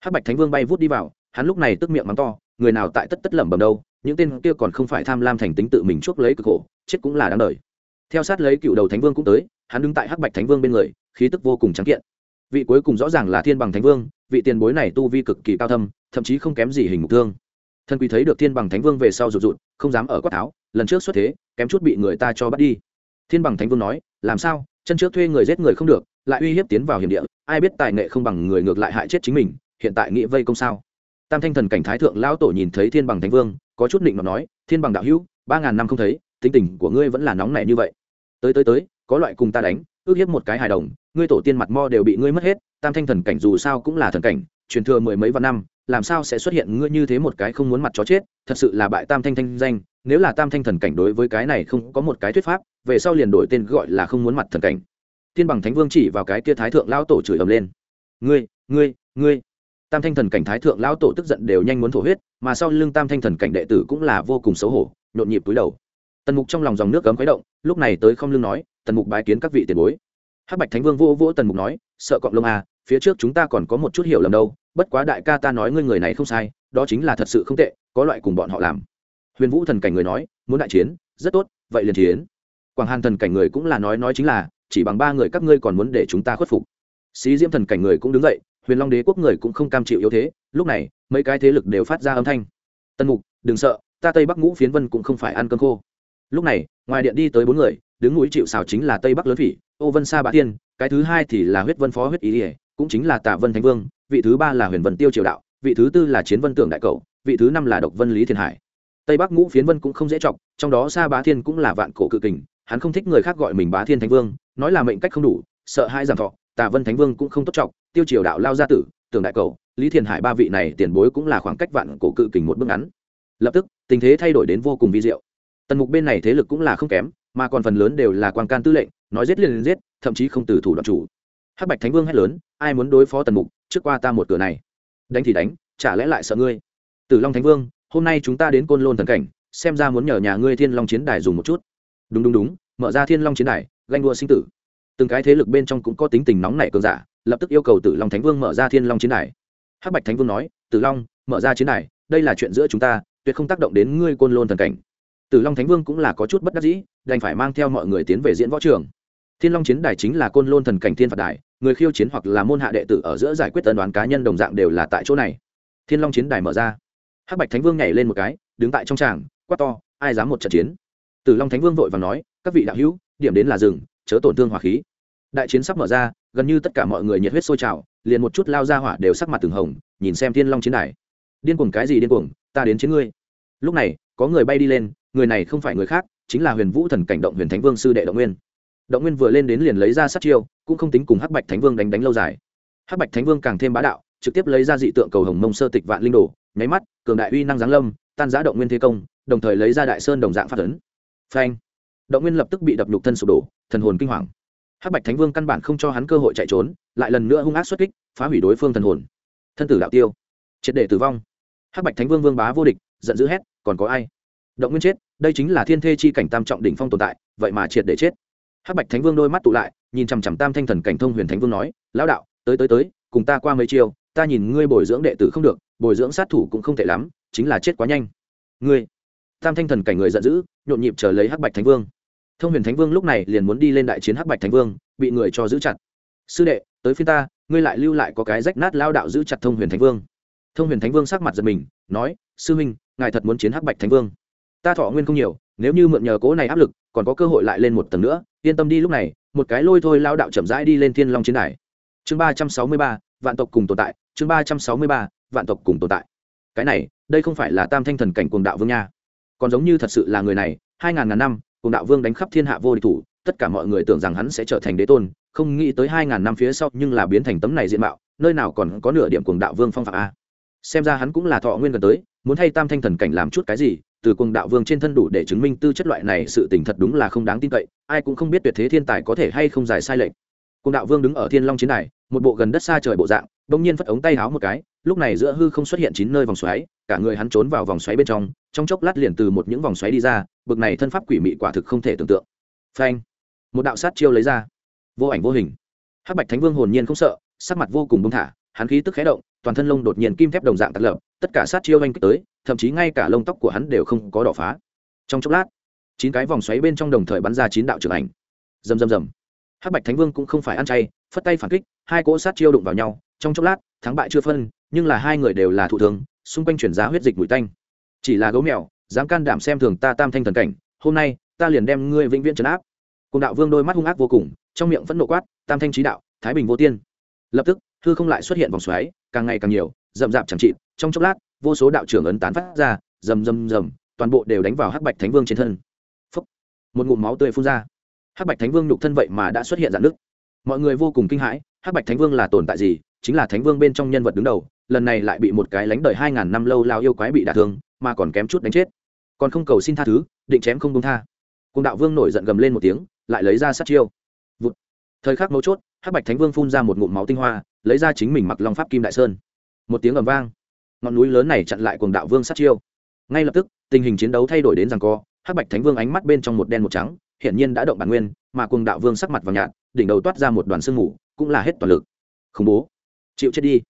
Hắc bạch thánh vương bay vút đi vào, hắn lúc này tức miệng mắng to, người nào tại tất tất lẩm bẩm đâu, những tên kia còn không phải tham lam thành tính tự mình chuốc lấy cực khổ, chết cũng là đáng đời. Theo sát lấy cựu đầu thánh vương cũng tới, hắn đứng tại hắc bạch thánh vương bên người, khí tức vô cùng trắng kiện. Vị cuối cùng rõ ràng là thiên bằng thánh vương, vị tiền bối này tu vi cực kỳ cao thâm thậm chí không kém gì hình mục thương. Thần quỷ thấy được thiên bằng thánh vương về sau rụt rụt, không dám ở quát tháo, lần trước xuất thế, kém chút bị người ta cho bắt đi. Thiên bằng thánh vương nói, làm sao? Chân trước thuê người giết người không được, lại uy hiếp tiến vào hiểm địa, ai biết tài nghệ không bằng người ngược lại hại chết chính mình, hiện tại nghĩ vây công sao? Tam thanh thần cảnh thái thượng lão tổ nhìn thấy thiên bằng thánh vương, có chút định mà nói, thiên bằng đạo hữu, ba ngàn năm không thấy, tính tình của ngươi vẫn là nóng nảy như vậy. Tới tới tới, có loại cùng ta đánh, ước hiếp một cái hài đồng, ngươi tổ tiên mặt mo đều bị ngươi mất hết, tam thanh thần cảnh dù sao cũng là thần cảnh, truyền thừa mười mấy vạn năm làm sao sẽ xuất hiện ngươi như thế một cái không muốn mặt chó chết, thật sự là bại tam thanh thanh danh, nếu là tam thanh thần cảnh đối với cái này không có một cái thuyết pháp, về sau liền đổi tên gọi là không muốn mặt thần cảnh. Thiên bằng thánh vương chỉ vào cái kia thái thượng lão tổ chửi ầm lên. Ngươi ngươi ngươi. Tam thanh thần cảnh thái thượng lão tổ tức giận đều nhanh muốn thổ huyết, mà sau lưng tam thanh thần cảnh đệ tử cũng là vô cùng xấu hổ, nhộn nhịp túi đầu. Tần mục trong lòng dòng nước cấm khuấy động, lúc này tới không lưng nói, tần mục bái kiến các vị tiền bối. Hắc bạch thánh vương vô vỗ tần mục nói, sợ cọng lông à phía trước chúng ta còn có một chút hiểu lầm đâu, bất quá đại ca ta nói ngươi người này không sai, đó chính là thật sự không tệ, có loại cùng bọn họ làm. Huyền vũ thần cảnh người nói, muốn đại chiến, rất tốt, vậy liền chiến. Quảng hàn thần cảnh người cũng là nói nói chính là, chỉ bằng ba người các ngươi còn muốn để chúng ta khuất phục. Xí diễm thần cảnh người cũng đứng dậy, huyền long đế quốc người cũng không cam chịu yếu thế, lúc này, mấy cái thế lực đều phát ra âm thanh. Tân mục, đừng sợ, ta tây bắc ngũ phiến vân cũng không phải ăn cơm khô. Lúc này, ngoài điện đi tới bốn người, đứng núi chịu xào chính là tây bắc lớn phỉ, ô vân sa bá tiên cái thứ hai thì là huyết vân phó huyết ý ỉa cũng chính là tạ vân thánh vương, vị thứ ba là huyền vân tiêu triều đạo, vị thứ tư là chiến vân tưởng đại cầu vị thứ năm là độc vân lý thiên hải. Tây bắc ngũ phiến vân cũng không dễ chọc, trong đó sa bá thiên cũng là vạn cổ cự kình, hắn không thích người khác gọi mình bá thiên thánh vương, nói là mệnh cách không đủ, sợ hai giảm thọ Tạ vân thánh vương cũng không tốt trọng tiêu triều đạo lao gia tử, tưởng đại cầu lý thiền hải ba vị này tiền bối cũng là khoảng cách vạn cổ cự kình một bước ngắn. Lập tức, tình thế thay đổi đến vô cùng vi diệu. Tần mục bên này thế lực cũng là không kém, mà còn phần lớn đều là quan can tư lệnh, nói giết liền giết, thậm chí không từ thủ đoạn chủ hắc bạch thánh vương hét lớn, ai muốn đối phó tần mục, trước qua ta một cửa này. Đánh thì đánh, chả lẽ lại sợ ngươi? Tử long thánh vương, hôm nay chúng ta đến côn lôn thần cảnh, xem ra muốn nhờ nhà ngươi thiên long chiến đài dùng một chút. Đúng đúng đúng, mở ra thiên long chiến đài, ganh đua sinh tử. Từng cái thế lực bên trong cũng có tính tình nóng nảy cường giả, lập tức yêu cầu tử long thánh vương mở ra thiên long chiến đài. Hắc bạch thánh vương nói, tử long, mở ra chiến đài, đây là chuyện giữa chúng ta, tuyệt không tác động đến ngươi côn lôn thần cảnh. Tử long thánh vương cũng là có chút bất đắc dĩ, đành phải mang theo mọi người tiến về diễn võ trường thiên long chiến đài chính là côn lôn thần cảnh thiên phạt đài, người khiêu chiến hoặc là môn hạ đệ tử ở giữa giải quyết tân đoán cá nhân đồng dạng đều là tại chỗ này. Thiên long chiến đài mở ra. Hắc bạch thánh vương nhảy lên một cái, đứng tại trong tràng, quát to, ai dám một trận chiến? Tử long thánh vương vội và nói, các vị đạo hữu, điểm đến là rừng chớ tổn thương hỏa khí. Đại chiến sắp mở ra, gần như tất cả mọi người nhiệt huyết sôi trào, liền một chút lao ra hỏa đều sắc mặt từng hồng, nhìn xem thiên long chiến đài. Điên cuồng cái gì điên cuồng, ta đến chiến ngươi. Lúc này, có người bay đi lên, người này không phải người khác, chính là huyền vũ thần cảnh động huyền thánh vương sư đệ động nguyên động nguyên vừa lên đến liền lấy ra sát chiêu, cũng không tính cùng hắc bạch thánh vương đánh đánh lâu dài. Hắc bạch thánh vương càng thêm bá đạo, trực tiếp lấy ra dị tượng cầu hồng mông sơ tịch vạn linh đồ, nháy mắt, cường đại uy năng giáng lâm, tan giã động nguyên thế công, đồng thời lấy ra đại sơn đồng dạng phát ấn. Phanh! Động nguyên lập tức bị đập nhục thân sụp đổ, thần hồn kinh hoàng. Hắc bạch thánh vương căn bản không cho hắn cơ hội chạy trốn, lại lần nữa hung ác xuất kích, phá hủy đối phương thần hồn. Thân tử đạo tiêu. Triệt để tử vong. Hắc bạch thánh vương vương bá vô địch, giận dữ hét, còn có ai? Động nguyên chết, đây chính là thiên thê chi cảnh tam trọng đỉnh phong tồn tại, vậy mà triệt để chết hắc bạch thánh vương đôi mắt tụ lại, nhìn chằm chằm tam thanh thần cảnh thông huyền thánh vương nói, lão đạo, tới tới tới, cùng ta qua mấy chiêu, ta nhìn ngươi bồi dưỡng đệ tử không được, bồi dưỡng sát thủ cũng không tệ lắm, chính là chết quá nhanh. Ngươi? Tam thanh thần cảnh người giận dữ, nhộn nhịp chờ lấy hắc bạch thánh vương. Thông huyền thánh vương lúc này liền muốn đi lên đại chiến hắc bạch thánh vương, bị người cho giữ chặt. Sư đệ, tới phiên ta, ngươi lại lưu lại có cái rách nát lao đạo giữ chặt thông huyền thánh vương. Thông huyền thánh vương sắc mặt giật mình, nói, sư huynh, ngài thật muốn chiến hắc bạch thánh vương. Ta thọ nguyên không nhiều, nếu như mượn nhờ cố này áp lực, còn có cơ hội lại lên một tầng nữa yên tâm đi lúc này, một cái lôi thôi lao đạo chậm rãi đi lên thiên long chiến đài. Chương ba trăm sáu mươi ba, vạn tộc cùng tồn tại, chương ba trăm sáu mươi ba, vạn tộc cùng tồn tại. Cái này, đây không phải là tam thanh thần cảnh cuồng đạo vương nha. Còn giống như thật sự là người này, hai ngàn ngàn năm, cuồng đạo vương đánh khắp thiên hạ vô địch thủ, tất cả mọi người tưởng rằng hắn sẽ trở thành đế tôn, không nghĩ tới hai ngàn năm phía sau nhưng là biến thành tấm này diện mạo, nơi nào còn có nửa điểm cuồng đạo vương phong phạc a. Xem ra hắn cũng là thọ nguyên gần tới, muốn thay tam thanh thần cảnh làm chút cái gì từ cuồng đạo vương trên thân đủ để chứng minh tư chất loại này sự tình thật đúng là không đáng tin cậy, ai cũng không biết tuyệt thế thiên tài có thể hay không giải sai lệch. Cuồng đạo vương đứng ở thiên long chiến đài, một bộ gần đất xa trời bộ dạng, bỗng nhiên phất ống tay háo một cái, lúc này giữa hư không xuất hiện chín nơi vòng xoáy, cả người hắn trốn vào vòng xoáy bên trong trong chốc lát liền từ một những vòng xoáy đi ra, bực này thân pháp quỷ mị quả thực không thể tưởng tượng. Phanh! Một đạo sát chiêu lấy ra. Vô ảnh vô hình. Hắc bạch thánh vương hồn nhiên không sợ, sắc mặt vô cùng bông thả, hắn khí tức khé động toàn thân lông đột nhiên kim thép đồng dạng tạt lập tất cả sát chiêu anh kích tới, thậm chí ngay cả lông tóc của hắn đều không có đỏ phá. Trong chốc lát, chín cái vòng xoáy bên trong đồng thời bắn ra chín đạo trưởng ảnh. Rầm rầm rầm. Hắc bạch thánh vương cũng không phải ăn chay, phất tay phản kích, hai cỗ sát chiêu đụng vào nhau, trong chốc lát, thắng bại chưa phân, nhưng là hai người đều là thủ thường xung quanh chuyển giá huyết dịch bụi tanh. Chỉ là gấu mèo, dám can đảm xem thường ta tam thanh thần cảnh, hôm nay, ta liền đem ngươi vĩnh viễn trấn áp. Cùng đạo vương đôi mắt hung ác vô cùng, trong miệng vẫn nộ quát, tam thanh trí đạo, thái bình vô tiên. Lập tức thư không lại xuất hiện vòng xoáy càng ngày càng nhiều, rậm rạp chẳng trị trong chốc lát, vô số đạo trưởng ấn tán phát ra, rầm rầm rầm, toàn bộ đều đánh vào hắc bạch thánh vương trên thân. Phúc. một ngụm máu tươi phun ra. Hắc bạch thánh vương nhục thân vậy mà đã xuất hiện dạn nước. Mọi người vô cùng kinh hãi, hắc bạch thánh vương là tồn tại gì? Chính là thánh vương bên trong nhân vật đứng đầu, lần này lại bị một cái lánh đời hai ngàn năm lâu lao yêu quái bị đả thương, mà còn kém chút đánh chết. Còn không cầu xin tha thứ, định chém không công tha. Cùng đạo vương nổi giận gầm lên một tiếng, lại lấy ra sát chiêu. Vụt. thời khắc mấu chốt, hắc bạch thánh vương phun ra một ngụm máu tinh hoa lấy ra chính mình mặc long pháp kim đại sơn. Một tiếng ầm vang. Ngọn núi lớn này chặn lại cuồng đạo vương sát chiêu. Ngay lập tức, tình hình chiến đấu thay đổi đến rằng co, hắc bạch thánh vương ánh mắt bên trong một đen một trắng, hiển nhiên đã động bản nguyên, mà cuồng đạo vương sắc mặt vào nhạt, đỉnh đầu toát ra một đoàn sương mù, cũng là hết toàn lực. Khủng bố. Chịu chết đi.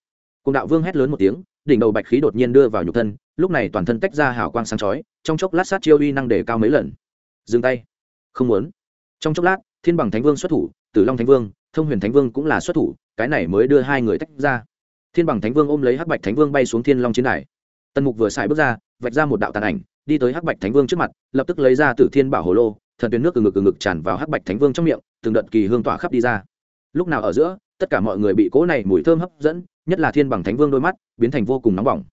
Cuồng đạo vương hét lớn một tiếng, đỉnh đầu bạch khí đột nhiên đưa vào nhục thân, lúc này toàn thân tách ra hào quang sáng chói, trong chốc lát sát chiêu uy năng đề cao mấy lần. Dừng tay. Không muốn. Trong chốc lát, thiên bằng thánh vương xuất thủ, tử long thánh vương, thông huyền thánh vương cũng là xuất thủ cái này mới đưa hai người tách ra. Thiên bằng thánh vương ôm lấy hắc bạch thánh vương bay xuống thiên long chiến đài. Tần mục vừa xài bước ra, vạch ra một đạo tàn ảnh, đi tới hắc bạch thánh vương trước mặt, lập tức lấy ra tử thiên bảo hồ lô, thần tuyến nước từ ngực từ ngực tràn vào hắc bạch thánh vương trong miệng, từng đợt kỳ hương tỏa khắp đi ra. Lúc nào ở giữa, tất cả mọi người bị cỗ này mùi thơm hấp dẫn, nhất là thiên bằng thánh vương đôi mắt, biến thành vô cùng nóng bỏng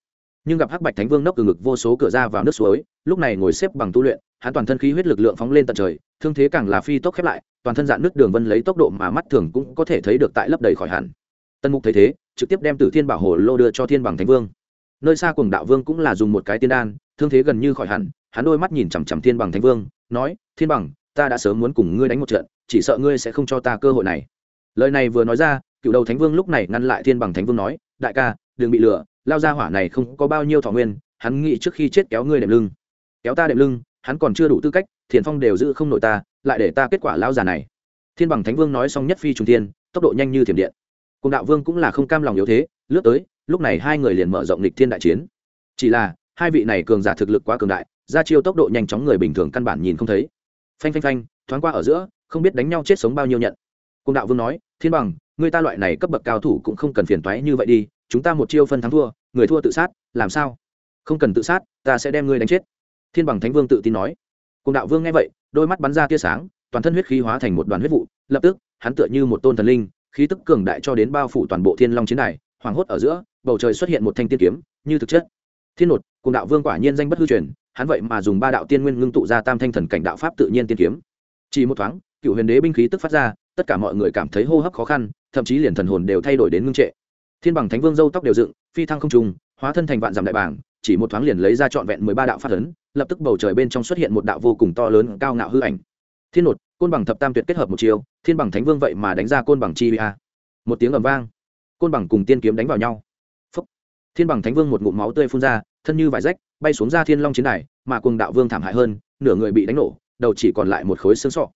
nhưng gặp hắc bạch thánh vương nốc từ ngực vô số cửa ra vào nước suối, lúc này ngồi xếp bằng tu luyện, hắn toàn thân khí huyết lực lượng phóng lên tận trời, thương thế càng là phi tốc khép lại, toàn thân dạn nước đường vân lấy tốc độ mà mắt thường cũng có thể thấy được tại lấp đầy khỏi hẳn. Tân mục thấy thế, trực tiếp đem tử thiên bảo hồ lô đưa cho thiên bằng thánh vương. Nơi xa cùng đạo vương cũng là dùng một cái tiên đan, thương thế gần như khỏi hẳn, hắn đôi mắt nhìn chằm chằm thiên bằng thánh vương, nói, thiên bằng, ta đã sớm muốn cùng ngươi đánh một trận, chỉ sợ ngươi sẽ không cho ta cơ hội này. Lời này vừa nói ra, cựu đầu thánh vương lúc này ngăn lại thiên bằng thánh vương nói, đại ca, đừng bị lừa lao ra hỏa này không có bao nhiêu thọ nguyên, hắn nghĩ trước khi chết kéo ngươi đệm lưng. Kéo ta đệm lưng, hắn còn chưa đủ tư cách, thiền phong đều giữ không nội ta, lại để ta kết quả lao già này. Thiên bằng thánh vương nói xong nhất phi trung thiên, tốc độ nhanh như thiểm điện. Cùng đạo vương cũng là không cam lòng yếu thế, lướt tới, lúc này hai người liền mở rộng lịch thiên đại chiến. Chỉ là, hai vị này cường giả thực lực quá cường đại, ra chiêu tốc độ nhanh chóng người bình thường căn bản nhìn không thấy. Phanh phanh phanh, thoáng qua ở giữa, không biết đánh nhau chết sống bao nhiêu nhận. Cùng đạo vương nói, thiên bằng người ta loại này cấp bậc cao thủ cũng không cần phiền toái như vậy đi chúng ta một chiêu phân thắng thua, người thua tự sát, làm sao? Không cần tự sát, ta sẽ đem ngươi đánh chết. Thiên bằng thánh vương tự tin nói. Cùng đạo vương nghe vậy, đôi mắt bắn ra tia sáng, toàn thân huyết khí hóa thành một đoàn huyết vụ, lập tức, hắn tựa như một tôn thần linh, khí tức cường đại cho đến bao phủ toàn bộ thiên long chiến đài, hoảng hốt ở giữa, bầu trời xuất hiện một thanh tiên kiếm, như thực chất. Thiên nột, cùng đạo vương quả nhiên danh bất hư truyền, hắn vậy mà dùng ba đạo tiên nguyên ngưng tụ ra tam thanh thần cảnh đạo pháp tự nhiên tiên kiếm. Chỉ một thoáng, cựu huyền đế binh khí tức phát ra, tất cả mọi người cảm thấy hô hấp khó khăn, thậm chí liền thần hồn đều thay đổi đến ngưng trệ thiên bằng thánh vương dâu tóc đều dựng, phi thăng không trùng hóa thân thành vạn dặm đại bảng chỉ một thoáng liền lấy ra trọn vẹn mười ba đạo phát ấn, lập tức bầu trời bên trong xuất hiện một đạo vô cùng to lớn cao ngạo hư ảnh. Thiên nột côn bằng thập tam tuyệt kết hợp một chiều thiên bằng thánh vương vậy mà đánh ra côn bằng chi a. Một tiếng ầm vang, côn bằng cùng tiên kiếm đánh vào nhau. Phúc. thiên bằng thánh vương một ngụm máu tươi phun ra, thân như vải rách, bay xuống ra thiên long chiến đài, mà cùng đạo vương thảm hại hơn, nửa người bị đánh nổ, đầu chỉ còn lại một khối xương sọ.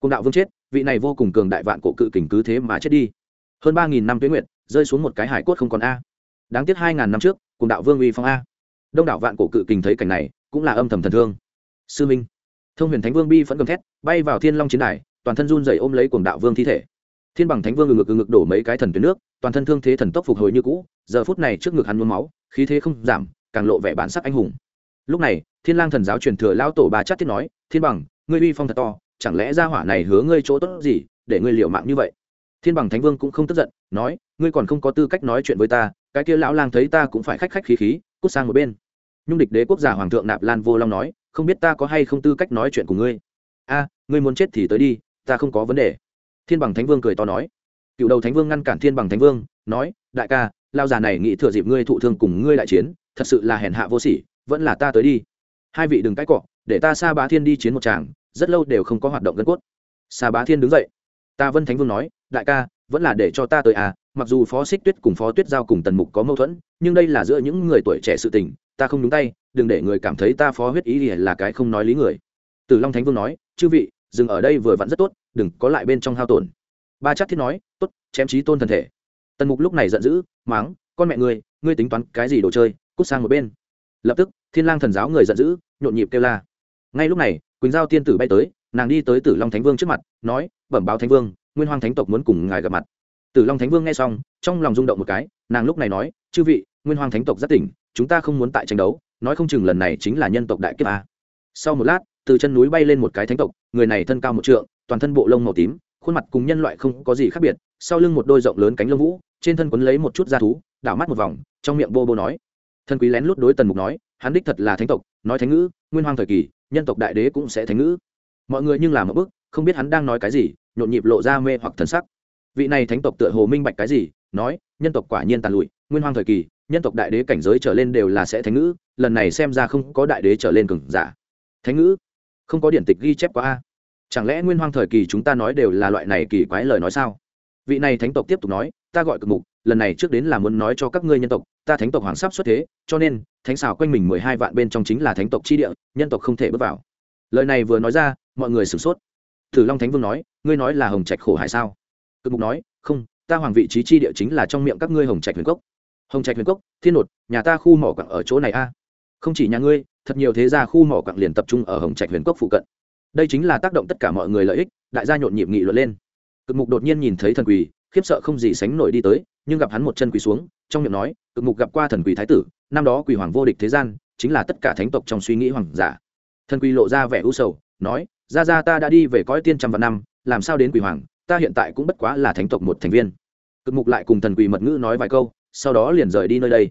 Cùng đạo vương chết, vị này vô cùng cường đại vạn cổ cự kình cứ thế mà chết đi. Hơn ba nghìn năm tuyến nguyện rơi xuống một cái hải cốt không còn a. Đáng tiếc hai ngàn năm trước, cùng đạo vương uy phong a. Đông đảo vạn cổ cự kình thấy cảnh này, cũng là âm thầm thần thương. Sư minh, thông huyền thánh vương bi phẫn gầm thét, bay vào thiên long chiến đài, toàn thân run dày ôm lấy cuồng đạo vương thi thể. Thiên bằng thánh vương ngực ngực đổ mấy cái thần tuyến nước, toàn thân thương thế thần tốc phục hồi như cũ, giờ phút này trước ngực hắn nhuốm máu, khí thế không giảm, càng lộ vẻ bản sắc anh hùng. Lúc này, thiên lang thần giáo truyền thừa lão tổ bà chát tiết nói, thiên bằng, ngươi uy phong thật to, chẳng lẽ gia hỏa này hứa ngươi chỗ tốt gì, để ngươi liều mạng như vậy? Thiên bằng thánh vương cũng không tức giận, nói, ngươi còn không có tư cách nói chuyện với ta, cái kia lão lang thấy ta cũng phải khách khách khí khí, cút sang một bên. Nhung địch đế quốc gia hoàng thượng nạp lan vô long nói, không biết ta có hay không tư cách nói chuyện của ngươi? A, ngươi muốn chết thì tới đi, ta không có vấn đề. Thiên bằng thánh vương cười to nói. Cựu đầu thánh vương ngăn cản thiên bằng thánh vương, nói, đại ca lao già này nghĩ thừa dịp ngươi thụ thương cùng ngươi đại chiến, thật sự là hèn hạ vô sỉ, vẫn là ta tới đi. Hai vị đừng cãi cọ, để ta xa bá thiên đi chiến một tràng, rất lâu đều không có hoạt động gân cốt. Xa bá thiên đứng dậy ta vân thánh vương nói, đại ca, vẫn là để cho ta tới à mặc dù phó xích tuyết cùng phó tuyết giao cùng tần mục có mâu thuẫn, nhưng đây là giữa những người tuổi trẻ sự tình, ta không đúng tay, đừng để người cảm thấy ta phó huyết ý là cái không nói lý người. Từ long thánh vương nói, chư vị, dừng ở đây vừa vặn rất tốt, đừng có lại bên trong hao tổn. Ba chắc thiết nói, tốt, chém trí tôn thần thể. Tần mục lúc này giận dữ máng con mẹ ngươi ngươi tính toán cái gì đồ chơi, cút sang một bên. Lập tức, thiên lang thần giáo người giận dữ, nhộn nhịp kêu la. Ngay lúc này, quỳnh giao tiên tử bay tới nàng đi tới tử long thánh vương trước mặt, nói, bẩm báo thánh vương, nguyên hoàng thánh tộc muốn cùng ngài gặp mặt. Tử long thánh vương nghe xong, trong lòng rung động một cái, nàng lúc này nói, chư vị, nguyên hoàng thánh tộc rất tỉnh, chúng ta không muốn tại tranh đấu, nói không chừng lần này chính là nhân tộc đại kiếp a. Sau một lát, từ chân núi bay lên một cái thánh tộc, người này thân cao một trượng, toàn thân bộ lông màu tím, khuôn mặt cùng nhân loại không có gì khác biệt, sau lưng một đôi rộng lớn cánh lông vũ, trên thân quấn lấy một chút da thú, đảo mắt một vòng, trong miệng bô bô nói. Thân quý lén lút đối tần mục nói, hắn đích thật là thánh tộc, nói thánh ngữ, nguyên hoàng thời kỳ, nhân tộc đại đế cũng sẽ thánh ngữ mọi người nhưng làm một bước, không biết hắn đang nói cái gì, nhộn nhịp lộ ra mê hoặc thần sắc. Vị này thánh tộc tựa hồ minh bạch cái gì, nói, nhân tộc quả nhiên tàn lụi, nguyên hoang thời kỳ, nhân tộc đại đế cảnh giới trở lên đều là sẽ thánh ngữ, lần này xem ra không có đại đế trở lên cường giả. Thánh ngữ? Không có điển tịch ghi chép qua a. Chẳng lẽ nguyên hoang thời kỳ chúng ta nói đều là loại này kỳ quái lời nói sao? Vị này thánh tộc tiếp tục nói, ta gọi cực mục, lần này trước đến là muốn nói cho các ngươi nhân tộc, ta thánh tộc hoàng sắp xuất thế, cho nên, thánh xào quanh mình mười hai vạn bên trong chính là thánh tộc chi địa, nhân tộc không thể bước vào. Lời này vừa nói ra mọi người sửng sốt. Thử long thánh vương nói, ngươi nói là hồng trạch khổ hải sao? Cực mục nói, không, ta hoàng vị trí chi địa chính là trong miệng các ngươi hồng trạch huyền cốc. Hồng trạch huyền cốc? Thiên nột, nhà ta khu mỏ quặng ở chỗ này a. Không chỉ nhà ngươi, thật nhiều thế gia khu mỏ quặng liền tập trung ở hồng trạch huyền cốc phụ cận. Đây chính là tác động tất cả mọi người lợi ích, đại gia nhộn nhịp nghị luận lên. Cực mục đột nhiên nhìn thấy thần quỳ, khiếp sợ không gì sánh nổi đi tới, nhưng gặp hắn một chân quỳ xuống, trong miệng nói, cực mục gặp qua thần quỳ thái tử, năm đó quỳ hoàng vô địch thế gian, chính là tất cả thánh tộc trong suy nghĩ hoàng giả. Thần quỳ lộ ra vẻ u sầu, nói ra ra ta đã đi về cõi tiên trăm vạn năm, làm sao đến quỷ hoàng, ta hiện tại cũng bất quá là thánh tộc một thành viên. Cực mục lại cùng thần quỷ mật ngữ nói vài câu, sau đó liền rời đi nơi đây.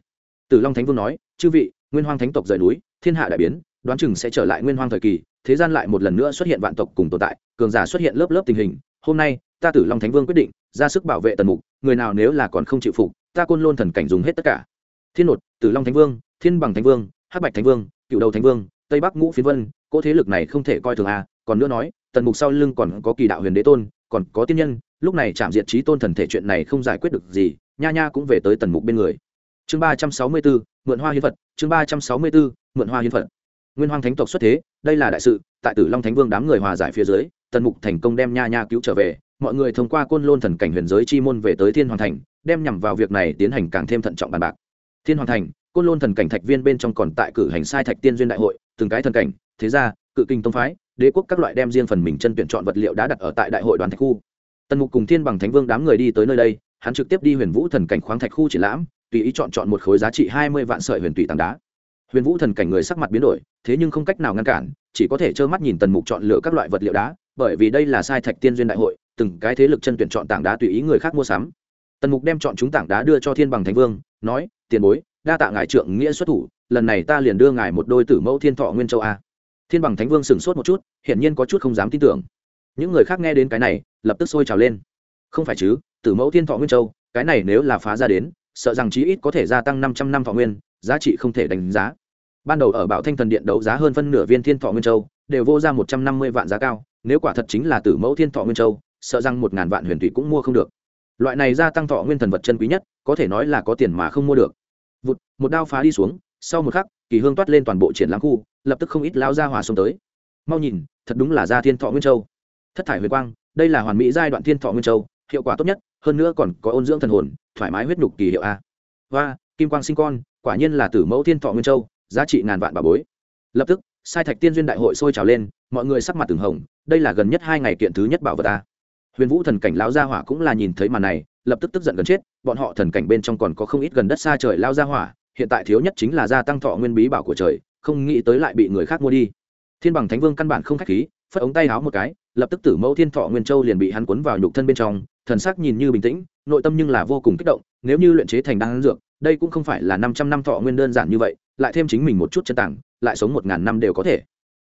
Tử long thánh vương nói, chư vị, nguyên hoang thánh tộc rời núi, thiên hạ đại biến, đoán chừng sẽ trở lại nguyên hoang thời kỳ, thế gian lại một lần nữa xuất hiện vạn tộc cùng tồn tại, cường giả xuất hiện lớp lớp tình hình. Hôm nay, ta tử long thánh vương quyết định, ra sức bảo vệ tần mục, người nào nếu là còn không chịu phục, ta côn lôn thần cảnh dùng hết tất cả. Thiên nột tử long thánh vương, thiên bằng thánh vương, hắc bạch thánh vương, cựu đầu thánh vương, tây bắc ngũ phiến vân, cỗ thế lực này không thể coi thường a còn nữa nói, tần mục sau lưng còn có kỳ đạo huyền đế tôn, còn có tiên nhân, lúc này chạm diệt trí tôn thần thể chuyện này không giải quyết được gì, nha nha cũng về tới tần mục bên người. Chương ba trăm sáu mươi bốn, mượn hoa hiến phật, chương ba trăm sáu mươi bốn, mượn hoa hiến phật. Nguyên hoàng thánh tộc xuất thế, đây là đại sự, tại tử long thánh vương đám người hòa giải phía dưới, tần mục thành công đem nha nha cứu trở về, mọi người thông qua côn lôn thần cảnh huyền giới chi môn về tới thiên hoàng thành, đem nhằm vào việc này tiến hành càng thêm thận trọng bàn bạc. Thiên hoàng thành, côn lôn thần cảnh thạch viên bên trong còn tại cử hành sai thạch tiên duyên đại hội, từng cái thần cảnh, thế gia, cự kinh tông phái đế quốc các loại đem riêng phần mình chân tuyển chọn vật liệu đã đặt ở tại đại hội đoàn thạch khu. Tần mục cùng thiên bằng thánh vương đám người đi tới nơi đây, hắn trực tiếp đi huyền vũ thần cảnh khoáng thạch khu triển lãm, tùy ý chọn chọn một khối giá trị hai mươi vạn sợi huyền tùy tảng đá. Huyền vũ thần cảnh người sắc mặt biến đổi, thế nhưng không cách nào ngăn cản, chỉ có thể trơ mắt nhìn tần mục chọn lựa các loại vật liệu đá, bởi vì đây là sai thạch tiên duyên đại hội, từng cái thế lực chân tuyển chọn tảng đá tùy ý người khác mua sắm. Tần mục đem chọn chúng tảng đá đưa cho thiên bằng thánh vương, nói, tiền bối, đa tạ ngài trượng nghĩa xuất thủ, lần này ta liền đưa ngài một đôi tử mẫu thiên thọ nguyên châu a thiên bằng thánh vương sửng sốt một chút, hiển nhiên có chút không dám tin tưởng. Những người khác nghe đến cái này, lập tức sôi trào lên. Không phải chứ, tử mẫu thiên thọ nguyên châu, cái này nếu là phá ra đến, sợ rằng chí ít có thể gia tăng năm trăm năm thọ nguyên, giá trị không thể đánh giá. Ban đầu ở bảo thanh thần điện đấu giá hơn phân nửa viên thiên thọ nguyên châu, đều vô ra một trăm năm mươi vạn giá cao, nếu quả thật chính là tử mẫu thiên thọ nguyên châu, sợ rằng một ngàn vạn huyền thủy cũng mua không được. Loại này gia tăng thọ nguyên thần vật chân quý nhất, có thể nói là có tiền mà không mua được. Vụt, một đao phá đi xuống, sau một khắc, kỳ hương toát lên toàn bộ triển lãm khu lập tức không ít lao ra hòa xông tới. Mau nhìn, thật đúng là gia thiên thọ nguyên châu. Thất thải huyền quang, đây là hoàn mỹ giai đoạn thiên thọ nguyên châu, hiệu quả tốt nhất, hơn nữa còn có ôn dưỡng thần hồn, thoải mái huyết nhục kỳ hiệu a. Và kim quang sinh con, quả nhiên là tử mẫu thiên thọ nguyên châu, giá trị ngàn vạn bà bối. Lập tức, sai thạch tiên duyên đại hội sôi trào lên, mọi người sắc mặt từng hồng, đây là gần nhất hai ngày kiện thứ nhất bảo vật ta huyền vũ thần cảnh lão gia hỏa cũng là nhìn thấy màn này, lập tức tức giận gần chết, bọn họ thần cảnh bên trong còn có không ít gần đất xa trời lao gia hỏa, hiện tại thiếu nhất chính là gia tăng thọ nguyên bí bảo của trời không nghĩ tới lại bị người khác mua đi. Thiên bằng thánh vương căn bản không khách khí, phất ống tay áo một cái, lập tức tử mẫu thiên thọ nguyên châu liền bị hắn cuốn vào nhục thân bên trong, thần sắc nhìn như bình tĩnh, nội tâm nhưng là vô cùng kích động, nếu như luyện chế thành đan dược, đây cũng không phải là năm trăm năm thọ nguyên đơn giản như vậy, lại thêm chính mình một chút chân tảng, lại sống một ngàn năm đều có thể.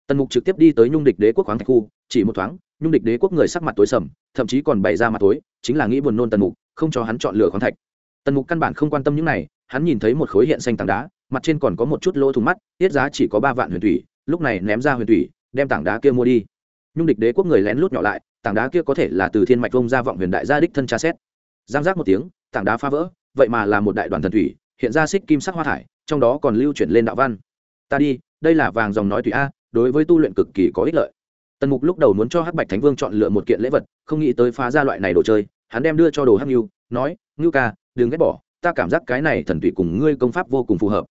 Tần mục trực tiếp đi tới nhung địch đế quốc khoáng thạch khu, chỉ một thoáng, nhung địch đế quốc người sắc mặt tối sầm, thậm chí còn bày ra mặt tối, chính là nghĩ buồn nôn tần mục, không cho hắn chọn lựa khoáng thạch. Tần mục căn bản không quan tâm những này, hắn nhìn thấy một khối hiện xanh tảng đá mặt trên còn có một chút lỗ thùng mắt, tiết giá chỉ có ba vạn huyền thủy, lúc này ném ra huyền thủy, đem tảng đá kia mua đi. Nhung địch đế quốc người lén lút nhỏ lại, tảng đá kia có thể là từ thiên mạch vông ra vọng huyền đại gia đích thân tra xét. Giang giác một tiếng, tảng đá phá vỡ, vậy mà là một đại đoàn thần thủy, hiện ra xích kim sắc hoa thải, trong đó còn lưu chuyển lên đạo văn. Ta đi, đây là vàng dòng nói thủy a, đối với tu luyện cực kỳ có ích lợi. Tần mục lúc đầu muốn cho hắc bạch thánh vương chọn lựa một kiện lễ vật, không nghĩ tới phá ra loại này đồ chơi, hắn đem đưa cho đồ hắc ngưu nói ngưu ca, đừng ghét bỏ, ta cảm giác cái này thần thủy cùng ngươi công pháp vô cùng phù hợp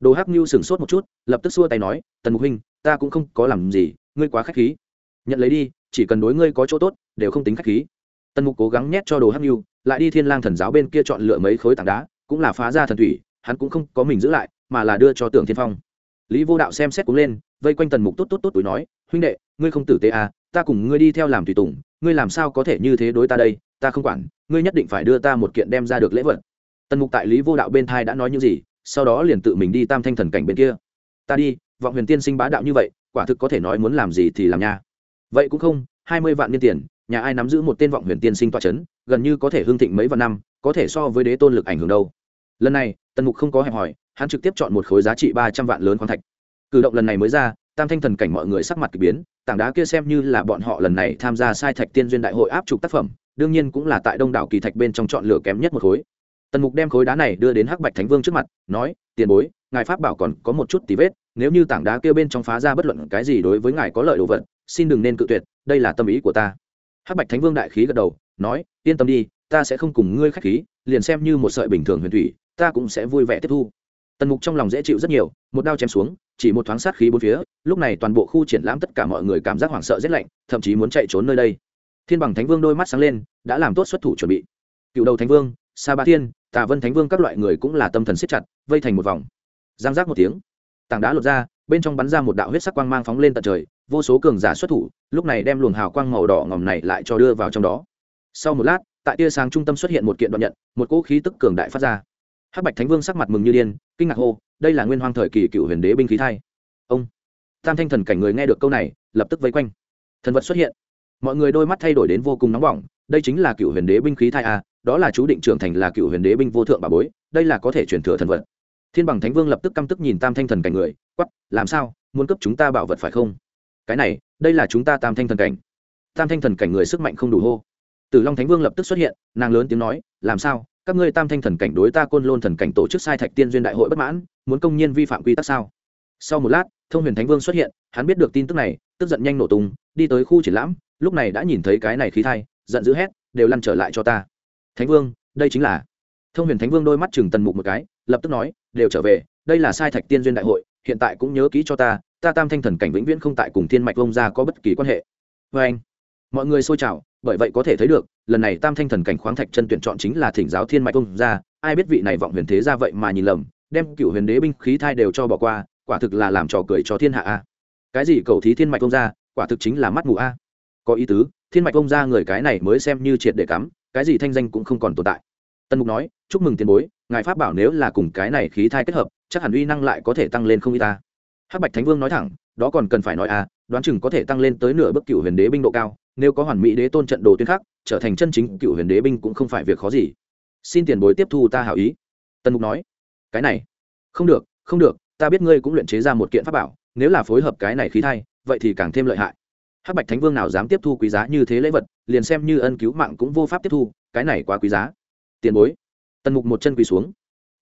đồ hắc ngưu sửng sốt một chút, lập tức xua tay nói, tần mục huynh, ta cũng không có làm gì, ngươi quá k h á c h khí. Nhận lấy đi, chỉ cần đối ngươi có chỗ tốt, đều không tính k h á c h khí. Tần mục cố gắng nhét cho đồ hắc ngưu lại đi thiên lang thần giáo bên kia chọn lựa mấy khối tảng đá, cũng là phá ra thần thủy, hắn cũng không có mình giữ lại, mà là đưa cho tưởng thiên phong. Lý vô đạo xem xét cũng lên, vây quanh tần mục tốt tốt tốt túi nói, huynh đệ, ngươi không tử tế à ta cùng ngươi đi theo làm tùy tùng, ngươi làm sao có thể như thế đối ta đây, ta không quản, ngươi nhất định phải đưa ta một kiện đem ra được lễ vật. Tần mục tại lý vô đạo bên thai đã nói những gì sau đó liền tự mình đi tam thanh thần cảnh bên kia. Ta đi, vọng huyền tiên sinh bá đạo như vậy, quả thực có thể nói muốn làm gì thì làm nha. Vậy cũng không, hai mươi vạn niên tiền, nhà ai nắm giữ một tên vọng huyền tiên sinh toa c h ấ n gần như có thể hương thịnh mấy vạn năm, có thể so với đế tôn lực ảnh hưởng đâu. Lần này, tần mục không có hẹp hỏi, hắn trực tiếp chọn một khối giá trị ba trăm vạn lớn khoáng thạch. Cử động lần này mới ra, tam thanh thần cảnh mọi người sắc mặt k ỳ biến, tảng đá kia xem như là bọn họ lần này tham gia sai thạch tiên duyên đại hội áp trục tác phẩm, đương nhiên cũng là tại đông đảo kỳ thạch bên trong chọn lựa kém nhất một khối tần mục đem khối đá này đưa đến hắc bạch thánh vương trước mặt, nói, tiền bối, ngài pháp bảo còn có một chút tí vết, nếu như tảng đá kia bên trong phá ra bất luận cái gì đối với ngài có lợi đồ vật, xin đừng nên cự tuyệt, đây là tâm ý của ta. Hắc bạch thánh vương đại khí gật đầu, nói, yên tâm đi, ta sẽ không cùng ngươi khách khí, liền xem như một sợi bình thường huyền thủy, ta cũng sẽ vui vẻ tiếp thu. Tần mục trong lòng dễ chịu rất nhiều, một đao chém xuống, chỉ một thoáng sát khí bốn phía, lúc này toàn bộ khu triển lãm tất cả mọi người cảm giác hoảng sợ rét lạnh, thậm chí muốn chạy trốn nơi đây. Thiên bằng thánh vương đôi mắt sáng lên, đã làm tốt xuất thủ chuẩn bị. Cựu đầu thánh vương sa ba thiên, tà vân thánh vương các loại người cũng là tâm thần siết chặt, vây thành một vòng. Giang giác một tiếng, tảng đá lột ra, bên trong bắn ra một đạo huyết sắc quang mang phóng lên tận trời, vô số cường giả xuất thủ, lúc này đem luồng hào quang màu đỏ ngòm này lại cho đưa vào trong đó. Sau một lát, tại tia sáng trung tâm xuất hiện một kiện đoạn nhận, một cỗ khí tức cường đại phát ra. Hắc bạch thánh vương sắc mặt mừng như điên, kinh ngạc hô, đây là nguyên hoang thời kỳ cựu huyền đế binh khí thai. Ông, tam thanh thần cảnh người nghe được câu này, lập tức vây quanh. Thần vật xuất hiện. Mọi người đôi mắt thay đổi đến vô cùng nóng bỏng, đây chính là cựu huyền đế binh khí thai a đó là chú định trưởng thành là cựu huyền đế binh vô thượng bà bối, đây là có thể chuyển thừa thần vật. Thiên bằng thánh vương lập tức căm tức nhìn tam thanh thần cảnh người quắp làm sao? Muốn cấp chúng ta bảo vật phải không? Cái này, đây là chúng ta tam thanh thần cảnh. Tam thanh thần cảnh người sức mạnh không đủ hô. Tử long thánh vương lập tức xuất hiện, nàng lớn tiếng nói, làm sao? Các ngươi tam thanh thần cảnh đối ta côn lôn thần cảnh tổ chức sai thạch tiên duyên đại hội bất mãn, muốn công nhiên vi phạm quy tắc sao? Sau một lát, thông huyền thánh vương xuất hiện, hắn biết được tin tức này, tức giận nhanh nổ tung, đi tới khu triển lãm, lúc này đã nhìn thấy cái này khí thai, giận dữ hét, đều lăn trở lại cho ta thánh vương, đây chính là. Thông huyền thánh vương đôi mắt chừng tần mục một cái, lập tức nói, đều trở về, đây là sai thạch tiên duyên đại hội, hiện tại cũng nhớ kỹ cho ta ta tam thanh thần cảnh vĩnh viễn không tại cùng thiên mạch vông ra có bất kỳ quan hệ. Vê anh, mọi người xôi trào, bởi vậy có thể thấy được, lần này tam thanh thần cảnh khoáng thạch chân tuyển chọn chính là thỉnh giáo thiên mạch vông ra ai biết vị này vọng huyền thế ra vậy mà nhìn lầm, đem cựu huyền đế binh khí thai đều cho bỏ qua, quả thực là làm trò cười cho thiên hạ a. Cái gì cầu thí thiên mạch vông ra quả thực chính là mắt mù a. Có ý tứ, thiên mạch vông ra người cái này mới xem như triệt để cắm cái gì thanh danh cũng không còn tồn tại. Tân mục nói, chúc mừng tiền bối, ngài pháp bảo nếu là cùng cái này khí thai kết hợp, chắc hẳn uy năng lại có thể tăng lên không y ta. Hắc bạch thánh vương nói thẳng, đó còn cần phải nói à đoán chừng có thể tăng lên tới nửa bước cựu huyền đế binh độ cao, nếu có hoàn mỹ đế tôn trận đồ tuyên khắc, trở thành chân chính cựu huyền đế binh cũng không phải việc khó gì. Xin tiền bối tiếp thu ta hảo ý. Tân mục nói, cái này, không được không được, ta biết ngươi cũng luyện chế ra một kiện pháp bảo, nếu là phối hợp cái này khí thai, vậy thì càng thêm lợi hại hắc bạch thánh vương nào dám tiếp thu quý giá như thế lễ vật, liền xem như ân cứu mạng cũng vô pháp tiếp thu, cái này quá quý giá. Tiền bối. Tần mục một chân quỳ xuống.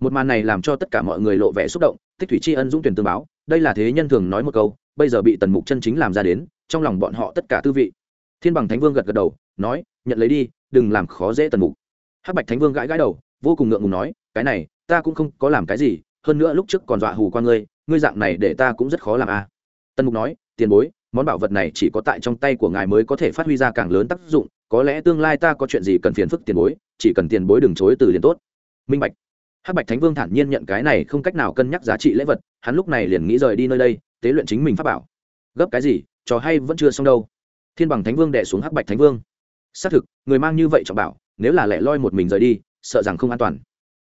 Một màn này làm cho tất cả mọi người lộ vẻ xúc động tích thủy tri ân dũng tuyển tương báo, đây là thế nhân thường nói một câu, bây giờ bị tần mục chân chính làm ra đến, trong lòng bọn họ tất cả tư vị. Thiên bằng thánh vương gật gật đầu, nói, nhận lấy đi, đừng làm khó dễ tần mục. Hắc bạch thánh vương gãi gãi đầu, vô cùng ngượng ngùng nói, cái này, ta cũng không có làm cái gì, hơn nữa lúc trước còn dọa hù qua ngươi ngươi dạng này để ta cũng rất khó làm a à. tần mục nói, tiền bối món bảo vật này chỉ có tại trong tay của ngài mới có thể phát huy ra càng lớn tác dụng, có lẽ tương lai ta có chuyện gì cần phiền phức tiền bối, chỉ cần tiền bối đừng chối từ liền tốt. Minh bạch. Hắc bạch thánh vương thản nhiên nhận cái này không cách nào cân nhắc giá trị lễ vật, hắn lúc này liền nghĩ rời đi nơi đây, tế luyện chính mình pháp bảo. Gấp cái gì, trò hay vẫn chưa xong đâu. Thiên bằng thánh vương đẻ xuống hắc bạch thánh vương. Xác thực, người mang như vậy trọng bảo, nếu là lẻ loi một mình rời đi, sợ rằng không an toàn.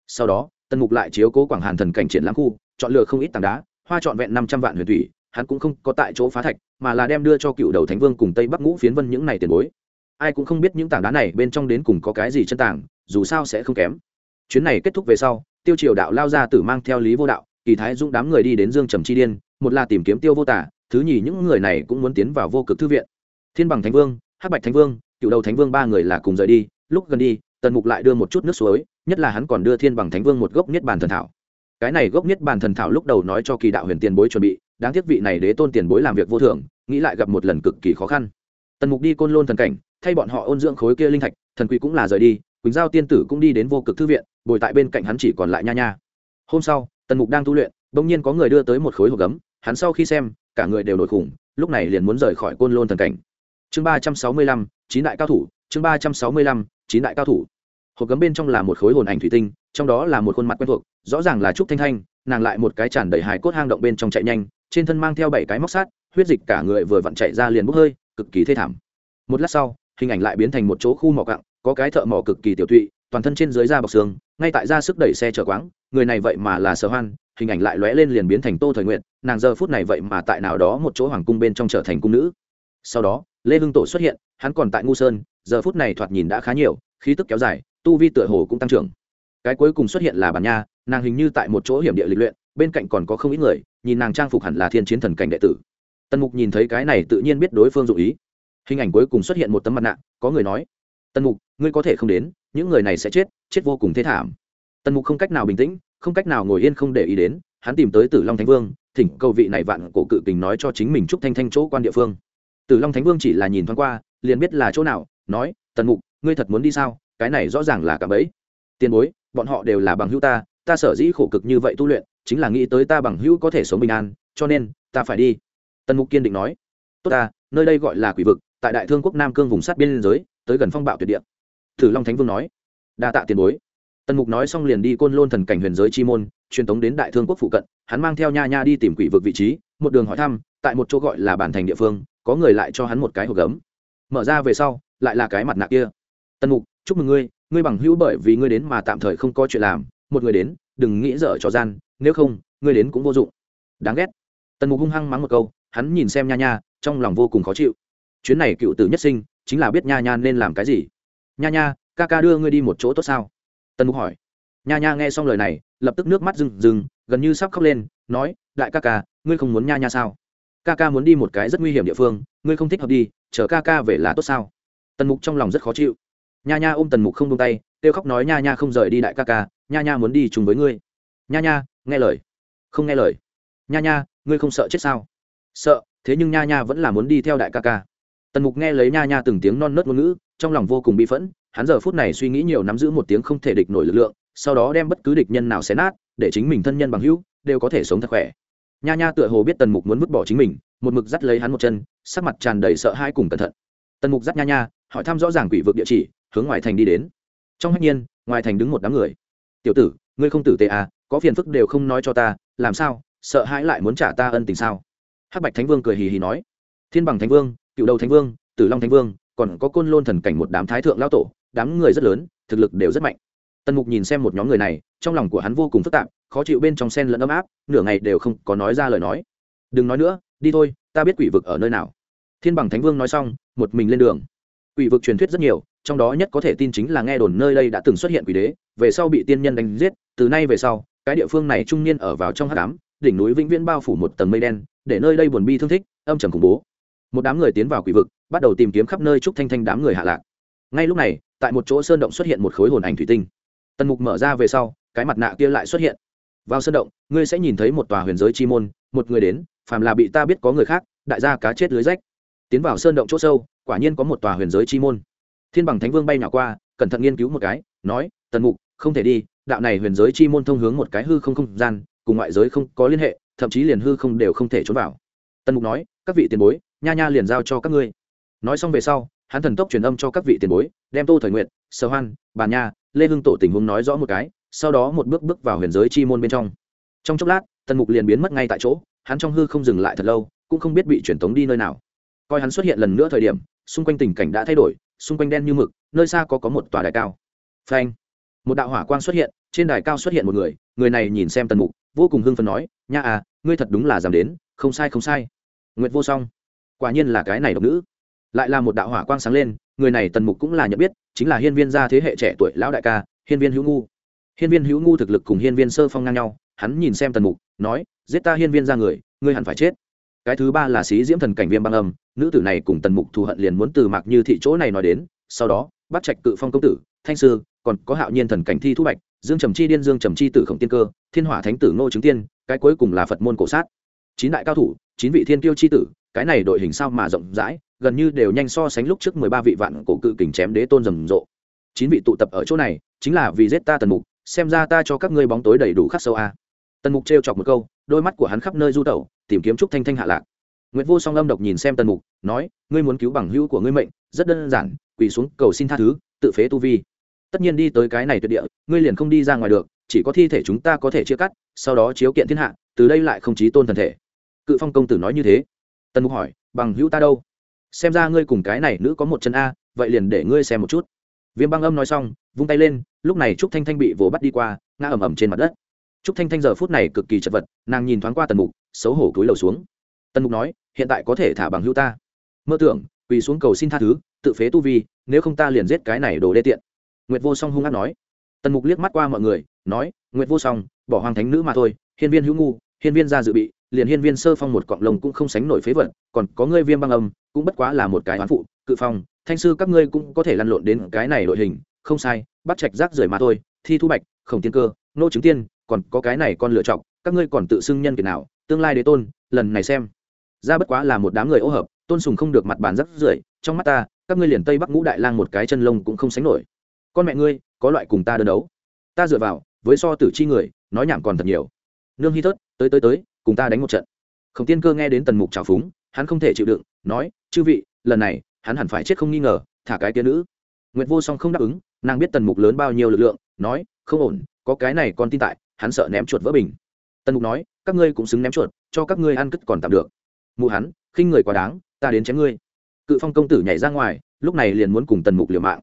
Sau đó tân mục lại chiếu cố quảng hàn thần cảnh triển lãng khu, chọn lựa không ít tảng đá, hoa trọn vẹn năm trăm vạn huyền thủy hắn cũng không có tại chỗ phá thạch, mà là đem đưa cho cựu đầu thánh vương cùng tây bắc ngũ phiến vân những này tiền bối. Ai cũng không biết những tảng đá này bên trong đến cùng có cái gì chân tảng, dù sao sẽ không kém. Chuyến này kết thúc về sau, tiêu triều đạo lao ra tử mang theo lý vô đạo, kỳ thái dũng đám người đi đến dương trầm chi điên, một là tìm kiếm tiêu vô tả, thứ nhì những người này cũng muốn tiến vào vô cực thư viện. Thiên bằng thánh vương, hắc bạch thánh vương, cựu đầu thánh vương ba người là cùng rời đi, lúc gần đi, tần mục lại đưa một chút nước suối, nhất là hắn còn đưa thiên bằng thánh vương một gốc niết bàn thần thảo. Cái này gốc niết bàn thần thảo lúc đầu nói cho kỳ đạo huyền tiền bối chuẩn bị đáng tiếc vị này đế tôn tiền bối làm việc vô thường nghĩ lại gặp một lần cực kỳ khó khăn. Tần mục đi côn lôn thần cảnh, thay bọn họ ôn dưỡng khối kia linh thạch, thần quỷ cũng là rời đi, quỳnh giao tiên tử cũng đi đến vô cực thư viện, bồi tại bên cạnh hắn chỉ còn lại nha nha. Hôm sau, tần mục đang tu luyện, bỗng nhiên có người đưa tới một khối hộp gấm, hắn sau khi xem, cả người đều nổi khủng, lúc này liền muốn rời khỏi côn lôn thần cảnh. Chương ba trăm sáu mươi lăm, chín đại cao thủ, chương ba trăm sáu mươi lăm, chín đại cao thủ. Hộp gấm bên trong là một khối hồn ảnh thủy tinh, trong đó là một khuôn mặt quen thuộc, rõ ràng là trúc thanh thanh, nàng lại một cái tràn đầy hài cốt hang động bên trong chạy nhanh trên thân mang theo bảy cái móc sát huyết dịch cả người vừa vặn chạy ra liền bốc hơi, cực kỳ thê thảm. Một lát sau, hình ảnh lại biến thành một chỗ khu mỏ cặng có cái thợ mỏ cực kỳ tiểu tụy, toàn thân trên dưới da bọc xương, ngay tại ra sức đẩy xe chở quáng, người này vậy mà là sở hoan, hình ảnh lại lóe lên liền biến thành tô thời nguyện nàng giờ phút này vậy mà tại nào đó một chỗ hoàng cung bên trong trở thành cung nữ. Sau đó, lê hưng tổ xuất hiện, hắn còn tại ngu sơn, giờ phút này thoạt nhìn đã khá nhiều, khí tức kéo dài, tu vi tựa hồ cũng tăng trưởng. Cái cuối cùng xuất hiện là bản nha, nàng hình như tại một chỗ hiểm địa lịch luyện bên cạnh còn có không ít người, nhìn nàng trang phục hẳn là thiên chiến thần cảnh đệ tử. Tần mục nhìn thấy cái này tự nhiên biết đối phương dụ ý. Hình ảnh cuối cùng xuất hiện một tấm mặt nạ, có người nói, tần mục, ngươi có thể không đến, những người này sẽ chết chết vô cùng thế thảm. Tần mục không cách nào bình tĩnh, không cách nào ngồi yên không để ý đến, hắn tìm tới tử long thánh vương, thỉnh cầu vị này vạn cổ cự kình nói cho chính mình chúc thanh thanh chỗ quan địa phương. Tử long thánh vương chỉ là nhìn thoáng qua, liền biết là chỗ nào, nói, tần mục, ngươi thật muốn đi sao? Cái này rõ ràng là cả bẫy. Tiền bối, bọn họ đều là bằng hữu ta ta sở dĩ khổ cực như vậy tu luyện chính là nghĩ tới ta bằng hữu có thể sống bình an, cho nên, ta phải đi. Tần mục kiên định nói. Tốt ta, nơi đây gọi là quỷ vực, tại đại thương quốc nam cương vùng sát biên giới, tới gần phong bạo tuyệt địa. Thử long thánh vương nói. Đa tạ tiền bối. Tần mục nói xong liền đi côn lôn thần cảnh huyền giới chi môn, truyền tống đến đại thương quốc phụ cận, hắn mang theo nha nha đi tìm quỷ vực vị trí, một đường hỏi thăm, tại một chỗ gọi là bản thành địa phương, có người lại cho hắn một cái hộp gấm. Mở ra về sau, lại là cái mặt nạ kia. Tần mục, chúc mừng ngươi ngươi bằng hữu bởi vì ngươi đến mà tạm thời không có chuyện làm, một người đến, đừng nghĩ dở cho gian nếu không, ngươi đến cũng vô dụng. Đáng ghét. Tần mục hung hăng mắng một câu, hắn nhìn xem nha nha, trong lòng vô cùng khó chịu. Chuyến này cựu tử nhất sinh, chính là biết nha nha nên làm cái gì. Nha nha, ca ca đưa ngươi đi một chỗ tốt sao? Tần mục hỏi. Nha nha nghe xong lời này, lập tức nước mắt rừng rừng, gần như sắp khóc lên, nói, đại ca ca, ngươi không muốn nha nha sao? Ca ca muốn đi một cái rất nguy hiểm địa phương, ngươi không thích hợp đi, chờ ca ca về là tốt sao? Tần mục trong lòng rất khó chịu. Nha nha ôm tần mục không tung tay, kêu khóc nói, nha nha không rời đi đại ca ca, nha nha muốn đi chung với ngươi. Nha nha nghe lời. Không nghe lời. Nha nha, ngươi không sợ chết sao? Sợ, thế nhưng nha nha vẫn là muốn đi theo đại ca ca. Tần mục nghe lấy nha nha từng tiếng non nớt ngôn ngữ, trong lòng vô cùng bi phẫn, hắn giờ phút này suy nghĩ nhiều nắm giữ một tiếng không thể địch nổi lực lượng, sau đó đem bất cứ địch nhân nào xé nát, để chính mình thân nhân bằng hữu, đều có thể sống thật khỏe. Nha nha tựa hồ biết tần mục muốn vứt bỏ chính mình, một mực dắt lấy hắn một chân, sắc mặt tràn đầy sợ hãi cùng cẩn thận. Tần mục dắt nha nha, hỏi thăm rõ ràng quỷ vực địa chỉ, hướng ngoài thành đi đến. Trong hách nhiên, ngoài thành đứng một đám người. Tiểu tử, ngươi không tử tệ à có phiền phức đều không nói cho ta, làm sao, sợ hãi lại muốn trả ta ân tình sao? Hắc bạch thánh vương cười hì hì nói. Thiên bằng thánh vương, cựu đầu thánh vương, tử long thánh vương, còn có côn lôn thần cảnh một đám thái thượng lao tổ, đám người rất lớn, thực lực đều rất mạnh. Tần mục nhìn xem một nhóm người này, trong lòng của hắn vô cùng phức tạp, khó chịu bên trong sen lẫn ấm áp, nửa ngày đều không có nói ra lời nói. Đừng nói nữa, đi thôi, ta biết quỷ vực ở nơi nào. Thiên bằng thánh vương nói xong, một mình lên đường. Quỷ vực truyền thuyết rất nhiều, trong đó nhất có thể tin chính là nghe đồn nơi đây đã từng xuất hiện quỷ đế, về sau bị tiên nhân đánh giết, từ nay về sau cái địa phương này trung niên ở vào trong hát đám đỉnh núi vĩnh viễn bao phủ một tầng mây đen, để nơi đây buồn bi thương thích, âm trầm khủng bố. Một đám người tiến vào quỷ vực, bắt đầu tìm kiếm khắp nơi trúc thanh thanh đám người hạ lạc. Ngay lúc này, tại một chỗ sơn động xuất hiện một khối hồn ảnh thủy tinh. Tần mục mở ra về sau, cái mặt nạ kia lại xuất hiện. Vào sơn động, ngươi sẽ nhìn thấy một tòa huyền giới chi môn, một người đến, phàm là bị ta biết có người khác, đại gia cá chết lưới rách. Tiến vào sơn động chỗ sâu, quả nhiên có một tòa huyền giới chi môn. Thiên bằng thánh vương bay nhỏ qua, cẩn thận nghiên cứu một cái, nói, tần mục, không thể đi đạo này huyền giới chi môn thông hướng một cái hư không không gian, cùng ngoại giới không có liên hệ, thậm chí liền hư không đều không thể trốn vào. Tần mục nói, các vị tiền bối, nha nha liền giao cho các ngươi. Nói xong về sau, hắn thần tốc truyền âm cho các vị tiền bối, đem tô thời nguyện sở hoan bàn nha, lê hưng tổ tình huống nói rõ một cái, sau đó một bước bước vào huyền giới chi môn bên trong. Trong chốc lát, tần mục liền biến mất ngay tại chỗ, hắn trong hư không dừng lại thật lâu, cũng không biết bị truyền tống đi nơi nào. Coi hắn xuất hiện lần nữa thời điểm, xung quanh tình cảnh đã thay đổi, xung quanh đen như mực, nơi xa có có một tòa đài cao. Phanh! Một đạo hỏa quang xuất hiện, trên đài cao xuất hiện một người người này nhìn xem tần mục, vô cùng hưng phấn nói, nha à ngươi thật đúng là dám đến, không sai không sai. Nguyệt vô song, quả nhiên là cái này độc nữ. Lại là một đạo hỏa quang sáng lên, người này tần mục cũng là nhận biết, chính là hiên viên gia thế hệ trẻ tuổi lão đại ca, hiên viên hữu ngu. Hiên viên hữu ngu thực lực cùng hiên viên sơ phong ngang nhau, hắn nhìn xem tần mục, nói, giết ta hiên viên ra người, ngươi hẳn phải chết. Cái thứ ba là xí diễm thần cảnh viêm băng âm, nữ tử này cùng tần mục thù hận liền muốn từ mạc như thị chỗ này nói đến, sau đó bắt trạch cự phong công tử, thanh sư, còn có hạo nhiên thần cảnh thi thu bạch, dương trầm chi điên, dương trầm chi tử khổng tiên cơ, thiên hỏa thánh tử ngô trứng tiên, cái cuối cùng là phật môn cổ sát. Chín đại cao thủ, chín vị thiên tiêu chi tử, cái này đội hình sao mà rộng rãi, gần như đều nhanh so sánh lúc trước mười ba vị vạn cổ cự kình chém đế tôn rầm rộ. Chín vị tụ tập ở chỗ này, chính là vì giết ta tần mục, xem ra ta cho các ngươi bóng tối đầy đủ khắc sâu a. Tần mục trêu chọc một câu, đôi mắt của hắn khắp nơi du tẩu, tìm kiếm trúc thanh thanh hạ lạc. Nguyệt Vô Song âm độc nhìn xem Tần Mục, nói: "Ngươi muốn cứu bằng hữu của ngươi mệnh, rất đơn giản, quỳ xuống cầu xin tha thứ, tự phế tu vi. Tất nhiên đi tới cái này tuyệt địa, ngươi liền không đi ra ngoài được, chỉ có thi thể chúng ta có thể chia cắt, sau đó chiếu kiện thiên hạ, từ đây lại không chí tôn thần thể." Cự Phong công tử nói như thế. Tần Mục hỏi: "Bằng hữu ta đâu?" Xem ra ngươi cùng cái này nữ có một chân a, vậy liền để ngươi xem một chút. Viêm Băng Âm nói xong, vung tay lên, lúc này Trúc Thanh Thanh bị vồ bắt đi qua, ngã ầm ầm trên mặt đất. Trúc Thanh Thanh giờ phút này cực kỳ chật vật, nàng nhìn thoáng qua Tần Mục, xấu hổ cúi đầu xuống. Tần Mục nói: hiện tại có thể thả bằng hữu ta. Mơ tưởng, quỳ xuống cầu xin tha thứ, tự phế tu vi, nếu không ta liền giết cái này đồ đê tiện. Nguyệt vô song hung hát nói. Tần mục liếc mắt qua mọi người, nói, nguyệt vô song, bỏ hoàng thánh nữ mà thôi, hiên viên hữu ngu, hiên viên ra dự bị, liền hiên viên sơ phong một cọng lông cũng không sánh nổi phế vật, còn có ngươi viêm băng âm, cũng bất quá là một cái oán phụ, cự phong, thanh sư các ngươi cũng có thể lăn lộn đến cái này đội hình, không sai, bắt trạch rác rưởi mà thôi, thi thu bạch, khổng tiên cơ, nô chứng tiên, còn có cái này con lựa chọc, các ngươi còn tự xưng nhân kiệt nào, tương lai đế tôn, lần này xem ra bất quá là một đám người ô hợp, tôn sùng không được mặt bàn rắc rưởi, trong mắt ta, các ngươi liền tây bắc ngũ đại lang một cái chân lông cũng không sánh nổi. Con mẹ ngươi, có loại cùng ta đơn đấu. Ta dựa vào, với so tử chi người, nói nhảm còn thật nhiều. Nương hy thớt, tới tới tới, cùng ta đánh một trận. Khổng tiên cơ nghe đến tần mục trào phúng, hắn không thể chịu đựng, nói, chư vị, lần này, hắn hẳn phải chết không nghi ngờ, thả cái kia nữ. Nguyệt vô song không đáp ứng, nàng biết tần mục lớn bao nhiêu lực lượng, nói, không ổn, có cái này còn tin tại, hắn sợ ném chuột vỡ bình. Tần mục nói, các ngươi cũng xứng ném chuột, cho các ngươi ăn cất còn tạm được mụ hắn, khinh người quá đáng, ta đến chém ngươi. Cự phong công tử nhảy ra ngoài, lúc này liền muốn cùng tần mục liều mạng.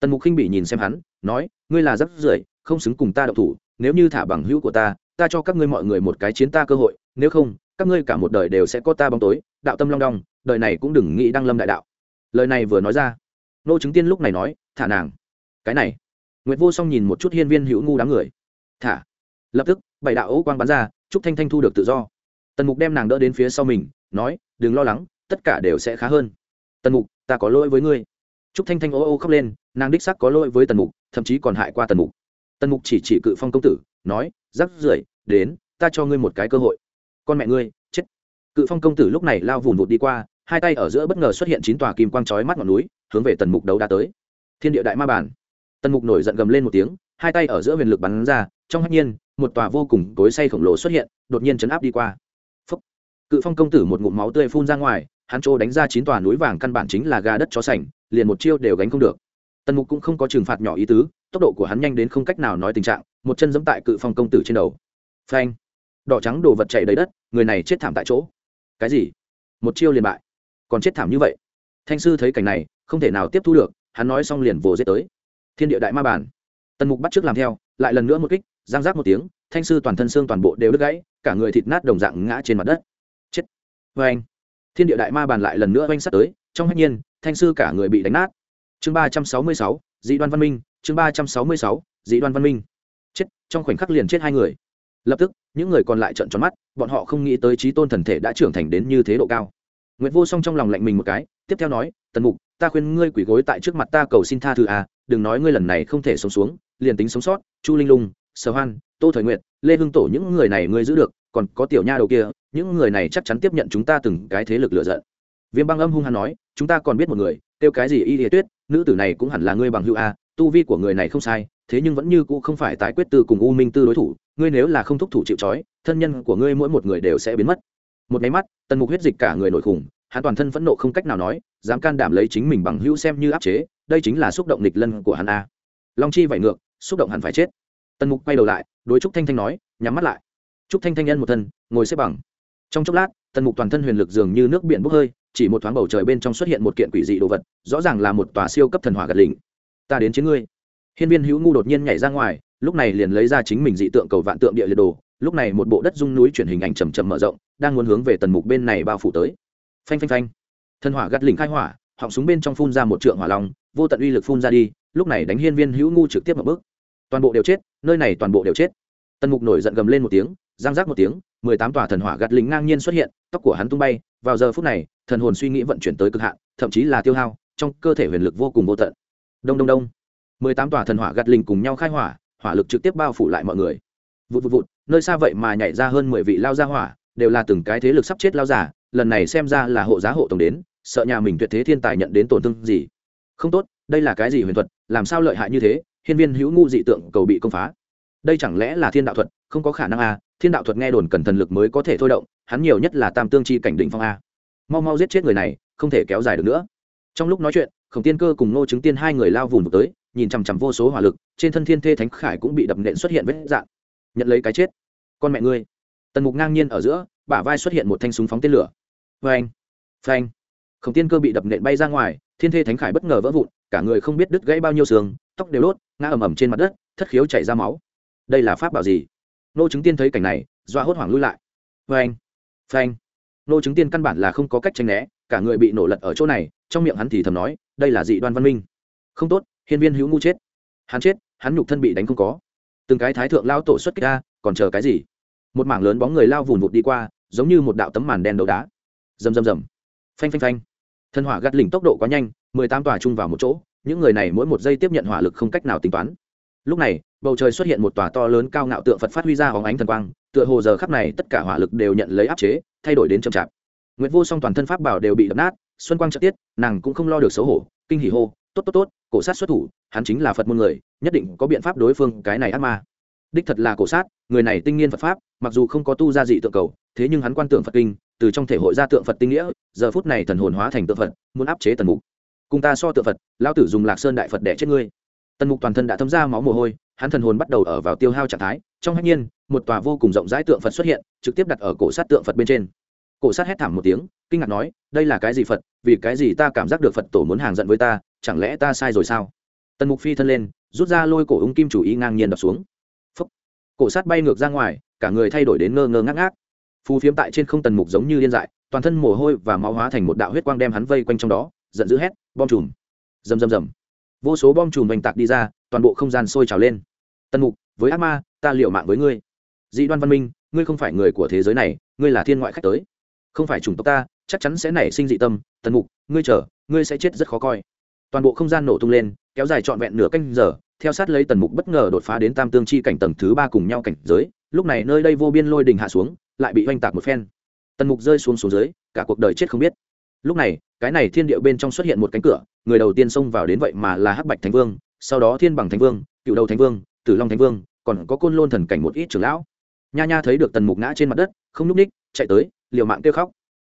Tần mục khinh bị nhìn xem hắn, nói, ngươi là rất rưởi, không xứng cùng ta đậu thủ, nếu như thả bằng hữu của ta ta cho các ngươi mọi người một cái chiến ta cơ hội, nếu không, các ngươi cả một đời đều sẽ có ta bóng tối, đạo tâm long đong, đời này cũng đừng nghĩ đăng lâm đại đạo. Lời này vừa nói ra, nô chứng tiên lúc này nói, thả nàng. Cái này, nguyệt vô song nhìn một chút hiên viên hữu ngu đám người. Thả. Lập tức, bảy đạo ấu quang bắn ra, chúc thanh thanh thu được tự do. Tần mục đem nàng đỡ đến phía sau mình nói, đừng lo lắng, tất cả đều sẽ khá hơn. Tần mục, ta có lỗi với ngươi. Trúc thanh thanh ô ô khóc lên, nàng đích sắc có lỗi với tần mục, thậm chí còn hại qua tần mục. Tần mục chỉ chỉ cự phong công tử, nói, rắc rưởi, đến, ta cho ngươi một cái cơ hội. Con mẹ ngươi, chết. Cự phong công tử lúc này lao vùn vụt đi qua, hai tay ở giữa bất ngờ xuất hiện chín tòa kim quang chói mắt ngọn núi, hướng về tần mục đấu đã tới. Thiên địa đại ma bản tần mục nổi giận gầm lên một tiếng, hai tay ở giữa huyền lực bắn ra, trong hạnh nhiên, một tòa vô cùng tối say khổng lồ xuất hiện, đột nhiên chấn áp đi qua cự phong công tử một ngụm máu tươi phun ra ngoài, hắn chỗ đánh ra chín tòa núi vàng căn bản chính là gà đất chó sành, liền một chiêu đều gánh không được. Tần mục cũng không có trừng phạt nhỏ ý tứ, tốc độ của hắn nhanh đến không cách nào nói tình trạng, một chân giẫm tại cự phong công tử trên đầu. Phanh! Đỏ trắng đồ vật chạy đầy đất, người này chết thảm tại chỗ. Cái gì? Một chiêu liền bại. Còn chết thảm như vậy? Thanh sư thấy cảnh này, không thể nào tiếp thu được, hắn nói xong liền vồ giết tới. Thiên địa đại ma bản tần mục bắt trước làm theo, lại lần nữa một kích, giang giác một tiếng, thanh sư toàn thân xương toàn bộ đều đứt gãy, cả người thịt nát đồng dạng ngã trên mặt đất vê anh. Thiên địa đại ma bàn lại lần nữa oanh sắt tới trong hách nhiên thanh sư cả người bị đánh nát. Chương ba trăm sáu mươi sáu dị đoan văn minh chương ba trăm sáu mươi sáu dị đoan văn minh. Chết trong khoảnh khắc liền chết hai người. Lập tức những người còn lại trợn tròn mắt bọn họ không nghĩ tới trí tôn thần thể đã trưởng thành đến như thế độ cao. Nguyệt Vô Song trong lòng lạnh mình một cái, tiếp theo nói, "Tần Mục, ta khuyên ngươi quỷ gối tại trước mặt ta cầu xin tha thứ à, đừng nói ngươi lần này không thể sống xuống, liền tính sống sót, Chu Linh Lung, Sở Hoan, Tô Thời Nguyệt, Lê Hưng Tổ những người này ngươi giữ được, còn có tiểu nha đầu kia, những người này chắc chắn tiếp nhận chúng ta từng cái thế lực lựa giận." Viêm Băng Âm hung hăng nói, "Chúng ta còn biết một người, tiêu cái gì Y Liệt Tuyết, nữ tử này cũng hẳn là ngươi bằng hữu a, tu vi của người này không sai, thế nhưng vẫn như cũ không phải tái quyết tư cùng U Minh Tư đối thủ, ngươi nếu là không thúc thủ chịu trói, thân nhân của ngươi mỗi một người đều sẽ biến mất." Một cái mắt, Tần Mục huyết dịch cả người nổi khủng, hắn toàn thân phẫn nộ không cách nào nói dám can đảm lấy chính mình bằng hữu xem như áp chế đây chính là xúc động nghịch lân của hắn a long chi vải ngược xúc động hắn phải chết tần mục quay đầu lại đối trúc thanh thanh nói, nhắm mắt lại. Trúc thanh thanh nhân một thân, ngồi xếp bằng. Trong chốc lát, tần mục toàn thân huyền lực dường như nước biển bốc hơi, chỉ một thoáng bầu trời bên trong xuất hiện một kiện quỷ dị đồ vật, rõ ràng là một tòa siêu cấp thần hỏa gật lỉnh ta đến chiến ngươi. Hiên viên hữu ngu đột nhiên nhảy ra ngoài, lúc này liền lấy ra chính mình dị tượng cầu vạn tượng địa liệt đồ, lúc này một bộ đất dung núi chuyển hình ảnh chầm chậm mở rộng, đang muốn hướng về tần mục bên này bao phủ tới. Phanh phanh phanh. Thần hỏa gắt lỉnh khai hỏa, họng súng bên trong phun ra một trượng hỏa long, vô tận uy lực phun ra đi, lúc này đánh hiên viên hữu ngu trực tiếp một bước toàn bộ đều chết, nơi này toàn bộ đều chết. Tần mục nổi giận gầm lên một tiếng, giang giác một tiếng, mười tám tòa thần hỏa gạt lính ngang nhiên xuất hiện, tóc của hắn tung bay, vào giờ phút này, thần hồn suy nghĩ vận chuyển tới cực hạn, thậm chí là tiêu hao, trong cơ thể huyền lực vô cùng vô tận. Đông đông đông. Mười tám tòa thần hỏa gạt lính cùng nhau khai hỏa hỏa lực trực tiếp bao phủ lại mọi người. Vụt vụt vụt, nơi xa vậy mà nhảy ra hơn mười vị lao ra hỏa, đều là từng cái thế lực sắp chết lao giả, lần này xem ra là hộ giá hộ tổng đến, sợ nhà mình tuyệt thế thiên tài nhận đến tổn thương gì. Không tốt, đây là cái gì huyền thuật, làm sao lợi hại như thế? Hiên viên hữu ngu dị tượng cầu bị công phá. Đây chẳng lẽ là thiên đạo thuật? Không có khả năng a thiên đạo thuật nghe đồn cần thần lực mới có thể thôi động, hắn nhiều nhất là tam tương chi cảnh đỉnh phong a. Mau mau giết chết người này, không thể kéo dài được nữa. Trong lúc nói chuyện, khổng tiên cơ cùng nô chứng tiên hai người lao vùng tới, nhìn chằm chằm vô số hỏa lực, trên thân thiên thê thánh khải cũng bị đập nện xuất hiện vết dạn nhận lấy cái chết. Con mẹ ngươi. Tần mục ngang nhiên ở giữa, bả vai xuất hiện một thanh súng phóng tên lửa. Phanh phanh. Khổng tiên cơ bị đập nện bay ra ngoài, thiên thê thánh khải bất ngờ vỡ vụn, cả người không biết đứt gãy bao nhiêu xương, tóc đều đốt ngã ầm ầm trên mặt đất, thất khiếu chảy ra máu. Đây là pháp bảo gì? Nô chứng tiên thấy cảnh này, doa hốt hoảng lui lại. Phanh phanh. Nô chứng tiên căn bản là không có cách tranh né, cả người bị nổ lật ở chỗ này, trong miệng hắn thì thầm nói, đây là dị đoan văn minh. Không tốt, hiên viên hữu ngu chết. Hắn chết, hắn nhục thân bị đánh không có. Từng cái thái thượng lao tổ xuất kích ra, còn chờ cái gì? Một mảng lớn bóng người lao vùn vụt đi qua, giống như một đạo tấm màn đen đầu đá. Rầm rầm rầm. Phanh phanh phanh. Thân hỏa gắt lỉnh tốc độ quá nhanh, mười tám tòa chung vào một chỗ những người này mỗi một giây tiếp nhận hỏa lực không cách nào tính toán. Lúc này, bầu trời xuất hiện một tòa to lớn cao ngạo tượng phật phát huy ra hóng ánh thần quang, tựa hồ giờ khắp này tất cả hỏa lực đều nhận lấy áp chế, thay đổi đến chậm chạp. Nguyễn vô song toàn thân pháp bảo đều bị đập nát, xuân quang trợ tiết, nàng cũng không lo được xấu hổ, kinh hỉ hô, tốt tốt tốt, cổ sát xuất thủ, hắn chính là phật môn người, nhất định có biện pháp đối phương, cái này ác ma. Đích thật là cổ sát, người này tinh nghiên phật pháp, mặc dù không có tu ra dị tượng cầu, thế nhưng hắn quan tưởng phật kinh, từ trong thể hội ra tượng phật tinh nghĩa, giờ phút này thần hồn hóa thành tượng phật, muốn áp chế tần mục cùng ta so tượng phật, lão tử dùng lạc sơn đại phật để chết ngươi. Tần mục toàn thân đã thấm ra máu mồ hôi, hắn thần hồn bắt đầu ở vào tiêu hao trạng thái, trong hạnh nhiên, một tòa vô cùng rộng rãi tượng phật xuất hiện, trực tiếp đặt ở cổ sát tượng phật bên trên. Cổ sát hét thảm một tiếng, kinh ngạc nói, đây là cái gì phật? Vì cái gì ta cảm giác được phật tổ muốn hàng giận với ta, chẳng lẽ ta sai rồi sao? Tần mục phi thân lên, rút ra lôi cổ ung kim chủ ý ngang nhiên đập xuống. Phúc. cổ sát bay ngược ra ngoài, cả người thay đổi đến ngơ ngơ ngác ngác. Phù phiếm tại trên không tần mục giống như liên dại, toàn thân mồ hôi và máu hóa thành một đạo huyết quang đem hắn vây quanh trong đó giận dữ hét, bom chùm. Rầm rầm rầm. Vô số bom chùm oanh tạc đi ra, toàn bộ không gian sôi trào lên. Tần mục, với ác ma, ta liệu mạng với ngươi. Dị đoan văn minh, ngươi không phải người của thế giới này, ngươi là thiên ngoại khách tới. Không phải chủng tộc ta, chắc chắn sẽ nảy sinh dị tâm. Tần mục, ngươi chờ, ngươi sẽ chết rất khó coi. Toàn bộ không gian nổ tung lên, kéo dài trọn vẹn nửa canh giờ, theo sát lấy tần mục bất ngờ đột phá đến tam tương chi cảnh tầng thứ ba cùng nhau cảnh giới, lúc này nơi đây vô biên lôi đình hạ xuống, lại bị oanh tạc một phen. Tần mục rơi xuống xuống dưới, cả cuộc đời chết không biết. Lúc này cái này thiên địa bên trong xuất hiện một cánh cửa, người đầu tiên xông vào đến vậy mà là hắc bạch thánh vương, sau đó thiên bằng thánh vương, cựu đầu thánh vương, tử long thánh vương, còn có côn lôn thần cảnh một ít trưởng lão. Nha nha thấy được tần mục ngã trên mặt đất, không nhúc ních, chạy tới, liều mạng kêu khóc.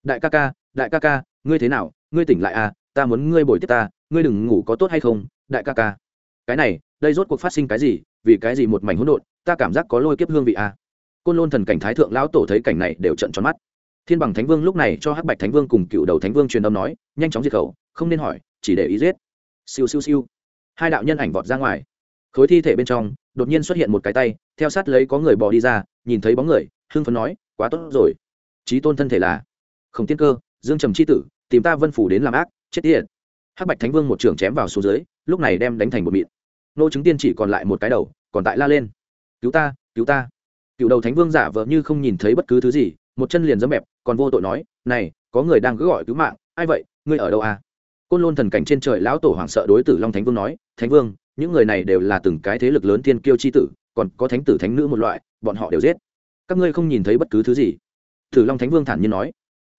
Đại ca ca, đại ca ca, ngươi thế nào? Ngươi tỉnh lại à ta muốn ngươi bồi tiếp ta, ngươi đừng ngủ có tốt hay không, đại ca ca. Cái này, đây rốt cuộc phát sinh cái gì, vì cái gì một mảnh hỗn độn, ta cảm giác có lôi kiếp hương vị à. Côn lôn thần cảnh thái thượng lão tổ thấy cảnh này đều trận tròn mắt thiên bằng thánh vương lúc này cho hắc bạch thánh vương cùng cựu đầu thánh vương truyền âm nói, nhanh chóng diệt khẩu, không nên hỏi, chỉ để ý giết. Siêu siêu siêu. Hai đạo nhân ảnh vọt ra ngoài. Khối thi thể bên trong, đột nhiên xuất hiện một cái tay, theo sát lấy có người bỏ đi ra, nhìn thấy bóng người, hưng phấn nói, quá tốt rồi. Trí tôn thân thể là không tiên cơ, dương trầm c h i tử, tìm ta vân phủ đến làm ác, chết tiệt. Hắc bạch thánh vương một trường chém vào số dưới, lúc này đem đánh thành một mịn. Nô chứng tiên chỉ còn lại một cái đầu, còn tại la lên. Cứu ta cứu ta. Cựu đầu thánh vương giả vờ như không nhìn thấy bất cứ thứ gì, một chân liền dẫm bẹp còn vô tội nói, này, có người đang cứ gọi cứu mạng, ai vậy, ngươi ở đâu à? Côn lôn thần cảnh trên trời lão tổ hoảng sợ đối tử long thánh vương nói, thánh vương, những người này đều là từng cái thế lực lớn thiên kiêu chi tử, còn có thánh tử thánh nữ một loại, bọn họ đều giết. Các ngươi không nhìn thấy bất cứ thứ gì. Tử long thánh vương thản nhiên nói.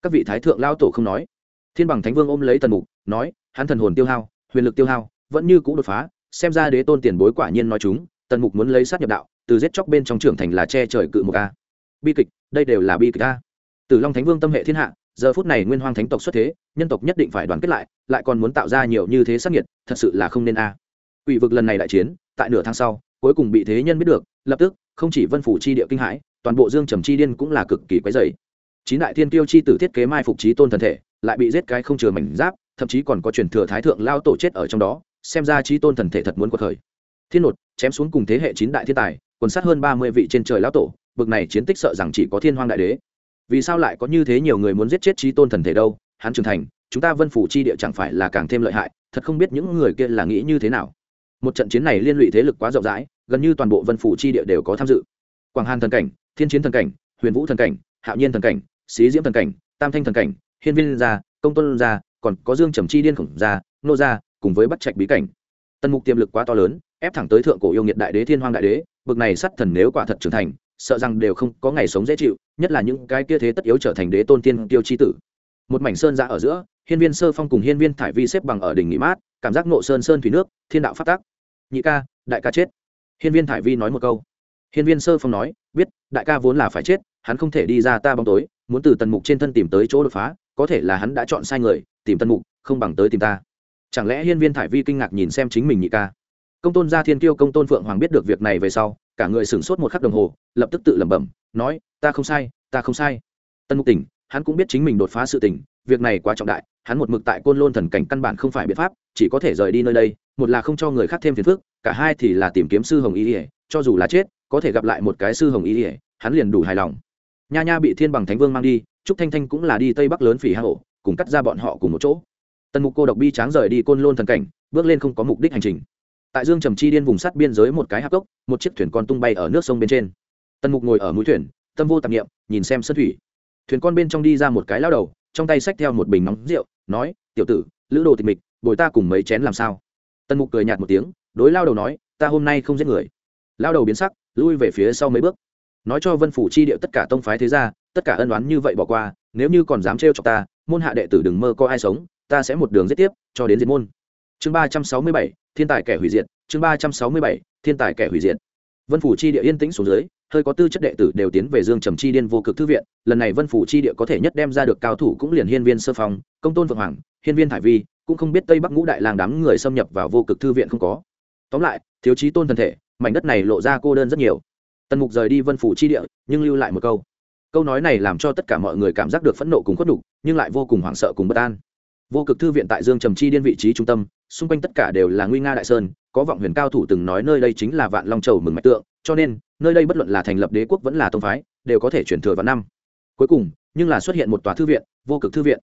Các vị thái thượng lão tổ không nói. Thiên bằng thánh vương ôm lấy tần mục, nói, hắn thần hồn tiêu hao, huyền lực tiêu hao, vẫn như cũ đột phá, xem ra đế tôn tiền bối quả nhiên nói chúng, tần mục muốn lấy sát nhập đạo, từ giết chóc bên trong trưởng thành là che trời cự một a. Bi kịch, đây đều là bi kịch a tử long thánh vương tâm hệ thiên hạ, giờ phút này nguyên hoang thánh tộc xuất thế, nhân tộc nhất định phải đoàn kết lại lại còn muốn tạo ra nhiều như thế sát nhiệt thật sự là không nên a à. vực lần này đại chiến, tại nửa tháng sau, cuối cùng bị thế nhân biết được, lập tức, không chỉ vân phủ chi địa kinh hãi, toàn bộ dương trầm chi điên cũng là cực kỳ quái rầy. chín đại thiên tiêu chi tử thiết kế mai phục trí tôn thần thể, lại bị giết cái không chừa mảnh giáp, thậm chí còn có truyền thừa thái thượng lao tổ chết ở trong đó, xem ra trí tôn thần thể thật muốn quật khởi thiên nột, chém xuống cùng thế hệ chín đại thiên tài, quần sát hơn ba mươi vị trên trời lão tổ, bực này chiến tích sợ rằng chỉ có thiên hoang đại đế vì sao lại có như thế nhiều người muốn giết chết trí tôn thần thể đâu? Hắn trưởng thành, chúng ta vân phủ chi địa chẳng phải là càng thêm lợi hại, thật không biết những người kia là nghĩ như thế nào. Một trận chiến này liên lụy thế lực quá rộng rãi, gần như toàn bộ vân phủ chi địa đều có tham dự. Quảng hàn thần cảnh, thiên chiến thần cảnh, huyền vũ thần cảnh, hạo nhiên thần cảnh, xí diễm thần cảnh, tam thanh thần cảnh, hiên viên gia, công tôn gia, còn có dương trầm chi điên khổng gia, nô gia, cùng với bắt trạch bí cảnh. Tần mục tiềm lực quá to lớn, ép thẳng tới thượng cổ yêu nghiệt đại đế thiên hoang đại đế, bực này sắt thần nếu quả thật trưởng thành sợ rằng đều không có ngày sống dễ chịu, nhất là những cái kia thế tất yếu trở thành đế tôn tiên tiêu chi tử. Một mảnh sơn ra ở giữa, hiên viên sơ phong cùng hiên viên thải vi xếp bằng ở đỉnh nghỉ mát, cảm giác nộ sơn sơn thủy nước, thiên đạo phát tác. Nhị ca, đại ca chết. Hiên viên thải vi nói một câu. Hiên viên sơ phong nói, biết, đại ca vốn là phải chết, hắn không thể đi ra ta bóng tối, muốn từ tần mục trên thân tìm tới chỗ đột phá, có thể là hắn đã chọn sai người, tìm tần mục, không bằng tới tìm ta. Chẳng lẽ hiên viên thải vi kinh ngạc nhìn xem chính mình nhị ca? Công tôn gia thiên kiêu công tôn phượng hoàng biết được việc này về sau, cả người sửng sốt một khắc đồng hồ, lập tức tự lẩm bẩm, nói, ta không sai, ta không sai. Tân mục tỉnh, hắn cũng biết chính mình đột phá sự tỉnh việc này quá trọng đại, hắn một mực tại côn lôn thần cảnh căn bản không phải biện pháp, chỉ có thể rời đi nơi đây, một là không cho người khác thêm phiền phức, cả hai thì là tìm kiếm sư hồng y ỉa cho dù là chết, có thể gặp lại một cái sư hồng y ỉa hắn liền đủ hài lòng. Nha nha bị thiên bằng thánh vương mang đi, trúc thanh thanh cũng là đi tây bắc lớn phỉ hà hổ cùng cắt ra bọn họ cùng một chỗ. Tần mục cô độc bi tráng rời đi côn lôn thần cảnh, bước lên không có mục đích hành trình tại dương trầm chi điên vùng sắt biên giới một cái hạp cốc, một chiếc thuyền con tung bay ở nước sông bên trên. Tần mục ngồi ở mũi thuyền, tâm vô tạp nghiệm nhìn xem sân thủy. Thuyền con bên trong đi ra một cái lao đầu, trong tay xách theo một bình nóng rượu, nói, tiểu tử, lữ đồ tịch mịch, bồi ta cùng mấy chén làm sao? Tần mục cười nhạt một tiếng, đối lao đầu nói, ta hôm nay không giết người. Lao đầu biến sắc, lui về phía sau mấy bước. Nói cho vân phủ chi điệu tất cả tông phái thế ra tất cả ân oán như vậy bỏ qua, nếu như còn dám trêu chọc ta, môn hạ đệ tử đừng mơ có ai sống, ta sẽ một đường giết tiếp, cho đến diệt môn chương ba trăm sáu mươi bảy thiên tài kẻ hủy diệt chương ba trăm sáu mươi bảy thiên tài kẻ hủy diệt. Vân phủ chi địa yên tĩnh xuống dưới hơi có tư chất đệ tử đều tiến về dương trầm chi điên vô cực thư viện lần này vân phủ chi địa có thể nhất đem ra được cao thủ cũng liền hiên viên sơ phong công tôn vượng hoàng hiên viên thải vi cũng không biết tây bắc ngũ đại làng đám người xâm nhập vào vô cực thư viện không có. Tóm lại thiếu chí tôn thân thể mảnh đất này lộ ra cô đơn rất nhiều. Tần mục rời đi vân phủ chi địa nhưng lưu lại một câu. Câu nói này làm cho tất cả mọi người cảm giác được phẫn nộ cùng khuất đủ, nhưng lại vô cùng hoảng sợ cùng bất an vô cực thư viện tại dương trầm chi điên vị trí trung tâm, xung quanh tất cả đều là nguy nga đại sơn, có vọng huyền cao thủ từng nói nơi đây chính là vạn long châu mừng mạch tượng, cho nên, nơi đây bất luận là thành lập đế quốc vẫn là tông phái, đều có thể chuyển thừa vào năm. Cuối cùng, nhưng là xuất hiện một tòa thư viện, vô cực thư viện.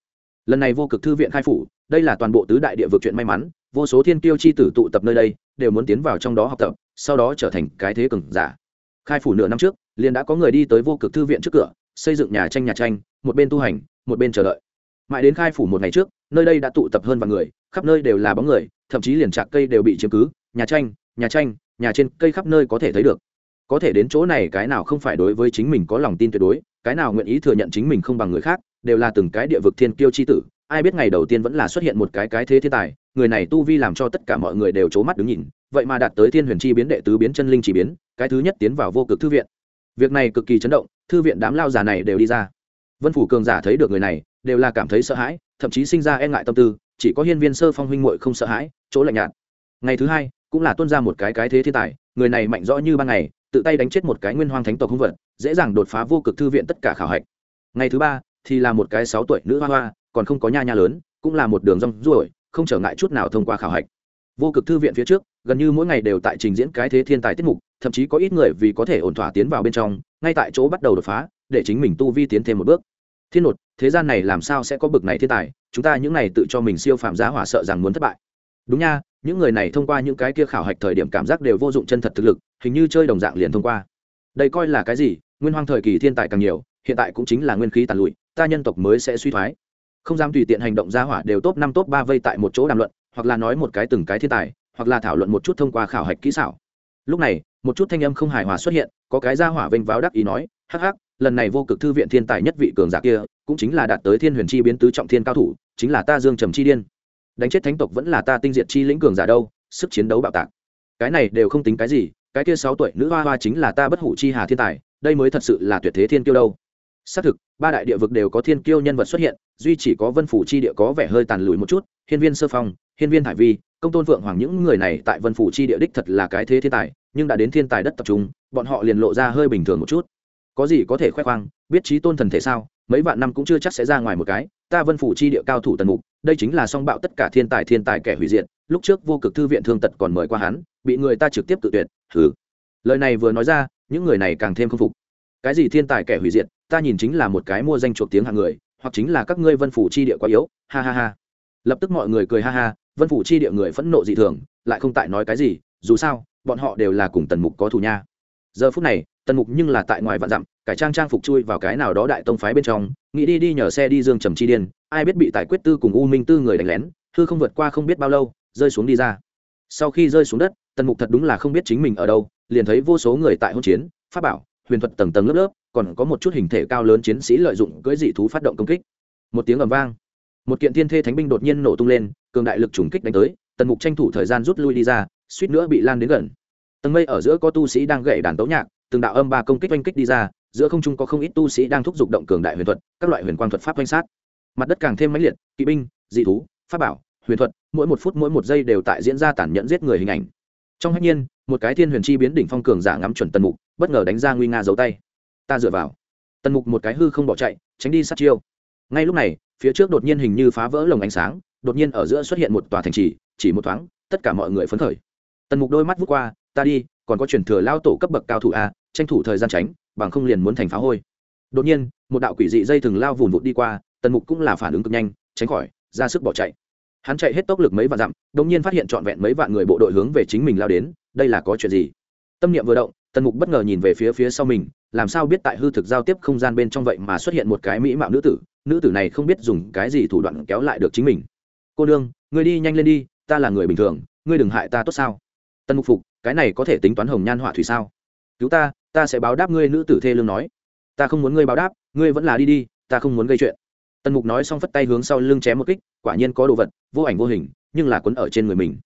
Lần này vô cực thư viện khai phủ, đây là toàn bộ tứ đại địa vực chuyện may mắn, vô số thiên tiêu chi tử tụ tập nơi đây, đều muốn tiến vào trong đó học tập, sau đó trở thành cái thế cường giả. Khai phủ nửa năm trước, liền đã có người đi tới vô cực thư viện trước cửa, xây dựng nhà tranh nhà tranh, một bên tu hành, một bên chờ đợi mãi đến khai phủ một ngày trước, nơi đây đã tụ tập hơn vài người, khắp nơi đều là bóng người, thậm chí liền trạc cây đều bị chiếm cứ, nhà tranh nhà tranh, nhà trên cây khắp nơi có thể thấy được. Có thể đến chỗ này cái nào không phải đối với chính mình có lòng tin tuyệt đối, cái nào nguyện ý thừa nhận chính mình không bằng người khác, đều là từng cái địa vực thiên kiêu chi tử, ai biết ngày đầu tiên vẫn là xuất hiện một cái cái thế thiên tài, người này tu vi làm cho tất cả mọi người đều c mắt đứng nhìn, vậy mà đạt tới thiên huyền chi biến đệ tứ biến chân linh chỉ biến, cái thứ nhất tiến vào vô cực thư viện. Việc này cực kỳ chấn động, thư viện đám lao già này đều đi ra. Vân phủ cường giả thấy được người này đều là cảm thấy sợ hãi, thậm chí sinh ra e ngại tâm tư, chỉ có hiên viên sơ phong huynh muội không sợ hãi, chỗ lạnh nhạt. Ngày thứ hai, cũng là tuân ra một cái cái thế thiên tài, người này mạnh rõ như ban ngày, tự tay đánh chết một cái nguyên hoang thánh tộc hung vật, dễ dàng đột phá vô cực thư viện tất cả khảo hạch. Ngày thứ ba, thì là một cái sáu tuổi nữ hoa hoa, còn không có nha nha lớn, cũng là một đường rong ruổi, không trở ngại chút nào thông qua khảo hạch. Vô cực thư viện phía trước, gần như mỗi ngày đều tại trình diễn cái thế thiên tài tiết mục, thậm chí có ít người vì có thể ổn thỏa tiến vào bên trong, ngay tại chỗ bắt đầu đột phá, để chính mình tu vi tiến thêm một bước thiên nột, thế gian này làm sao sẽ có bực này thiên tài? Chúng ta những này tự cho mình siêu phạm giá hỏa sợ rằng muốn thất bại. Đúng nha, những người này thông qua những cái kia khảo hạch thời điểm cảm giác đều vô dụng chân thật thực lực, hình như chơi đồng dạng liền thông qua. Đây coi là cái gì? Nguyên hoang thời kỳ thiên tài càng nhiều, hiện tại cũng chính là nguyên khí tàn lụi, ta nhân tộc mới sẽ suy thoái. Không dám tùy tiện hành động ra hỏa đều top năm top ba vây tại một chỗ đàm luận, hoặc là nói một cái từng cái thiên tài, hoặc là thảo luận một chút thông qua khảo hạch kỹ xảo. Lúc này, một chút thanh âm không hài hòa xuất hiện, có cái ra hỏa vênh váo đắc ý nói, hắc hắc lần này vô cực thư viện thiên tài nhất vị cường giả kia, cũng chính là đạt tới thiên huyền chi biến tứ trọng thiên cao thủ, chính là ta dương trầm chi điên. Đánh chết thánh tộc vẫn là ta tinh diệt chi lĩnh cường giả đâu, sức chiến đấu bạo tạc. Cái này đều không tính cái gì, cái kia sáu tuổi nữ hoa hoa chính là ta bất hủ chi hà thiên tài, đây mới thật sự là tuyệt thế thiên kiêu đâu. Xác thực, ba đại địa vực đều có thiên kiêu nhân vật xuất hiện, duy chỉ có vân phủ chi địa có vẻ hơi tàn lùi một chút, hiên viên sơ phong, hiên viên hải vi, công tôn vượng hoàng những người này tại vân phủ chi địa đích thật là cái thế thiên tài, nhưng đã đến thiên tài đất tập trung, bọn họ liền lộ ra hơi bình thường một chút có gì có thể khoe khoang, biết trí tôn thần thể sao? Mấy vạn năm cũng chưa chắc sẽ ra ngoài một cái. Ta vân phủ chi địa cao thủ tần mục, đây chính là song bạo tất cả thiên tài thiên tài kẻ hủy diệt. Lúc trước vô cực thư viện thương tật còn mời qua hắn, bị người ta trực tiếp tự tuyệt. Thử lời này vừa nói ra, những người này càng thêm k phục. Cái gì thiên tài kẻ hủy diệt? Ta nhìn chính là một cái mua danh chuộc tiếng hàng người, hoặc chính là các ngươi vân phủ chi địa quá yếu. Ha ha ha. Lập tức mọi người cười ha ha, vân phủ chi địa người phẫn nộ dị thường, lại không tại nói cái gì. Dù sao, bọn họ đều là cùng tần mục có thù nha. Giờ phút này tần mục nhưng là tại ngoài vạn dặm, cải trang trang phục chui vào cái nào đó đại tông phái bên trong, nghĩ đi đi nhờ xe đi dương trầm chi điên, ai biết bị tài quyết tư cùng u minh tư người đánh lén, hư không vượt qua không biết bao lâu, rơi xuống đi ra. Sau khi rơi xuống đất, tần mục thật đúng là không biết chính mình ở đâu, liền thấy vô số người tại hỗn chiến, pháp bảo, huyền thuật tầng tầng lớp lớp, còn có một chút hình thể cao lớn chiến sĩ lợi dụng cưỡi dị thú phát động công kích. Một tiếng ầm vang, một kiện thiên thê thánh binh đột nhiên nổ tung lên, cường đại lực trùng kích đánh tới, tần mục tranh thủ thời gian rút lui đi ra, suýt nữa bị lan đến gần. Tầng mây ở giữa có tu sĩ đang gậy đàn tấu nhạc từng đạo âm ba công kích oanh kích đi ra, giữa không trung có không ít tu sĩ đang thúc giục động cường đại huyền thuật, các loại huyền quang thuật pháp oanh sát. Mặt đất càng thêm mãnh liệt, kỵ binh, dị thú, pháp bảo, huyền thuật, mỗi một phút mỗi một giây đều tại diễn ra tàn nhẫn giết người hình ảnh. Trong hách nhiên, một cái thiên huyền chi biến đỉnh phong cường giả ngắm chuẩn tần mục, bất ngờ đánh ra nguy nga giấu tay. Ta dựa vào. Tần mục một cái hư không bỏ chạy, tránh đi sát chiêu. Ngay lúc này, phía trước đột nhiên hình như phá vỡ lồng ánh sáng, đột nhiên ở giữa xuất hiện một tòa thành trì, chỉ một thoáng, tất cả mọi người phấn khởi. Tần mục đôi mắt vút qua, ta đi, còn có truyền thừa lao tổ cấp bậc cao thủ a tranh thủ thời gian tránh, bằng không liền muốn thành phá hôi. Đột nhiên, một đạo quỷ dị dây thừng lao vùn vụt đi qua, tần mục cũng là phản ứng cực nhanh, tránh khỏi, ra sức bỏ chạy. Hắn chạy hết tốc lực mấy vạn dặm, đột nhiên phát hiện trọn vẹn mấy vạn người bộ đội hướng về chính mình lao đến, đây là có chuyện gì? Tâm niệm vừa động, tần mục bất ngờ nhìn về phía phía sau mình, làm sao biết tại hư thực giao tiếp không gian bên trong vậy mà xuất hiện một cái mỹ mạo nữ tử nữ tử này không biết dùng cái gì thủ đoạn kéo lại được chính mình. Cô đương người đi nhanh lên đi, ta là người bình thường, ngươi đừng hại ta tốt sao? Tần mục phục, cái này có thể tính toán hồng nhan họa thủy sao? Cứu ta ta sẽ báo đáp ngươi nữ tử thê lương nói. Ta không muốn ngươi báo đáp, ngươi vẫn là đi đi, ta không muốn gây chuyện. Tần mục nói xong phất tay hướng sau lưng chém một kích, quả nhiên có đồ vật, vô ảnh vô hình, nhưng là quấn ở trên người mình.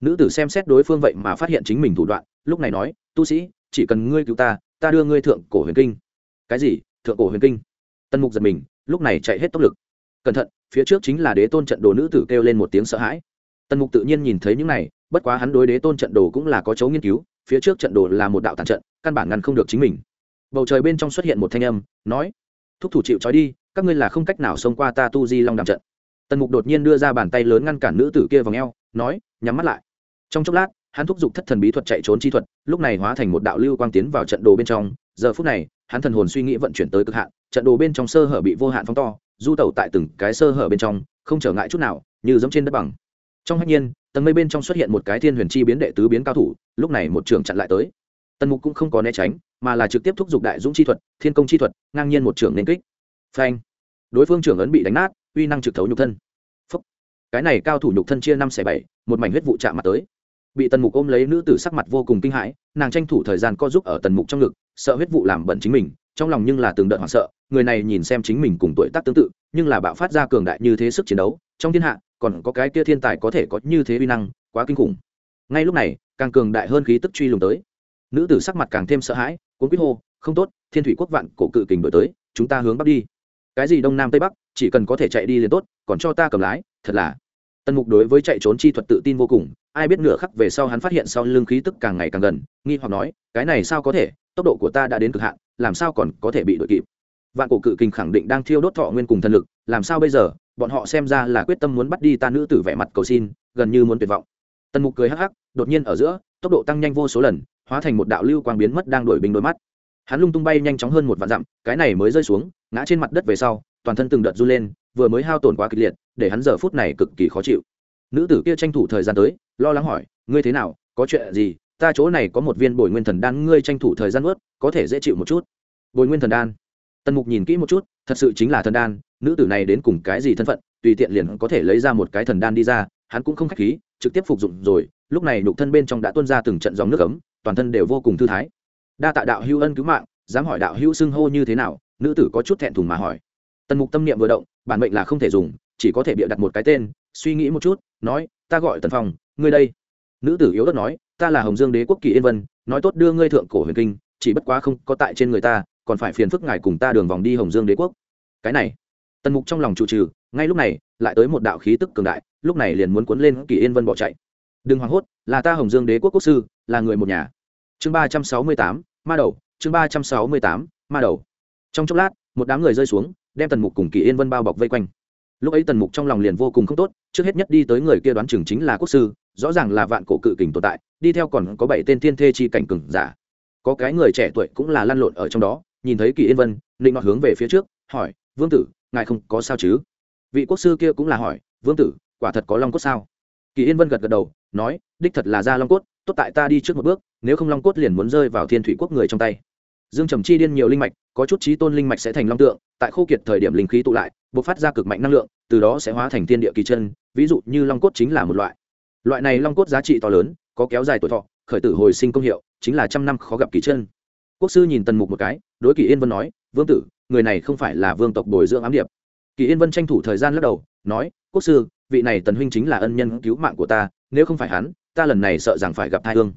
Nữ tử xem xét đối phương vậy mà phát hiện chính mình thủ đoạn, lúc này nói, tu sĩ, chỉ cần ngươi cứu ta ta đưa ngươi thượng cổ huyền kinh. Cái gì? Thượng cổ huyền kinh? Tần mục giật mình, lúc này chạy hết tốc lực. Cẩn thận, phía trước chính là đế tôn trận đồ nữ tử kêu lên một tiếng sợ hãi. Tần mục tự nhiên nhìn thấy những này, bất quá hắn đối đế tôn trận đồ cũng là có chấu nghiên cứu phía trước trận đồ là một đạo tàn trận, căn bản ngăn không được chính mình. Bầu trời bên trong xuất hiện một thanh âm, nói, thúc thủ chịu trói đi, các ngươi là không cách nào xông qua ta tu di long đàm trận. Tần mục đột nhiên đưa ra bàn tay lớn ngăn cản nữ tử kia vào ngheo nói, nhắm mắt lại. Trong chốc lát, hắn thúc giục thất thần bí thuật chạy trốn chi thuật, lúc này hóa thành một đạo lưu quang tiến vào trận đồ bên trong. Giờ phút này, hắn thần hồn suy nghĩ vận chuyển tới cực hạn, trận đồ bên trong sơ hở bị vô hạn phóng to, du tẩu tại từng cái sơ hở bên trong, không trở ngại chút nào, như giống trên đất bằng. Trong hạnh nhiên tầng mây bên trong xuất hiện một cái thiên huyền chi biến đệ tứ biến cao thủ, lúc này một trường chặn lại tới. Tần mục cũng không có né tránh, mà là trực tiếp thúc giục đại dũng chi thuật, thiên công chi thuật, ngang nhiên một trường nên kích. Phanh! Đối phương trưởng ấn bị đánh nát, uy năng trực thấu nhục thân. Phúc. cái này cao thủ nhục thân chia năm xẻ bảy, một mảnh huyết vụ chạm mặt tới. Bị tần mục ôm lấy nữ tử sắc mặt vô cùng kinh hãi, nàng tranh thủ thời gian co giúp ở tần mục trong ngực, sợ huyết vụ làm bẩn chính mình, trong lòng nhưng là từng đợt hoảng sợ, người này nhìn xem chính mình cùng tuổi tác tương tự, nhưng là bạo phát ra cường đại như thế sức chiến đấu, trong thiên hạ còn có cái kia thiên tài có thể có như thế uy năng, quá kinh khủng. Ngay lúc này, càng cường đại hơn khí tức truy lùng tới. Nữ tử sắc mặt càng thêm sợ hãi, cuốn quýt hô, không tốt, thiên thủy quốc vạn cổ cự kình đổi tới, chúng ta hướng bắc đi. Cái gì đông nam tây bắc, chỉ cần có thể chạy đi liền tốt, còn cho ta cầm lái, thật là. Tần mục đối với chạy trốn chi thuật tự tin vô cùng, ai biết nửa khắc về sau hắn phát hiện sau lưng khí tức càng ngày càng gần, nghi hoặc nói, cái này sao có thể, tốc độ của ta đã đến cực hạn, làm sao còn có thể bị đuổi kịp? Vạn cổ cự kình khẳng định đang thiêu đốt thọ nguyên cùng thần lực, làm sao bây giờ? Bọn họ xem ra là quyết tâm muốn bắt đi ta nữ tử vẻ mặt cầu xin, gần như muốn tuyệt vọng. Tần mục cười hắc hắc, đột nhiên ở giữa, tốc độ tăng nhanh vô số lần, hóa thành một đạo lưu quang biến mất đang đổi bình đôi mắt. Hắn lung tung bay nhanh chóng hơn một vạn dặm, cái này mới rơi xuống, ngã trên mặt đất về sau, toàn thân từng đợt run lên, vừa mới hao tổn quá kịch liệt, để hắn giờ phút này cực kỳ khó chịu. Nữ tử kia tranh thủ thời gian tới, lo lắng hỏi, ngươi thế nào? Có chuyện gì? Ta chỗ này có một viên bồi nguyên thần đan, ngươi tranh thủ thời gian ướt có thể dễ chịu một chút. Bồi nguyên thần đan tần mục nhìn kỹ một chút, thật sự chính là thần đan, nữ tử này đến cùng cái gì thân phận, tùy tiện liền có thể lấy ra một cái thần đan đi ra, hắn cũng không k h á c h khí, trực tiếp phục dụng rồi, lúc này nhục thân bên trong đã tuân ra từng trận dòng nước ấm, toàn thân đều vô cùng thư thái. Đa tạ đạo hữu ân cứu mạng, dám hỏi đạo hữu xưng hô như thế nào, nữ tử có chút thẹn thùng mà hỏi. Tần mục tâm niệm vừa động, bản mệnh là không thể dùng, chỉ có thể bịa đặt một cái tên, suy nghĩ một chút, nói, ta gọi tần phong, ngươi đây. Nữ tử yếu đất nói, ta là hồng dương đế quốc kỳ yên vân, nói tốt đưa ngươi thượng cổ huyền kinh, chỉ bất quá không có tại trên người ta còn phải phiền phức ngài cùng ta đường vòng đi hồng dương đế quốc. Cái này, tần mục trong lòng trụ trừ, ngay lúc này, lại tới một đạo khí tức cường đại, lúc này liền muốn cuốn lên kỳ yên vân bỏ chạy. Đừng hoảng hốt, là ta hồng dương đế quốc quốc sư, là người một nhà. Chương ba trăm sáu mươi tám, ma đầu, chương ba trăm sáu mươi tám, ma đầu. Trong chốc lát, một đám người rơi xuống, đem tần mục cùng kỳ yên vân bao bọc vây quanh. Lúc ấy tần mục trong lòng liền vô cùng không tốt, trước hết nhất đi tới người kia đoán chừng chính là quốc sư, rõ ràng là vạn cổ cự kình tồn tại, đi theo còn có bảy tên thiên thê chi cảnh cừng giả. Có cái người trẻ tuổi cũng là lăn lộn ở trong đó nhìn thấy kỳ yên vân định ngọt hướng về phía trước, hỏi, vương tử, ngài không có sao chứ? Vị quốc sư kia cũng là hỏi, vương tử, quả thật có long cốt sao? Kỳ yên vân gật gật đầu, nói, đích thật là ra long cốt, tốt tại ta đi trước một bước, nếu không long cốt liền muốn rơi vào thiên thủy quốc người trong tay. Dương trầm chi điên nhiều linh mạch, có chút trí tôn linh mạch sẽ thành long tượng, tại khô kiệt thời điểm linh khí tụ lại b ộ c phát ra cực mạnh năng lượng, từ đó sẽ hóa thành thiên địa kỳ chân, ví dụ như long cốt chính là một loại. Loại này long cốt giá trị to lớn, có kéo dài tuổi thọ, khởi tử hồi sinh công hiệu, chính là trăm năm khó gặp kỳ chân quốc sư nhìn tần mục một cái, đối kỳ yên vân nói, vương tử, người này không phải là vương tộc bồi dưỡng ám điệp. Kỳ yên vân tranh thủ thời gian lắc đầu, nói, quốc sư, vị này tần huynh chính là ân nhân cứu mạng của ta, nếu không phải hắn, ta lần này sợ rằng phải gặp thai hương.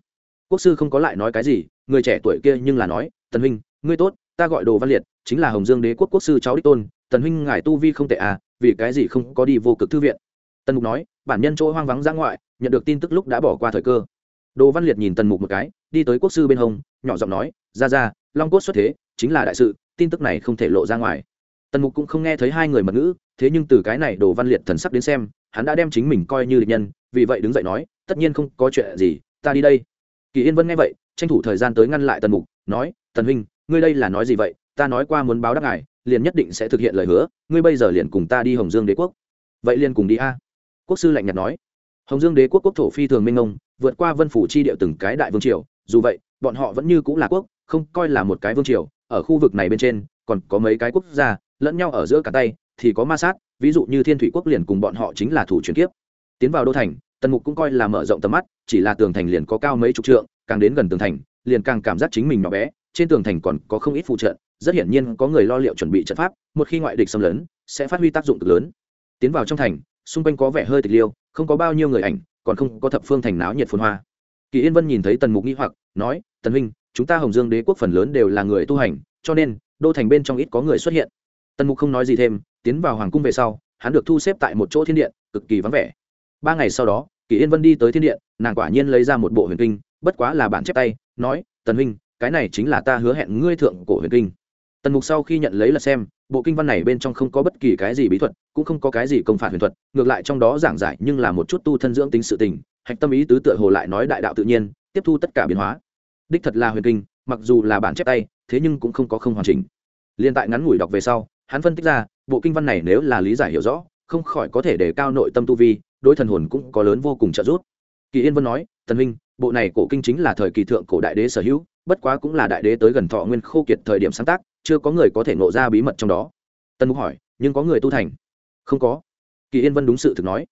Quốc sư không có lại nói cái gì, người trẻ tuổi kia nhưng là nói, tần huynh, ngươi tốt, ta gọi đồ văn liệt, chính là hồng dương đế quốc quốc sư cháu đích tôn, tần huynh ngài tu vi không tệ à vì cái gì không có đi vô cực thư viện? Tần mục nói, bản nhân chỗ hoang vắng ra ngoại, nhận được tin tức lúc đã bỏ qua thời cơ. Đồ văn liệt nhìn tần mục một cái, đi tới quốc sư bên hông, nhỏ giọng nói ra ra, long cốt xuất thế, chính là đại sự, tin tức này không thể lộ ra ngoài. Tần mục cũng không nghe thấy hai người mật ngữ, thế nhưng từ cái này đồ văn liệt thần sắc đến xem, hắn đã đem chính mình coi như địch nhân, vì vậy đứng dậy nói, tất nhiên không có chuyện gì, ta đi đây. Kỳ yên vân nghe vậy, tranh thủ thời gian tới ngăn lại tần mục, nói, tần huynh, ngươi đây là nói gì vậy? Ta nói qua muốn báo đáp ngài, liền nhất định sẽ thực hiện lời hứa, ngươi bây giờ liền cùng ta đi hồng dương đế quốc. Vậy liền cùng đi a. Quốc sư lạnh nhạt nói. Hồng dương đế quốc quốc thổ phi thường minh ông vượt qua vân phủ chi điệu từng cái đại vương triều, dù vậy, bọn họ vẫn như cũng là quốc không coi là một cái vương triều, ở khu vực này bên trên, còn có mấy cái quốc gia, lẫn nhau ở giữa cả tay, thì có ma sát, ví dụ như thiên thủy quốc liền cùng bọn họ chính là thủ chuyển kiếp. Tiến vào đô thành, tần mục cũng coi là mở rộng tầm mắt, chỉ là tường thành liền có cao mấy chục trượng, càng đến gần tường thành, liền càng cảm giác chính mình nhỏ bé, trên tường thành còn có không ít phụ trợ, rất hiển nhiên có người lo liệu chuẩn bị trận pháp, một khi ngoại địch xâm lấn, sẽ phát huy tác dụng cực lớn. Tiến vào trong thành, xung quanh có vẻ hơi tịch liêu, không có bao nhiêu người ảnh, còn không có thập phương thành náo nhiệt phồn hoa. Kỳ yên vân nhìn thấy tần mục nghi hoặc, nói, tần huynh chúng ta hồng dương đế quốc phần lớn đều là người tu hành, cho nên, đô thành bên trong ít có người xuất hiện. Tần mục không nói gì thêm, tiến vào hoàng cung về sau, hắn được thu xếp tại một chỗ thiên điện, cực kỳ vắng vẻ. Ba ngày sau đó, kỳ yên vân đi tới thiên điện, nàng quả nhiên lấy ra một bộ huyền kinh, bất quá là bản chép tay, nói, tần huynh, cái này chính là ta hứa hẹn ngươi thượng cổ huyền kinh. Tần mục sau khi nhận lấy là xem, bộ kinh văn này bên trong không có bất kỳ cái gì bí thuật, cũng không có cái gì công phạt huyền thuật, ngược lại trong đó giảng giải nhưng là một chút tu thân dưỡng tính sự tình, hạch tâm ý tứ tựa hồ lại nói đại đạo tự nhiên, tiếp thu tất cả biến hóa đích thật là huyền kinh, mặc dù là bản chép tay, thế nhưng cũng không có không hoàn chỉnh. Liên tại ngắn ngủi đọc về sau, hắn phân tích ra, bộ kinh văn này nếu là lý giải hiểu rõ, không khỏi có thể đề cao nội tâm tu vi, đối thần hồn cũng có lớn vô cùng trợ giúp. Kỳ yên vân nói tần huynh, bộ này cổ kinh chính là thời kỳ thượng cổ đại đế sở hữu, bất quá cũng là đại đế tới gần thọ nguyên khô kiệt thời điểm sáng tác, chưa có người có thể nộ ra bí mật trong đó. Tân mục hỏi, nhưng có người tu thành? Không có. Kỳ yên vân đúng sự thực nói.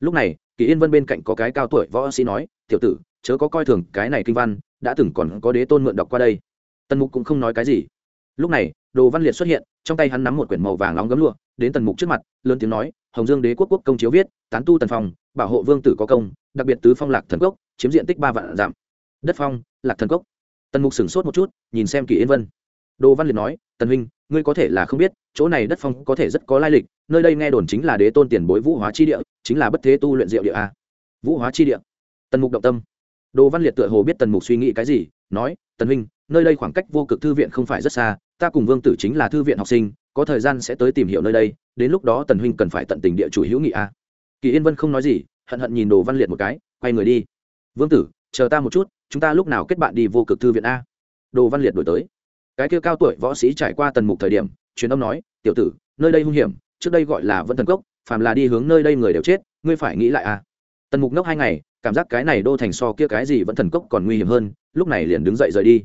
Lúc này, kỳ yên vân bên cạnh có cái cao tuổi võ sĩ nói, tiểu tử, chớ có coi thường cái này kinh văn đã từng còn có đế tôn mượn đọc qua đây. Tần mục cũng không nói cái gì. Lúc này, đồ văn liệt xuất hiện, trong tay hắn nắm một quyển màu vàng nóng gấm lụa, đến tần mục trước mặt, lớn tiếng nói, hồng dương đế quốc quốc công chiếu viết, tán tu tần phong, bảo hộ vương tử có công, đặc biệt tứ phong lạc thần cốc, chiếm diện tích ba vạn giảm đất phong, lạc thần cốc. Tần mục sửng sốt một chút, nhìn xem kỳ yên vân. Đồ văn liệt nói, tần huynh, ngươi có thể là không biết, chỗ này đất phong có thể rất có lai lịch, nơi đây nghe đồn chính là đế tôn tiền bối vũ hóa chi địa, chính là bất thế tu luyện diệu địa a. Vũ hóa chi địa. Tần mục động tâm đồ văn liệt tựa hồ biết tần mục suy nghĩ cái gì, nói, tần huynh, nơi đây khoảng cách vô cực thư viện không phải rất xa, ta cùng vương tử chính là thư viện học sinh, có thời gian sẽ tới tìm hiểu nơi đây, đến lúc đó tần huynh cần phải tận tình địa chủ hữu nghị a. Kỳ yên vân không nói gì, hận hận nhìn đồ văn liệt một cái, quay người đi. Vương tử, chờ ta một chút, chúng ta lúc nào kết bạn đi vô cực thư viện a? Đồ văn liệt đổi tới. Cái kia cao tuổi võ sĩ trải qua tần mục thời điểm, truyền âm nói, tiểu tử, nơi đây hung hiểm, trước đây gọi là vân thần cốc, phàm là đi hướng nơi đây người đều chết, ngươi phải nghĩ lại a. Tần mục ngốc hai ngày cảm giác cái này đô thành so kia cái gì vẫn thần cốc còn nguy hiểm hơn, lúc này liền đứng dậy rời đi.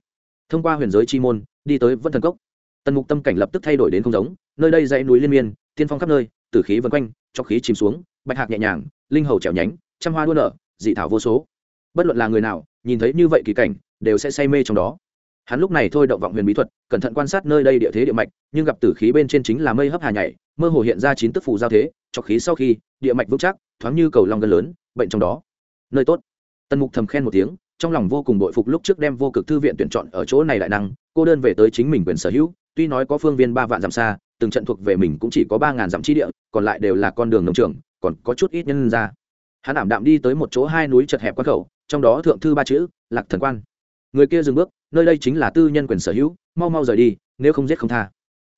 Thông qua huyền giới chi môn, đi tới vân thần cốc. Tần mục tâm cảnh lập tức thay đổi đến không giống, nơi đây dãy núi liên miên, tiên phong khắp nơi, tử khí vân quanh, cho khí chìm xuống, bạch hạc nhẹ nhàng, linh hầu trèo nhánh, trăm hoa đua nở, dị thảo vô số. Bất luận là người nào, nhìn thấy như vậy kỳ cảnh, đều sẽ say mê trong đó. Hắn lúc này thôi động vọng huyền bí thuật, cẩn thận quan sát nơi đây địa thế địa mạch, nhưng gặp tử khí bên trên chính là mây hấp hà nhảy, mơ hồ hiện ra chín tức phù giao thế, cho khí sau khi, địa mạch vững chắc, thoáng như cầu long gần lớn, bệnh trong đó nơi tốt. Tần mục thầm khen một tiếng, trong lòng vô cùng bội phục lúc trước đem vô cực thư viện tuyển chọn ở chỗ này đại năng, cô đơn về tới chính mình quyền sở hữu, tuy nói có phương viên ba vạn dặm xa, từng trận thuộc về mình cũng chỉ có ba ngàn dặm chi địa, còn lại đều là con đường nông trường, còn có chút ít nhân ra. Hắn ảm đạm đi tới một chỗ hai núi chật hẹp quan khẩu, trong đó thượng thư ba chữ, lạc thần quan. Người kia dừng bước, nơi đây chính là tư nhân quyền sở hữu, mau mau rời đi, nếu không giết không tha.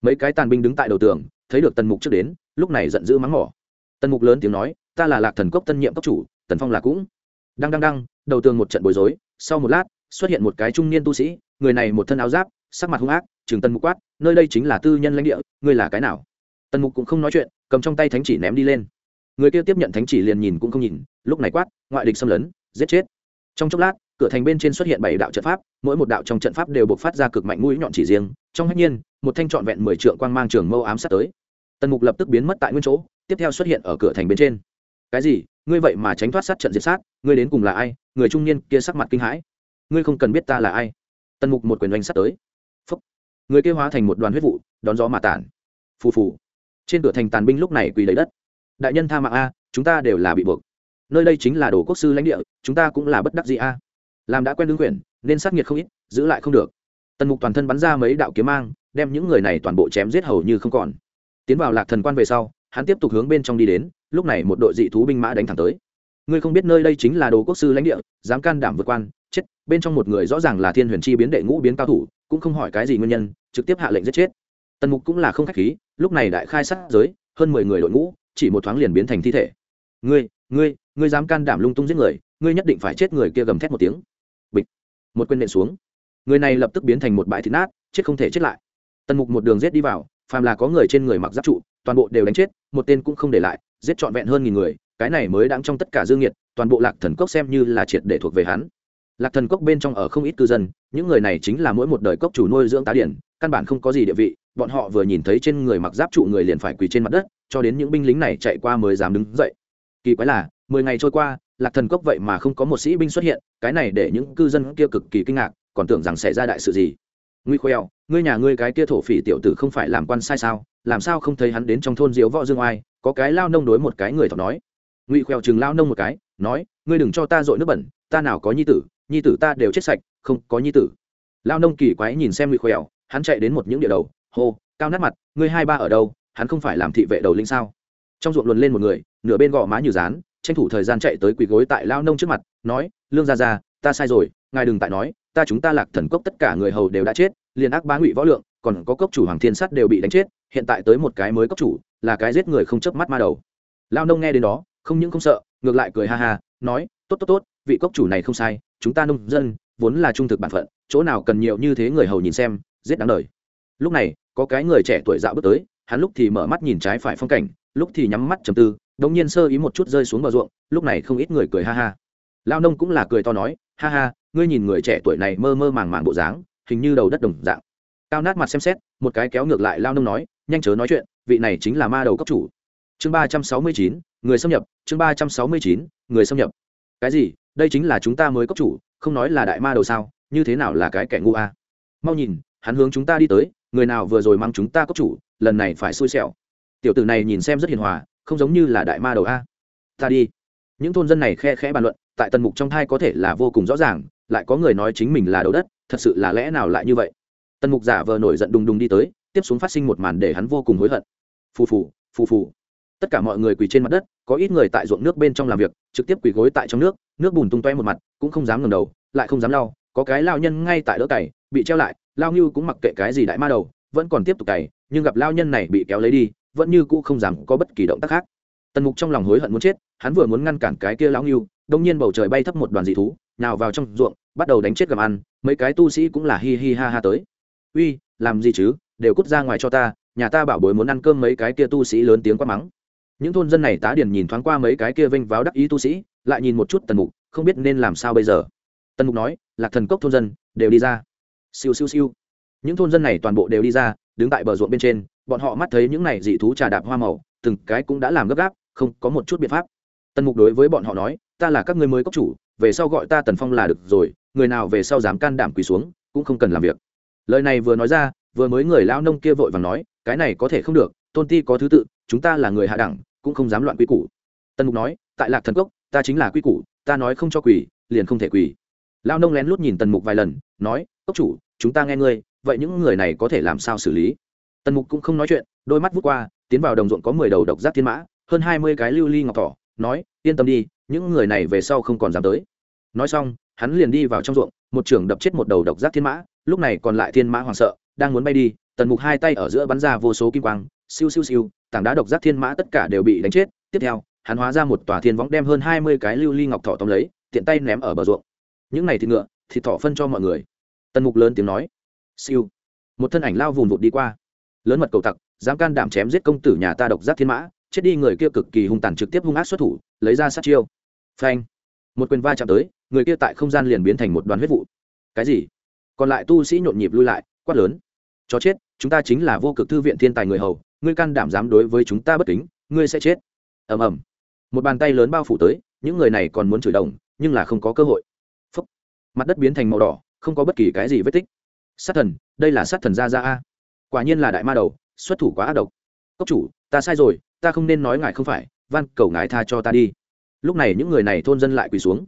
Mấy cái tàn binh đứng tại đầu tường, thấy được tần mục trước đến, lúc này giận dữ mắng mỏ. Tần mục lớn tiếng nói, ta là lạc thần cốc tân nhiệm cốc chủ, tần phong là cũng đang đang đang đầu tường một trận bối rối, sau một lát, xuất hiện một cái trung niên tu sĩ, người này một thân áo giáp, sắc mặt hung ác, trường tân mục quát, nơi đây chính là tư nhân lãnh địa, ngươi là cái nào? Tần mục cũng không nói chuyện, cầm trong tay thánh chỉ ném đi lên. Người kia tiếp nhận thánh chỉ liền nhìn cũng không nhìn, lúc này quát, ngoại địch xâm lấn, giết chết. Trong chốc lát, cửa thành bên trên xuất hiện bảy đạo trận pháp, mỗi một đạo trong trận pháp đều buộc phát ra cực mạnh mũi nhọn chỉ riêng, trong hách nhiên, một thanh trọn vẹn mười trượng quang mang trường mâu ám sát tới. Tần mục lập tức biến mất tại nguyên chỗ, tiếp theo xuất hiện ở cửa thành bên trên. Cái gì? Ngươi vậy mà tránh thoát sát trận diệt sát, ngươi đến cùng là ai? Người trung niên kia sắc mặt kinh hãi. Ngươi không cần biết ta là ai. Tần mục một quyền doanh sát tới. Phúc. người kia hóa thành một đoàn huyết vụ, đón gió mà tản. Phù phù. Trên cửa thành tàn binh lúc này quỳ lấy đất. Đại nhân tha mạng a, chúng ta đều là bị buộc. Nơi đây chính là đồ quốc sư lãnh địa, chúng ta cũng là bất đắc gì a. Làm đã quen đương quyền, nên sát nghiệt không ít, giữ lại không được. Tần mục toàn thân bắn ra mấy đạo kiếm mang, đem những người này toàn bộ chém giết hầu như không còn. Tiến vào lạc thần quan về sau hắn tiếp tục hướng bên trong đi đến, lúc này một đội dị thú binh mã đánh thẳng tới. Ngươi không biết nơi đây chính là đồ quốc sư lãnh địa, dám can đảm vượt quan, chết. Bên trong một người rõ ràng là thiên huyền chi biến đệ ngũ biến cao thủ, cũng không hỏi cái gì nguyên nhân, trực tiếp hạ lệnh giết chết. Tần mục cũng là không khách khí, lúc này đại khai sát giới, hơn mười người đội ngũ, chỉ một thoáng liền biến thành thi thể. Ngươi ngươi ngươi dám can đảm lung tung giết người, ngươi nhất định phải chết người kia gầm thét một tiếng. Bịch. Một quyền nện xuống. Người này lập tức biến thành một bãi thịt nát, chết không thể chết lại. Tần mục một đường giết đi vào, phàm là có người trên người mặc giáp trụ toàn bộ đều đánh chết, một tên cũng không để lại, giết trọn vẹn hơn nghìn người, cái này mới đáng trong tất cả dương nhiệt, toàn bộ lạc thần cốc xem như là triệt để thuộc về hắn. Lạc thần cốc bên trong ở không ít cư dân, những người này chính là mỗi một đời cốc chủ nuôi dưỡng tá điển, căn bản không có gì địa vị, bọn họ vừa nhìn thấy trên người mặc giáp trụ người liền phải quỳ trên mặt đất, cho đến những binh lính này chạy qua mới dám đứng dậy. Kỳ quái là, mười ngày trôi qua, lạc thần cốc vậy mà không có một sĩ binh xuất hiện, cái này để những cư dân kia cực kỳ kinh ngạc, còn tưởng rằng xảy ra đại sự gì. Nguy khoeo ngươi nhà ngươi cái kia thổ phỉ tiểu tử không phải làm quan sai sao? Làm sao không thấy hắn đến trong thôn diếu võ dương oai? Có cái lao nông đối một cái người thọ nói. Ngụy khoeo chừng lao nông một cái, nói, ngươi đừng cho ta dội nước bẩn, ta nào có nhi tử nhi tử ta đều chết sạch, không có nhi tử. Lao nông kỳ quái nhìn xem ngụy khoeo hắn chạy đến một những địa đầu, hô, cao nát mặt, ngươi hai ba ở đâu? Hắn không phải làm thị vệ đầu linh sao? Trong ruộng luồn lên một người, nửa bên gò má như rán, tranh thủ thời gian chạy tới quỳ gối tại lao nông trước mặt, nói, lương gia gia, ta sai rồi, ngài đừng tại nói, ta chúng ta lạc thần cốc tất cả người hầu đều đã chết liền ác bá ngụy võ lượng, còn có cốc chủ hoàng thiên sắt đều bị đánh chết, hiện tại tới một cái mới cốc chủ, là cái giết người không chớp mắt ma đầu. Lao nông nghe đến đó, không những không sợ, ngược lại cười ha ha, nói, tốt tốt tốt, vị cốc chủ này không sai, chúng ta nông dân, vốn là trung thực bản phận, chỗ nào cần nhiều như thế người hầu nhìn xem, giết đáng đời. Lúc này, có cái người trẻ tuổi dạo bước tới, hắn lúc thì mở mắt nhìn trái phải phong cảnh, lúc thì nhắm mắt trầm tư, đống nhiên sơ ý một chút rơi xuống bờ ruộng, lúc này không ít người cười ha ha. Lao nông cũng là cười to nói, ha ha, ngươi nhìn người trẻ tuổi này mơ mơ màng màng bộ dáng hình như đầu đất đồng dạng. Cao nát mặt xem xét, một cái kéo ngược lại lao nông nói, nhanh chớ nói chuyện, vị này chính là ma đầu cấp chủ. Chương ba trăm sáu mươi chín, người xâm nhập, chương ba trăm sáu mươi chín, người xâm nhập. Cái gì? Đây chính là chúng ta mới cấp chủ, không nói là đại ma đầu sao? Như thế nào là cái kẻ ngu a? Mau nhìn, hắn hướng chúng ta đi tới, người nào vừa rồi mang chúng ta cấp chủ, lần này phải xui xẻo. Tiểu tử này nhìn xem rất hiền hòa, không giống như là đại ma đầu a. Ta đi. Những thôn dân này khe khẽ bàn luận, tại tần mục trong thai có thể là vô cùng rõ ràng, lại có người nói chính mình là đầu đất thật sự là lẽ nào lại như vậy? Tần mục giả vờ nổi giận đùng đùng đi tới, tiếp xuống phát sinh một màn để hắn vô cùng hối hận. Phù phù phù phù. Tất cả mọi người quỳ trên mặt đất, có ít người tại ruộng nước bên trong làm việc, trực tiếp quỳ gối tại trong nước nước bùn tung toe một mặt, cũng không dám ngầm đầu, lại không dám lau có cái lao nhân ngay tại đỡ cày, bị treo lại, lao như cũng mặc kệ cái gì đại ma đầu, vẫn còn tiếp tục cày, nhưng gặp lao nhân này bị kéo lấy đi, vẫn như cũ không dám có bất kỳ động tác khác. Tần mục trong lòng hối hận muốn chết, hắn vừa muốn ngăn cản cái kia lão nghiêu đông nhiên bầu trời bay thấp một đoàn dị thú nào vào trong ruộng, bắt đầu đánh chết gầm ăn, mấy cái tu sĩ cũng là hi hi ha ha tới. Uy, làm gì chứ? Đều cút ra ngoài cho ta, nhà ta bảo bối muốn ăn cơm mấy cái kia tu sĩ lớn tiếng quát mắng. Những thôn dân này tá điền nhìn thoáng qua mấy cái kia vênh váo đắc ý tu sĩ, lại nhìn một chút tần mục, không biết nên làm sao bây giờ. Tần mục nói, lạc thần cốc thôn dân, đều đi ra. Siêu siêu siêu. Những thôn dân này toàn bộ đều đi ra, đứng tại bờ ruộng bên trên, bọn họ mắt thấy những này dị thú trà đạp hoa màu, từng cái cũng đã làm gấp gáp, không có một chút biện pháp. Tần mục đối với bọn họ nói, ta là các ngươi mới cốc chủ về sau gọi ta tần phong là được rồi, người nào về sau dám can đảm quỳ xuống, cũng không cần làm việc. Lời này vừa nói ra, vừa mới người lao nông kia vội và nói, cái này có thể không được, tôn ti có thứ tự, chúng ta là người hạ đẳng, cũng không dám loạn quy củ. Tần mục nói, tại lạc thần cốc, ta chính là quy củ, ta nói không cho quỳ, liền không thể quỳ. Lao nông lén lút nhìn tần mục vài lần, nói, cốc chủ, chúng ta nghe ngươi, vậy những người này có thể làm sao xử lý? Tần mục cũng không nói chuyện, đôi mắt vút qua, tiến vào đồng ruộng có mười đầu độc giác thiên mã, hơn hai mươi cái lưu ly ngọc thỏ, nói, yên tâm đi những người này về sau không còn dám tới. Nói xong, hắn liền đi vào trong ruộng, một trưởng đập chết một đầu độc giác thiên mã, lúc này còn lại thiên mã hoảng sợ, đang muốn bay đi, tần mục hai tay ở giữa bắn ra vô số kim quang, siêu siêu siêu, tảng đá độc giác thiên mã tất cả đều bị đánh chết. Tiếp theo, hắn hóa ra một tòa thiên võng đem hơn hai mươi cái lưu ly ngọc thỏ tóm lấy, tiện tay ném ở bờ ruộng. Những này thịt ngựa, thịt thỏ phân cho mọi người. Tần mục lớn tiếng nói, siêu. Một thân ảnh lao vùn vụt đi qua. Lớn mật cầu tặc, dám can đảm chém giết công tử nhà ta độc giác thiên mã, chết đi người kia cực kỳ hung tàn trực tiếp hung ác xuất thủ, lấy ra sát chiêu phanh. Một quyền va chạm tới, người kia tại không gian liền biến thành một đoàn huyết vụ. Cái gì? Còn lại tu sĩ nhộn nhịp lui lại, quát lớn. Chó chết, chúng ta chính là vô cực thư viện thiên tài người hầu, ngươi can đảm dám đối với chúng ta bất kính, ngươi sẽ chết. Ầm ầm. Một bàn tay lớn bao phủ tới, những người này còn muốn chửi đồng, nhưng là không có cơ hội. Phúc. mặt đất biến thành màu đỏ, không có bất kỳ cái gì vết tích. Sát thần, đây là sát thần gia gia a. Quả nhiên là đại ma đầu, xuất thủ quá ác độc. Cốc chủ, ta sai rồi, ta không nên nói ngài không phải, van cầu ngài tha cho ta đi lúc này những người này thôn dân lại quỳ xuống.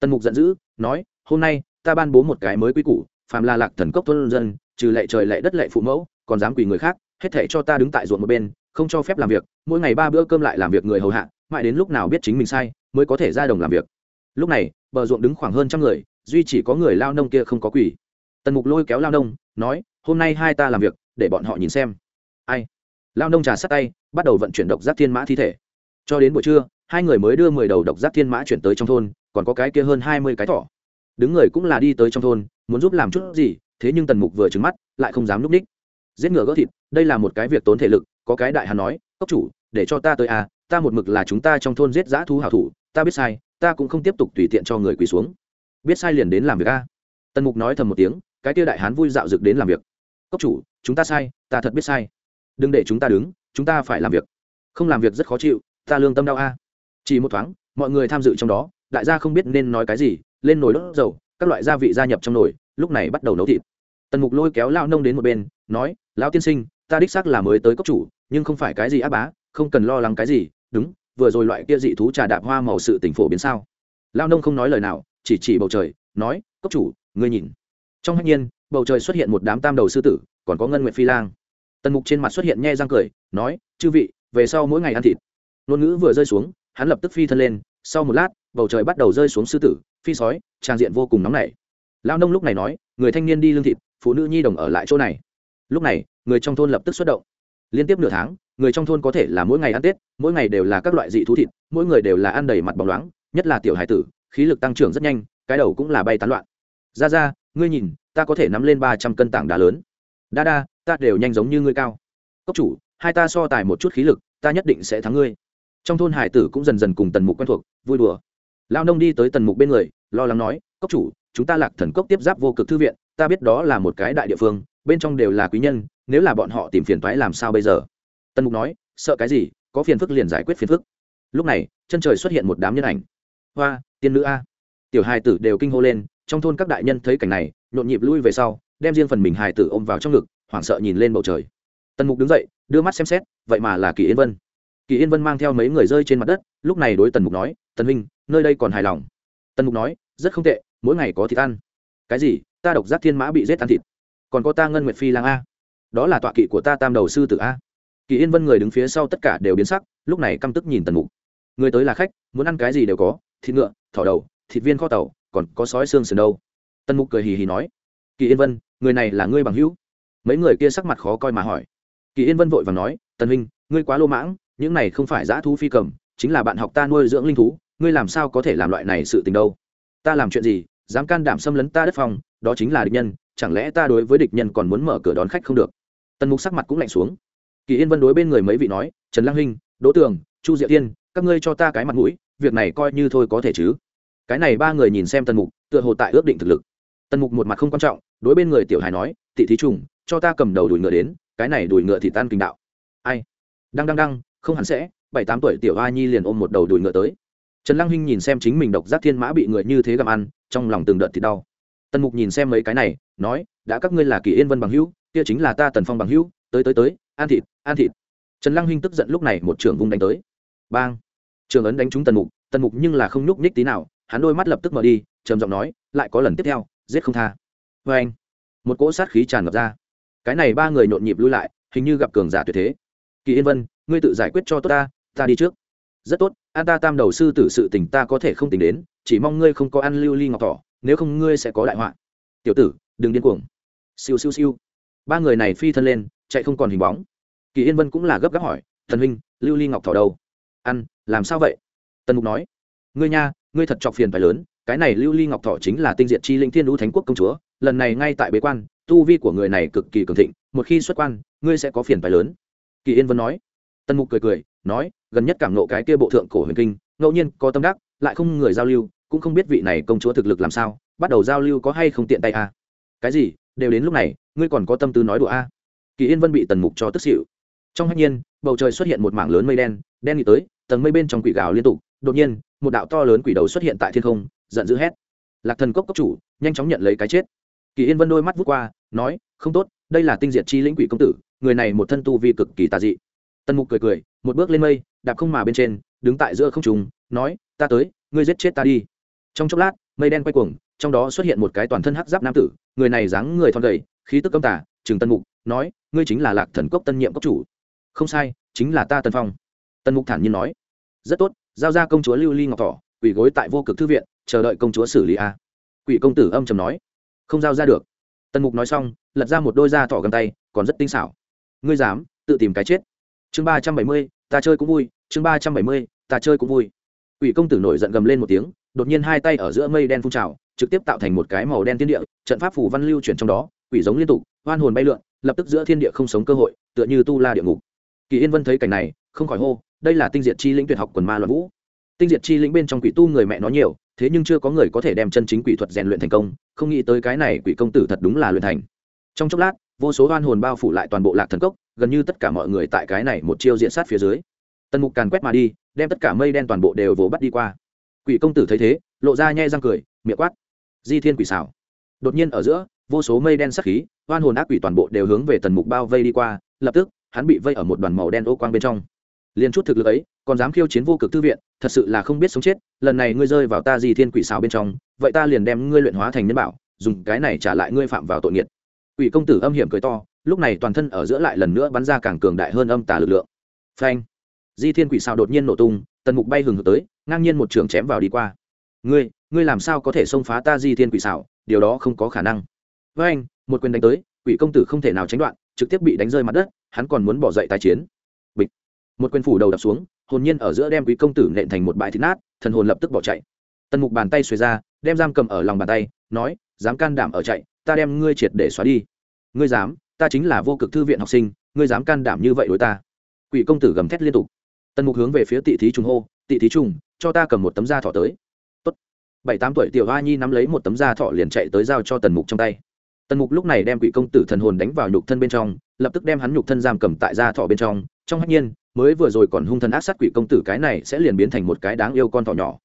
Tần mục giận dữ, nói, hôm nay, ta ban bố một cái mới quy củ, phàm là lạc thần cốc thôn dân, trừ lệ trời lệ đất lệ phụ mẫu, còn dám quỳ người khác, hết thể cho ta đứng tại ruộng một bên, không cho phép làm việc, mỗi ngày ba bữa cơm lại làm việc người hầu hạ, mãi đến lúc nào biết chính mình sai, mới có thể ra đồng làm việc. Lúc này, bờ ruộng đứng khoảng hơn trăm người, duy chỉ có người lao nông kia không có quỳ. Tần mục lôi kéo lao nông, nói, hôm nay hai ta làm việc, để bọn họ nhìn xem. Ai? Lao nông trà sát tay, bắt đầu vận chuyển độc giác thiên mã thi thể. Cho đến buổi trưa hai người mới đưa mười đầu độc giác thiên mã chuyển tới trong thôn, còn có cái kia hơn hai mươi cái thỏ. Đứng người cũng là đi tới trong thôn, muốn giúp làm chút gì, thế nhưng tần mục vừa trứng mắt, lại không dám núp ních. Giết ngựa gỡ thịt, đây là một cái việc tốn thể lực, có cái đại hán nói, cốc chủ, để cho ta tới à ta một mực là chúng ta trong thôn giết giã thú hảo thủ, ta biết sai, ta cũng không tiếp tục tùy tiện cho người quỳ xuống. Biết sai liền đến làm việc a tần mục nói thầm một tiếng, cái kia đại hán vui dạo dực đến làm việc. Cốc chủ, chúng ta sai, ta thật biết sai. Đừng để chúng ta đứng, chúng ta phải làm việc. Không làm việc rất khó chịu, ta lương tâm đau a chỉ một thoáng, mọi người tham dự trong đó, đại gia không biết nên nói cái gì, lên nồi đốt dầu, các loại gia vị gia nhập trong nồi, lúc này bắt đầu nấu thịt. Tần mục lôi kéo lao nông đến một bên, nói, lão tiên sinh, ta đích xác là mới tới cốc chủ, nhưng không phải cái gì áp bá, không cần lo lắng cái gì, đúng, vừa rồi loại kia dị thú trà đạp hoa màu sự tỉnh phổ biến sao? Lao nông không nói lời nào, chỉ chỉ bầu trời, nói, cốc chủ, ngươi nhìn. Trong hạnh nhiên, bầu trời xuất hiện một đám tam đầu sư tử, còn có ngân nguyện phi lang. Tần mục trên mặt xuất hiện nhe răng cười, nói, chư vị, về sau mỗi ngày ăn thịt. Ngôn ngữ vừa rơi xuống hắn lập tức phi thân lên, sau một lát, bầu trời bắt đầu rơi xuống sư tử, phi sói, trang diện vô cùng nóng nảy. Lao nông lúc này nói, người thanh niên đi lương thịt, phụ nữ nhi đồng ở lại chỗ này. Lúc này, người trong thôn lập tức xuất động. Liên tiếp nửa tháng, người trong thôn có thể là mỗi ngày ăn tết, mỗi ngày đều là các loại dị thú thịt, mỗi người đều là ăn đầy mặt bóng loáng, nhất là tiểu hải tử, khí lực tăng trưởng rất nhanh, cái đầu cũng là bay tán loạn. Ra ra ngươi nhìn, ta có thể nắm lên ba trăm cân tảng đá lớn. Đa đa, ta đều nhanh giống như ngươi cao. Cốc chủ, hai ta so tài một chút khí lực, ta nhất định sẽ thắng ngươi trong thôn hải tử cũng dần dần cùng tần mục quen thuộc, vui đùa. Lao nông đi tới tần mục bên người, lo lắng nói, cốc chủ, chúng ta lạc thần cốc tiếp giáp vô cực thư viện, ta biết đó là một cái đại địa phương, bên trong đều là quý nhân, nếu là bọn họ tìm phiền toái làm sao bây giờ? Tần mục nói, sợ cái gì, có phiền phức liền giải quyết phiền phức. Lúc này, chân trời xuất hiện một đám nhân ảnh. Hoa, tiên nữ a. Tiểu hài tử đều kinh hô lên, trong thôn các đại nhân thấy cảnh này, nhộn nhịp lui về sau, đem riêng phần mình hài tử ôm vào trong ngực, hoảng sợ nhìn lên bầu trời. Tần mục đứng dậy, đưa mắt xem xét, vậy mà là kỳ yên vân kỳ yên vân mang theo mấy người rơi trên mặt đất, lúc này đối tần mục nói, tần huynh, nơi đây còn hài lòng. Tần mục nói, rất không tệ, mỗi ngày có thịt ăn. Cái gì? Ta độc giác thiên mã bị giết ăn thịt. Còn có ta ngân nguyệt phi lang a. Đó là tọa kỵ của ta tam đầu sư tử a. Kỳ yên vân người đứng phía sau tất cả đều biến sắc, lúc này căm tức nhìn tần mục. Người tới là khách, muốn ăn cái gì đều có, thịt ngựa, thỏ đầu, thịt viên kho tàu, còn có sói xương sườn đâu. Tần mục cười hì hì nói, kỳ yên vân, người này là ngươi bằng hữu. Mấy người kia sắc mặt khó coi mà hỏi. Kỳ yên vân vội và nói, tần huynh, ngươi quá lô mãng những này không phải dã thú phi cầm chính là bạn học ta nuôi dưỡng linh thú ngươi làm sao có thể làm loại này sự tình đâu? Ta làm chuyện gì dám can đảm xâm lấn ta đất phòng đó chính là địch nhân chẳng lẽ ta đối với địch nhân còn muốn mở cửa đón khách không được? Tần mục sắc mặt cũng lạnh xuống. Kỳ yên vân đối bên người mấy vị nói trần lang Hinh, đỗ tường chu diệu tiên các ngươi cho ta cái mặt mũi việc này coi như thôi có thể chứ? Cái này ba người nhìn xem tần mục tựa hồ tại ước định thực lực. Tần mục một mặt không quan trọng đối bên người tiểu hài nói tị thí trùng cho ta cầm đầu đùi ngựa đến cái này đùi ngựa thì tan kinh đạo. Ai? Đăng đăng đăng không hẳn sẽ, bảy tám tuổi tiểu a nhi liền ôm một đầu đùi ngựa tới. Trần lăng hinh nhìn xem chính mình độc giác thiên mã bị người như thế gặm ăn, trong lòng từng đợt thì đau. Tần mục nhìn xem mấy cái này, nói, đã các ngươi là kỳ yên vân bằng hữu, kia chính là ta tần phong bằng hữu, tới tới tới an thịt an thịt. Trần lăng hinh tức giận lúc này một trưởng vung đánh tới. Bang! Trường ấn đánh trúng tần mục tần mục nhưng là không nhúc nhích tí nào, hắn đôi mắt lập tức mở đi, trầm giọng nói, lại có lần tiếp theo, giết không tha. Vê anh! Một cỗ sát khí tràn ngập ra. Cái này ba người nhộn nhịp lui lại, hình như gặp cường giả tuyệt thế. Kỳ yên vân ngươi tự giải quyết cho tốt ta ta đi trước. Rất tốt, an ta tam đầu sư tử sự tình ta có thể không tính đến, chỉ mong ngươi không có ăn lưu ly ngọc thỏ, nếu không ngươi sẽ có đại họa. Tiểu tử, đừng điên cuồng. Siêu siêu siêu. Ba người này phi thân lên, chạy không còn hình bóng. Kỳ yên vân cũng là gấp gáp hỏi thần huynh, lưu ly ngọc thỏ đâu? Ăn, làm sao vậy? Tần mục nói, ngươi nha, ngươi thật chọc phiền phải lớn, cái này lưu ly ngọc Thỏ chính là tinh diện chi linh thiên đũ thánh quốc công chúa, lần này ngay tại bế quan, tu vi của người này cực kỳ cường thịnh, một khi xuất quan, ngươi sẽ có phiền phải lớn. Kỳ yên vân nói tân mục cười cười, nói, gần nhất cảm nộ cái kia bộ thượng cổ huyền kinh, ngẫu nhiên có tâm đắc, lại không người giao lưu, cũng không biết vị này công chúa thực lực làm sao, bắt đầu giao lưu có hay không tiện tay a à? cái gì? Đều đến lúc này, ngươi còn có tâm tư nói đùa a à? kỳ yên vân bị tần mục cho tức xịu trong hạnh nhiên, bầu trời xuất hiện một mảng lớn mây đen đen nghĩ tới, tầng mây bên trong quỷ gào liên tục, đột nhiên, một đạo to lớn quỷ đầu xuất hiện tại thiên không, giận dữ hét. Lạc thần cốc cốc chủ, nhanh chóng nhận lấy cái chết. Kỳ yên vân đôi mắt vút qua, nói, không tốt, đây là tinh diệt chi lĩnh quỷ công tử, người này một thân tu vi cực kỳ tà dị tần mục cười cười, một bước lên mây, đạp không mà bên trên, đứng tại giữa không trùng nói, ta tới, ngươi giết chết ta đi. Trong chốc lát, mây đen quay cuồng, trong đó xuất hiện một cái toàn thân hắc giáp nam tử, người này dáng người thon gầy, khí tức công tả trường tân mục, nói, ngươi chính là lạc thần cốc tân nhiệm cốc chủ. Không sai, chính là ta tân phong. Tân mục thản nhiên nói, rất tốt, giao ra công chúa lưu ly ngọc thỏ quỷ gối tại vô cực thư viện, chờ đợi công chúa xử lý a. Quỷ công tử âm trầm nói, không giao ra được. Tần mục nói xong, lật ra một đôi da thỏ găng tay, còn rất tinh xảo. Ngươi dám, tự tìm cái chết chương ba trăm bảy mươi, ta chơi cũng vui, chương ba trăm bảy mươi, ta chơi cũng vui. Quỷ công tử nổi giận gầm lên một tiếng, đột nhiên hai tay ở giữa mây đen phun trào, trực tiếp tạo thành một cái màu đen tiên địa, trận pháp phủ văn lưu chuyển trong đó, quỷ giống liên tục, hoan hồn bay lượn, lập tức giữa thiên địa không sống cơ hội, tựa như tu la địa ngục. Kỳ yên vân thấy cảnh này, không khỏi hô, đây là tinh diệt chi lĩnh tuyệt học quần ma loạn vũ. Tinh diệt chi lĩnh bên trong quỷ tu người mẹ nó nhiều, thế nhưng chưa có người có thể đem chân chính quỷ thuật rèn luyện thành công, không nghĩ tới cái này quỷ công tử thật đúng là luyện thành. Trong chốc lát, vô số oan hồn bao phủ lại toàn bộ lạc thần cốc gần như tất cả mọi người tại cái này một chiêu diện sát phía dưới. Tần mục càn quét mà đi, đem tất cả mây đen toàn bộ đều vồ bắt đi qua. Quỷ công tử thấy thế, lộ ra nhai răng cười, miệng quát. Di thiên quỷ xảo đột nhiên ở giữa, vô số mây đen sắc khí, oan hồn ác quỷ toàn bộ đều hướng về tần mục bao vây đi qua, lập tức, hắn bị vây ở một đoàn màu đen ô quang bên trong. Liền chút thực lực ấy, còn dám khiêu chiến vô cực thư viện, thật sự là không biết sống chết, lần này ngươi rơi vào ta di thiên quỷ xảo bên trong, vậy ta liền đem ngươi luyện hóa thành nhân bảo, dùng cái này trả lại ngươi phạm vào tội nghiệt. Quỷ công tử âm hiểm cười to lúc này toàn thân ở giữa lại lần nữa bắn ra càng cường đại hơn âm tà lực lượng. Phanh! Di thiên quỷ sao đột nhiên nổ tung, tần mục bay hừng hực tới, ngang nhiên một trường chém vào đi qua. Ngươi ngươi làm sao có thể xông phá ta, di thiên quỷ xảo điều đó không có khả năng. Với anh một quyền đánh tới, quỷ công tử không thể nào tránh đoạn, trực tiếp bị đánh rơi mặt đất, hắn còn muốn bỏ dậy tái chiến. Bịch! Một quyền phủ đầu đập xuống, hồn nhiên ở giữa đem quý công tử nện thành một bãi thịt nát, thần hồn lập tức bỏ chạy. Tần mục bàn tay xuề ra, đem giam cầm ở lòng bàn tay, nói, dám can đảm ở chạy, ta đem ngươi triệt để xóa đi. Ngươi dám? Ta chính là vô cực thư viện học sinh, ngươi dám can đảm như vậy đối ta? Quỷ công tử gầm thét liên tục. Tần mục hướng về phía tị thí trùng hô, tị thí trùng, cho ta cầm một tấm da thọ tới. Tốt. bảy tám tuổi tiểu hoa nhi nắm lấy một tấm da thọ liền chạy tới giao cho tần mục trong tay. Tần mục lúc này đem quỷ công tử thần hồn đánh vào nhục thân bên trong, lập tức đem hắn nhục thân giam cầm tại da thọ bên trong. Trong hạnh nhiên, mới vừa rồi còn hung thần ác sát quỷ công tử cái này sẽ liền biến thành một cái đáng yêu con thỏ nhỏ.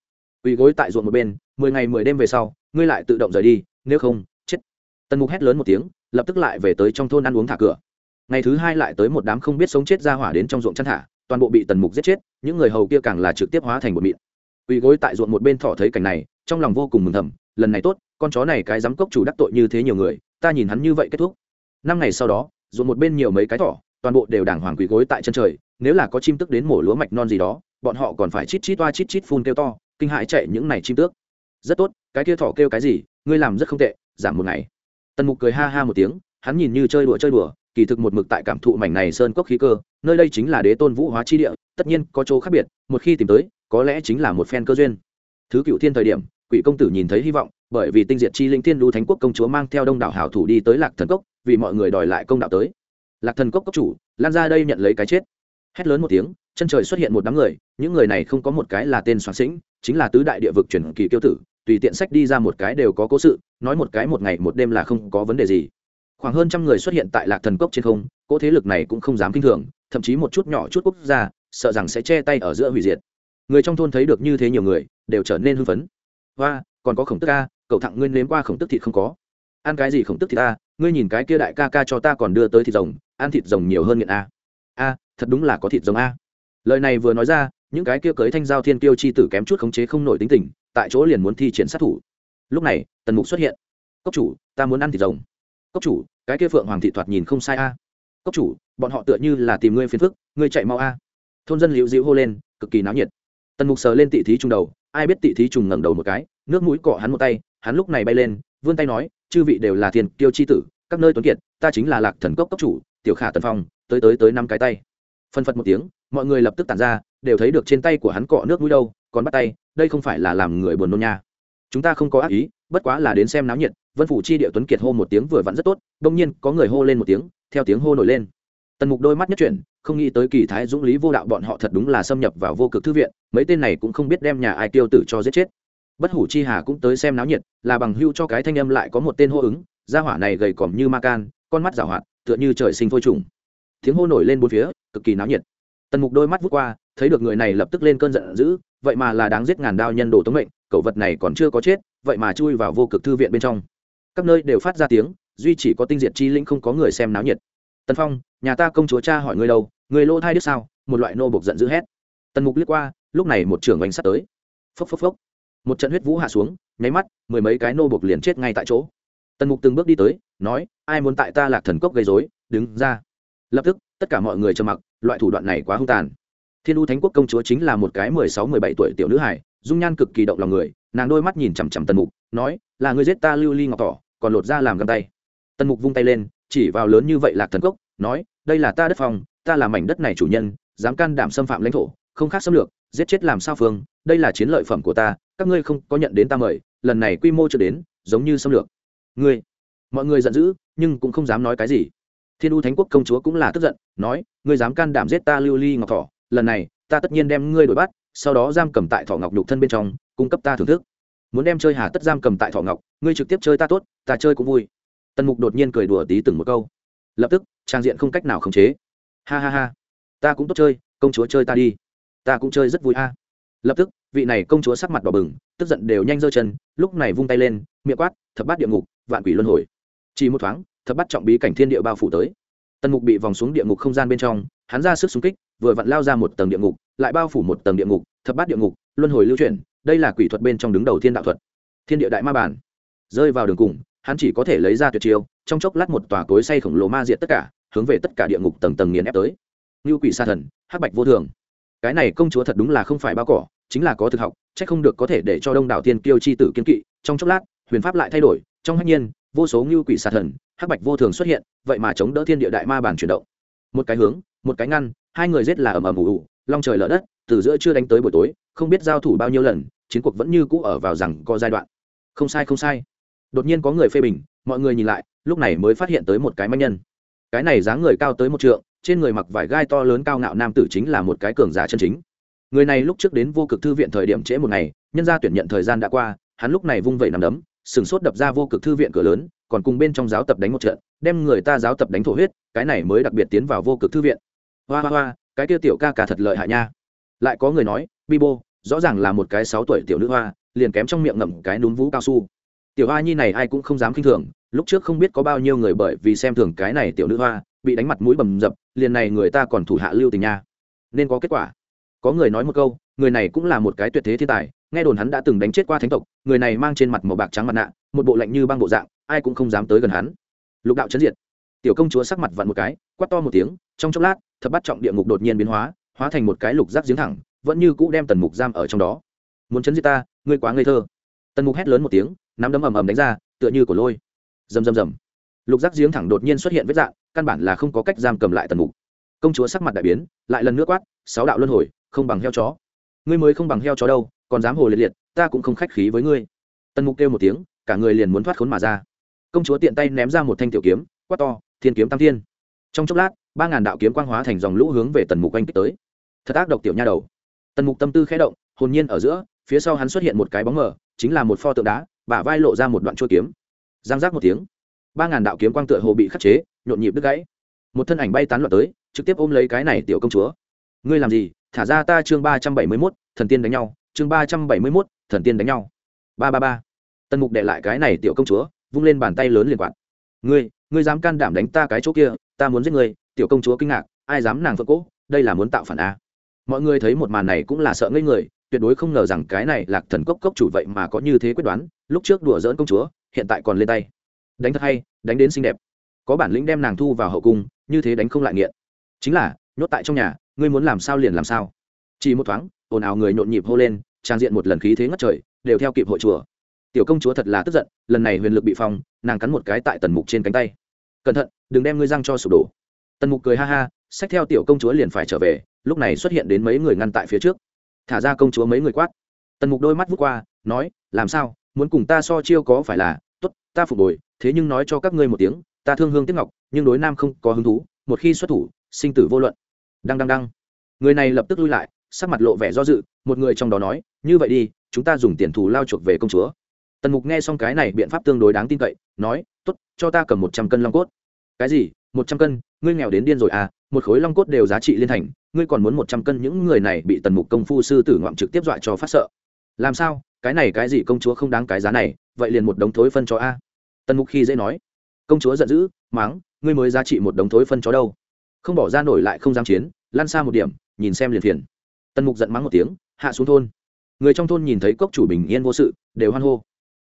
Quỷ gối tại ruộng một bên, mười ngày mười đêm về sau, ngươi lại tự động rời đi, nếu không, chết. Tần mục hét lớn một tiếng lập tức lại về tới trong thôn ăn uống thả cửa. Ngày thứ hai lại tới một đám không biết sống chết ra hỏa đến trong ruộng chăn thả, toàn bộ bị tần mục giết chết, những người hầu kia càng là trực tiếp hóa thành bột mịn. Ủy gối tại ruộng một bên thỏ thấy cảnh này, trong lòng vô cùng mừng thầm, lần này tốt, con chó này cái dám cốc chủ đắc tội như thế nhiều người, ta nhìn hắn như vậy kết thúc. Năm ngày sau đó, ruộng một bên nhiều mấy cái thỏ, toàn bộ đều đàng hoàng quỳ gối tại chân trời, nếu là có chim tức đến mổ lúa mạch non gì đó, bọn họ còn phải chít chít toa chít chít phun kêu to, kinh hãi chạy những này chim tước. Rất tốt, cái kia thỏ kêu cái gì, ngươi làm rất không tệ, giảm một ngày tần mục cười ha ha một tiếng, hắn nhìn như chơi đùa chơi đùa, kỳ thực một mực tại cảm thụ mảnh này sơn cốc khí cơ, nơi đây chính là đế tôn vũ hóa chi địa, tất nhiên có chỗ khác biệt, một khi tìm tới, có lẽ chính là một phen cơ duyên. Thứ cựu thiên thời điểm, quỷ công tử nhìn thấy hy vọng, bởi vì tinh diệt chi linh thiên đu thánh quốc công chúa mang theo đông đảo hảo thủ đi tới lạc thần cốc, vì mọi người đòi lại công đạo tới. Lạc thần cốc cốc chủ, lan ra đây nhận lấy cái chết. Hét lớn một tiếng, chân trời xuất hiện một đám người, những người này không có một cái là tên soạn sĩnh, chính là tứ đại địa vực truyền kỳ kiêu tử tùy tiện sách đi ra một cái đều có cố sự, nói một cái một ngày một đêm là không có vấn đề gì. Khoảng hơn trăm người xuất hiện tại lạc thần cốc trên không, cỗ thế lực này cũng không dám kinh thường, thậm chí một chút nhỏ chút quốc gia, sợ rằng sẽ che tay ở giữa hủy diệt. Người trong thôn thấy được như thế nhiều người, đều trở nên hưng phấn. Và còn có khổng tức ca, cậu thẳng ngươi nếm qua khổng tức thịt không có? Ăn cái gì khổng tức thịt ta? Ngươi nhìn cái kia đại ca ca cho ta còn đưa tới thịt rồng, ăn thịt rồng nhiều hơn nghiện a. A, thật đúng là có thịt rồng a. Lời này vừa nói ra, những cái kia cưới thanh giao thiên kiêu chi tử kém chút khống chế không nổi tính tình tại chỗ liền muốn thi triển sát thủ. Lúc này, tần mục xuất hiện. Cốc chủ, ta muốn ăn thịt rồng. Cốc chủ, cái kia phượng hoàng thị thoạt nhìn không sai a. Cốc chủ, bọn họ tựa như là tìm ngươi phiền phức, ngươi chạy mau a. Thôn dân liễu dịu hô lên, cực kỳ náo nhiệt. Tần mục sờ lên tị thí trùng đầu, ai biết tị thí trùng ngẩng đầu một cái, nước mũi cọ hắn một tay, hắn lúc này bay lên, vươn tay nói, chư vị đều là thiên tiêu chi tử, các nơi tuấn kiệt, ta chính là lạc thần cốc cốc chủ, tiểu khả tần phong, tới tới tới năm cái tay. Phân phật một tiếng, mọi người lập tức tản ra, đều thấy được trên tay của hắn cọ nước mũi đâu, còn bắt tay đây không phải là làm người buồn nôn nha. Chúng ta không có ác ý, bất quá là đến xem náo nhiệt, vân phủ chi địa tuấn kiệt hô một tiếng vừa vặn rất tốt, đông nhiên có người hô lên một tiếng, theo tiếng hô nổi lên. Tần mục đôi mắt nhất chuyển, không nghĩ tới kỳ thái dũng lý vô đạo bọn họ thật đúng là xâm nhập vào vô cực thư viện, mấy tên này cũng không biết đem nhà ai tiêu tử cho giết chết. Bất hủ chi hà cũng tới xem náo nhiệt, là bằng hưu cho cái thanh âm lại có một tên hô ứng, gia hỏa này gầy còm như ma can, con mắt rào hoạt, tựa như trời sinh phôi trùng. Tiếng hô nổi lên bốn phía, cực kỳ náo nhiệt. Tần mục đôi mắt vút qua, thấy được người này lập tức lên cơn giận dữ vậy mà là đáng giết ngàn đao nhân đồ tống mệnh cậu vật này còn chưa có chết, vậy mà chui vào vô cực thư viện bên trong. Các nơi đều phát ra tiếng, duy chỉ có tinh diệt chi linh không có người xem náo nhiệt. Tần phong, nhà ta công chúa cha hỏi ngươi đâu người lỗ thai đứt sao? Một loại nô bộc giận dữ hét. Tần mục liếc qua, lúc này một trưởng oanh sắt tới. Phốc phốc phốc. Một trận huyết vũ hạ xuống, nháy mắt, mười mấy cái nô bộc liền chết ngay tại chỗ. Tần mục từng bước đi tới, nói, ai muốn tại ta lạc thần cốc gây dối đứng ra. Lập tức, tất cả mọi người trầm mặc, loại thủ đoạn này quá hung tàn thiên u thánh quốc công chúa chính là một cái mười sáu, mười bảy tuổi tiểu nữ hải dung nhan cực kỳ động lòng người, nàng đôi mắt nhìn chằm chằm tần mục, nói, là người giết ta lưu ly ngọc tỏ còn lột ra làm găng tay. Tần mục vung tay lên, chỉ vào lớn như vậy lạc thần cốc, nói, đây là ta đất phòng, ta là mảnh đất này chủ nhân, dám can đảm xâm phạm lãnh thổ, không khác xâm lược, giết chết làm sao phương, đây là chiến lợi phẩm của ta, các ngươi không có nhận đến ta mời, lần này quy mô chưa đến, giống như xâm lược. Ngươi? Mọi người giận dữ, nhưng cũng không dám nói cái gì. Thiên u thánh quốc công chúa cũng là tức giận, nói, ngươi dám can đảm giết ta lưu ly ngọc thỏ lần này, ta tất nhiên đem ngươi đổi bắt, sau đó giam cầm tại Thọ ngọc nhục thân bên trong, cung cấp ta thưởng thức. Muốn đem chơi hà tất giam cầm tại Thọ ngọc, ngươi trực tiếp chơi ta tốt, ta chơi cũng vui. Tần mục đột nhiên cười đùa tí từng một câu. Lập tức, trang diện không cách nào khống chế. Ha ha ha. Ta cũng tốt chơi, công chúa chơi ta đi. Ta cũng chơi rất vui a. Lập tức, vị này công chúa sắc mặt đỏ bừng, tức giận đều nhanh giơ chân, lúc này vung tay lên, miệng quát, thập bát địa ngục, vạn quỷ luân hồi. Chỉ một thoáng, thập bát trọng bí cảnh thiên địa bao phủ tới. Tần mục bị vòng xuống địa ngục không gian bên trong, hắn ra sức xung kích vừa vặn lao ra một tầng địa ngục, lại bao phủ một tầng địa ngục, thập bát địa ngục, luân hồi lưu chuyển, đây là quỷ thuật bên trong đứng đầu thiên đạo thuật. Thiên địa đại ma bản rơi vào đường cùng, hắn chỉ có thể lấy ra tuyệt chiêu, trong chốc lát một tòa cối say khổng lồ ma diệt tất cả, hướng về tất cả địa ngục tầng tầng nghiền ép tới. Như quỷ sa thần, hắc bạch vô thường. Cái này công chúa thật đúng là không phải bao cỏ, chính là có thực học, chắc không được có thể để cho đông đảo thiên kiêu chi tử kiên kỵ. Trong chốc lát, huyền pháp lại thay đổi, trong hạnh nhiên, vô số ngưu quỷ xà thần, hắc bạch vô thường xuất hiện, vậy mà chống đỡ thiên địa đại ma bản chuyển động. Một cái hướng, một cái ngăn hai người giết là ầm ầm ủ ủ long trời lở đất, từ giữa chưa đánh tới buổi tối, không biết giao thủ bao nhiêu lần, chiến cuộc vẫn như cũ ở vào rằng có giai đoạn. Không sai không sai. Đột nhiên có người phê bình, mọi người nhìn lại, lúc này mới phát hiện tới một cái manh nhân. Cái này dáng người cao tới một trượng, trên người mặc vải gai to lớn cao ngạo nam tử chính là một cái cường giả chân chính. Người này lúc trước đến vô cực thư viện thời điểm trễ một ngày, nhân gia tuyển nhận thời gian đã qua, hắn lúc này vung vẩy nằm đấm, sừng sốt đập ra vô cực thư viện cửa lớn, còn cùng bên trong giáo tập đánh một trận, đem người ta giáo tập đánh thổ huyết, cái này mới đặc biệt tiến vào vô cực thư viện hoa hoa hoa, cái kia tiểu ca cả thật lợi hại nha. Lại có người nói, bibo, rõ ràng là một cái sáu tuổi tiểu nữ hoa, liền kém trong miệng ngậm cái núm vú cao su. Tiểu hoa nhi này ai cũng không dám khinh thường, lúc trước không biết có bao nhiêu người bởi vì xem thường cái này tiểu nữ hoa, bị đánh mặt mũi bầm dập, liền này người ta còn thủ hạ lưu tình nha. Nên có kết quả. Có người nói một câu, người này cũng là một cái tuyệt thế thiên tài, nghe đồn hắn đã từng đánh chết qua thánh tộc, người này mang trên mặt màu bạc trắng mặt nạ, một bộ lạnh như băng bộ dạng, ai cũng không dám tới gần hắn. Lục đạo chấn diệt. Tiểu công chúa sắc mặt vặn một cái, quát to một tiếng, trong chốc lát thập bắt trọng địa ngục đột nhiên biến hóa hóa thành một cái lục rác giếng thẳng, vẫn như cũ đem tần mục giam ở trong đó. Muốn chấn diệt ta, ngươi quá ngây thơ. Tần mục hét lớn một tiếng, nắm đấm ầm ầm đánh ra, tựa như cổ lôi. Rầm rầm rầm. Lục giác giếng thẳng đột nhiên xuất hiện vết dạng, căn bản là không có cách giam cầm lại tần mục. Công chúa sắc mặt đại biến, lại lần nữa quát, sáu đạo luân hồi, không bằng heo chó. Ngươi mới không bằng heo chó đâu, còn dám hồ liệt liệt, ta cũng không khách khí với ngươi. Tần mục kêu một tiếng, cả người liền muốn thoát khốn mà ra. Công chúa tiện tay ném ra một thanh tiểu kiếm, quát to, thiên kiếm tam thiên trong chốc lát, ba ngàn đạo kiếm quang hóa thành dòng lũ hướng về tần mục anh kích tới. Thật ác độc tiểu nha đầu. Tần mục tâm tư khẽ động, hồn nhiên ở giữa, phía sau hắn xuất hiện một cái bóng mờ, chính là một pho tượng đá, bả vai lộ ra một đoạn chuôi kiếm. Giang giác một tiếng, ba ngàn đạo kiếm quang tựa hồ bị khắc chế, nhộn nhịp đứt gãy. Một thân ảnh bay tán loạn tới, trực tiếp ôm lấy cái này tiểu công chúa. Ngươi làm gì? Thả ra ta chương ba trăm bảy mươi mốt, thần tiên đánh nhau. Chương ba trăm bảy mươi mốt, thần tiên đánh nhau. Ba ba ba. Tần mục đệ lại cái này tiểu công chúa, vung lên bàn tay lớn liền quạt. Ngươi ngươi dám can đảm đánh ta cái chỗ kia ta muốn giết ngươi, tiểu công chúa kinh ngạc, ai dám nàng phượng cỗ, đây là muốn tạo phản a. Mọi người thấy một màn này cũng là sợ ngây người, tuyệt đối không ngờ rằng cái này lạc thần cốc cốc chủ vậy mà có như thế quyết đoán, lúc trước đùa dỡn công chúa, hiện tại còn lên tay. Đánh thật hay, đánh đến xinh đẹp. Có bản lĩnh đem nàng thu vào hậu cung, như thế đánh không lại nghiện. Chính là, nhốt tại trong nhà, ngươi muốn làm sao liền làm sao. Chỉ một thoáng, ồn ào người nhộn nhịp hô lên, trang diện một lần khí thế ngất trời, đều theo kịp hội chùa. Tiểu công chúa thật là tức giận, lần này huyền lực bị phong, nàng cắn một cái tại tần mục trên cánh tay cẩn thận, đừng đem ngươi răng cho sụp đổ. Tần mục cười ha ha, xách theo tiểu công chúa liền phải trở về, lúc này xuất hiện đến mấy người ngăn tại phía trước. Thả ra công chúa mấy người quát. Tần mục đôi mắt vút qua, nói, làm sao? Muốn cùng ta so chiêu có phải là? T ố t ta phục hồi, thế nhưng nói cho các ngươi một tiếng, ta thương hương tiếp ngọc, nhưng đối nam không có hứng thú, một khi xuất thủ, sinh tử vô luận. Đăng đăng đăng. Người này lập tức lui lại, sắc mặt lộ vẻ do dự, một người trong đó nói, như vậy đi, chúng ta dùng tiền thù lao chuộc về công chúa tần mục nghe xong cái này biện pháp tương đối đáng tin cậy, nói t ố t cho ta cầm một trăm cân long cốt. Cái gì? Một trăm cân? Ngươi nghèo đến điên rồi à? Một khối long cốt đều giá trị liên thành, ngươi còn muốn một trăm cân những người này bị tần mục công phu sư tử ngoạm trực tiếp dọa cho phát sợ. Làm sao? Cái này cái gì công chúa không đáng cái giá này? Vậy liền một đống thối phân cho a. Tần mục khi dễ nói, công chúa giận dữ máng ngươi mới giá trị một đống thối phân cho đâu? Không bỏ ra nổi lại không dám chiến lan xa một điểm, nhìn xem liền phiền. Tần mục giận mắng một tiếng, hạ xuống thôn. Người trong thôn nhìn thấy cốc chủ bình yên vô sự, đều hoan hô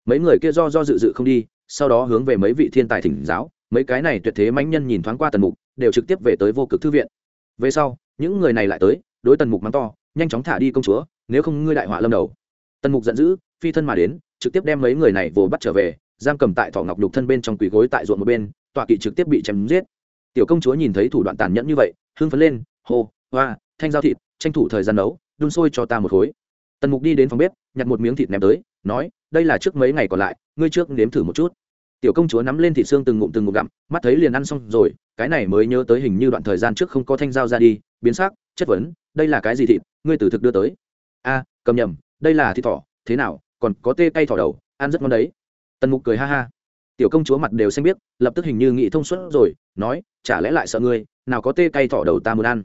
mấy người kia do do dự dự không đi, sau đó hướng về mấy vị thiên tài thỉnh giáo, mấy cái này tuyệt thế mãnh nhân nhìn thoáng qua tần mục, đều trực tiếp về tới vô cực thư viện. Về sau, những người này lại tới, đối tần mục mắng to, nhanh chóng thả đi công chúa, nếu không ngươi đại họa lâm đầu. Tần mục giận dữ, phi thân mà đến, trực tiếp đem mấy người này vồ bắt trở về, giam cầm tại thọ ngọc nhục thân bên trong quỳ gối tại ruộng một bên, tọa kỵ trực tiếp bị chém giết. Tiểu công chúa nhìn thấy thủ đoạn tàn nhẫn như vậy, hưng phấn lên, hô hoa thanh giao thịt, tranh thủ thời gian nấu, đun sôi cho ta một khối. Tần mục đi đến phòng bếp, nhặt một miếng thịt ném tới nói, đây là trước mấy ngày còn lại, ngươi trước nếm thử một chút. Tiểu công chúa nắm lên thị xương từng ngụm từng ngụm gặm, mắt thấy liền ăn xong rồi, cái này mới nhớ tới hình như đoạn thời gian trước không có thanh dao ra đi, biến sắc, chất vấn, đây là cái gì thịt, ngươi từ thực đưa tới? A, cầm nhầm, đây là thịt thỏ, thế nào, còn có tê cay thỏ đầu, ăn rất ngon đấy. Tần mục cười ha ha. Tiểu công chúa mặt đều xanh biết lập tức hình như nghĩ thông suốt rồi, nói, chả lẽ lại sợ ngươi, nào có tê cay thỏ đầu ta muốn ăn?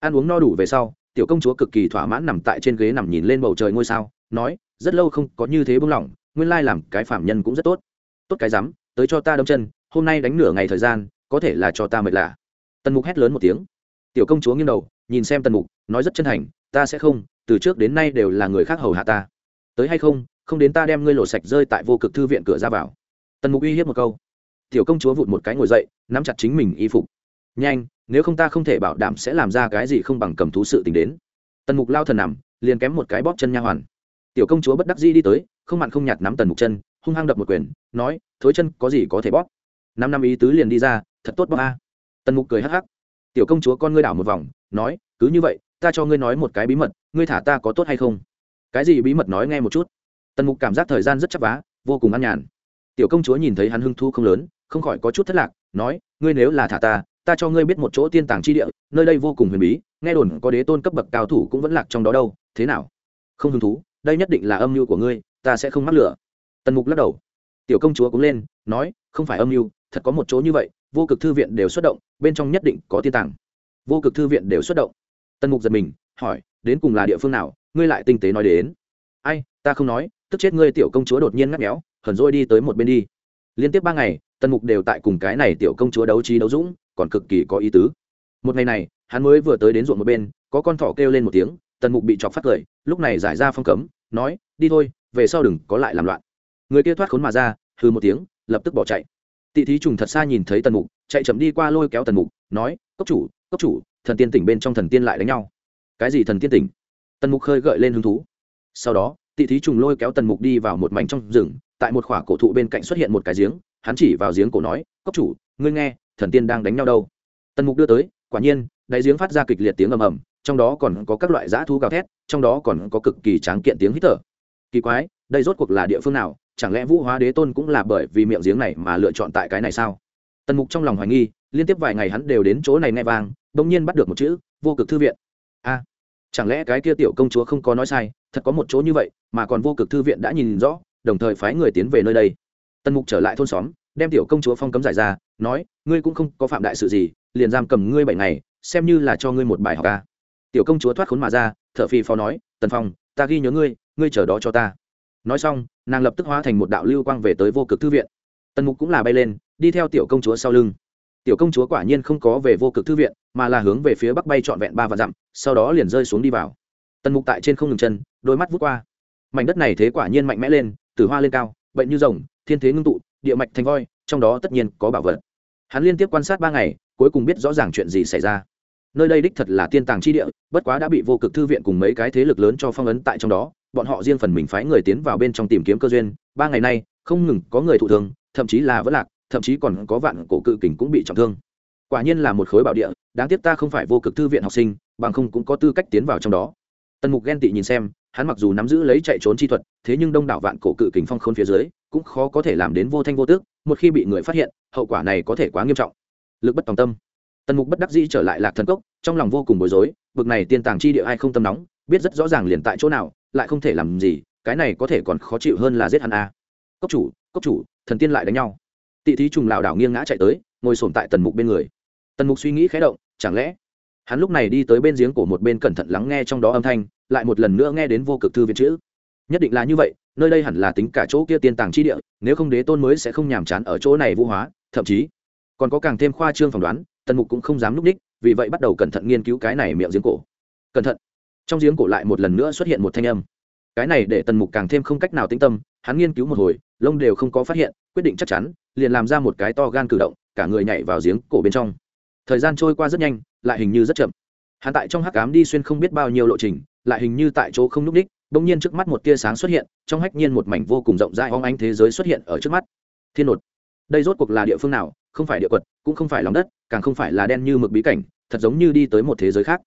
Ăn uống no đủ về sau, tiểu công chúa cực kỳ thỏa mãn nằm tại trên ghế nằm nhìn lên bầu trời ngôi sao nói, rất lâu không có như thế bưng lỏng, nguyên lai làm cái phạm nhân cũng rất tốt. Tốt cái rắm, tới cho ta đâm chân, hôm nay đánh nửa ngày thời gian, có thể là cho ta mệt lạ. Tần mục hét lớn một tiếng. Tiểu công chúa nghiêng đầu, nhìn xem tần mục, nói rất chân thành, ta sẽ không, từ trước đến nay đều là người khác hầu hạ ta. Tới hay không không đến ta đem ngươi lộ sạch rơi tại vô cực thư viện cửa ra vào. Tần mục uy hiếp một câu. Tiểu công chúa vụt một cái ngồi dậy, nắm chặt chính mình y phục. Nhanh, nếu không ta không thể bảo đảm sẽ làm ra cái gì không bằng cầm thú sự tình đến. Tần mục lao thần nằm, liền kém một cái bóp chân nha hoàn tiểu công chúa bất đắc dĩ đi tới, không mặn không nhạt nắm tần mục chân, hung hăng đập một quyền, nói, thối chân, có gì có thể bóp? Năm năm ý tứ liền đi ra, thật tốt bóp a. Tần mục cười hắc hắc. Tiểu công chúa con ngươi đảo một vòng, nói, cứ như vậy, ta cho ngươi nói một cái bí mật, ngươi thả ta có tốt hay không? Cái gì bí mật nói nghe một chút. Tần mục cảm giác thời gian rất chắc vá, vô cùng an nhàn. Tiểu công chúa nhìn thấy hắn hưng thu không lớn, không khỏi có chút thất lạc, nói, ngươi nếu là thả ta ta cho ngươi biết một chỗ tiên tàng chi địa, nơi đây vô cùng huyền bí, nghe đồn có đế tôn cấp bậc cao thủ cũng vẫn lạc trong đó đâu, thế nào? Không hứng thú đây nhất định là âm mưu của ngươi, ta sẽ không mắc lửa. Tần mục lắc đầu. Tiểu công chúa cũng lên, nói, không phải âm mưu, thật có một chỗ như vậy, vô cực thư viện đều xuất động, bên trong nhất định có tiên tàng. Vô cực thư viện đều xuất động. Tần mục giật mình, hỏi, đến cùng là địa phương nào, ngươi lại tinh tế nói đến. Ai, ta không nói, tức chết ngươi tiểu công chúa đột nhiên ngắt méo hẩn rồi đi tới một bên đi. Liên tiếp ba ngày, tần mục đều tại cùng cái này tiểu công chúa đấu trí đấu dũng, còn cực kỳ có ý tứ. Một ngày này, hắn mới vừa tới đến ruộng một bên, có con thỏ kêu lên một tiếng tần mục bị chọc phát cười, lúc này giải ra phong cấm, nói, đi thôi, về sau đừng có lại làm loạn. Người kia thoát khốn mà ra hư một tiếng, lập tức bỏ chạy. Tị thí trùng thật xa nhìn thấy tần mục, chạy chậm đi qua lôi kéo tần mục, nói, cốc chủ cốc chủ, thần tiên tỉnh bên trong thần tiên lại đánh nhau. Cái gì thần tiên tỉnh? Tần mục khơi gợi lên hứng thú. Sau đó, tị thí trùng lôi kéo tần mục đi vào một mảnh trong rừng, tại một khỏa cổ thụ bên cạnh xuất hiện một cái giếng, hắn chỉ vào giếng cổ nói, cốc chủ, ngươi nghe, thần tiên đang đánh nhau đâu? Tần mục đưa tới, quả nhiên, đáy giếng phát ra kịch liệt tiếng ầm ầm trong đó còn có các loại dã thú gào thét, trong đó còn có cực kỳ tráng kiện tiếng hít thở. Kỳ quái, đây rốt cuộc là địa phương nào? Chẳng lẽ vũ hóa đế tôn cũng là bởi vì miệng giếng này mà lựa chọn tại cái này sao? Tần mục trong lòng hoài nghi, liên tiếp vài ngày hắn đều đến chỗ này nghe vang, bỗng nhiên bắt được một chữ, vô cực thư viện. A, chẳng lẽ cái kia tiểu công chúa không có nói sai, thật có một chỗ như vậy, mà còn vô cực thư viện đã nhìn rõ, đồng thời phái người tiến về nơi đây. Tần mục trở lại thôn xóm, đem tiểu công chúa phong cấm giải ra, nói, ngươi cũng không có phạm đại sự gì, liền giam cầm ngươi bảy ngày, xem như là cho ngươi một bài học ca tiểu công chúa thoát khốn mà ra t h ở phi phó nói, tần phong, ta ghi nhớ ngươi ngươi chờ đó cho ta. Nói xong, nàng lập tức hóa thành một đạo lưu quang về tới vô cực thư viện. Tần mục cũng là bay lên, đi theo tiểu công chúa sau lưng. Tiểu công chúa quả nhiên không có về vô cực thư viện, mà là hướng về phía bắc bay trọn vẹn ba và dặm, sau đó liền rơi xuống đi vào. Tần mục tại trên không ngừng chân, đôi mắt vút qua. Mảnh đất này thế quả nhiên mạnh mẽ lên từ hoa lên cao, bệnh như rồng, thiên thế ngưng tụ, địa mạch thành voi, trong đó tất nhiên có bảo vật. Hắn liên tiếp quan sát ba ngày, cuối cùng biết rõ ràng chuyện gì xảy ra nơi đây đích thật là tiên tàng chi địa, bất quá đã bị vô cực thư viện cùng mấy cái thế lực lớn cho phong ấn tại trong đó, bọn họ riêng phần mình phái người tiến vào bên trong tìm kiếm cơ duyên. Ba ngày nay, không ngừng có người thụ thương, thậm chí là vỡ lạc, thậm chí còn có vạn cổ cự kình cũng bị trọng thương. Quả nhiên là một khối bảo địa, đáng tiếc ta không phải vô cực thư viện học sinh, bằng không cũng có tư cách tiến vào trong đó. Tần mục ghen tị nhìn xem, hắn mặc dù nắm giữ lấy chạy trốn chi thuật, thế nhưng đông đảo vạn cổ cự kình phong khôn phía dưới, cũng khó có thể làm đến vô thanh vô tước, một khi bị người phát hiện, hậu quả này có thể quá nghiêm trọng. Lực bất tòng tâm tần mục bất đắc dĩ trở lại lạc thần cốc, trong lòng vô cùng bối rối vực này tiên tàng chi địa ai không tâm nóng, biết rất rõ ràng liền tại chỗ nào, lại không thể làm gì, cái này có thể còn khó chịu hơn là giết hắn a. Cốc chủ cốc chủ, thần tiên lại đánh nhau. Tị thí trùng lảo đảo nghiêng ngã chạy tới, ngồi sổm tại tần mục bên người. Tần mục suy nghĩ khé động, chẳng lẽ hắn lúc này đi tới bên giếng của một bên cẩn thận lắng nghe trong đó âm thanh, lại một lần nữa nghe đến vô cực thư viện chữ. Nhất định là như vậy, nơi đây hẳn là tính cả chỗ kia tiên tàng chi địa, nếu không đế tôn mới sẽ không nhàm chán ở chỗ này vũ hóa, thậm chí còn có càng thêm khoa trương phỏng đoán tần mục cũng không dám núp đích, vì vậy bắt đầu cẩn thận nghiên cứu cái này miệng giếng cổ. Cẩn thận. Trong giếng cổ lại một lần nữa xuất hiện một thanh âm. Cái này để tần mục càng thêm không cách nào tĩnh tâm, hắn nghiên cứu một hồi, lông đều không có phát hiện, quyết định chắc chắn, liền làm ra một cái to gan cử động, cả người nhảy vào giếng cổ bên trong. Thời gian trôi qua rất nhanh, lại hình như rất chậm. Hắn tại trong hắc cám đi xuyên không biết bao nhiêu lộ trình, lại hình như tại chỗ không n ú c đích, bỗng nhiên trước mắt một tia sáng xuất hiện, trong hách nhiên một mảnh vô cùng rộng rãi hoang ánh thế giới xuất hiện ở trước mắt. Thiên nột đây rốt cuộc là địa phương nào? Không phải địa quật, cũng không phải lòng đất càng không phải là đen như mực bí cảnh thật giống như đi tới một thế giới khác.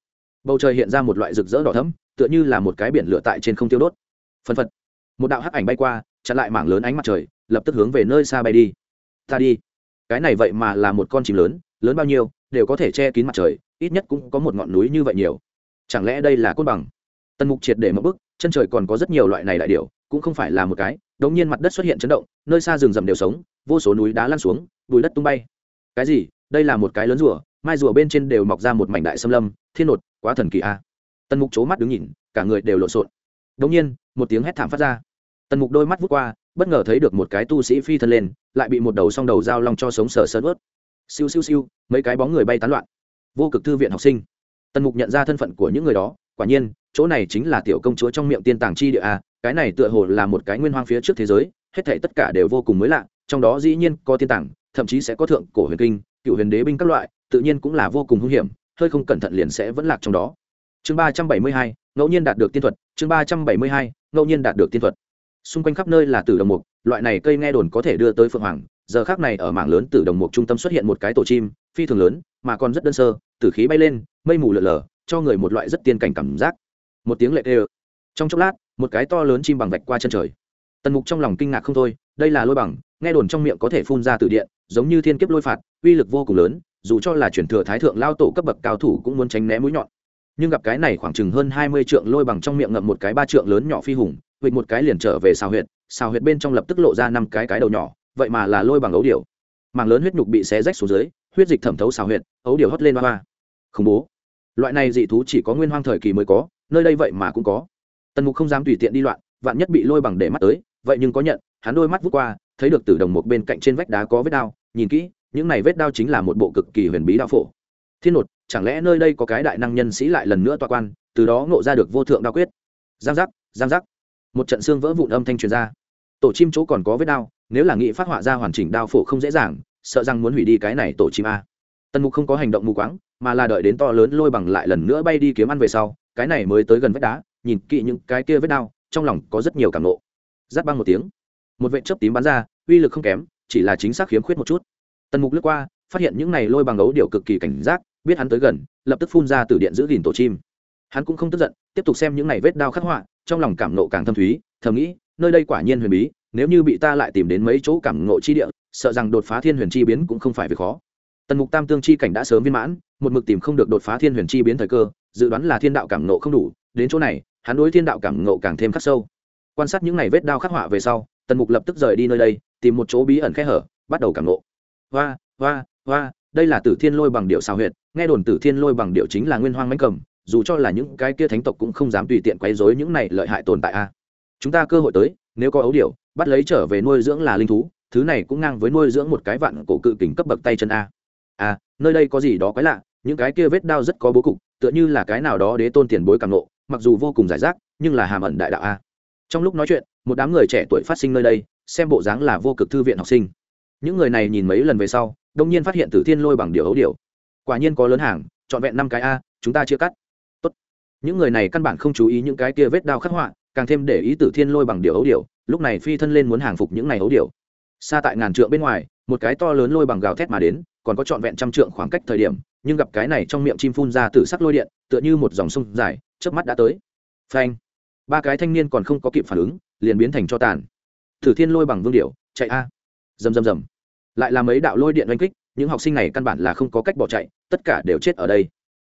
Bầu trời hiện ra một loại rực rỡ đỏ thấm tựa như là một cái biển lửa tại trên không tiêu đốt. Phân phật. Một đạo hắc ảnh bay qua chặn lại mảng lớn ánh mặt trời lập tức hướng về nơi xa bay đi. Ta đi. Cái này vậy mà là một con chim lớn lớn bao nhiêu đều có thể che kín mặt trời ít nhất cũng có một ngọn núi như vậy nhiều. Chẳng lẽ đây là côn bằng? Tần mục triệt để một bức chân trời còn có rất nhiều loại này đại điều, cũng không phải là một cái. Đống nhiên mặt đất xuất hiện chấn động nơi xa rừng rậm đều sống vô số núi đá lăn xuống bùi đất tung bay. Cái gì? Đây là một cái lớn rùa, mai rùa bên trên đều mọc ra một mảnh đại xâm lâm, thiên nột, quá thần kỳ a. À. tần mục c mắt đứng nhìn, cả người đều lộn xộn. Đống nhiên, một tiếng hét thảm phát ra. Tần mục đôi mắt vút qua, bất ngờ thấy được một cái tu sĩ phi thân lên, lại bị một đầu song đầu dao long cho sống sờ sơn ướt. Siêu siêu siêu, mấy cái bóng người bay tán loạn. Vô cực thư viện học sinh. Tần mục nhận ra thân phận của những người đó, quả nhiên, chỗ này chính là tiểu công chúa trong miệng tiên tàng chi địa a, cái này tựa hồ là một cái nguyên hoang phía trước thế giới, hết thảy tất cả đều vô cùng mới lạ, trong đó dĩ nhiên có tiên tàng, thậm chí sẽ có thượng cổ huyền kinh cựu huyền đế binh các loại, tự nhiên cũng là vô cùng hung hiểm, hơi không cẩn thận liền sẽ vẫn lạc trong đó. Chương ba trăm bảy mươi hai, ngẫu nhiên đạt được tiên thuật. Chương ba trăm bảy mươi hai, ngẫu nhiên đạt được tiên thuật. Xung quanh khắp nơi là tử đồng mục, loại này cây nghe đồn có thể đưa tới phượng hoàng, giờ khác này ở mảng lớn tử đồng mục trung tâm xuất hiện một cái tổ chim, phi thường lớn, mà còn rất đơn sơ, tử khí bay lên, mây mù lợn lờ cho người một loại rất tiên cảnh cảm giác. Một tiếng lệ tê trong chốc lát, một cái to lớn chim bằng vạch qua chân trời. Tần mục trong lòng kinh ngạc không thôi, đây là lôi bằng, nghe đồn trong miệng có thể phun ra từ điện, giống như thiên kiếp lôi phạt uy lực vô cùng lớn, dù cho là chuyển thừa thái thượng lao tổ cấp bậc cao thủ cũng muốn tránh né mũi nhọn. Nhưng gặp cái này khoảng chừng hơn hai mươi trượng lôi bằng trong miệng ngậm một cái ba trượng lớn nhỏ phi hùng vịt một cái liền trở về xào huyệt xào huyệt bên trong lập tức lộ ra năm cái cái đầu nhỏ, vậy mà là lôi bằng ấu điểu. Mảng lớn huyết nhục bị xé rách xuống dưới, huyết dịch thẩm thấu xào huyệt, ấu điểu hót lên hoa hoa. Khủng bố. Loại này dị thú chỉ có nguyên hoang thời kỳ mới có, nơi đây vậy mà cũng có. Tần mục không dám tùy tiện đi loạn, vạn nhất bị lôi bằng để mắt tới, vậy nhưng có nhận, hắn đôi mắt vút qua, thấy được từ đồng một bên cạnh trên vách đá có vết đao, nhìn kỹ những này vết đao chính là một bộ cực kỳ huyền bí đao phổ. Thiên nột, chẳng lẽ nơi đây có cái đại năng nhân sĩ lại lần nữa toa quan, từ đó ngộ ra được vô thượng đao quyết? Giang giác giang giác. Một trận xương vỡ vụn âm thanh truyền ra. Tổ chim chỗ còn có vết đao, nếu là nghị phát họa ra hoàn chỉnh đao phổ không dễ dàng, sợ rằng muốn hủy đi cái này tổ chim a. Tần mục không có hành động mù quáng, mà là đợi đến to lớn lôi bằng lại lần nữa bay đi kiếm ăn về sau, cái này mới tới gần vách đá, nhìn kỹ những cái kia vết đao, trong lòng có rất nhiều cảm nộ giáp băng một tiếng, một vệ chớp tím bắn ra, uy lực không kém, chỉ là chính xác khiếm khuyết một chút tần mục lướt qua, phát hiện những này lôi bằng ấu điệu cực kỳ cảnh giác, biết hắn tới gần, lập tức phun ra từ điện giữ gìn tổ chim. Hắn cũng không tức giận, tiếp tục xem những này vết đao khắc họa, trong lòng cảm nộ càng thâm thúy, thầm nghĩ, nơi đây quả nhiên huyền bí, nếu như bị ta lại tìm đến mấy chỗ cảm nộ chi địa, sợ rằng đột phá thiên huyền chi biến cũng không phải việc khó. Tần mục tam tương chi cảnh đã sớm viên mãn, một mực tìm không được đột phá thiên huyền chi biến thời cơ, dự đoán là thiên đạo cảm nộ không đủ, đến chỗ này, hắn đối thiên đạo cảm nộ càng thêm khắc sâu. Quan sát những ngày vết đao khắc họa về sau, tần mục lập tức rời đi nơi đây, tìm một chỗ bí ẩn khe hở, bắt đầu cảm nộ hoa hoa hoa, đây là tử thiên lôi bằng điệu xào huyệt, nghe đồn tử thiên lôi bằng điệu chính là nguyên hoang mánh cầm, dù cho là những cái kia thánh tộc cũng không dám tùy tiện quấy rối những này lợi hại tồn tại a. À. Chúng ta cơ hội tới, nếu có ấu điệu bắt lấy trở về nuôi dưỡng là linh thú, thứ này cũng ngang với nuôi dưỡng một cái vạn cổ cự kình cấp bậc tay chân a. À nơi đây có gì đó quái lạ, những cái kia vết đao rất có bố cục, tựa như là cái nào đó đế tôn tiền bối càng nộ, mặc dù vô cùng giải rác, nhưng là hàm ẩn đại đạo a. Trong lúc nói chuyện, một đám người trẻ tuổi phát sinh nơi đây, xem bộ dáng là vô cực thư viện học sinh những người này nhìn mấy lần về sau đông nhiên phát hiện tử thiên lôi bằng điều ấu điều. Quả nhiên có lớn hàng, trọn vẹn năm cái a, chúng ta chia cắt. Tốt. những người này căn bản không chú ý những cái kia vết đao khắc họa, càng thêm để ý tử thiên lôi bằng điều ấu điều, lúc này phi thân lên muốn hàng phục những này ấu điều. Xa tại ngàn trượng bên ngoài, một cái to lớn lôi bằng gào thét mà đến, còn có trọn vẹn trăm trượng khoảng cách thời điểm, nhưng gặp cái này trong miệng chim phun ra từ sắc lôi điện, tựa như một dòng sông dài trước mắt đã tới. Phanh. Ba cái thanh niên còn không có kịp phản ứng, liền biến thành cho tàn. Thử thiên lôi bằng vương điệu chạy a. Rầm rầm rầm lại là mấy đạo lôi điện oanh kích, những học sinh này căn bản là không có cách bỏ chạy, tất cả đều chết ở đây.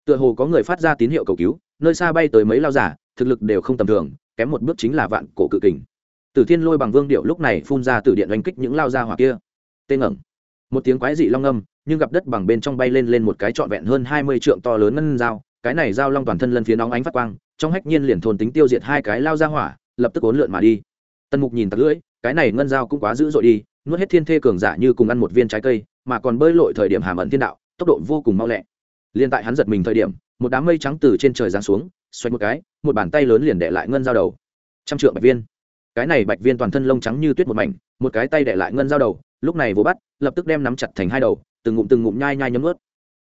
Tựa hồ có người phát ra tín hiệu cầu cứu, nơi xa bay tới mấy lao giả, thực lực đều không tầm thường, kém một bước chính là vạn cổ cự kình. Tử thiên lôi bằng vương điệu lúc này phun ra từ điện oanh kích những lao ra hỏa kia. Tê ngẩng. Một tiếng quái dị long âm, nhưng gặp đất bằng bên trong bay lên lên một cái trọn vẹn hơn hai mươi trượng to lớn ngân dao, cái này dao long toàn thân lân phía nóng ánh phát quang, trong hách nhiên liền thôn tính tiêu diệt hai cái lao ra hỏa, lập tức ốn lượn mà đi. Tần mục nhìn tặc lưỡi, cái này ngân dao cũng quá dữ dội đi nuốt hết thiên thê cường giả như cùng ăn một viên trái cây, mà còn bơi lội thời điểm hàm ẩn thiên đạo, tốc độ vô cùng mau lẹ. Liên tại hắn giật mình thời điểm, một đám mây trắng từ trên trời giáng xuống, xoay một cái, một bàn tay lớn liền đệ lại ngân dao đầu. Trăm trượng bạch viên. Cái này bạch viên toàn thân lông trắng như tuyết một mảnh, một cái tay đệ lại ngân dao đầu, lúc này vô bắt, lập tức đem nắm chặt thành hai đầu, từng ngụm từng ngụm nhai nhai nhấm ướt.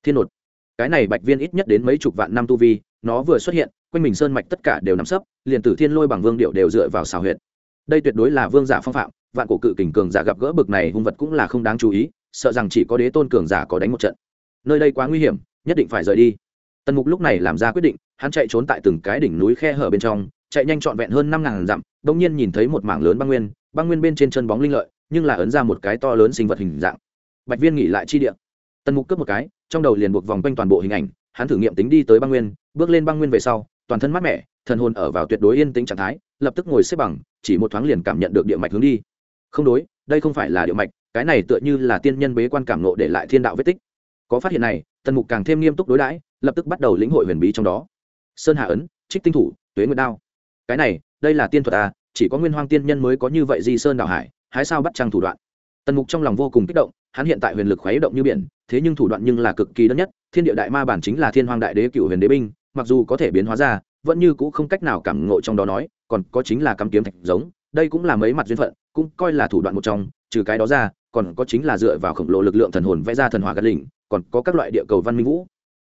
Thiên nột. Cái này bạch viên ít nhất đến mấy chục vạn năm tu vi, nó vừa xuất hiện, quanh mình sơn mạch tất cả đều nắm sấp, liền tử thiên lôi bằng vương điệu đều dựa vào xào huyệt. Đây tuyệt đối là vương giả phong phạm vạn cổ cự kình cường giả gặp gỡ bực này hung vật cũng là không đáng chú ý, sợ rằng chỉ có đế tôn cường giả có đánh một trận. Nơi đây quá nguy hiểm, nhất định phải rời đi. Tần mục lúc này làm ra quyết định, hắn chạy trốn tại từng cái đỉnh núi khe hở bên trong, chạy nhanh trọn vẹn hơn năm ngàn dặm đ ỗ n g nhiên nhìn thấy một mảng lớn băng nguyên băng nguyên bên trên chân bóng linh lợi, nhưng là ấn ra một cái to lớn sinh vật hình dạng. Bạch viên nghỉ lại chi địa. Tần mục cướp một cái, trong đầu liền buộc vòng quanh toàn bộ hình ảnh, hắn thử nghiệm tính đi tới băng nguyên, bước lên băng nguyên về sau, toàn thân mát mẻ, thần hồn ở vào tuyệt đối yên tĩnh trạng thái, lập tức ngồi xếp bằng, chỉ một thoáng liền cảm nhận được địa mạch hướng đi không đối, đây không phải là điệu mạch, cái này tựa như là tiên nhân bế quan cảm nộ để lại thiên đạo vết tích. Có phát hiện này, tần mục càng thêm nghiêm túc đối đãi, lập tức bắt đầu lĩnh hội huyền bí trong đó. Sơn Hà ấn, trích tinh thủ, tuế nguyệt đao. Cái này, đây là tiên thuật à chỉ có nguyên hoang tiên nhân mới có như vậy di sơn đạo hải, hái sao bắt trăng thủ đoạn. Tần mục trong lòng vô cùng kích động, hắn hiện tại huyền lực khuấy động như biển, thế nhưng thủ đoạn nhưng là cực kỳ đơn nhất, thiên địa đại ma bản chính là thiên hoàng đại đế cựu huyền đế binh, mặc dù có thể biến hóa ra, vẫn như cũ không cách nào cảm ngộ trong đó nói, còn có chính là cắm kiếm thạch giống, đây cũng là mấy mặt duyên phận cũng coi là thủ đoạn một trong, trừ cái đó ra, còn có chính là dựa vào khổng lồ lực lượng thần hồn vẽ ra thần hỏa gạt lỉnh, còn có các loại địa cầu văn minh vũ.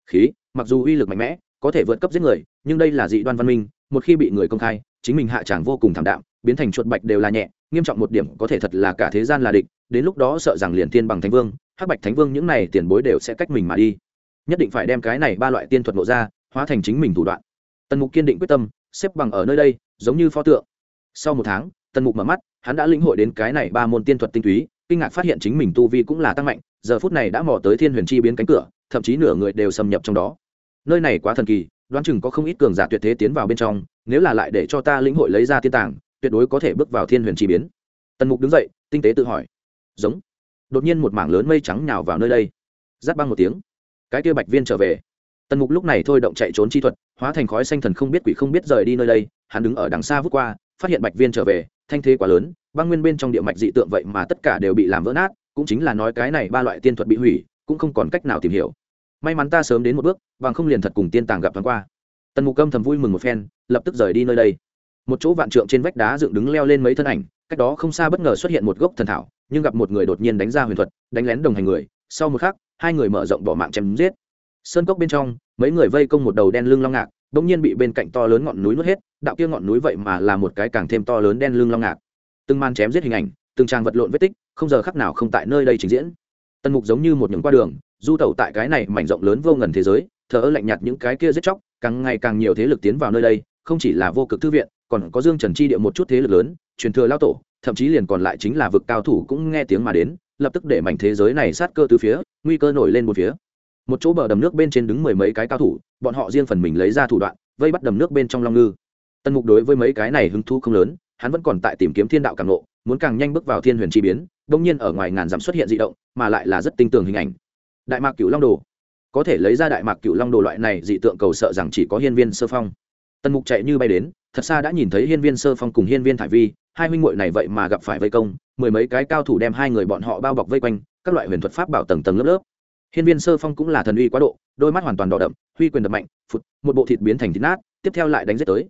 Khí, mặc dù uy lực mạnh mẽ, có thể vượt cấp giết người, nhưng đây là dị đoan văn minh, một khi bị người công khai, chính mình hạ tràng vô cùng thảm đạm, biến thành chuột bạch đều là nhẹ, nghiêm trọng một điểm có thể thật là cả thế gian là địch, đến lúc đó sợ rằng liền tiên bằng thánh vương, hắc bạch thánh vương những này tiền bối đều sẽ cách mình mà đi. Nhất định phải đem cái này ba loại tiên thuật nộ ra, hóa thành chính mình thủ đoạn. Tần mục kiên định quyết tâm, xếp bằng ở nơi đây, giống như pho tượng. Sau một tháng tần mục mở mắt, hắn đã lĩnh hội đến cái này ba môn tiên thuật tinh túy, kinh ngạc phát hiện chính mình tu vi cũng là tăng mạnh, giờ phút này đã mò tới thiên huyền chi biến cánh cửa, thậm chí nửa người đều xâm nhập trong đó. Nơi này quá thần kỳ, đoán chừng có không ít cường giả tuyệt thế tiến vào bên trong, nếu là lại để cho ta lĩnh hội lấy ra tiên tàng, tuyệt đối có thể bước vào thiên huyền chi biến. Tần mục đứng dậy, tinh tế tự hỏi. Giống. Đột nhiên một mảng lớn mây trắng nhào vào nơi đây. Giáp băng một tiếng. Cái kia bạch viên trở về. Tần mục lúc này thôi động chạy trốn chi thuật, hóa thành khói xanh thần không biết quỷ không biết rời đi nơi đây, hắn đứng ở đằng xa vút qua, phát hiện bạch viên trở về thanh thế quá lớn, băng nguyên bên trong địa mạch dị tượng vậy mà tất cả đều bị làm vỡ nát, cũng chính là nói cái này ba loại tiên thuật bị hủy, cũng không còn cách nào tìm hiểu. May mắn ta sớm đến một bước vàng không liền thật cùng tiên tàng gặp thoáng qua. Tần mục âm thầm vui mừng một phen, lập tức rời đi nơi đây. Một chỗ vạn trượng trên vách đá dựng đứng leo lên mấy thân ảnh, cách đó không xa bất ngờ xuất hiện một gốc thần thảo, nhưng gặp một người đột nhiên đánh ra huyền thuật, đánh lén đồng hành người. Sau một khắc, hai người mở rộng bỏ mạng chém giết. Sơn cốc bên trong, mấy người vây công một đầu đen lưng long ngạc đ ỗ n g nhiên bị bên cạnh to lớn ngọn núi nuốt hết, đạo kia ngọn núi vậy mà là một cái càng thêm to lớn đen lưng long ngạc. Từng man chém giết hình ảnh, từng trang vật lộn vết tích, không giờ khắc nào không tại nơi đây trình diễn. Tần mục giống như một những qua đường, du tẩu tại cái này mảnh rộng lớn vô ngần thế giới, thờ ơ lạnh nhạt những cái kia giết chóc, càng ngày càng nhiều thế lực tiến vào nơi đây, không chỉ là vô cực thư viện, còn có dương trần chi địa một chút thế lực lớn, truyền thừa lao tổ, thậm chí liền còn lại chính là vực cao thủ cũng nghe tiếng mà đến, lập tức để mảnh thế giới này sát cơ từ phía, nguy cơ nổi lên một phía. Một chỗ bờ đầm nước bên trên đứng mười mấy cái cao thủ bọn họ riêng phần mình lấy ra thủ đoạn, vây bắt đầm nước bên trong long ngư. Tần mục đối với mấy cái này hứng thú không lớn, hắn vẫn còn tại tìm kiếm thiên đạo càng lộ muốn càng nhanh bước vào thiên huyền chi biến đông nhiên ở ngoài ngàn dặm xuất hiện dị động, mà lại là rất tinh tường hình ảnh. Đại mạc cửu long đồ. Có thể lấy ra đại mạc cửu long đồ loại này dị tượng cầu sợ rằng chỉ có hiên viên sơ phong. Tần mục chạy như bay đến, thật xa đã nhìn thấy hiên viên sơ phong cùng hiên viên thải vi, hai huynh muội này vậy mà gặp phải vây công, mười mấy cái cao thủ đem hai người bọn họ bao bọc vây quanh, các loại huyền thuật pháp bảo tầng tầng lớp lớp hiên viên sơ phong cũng là thần uy quá độ, đôi mắt hoàn toàn đỏ đậm, huy quyền đập mạnh, phụt, một bộ thịt biến thành thịt nát, tiếp theo lại đánh giết tới.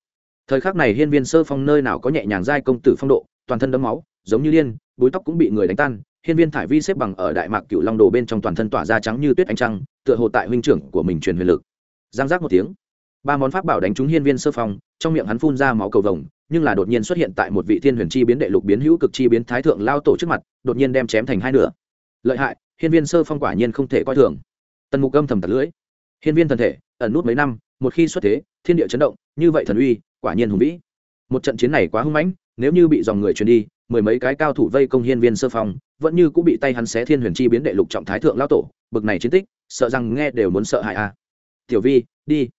Thời khắc này hiên viên sơ phong nơi nào có nhẹ nhàng giai công tử phong độ, toàn thân đấm máu, giống như liên, búi tóc cũng bị người đánh tan. Hiên viên thải vi xếp bằng ở đại mạc cựu long đồ bên trong toàn thân tỏa ra trắng như tuyết ánh trăng, tựa hồ tại huynh trưởng của mình truyền huyền lực. Giang giác một tiếng, ba món pháp bảo đánh trúng hiên viên sơ phong, trong miệng hắn phun ra máu cầu vồng, nhưng là đột nhiên xuất hiện tại một vị thiên huyền chi biến đệ lục biến hữu cực chi biến thái thượng lao tổ trước mặt, đột nhiên đem chém thành hai nửa. Lợi hại hiên viên sơ phong quả nhiên không thể coi thường. Tần mục âm thầm tật lưỡi. Hiên viên thần thể ẩn nút mấy năm một khi xuất thế thiên địa chấn động như vậy thần uy quả nhiên hùng vĩ. Một trận chiến này quá hung mãnh nếu như bị dòng người truyền đi mười mấy cái cao thủ vây công hiên viên sơ phong vẫn như cũng bị tay hắn xé thiên huyền chi biến đệ lục trọng thái thượng lao tổ bực này chiến tích sợ rằng nghe đều muốn sợ hại a à. tiểu vi đi.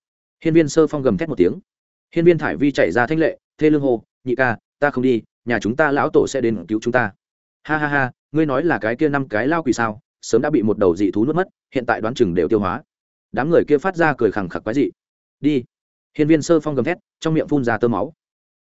Hiên viên sơ phong gầm thét một tiếng. Hiên viên thải vi chạy ra thanh lệ thê lương Hồ, nhị ca ta không đi nhà chúng ta lão tổ sẽ đến cứu chúng ta. Ha ha ha ngươi nói là cái kia năm cái lao quỷ sao? Sớm đã bị một đầu dị thú nuốt mất, hiện tại đoán chừng đều tiêu hóa. Đám người kia phát ra cười khẳng khặc quái dị. Đi. Hiên viên sơ phong gầm thét, trong miệng phun ra tơ máu.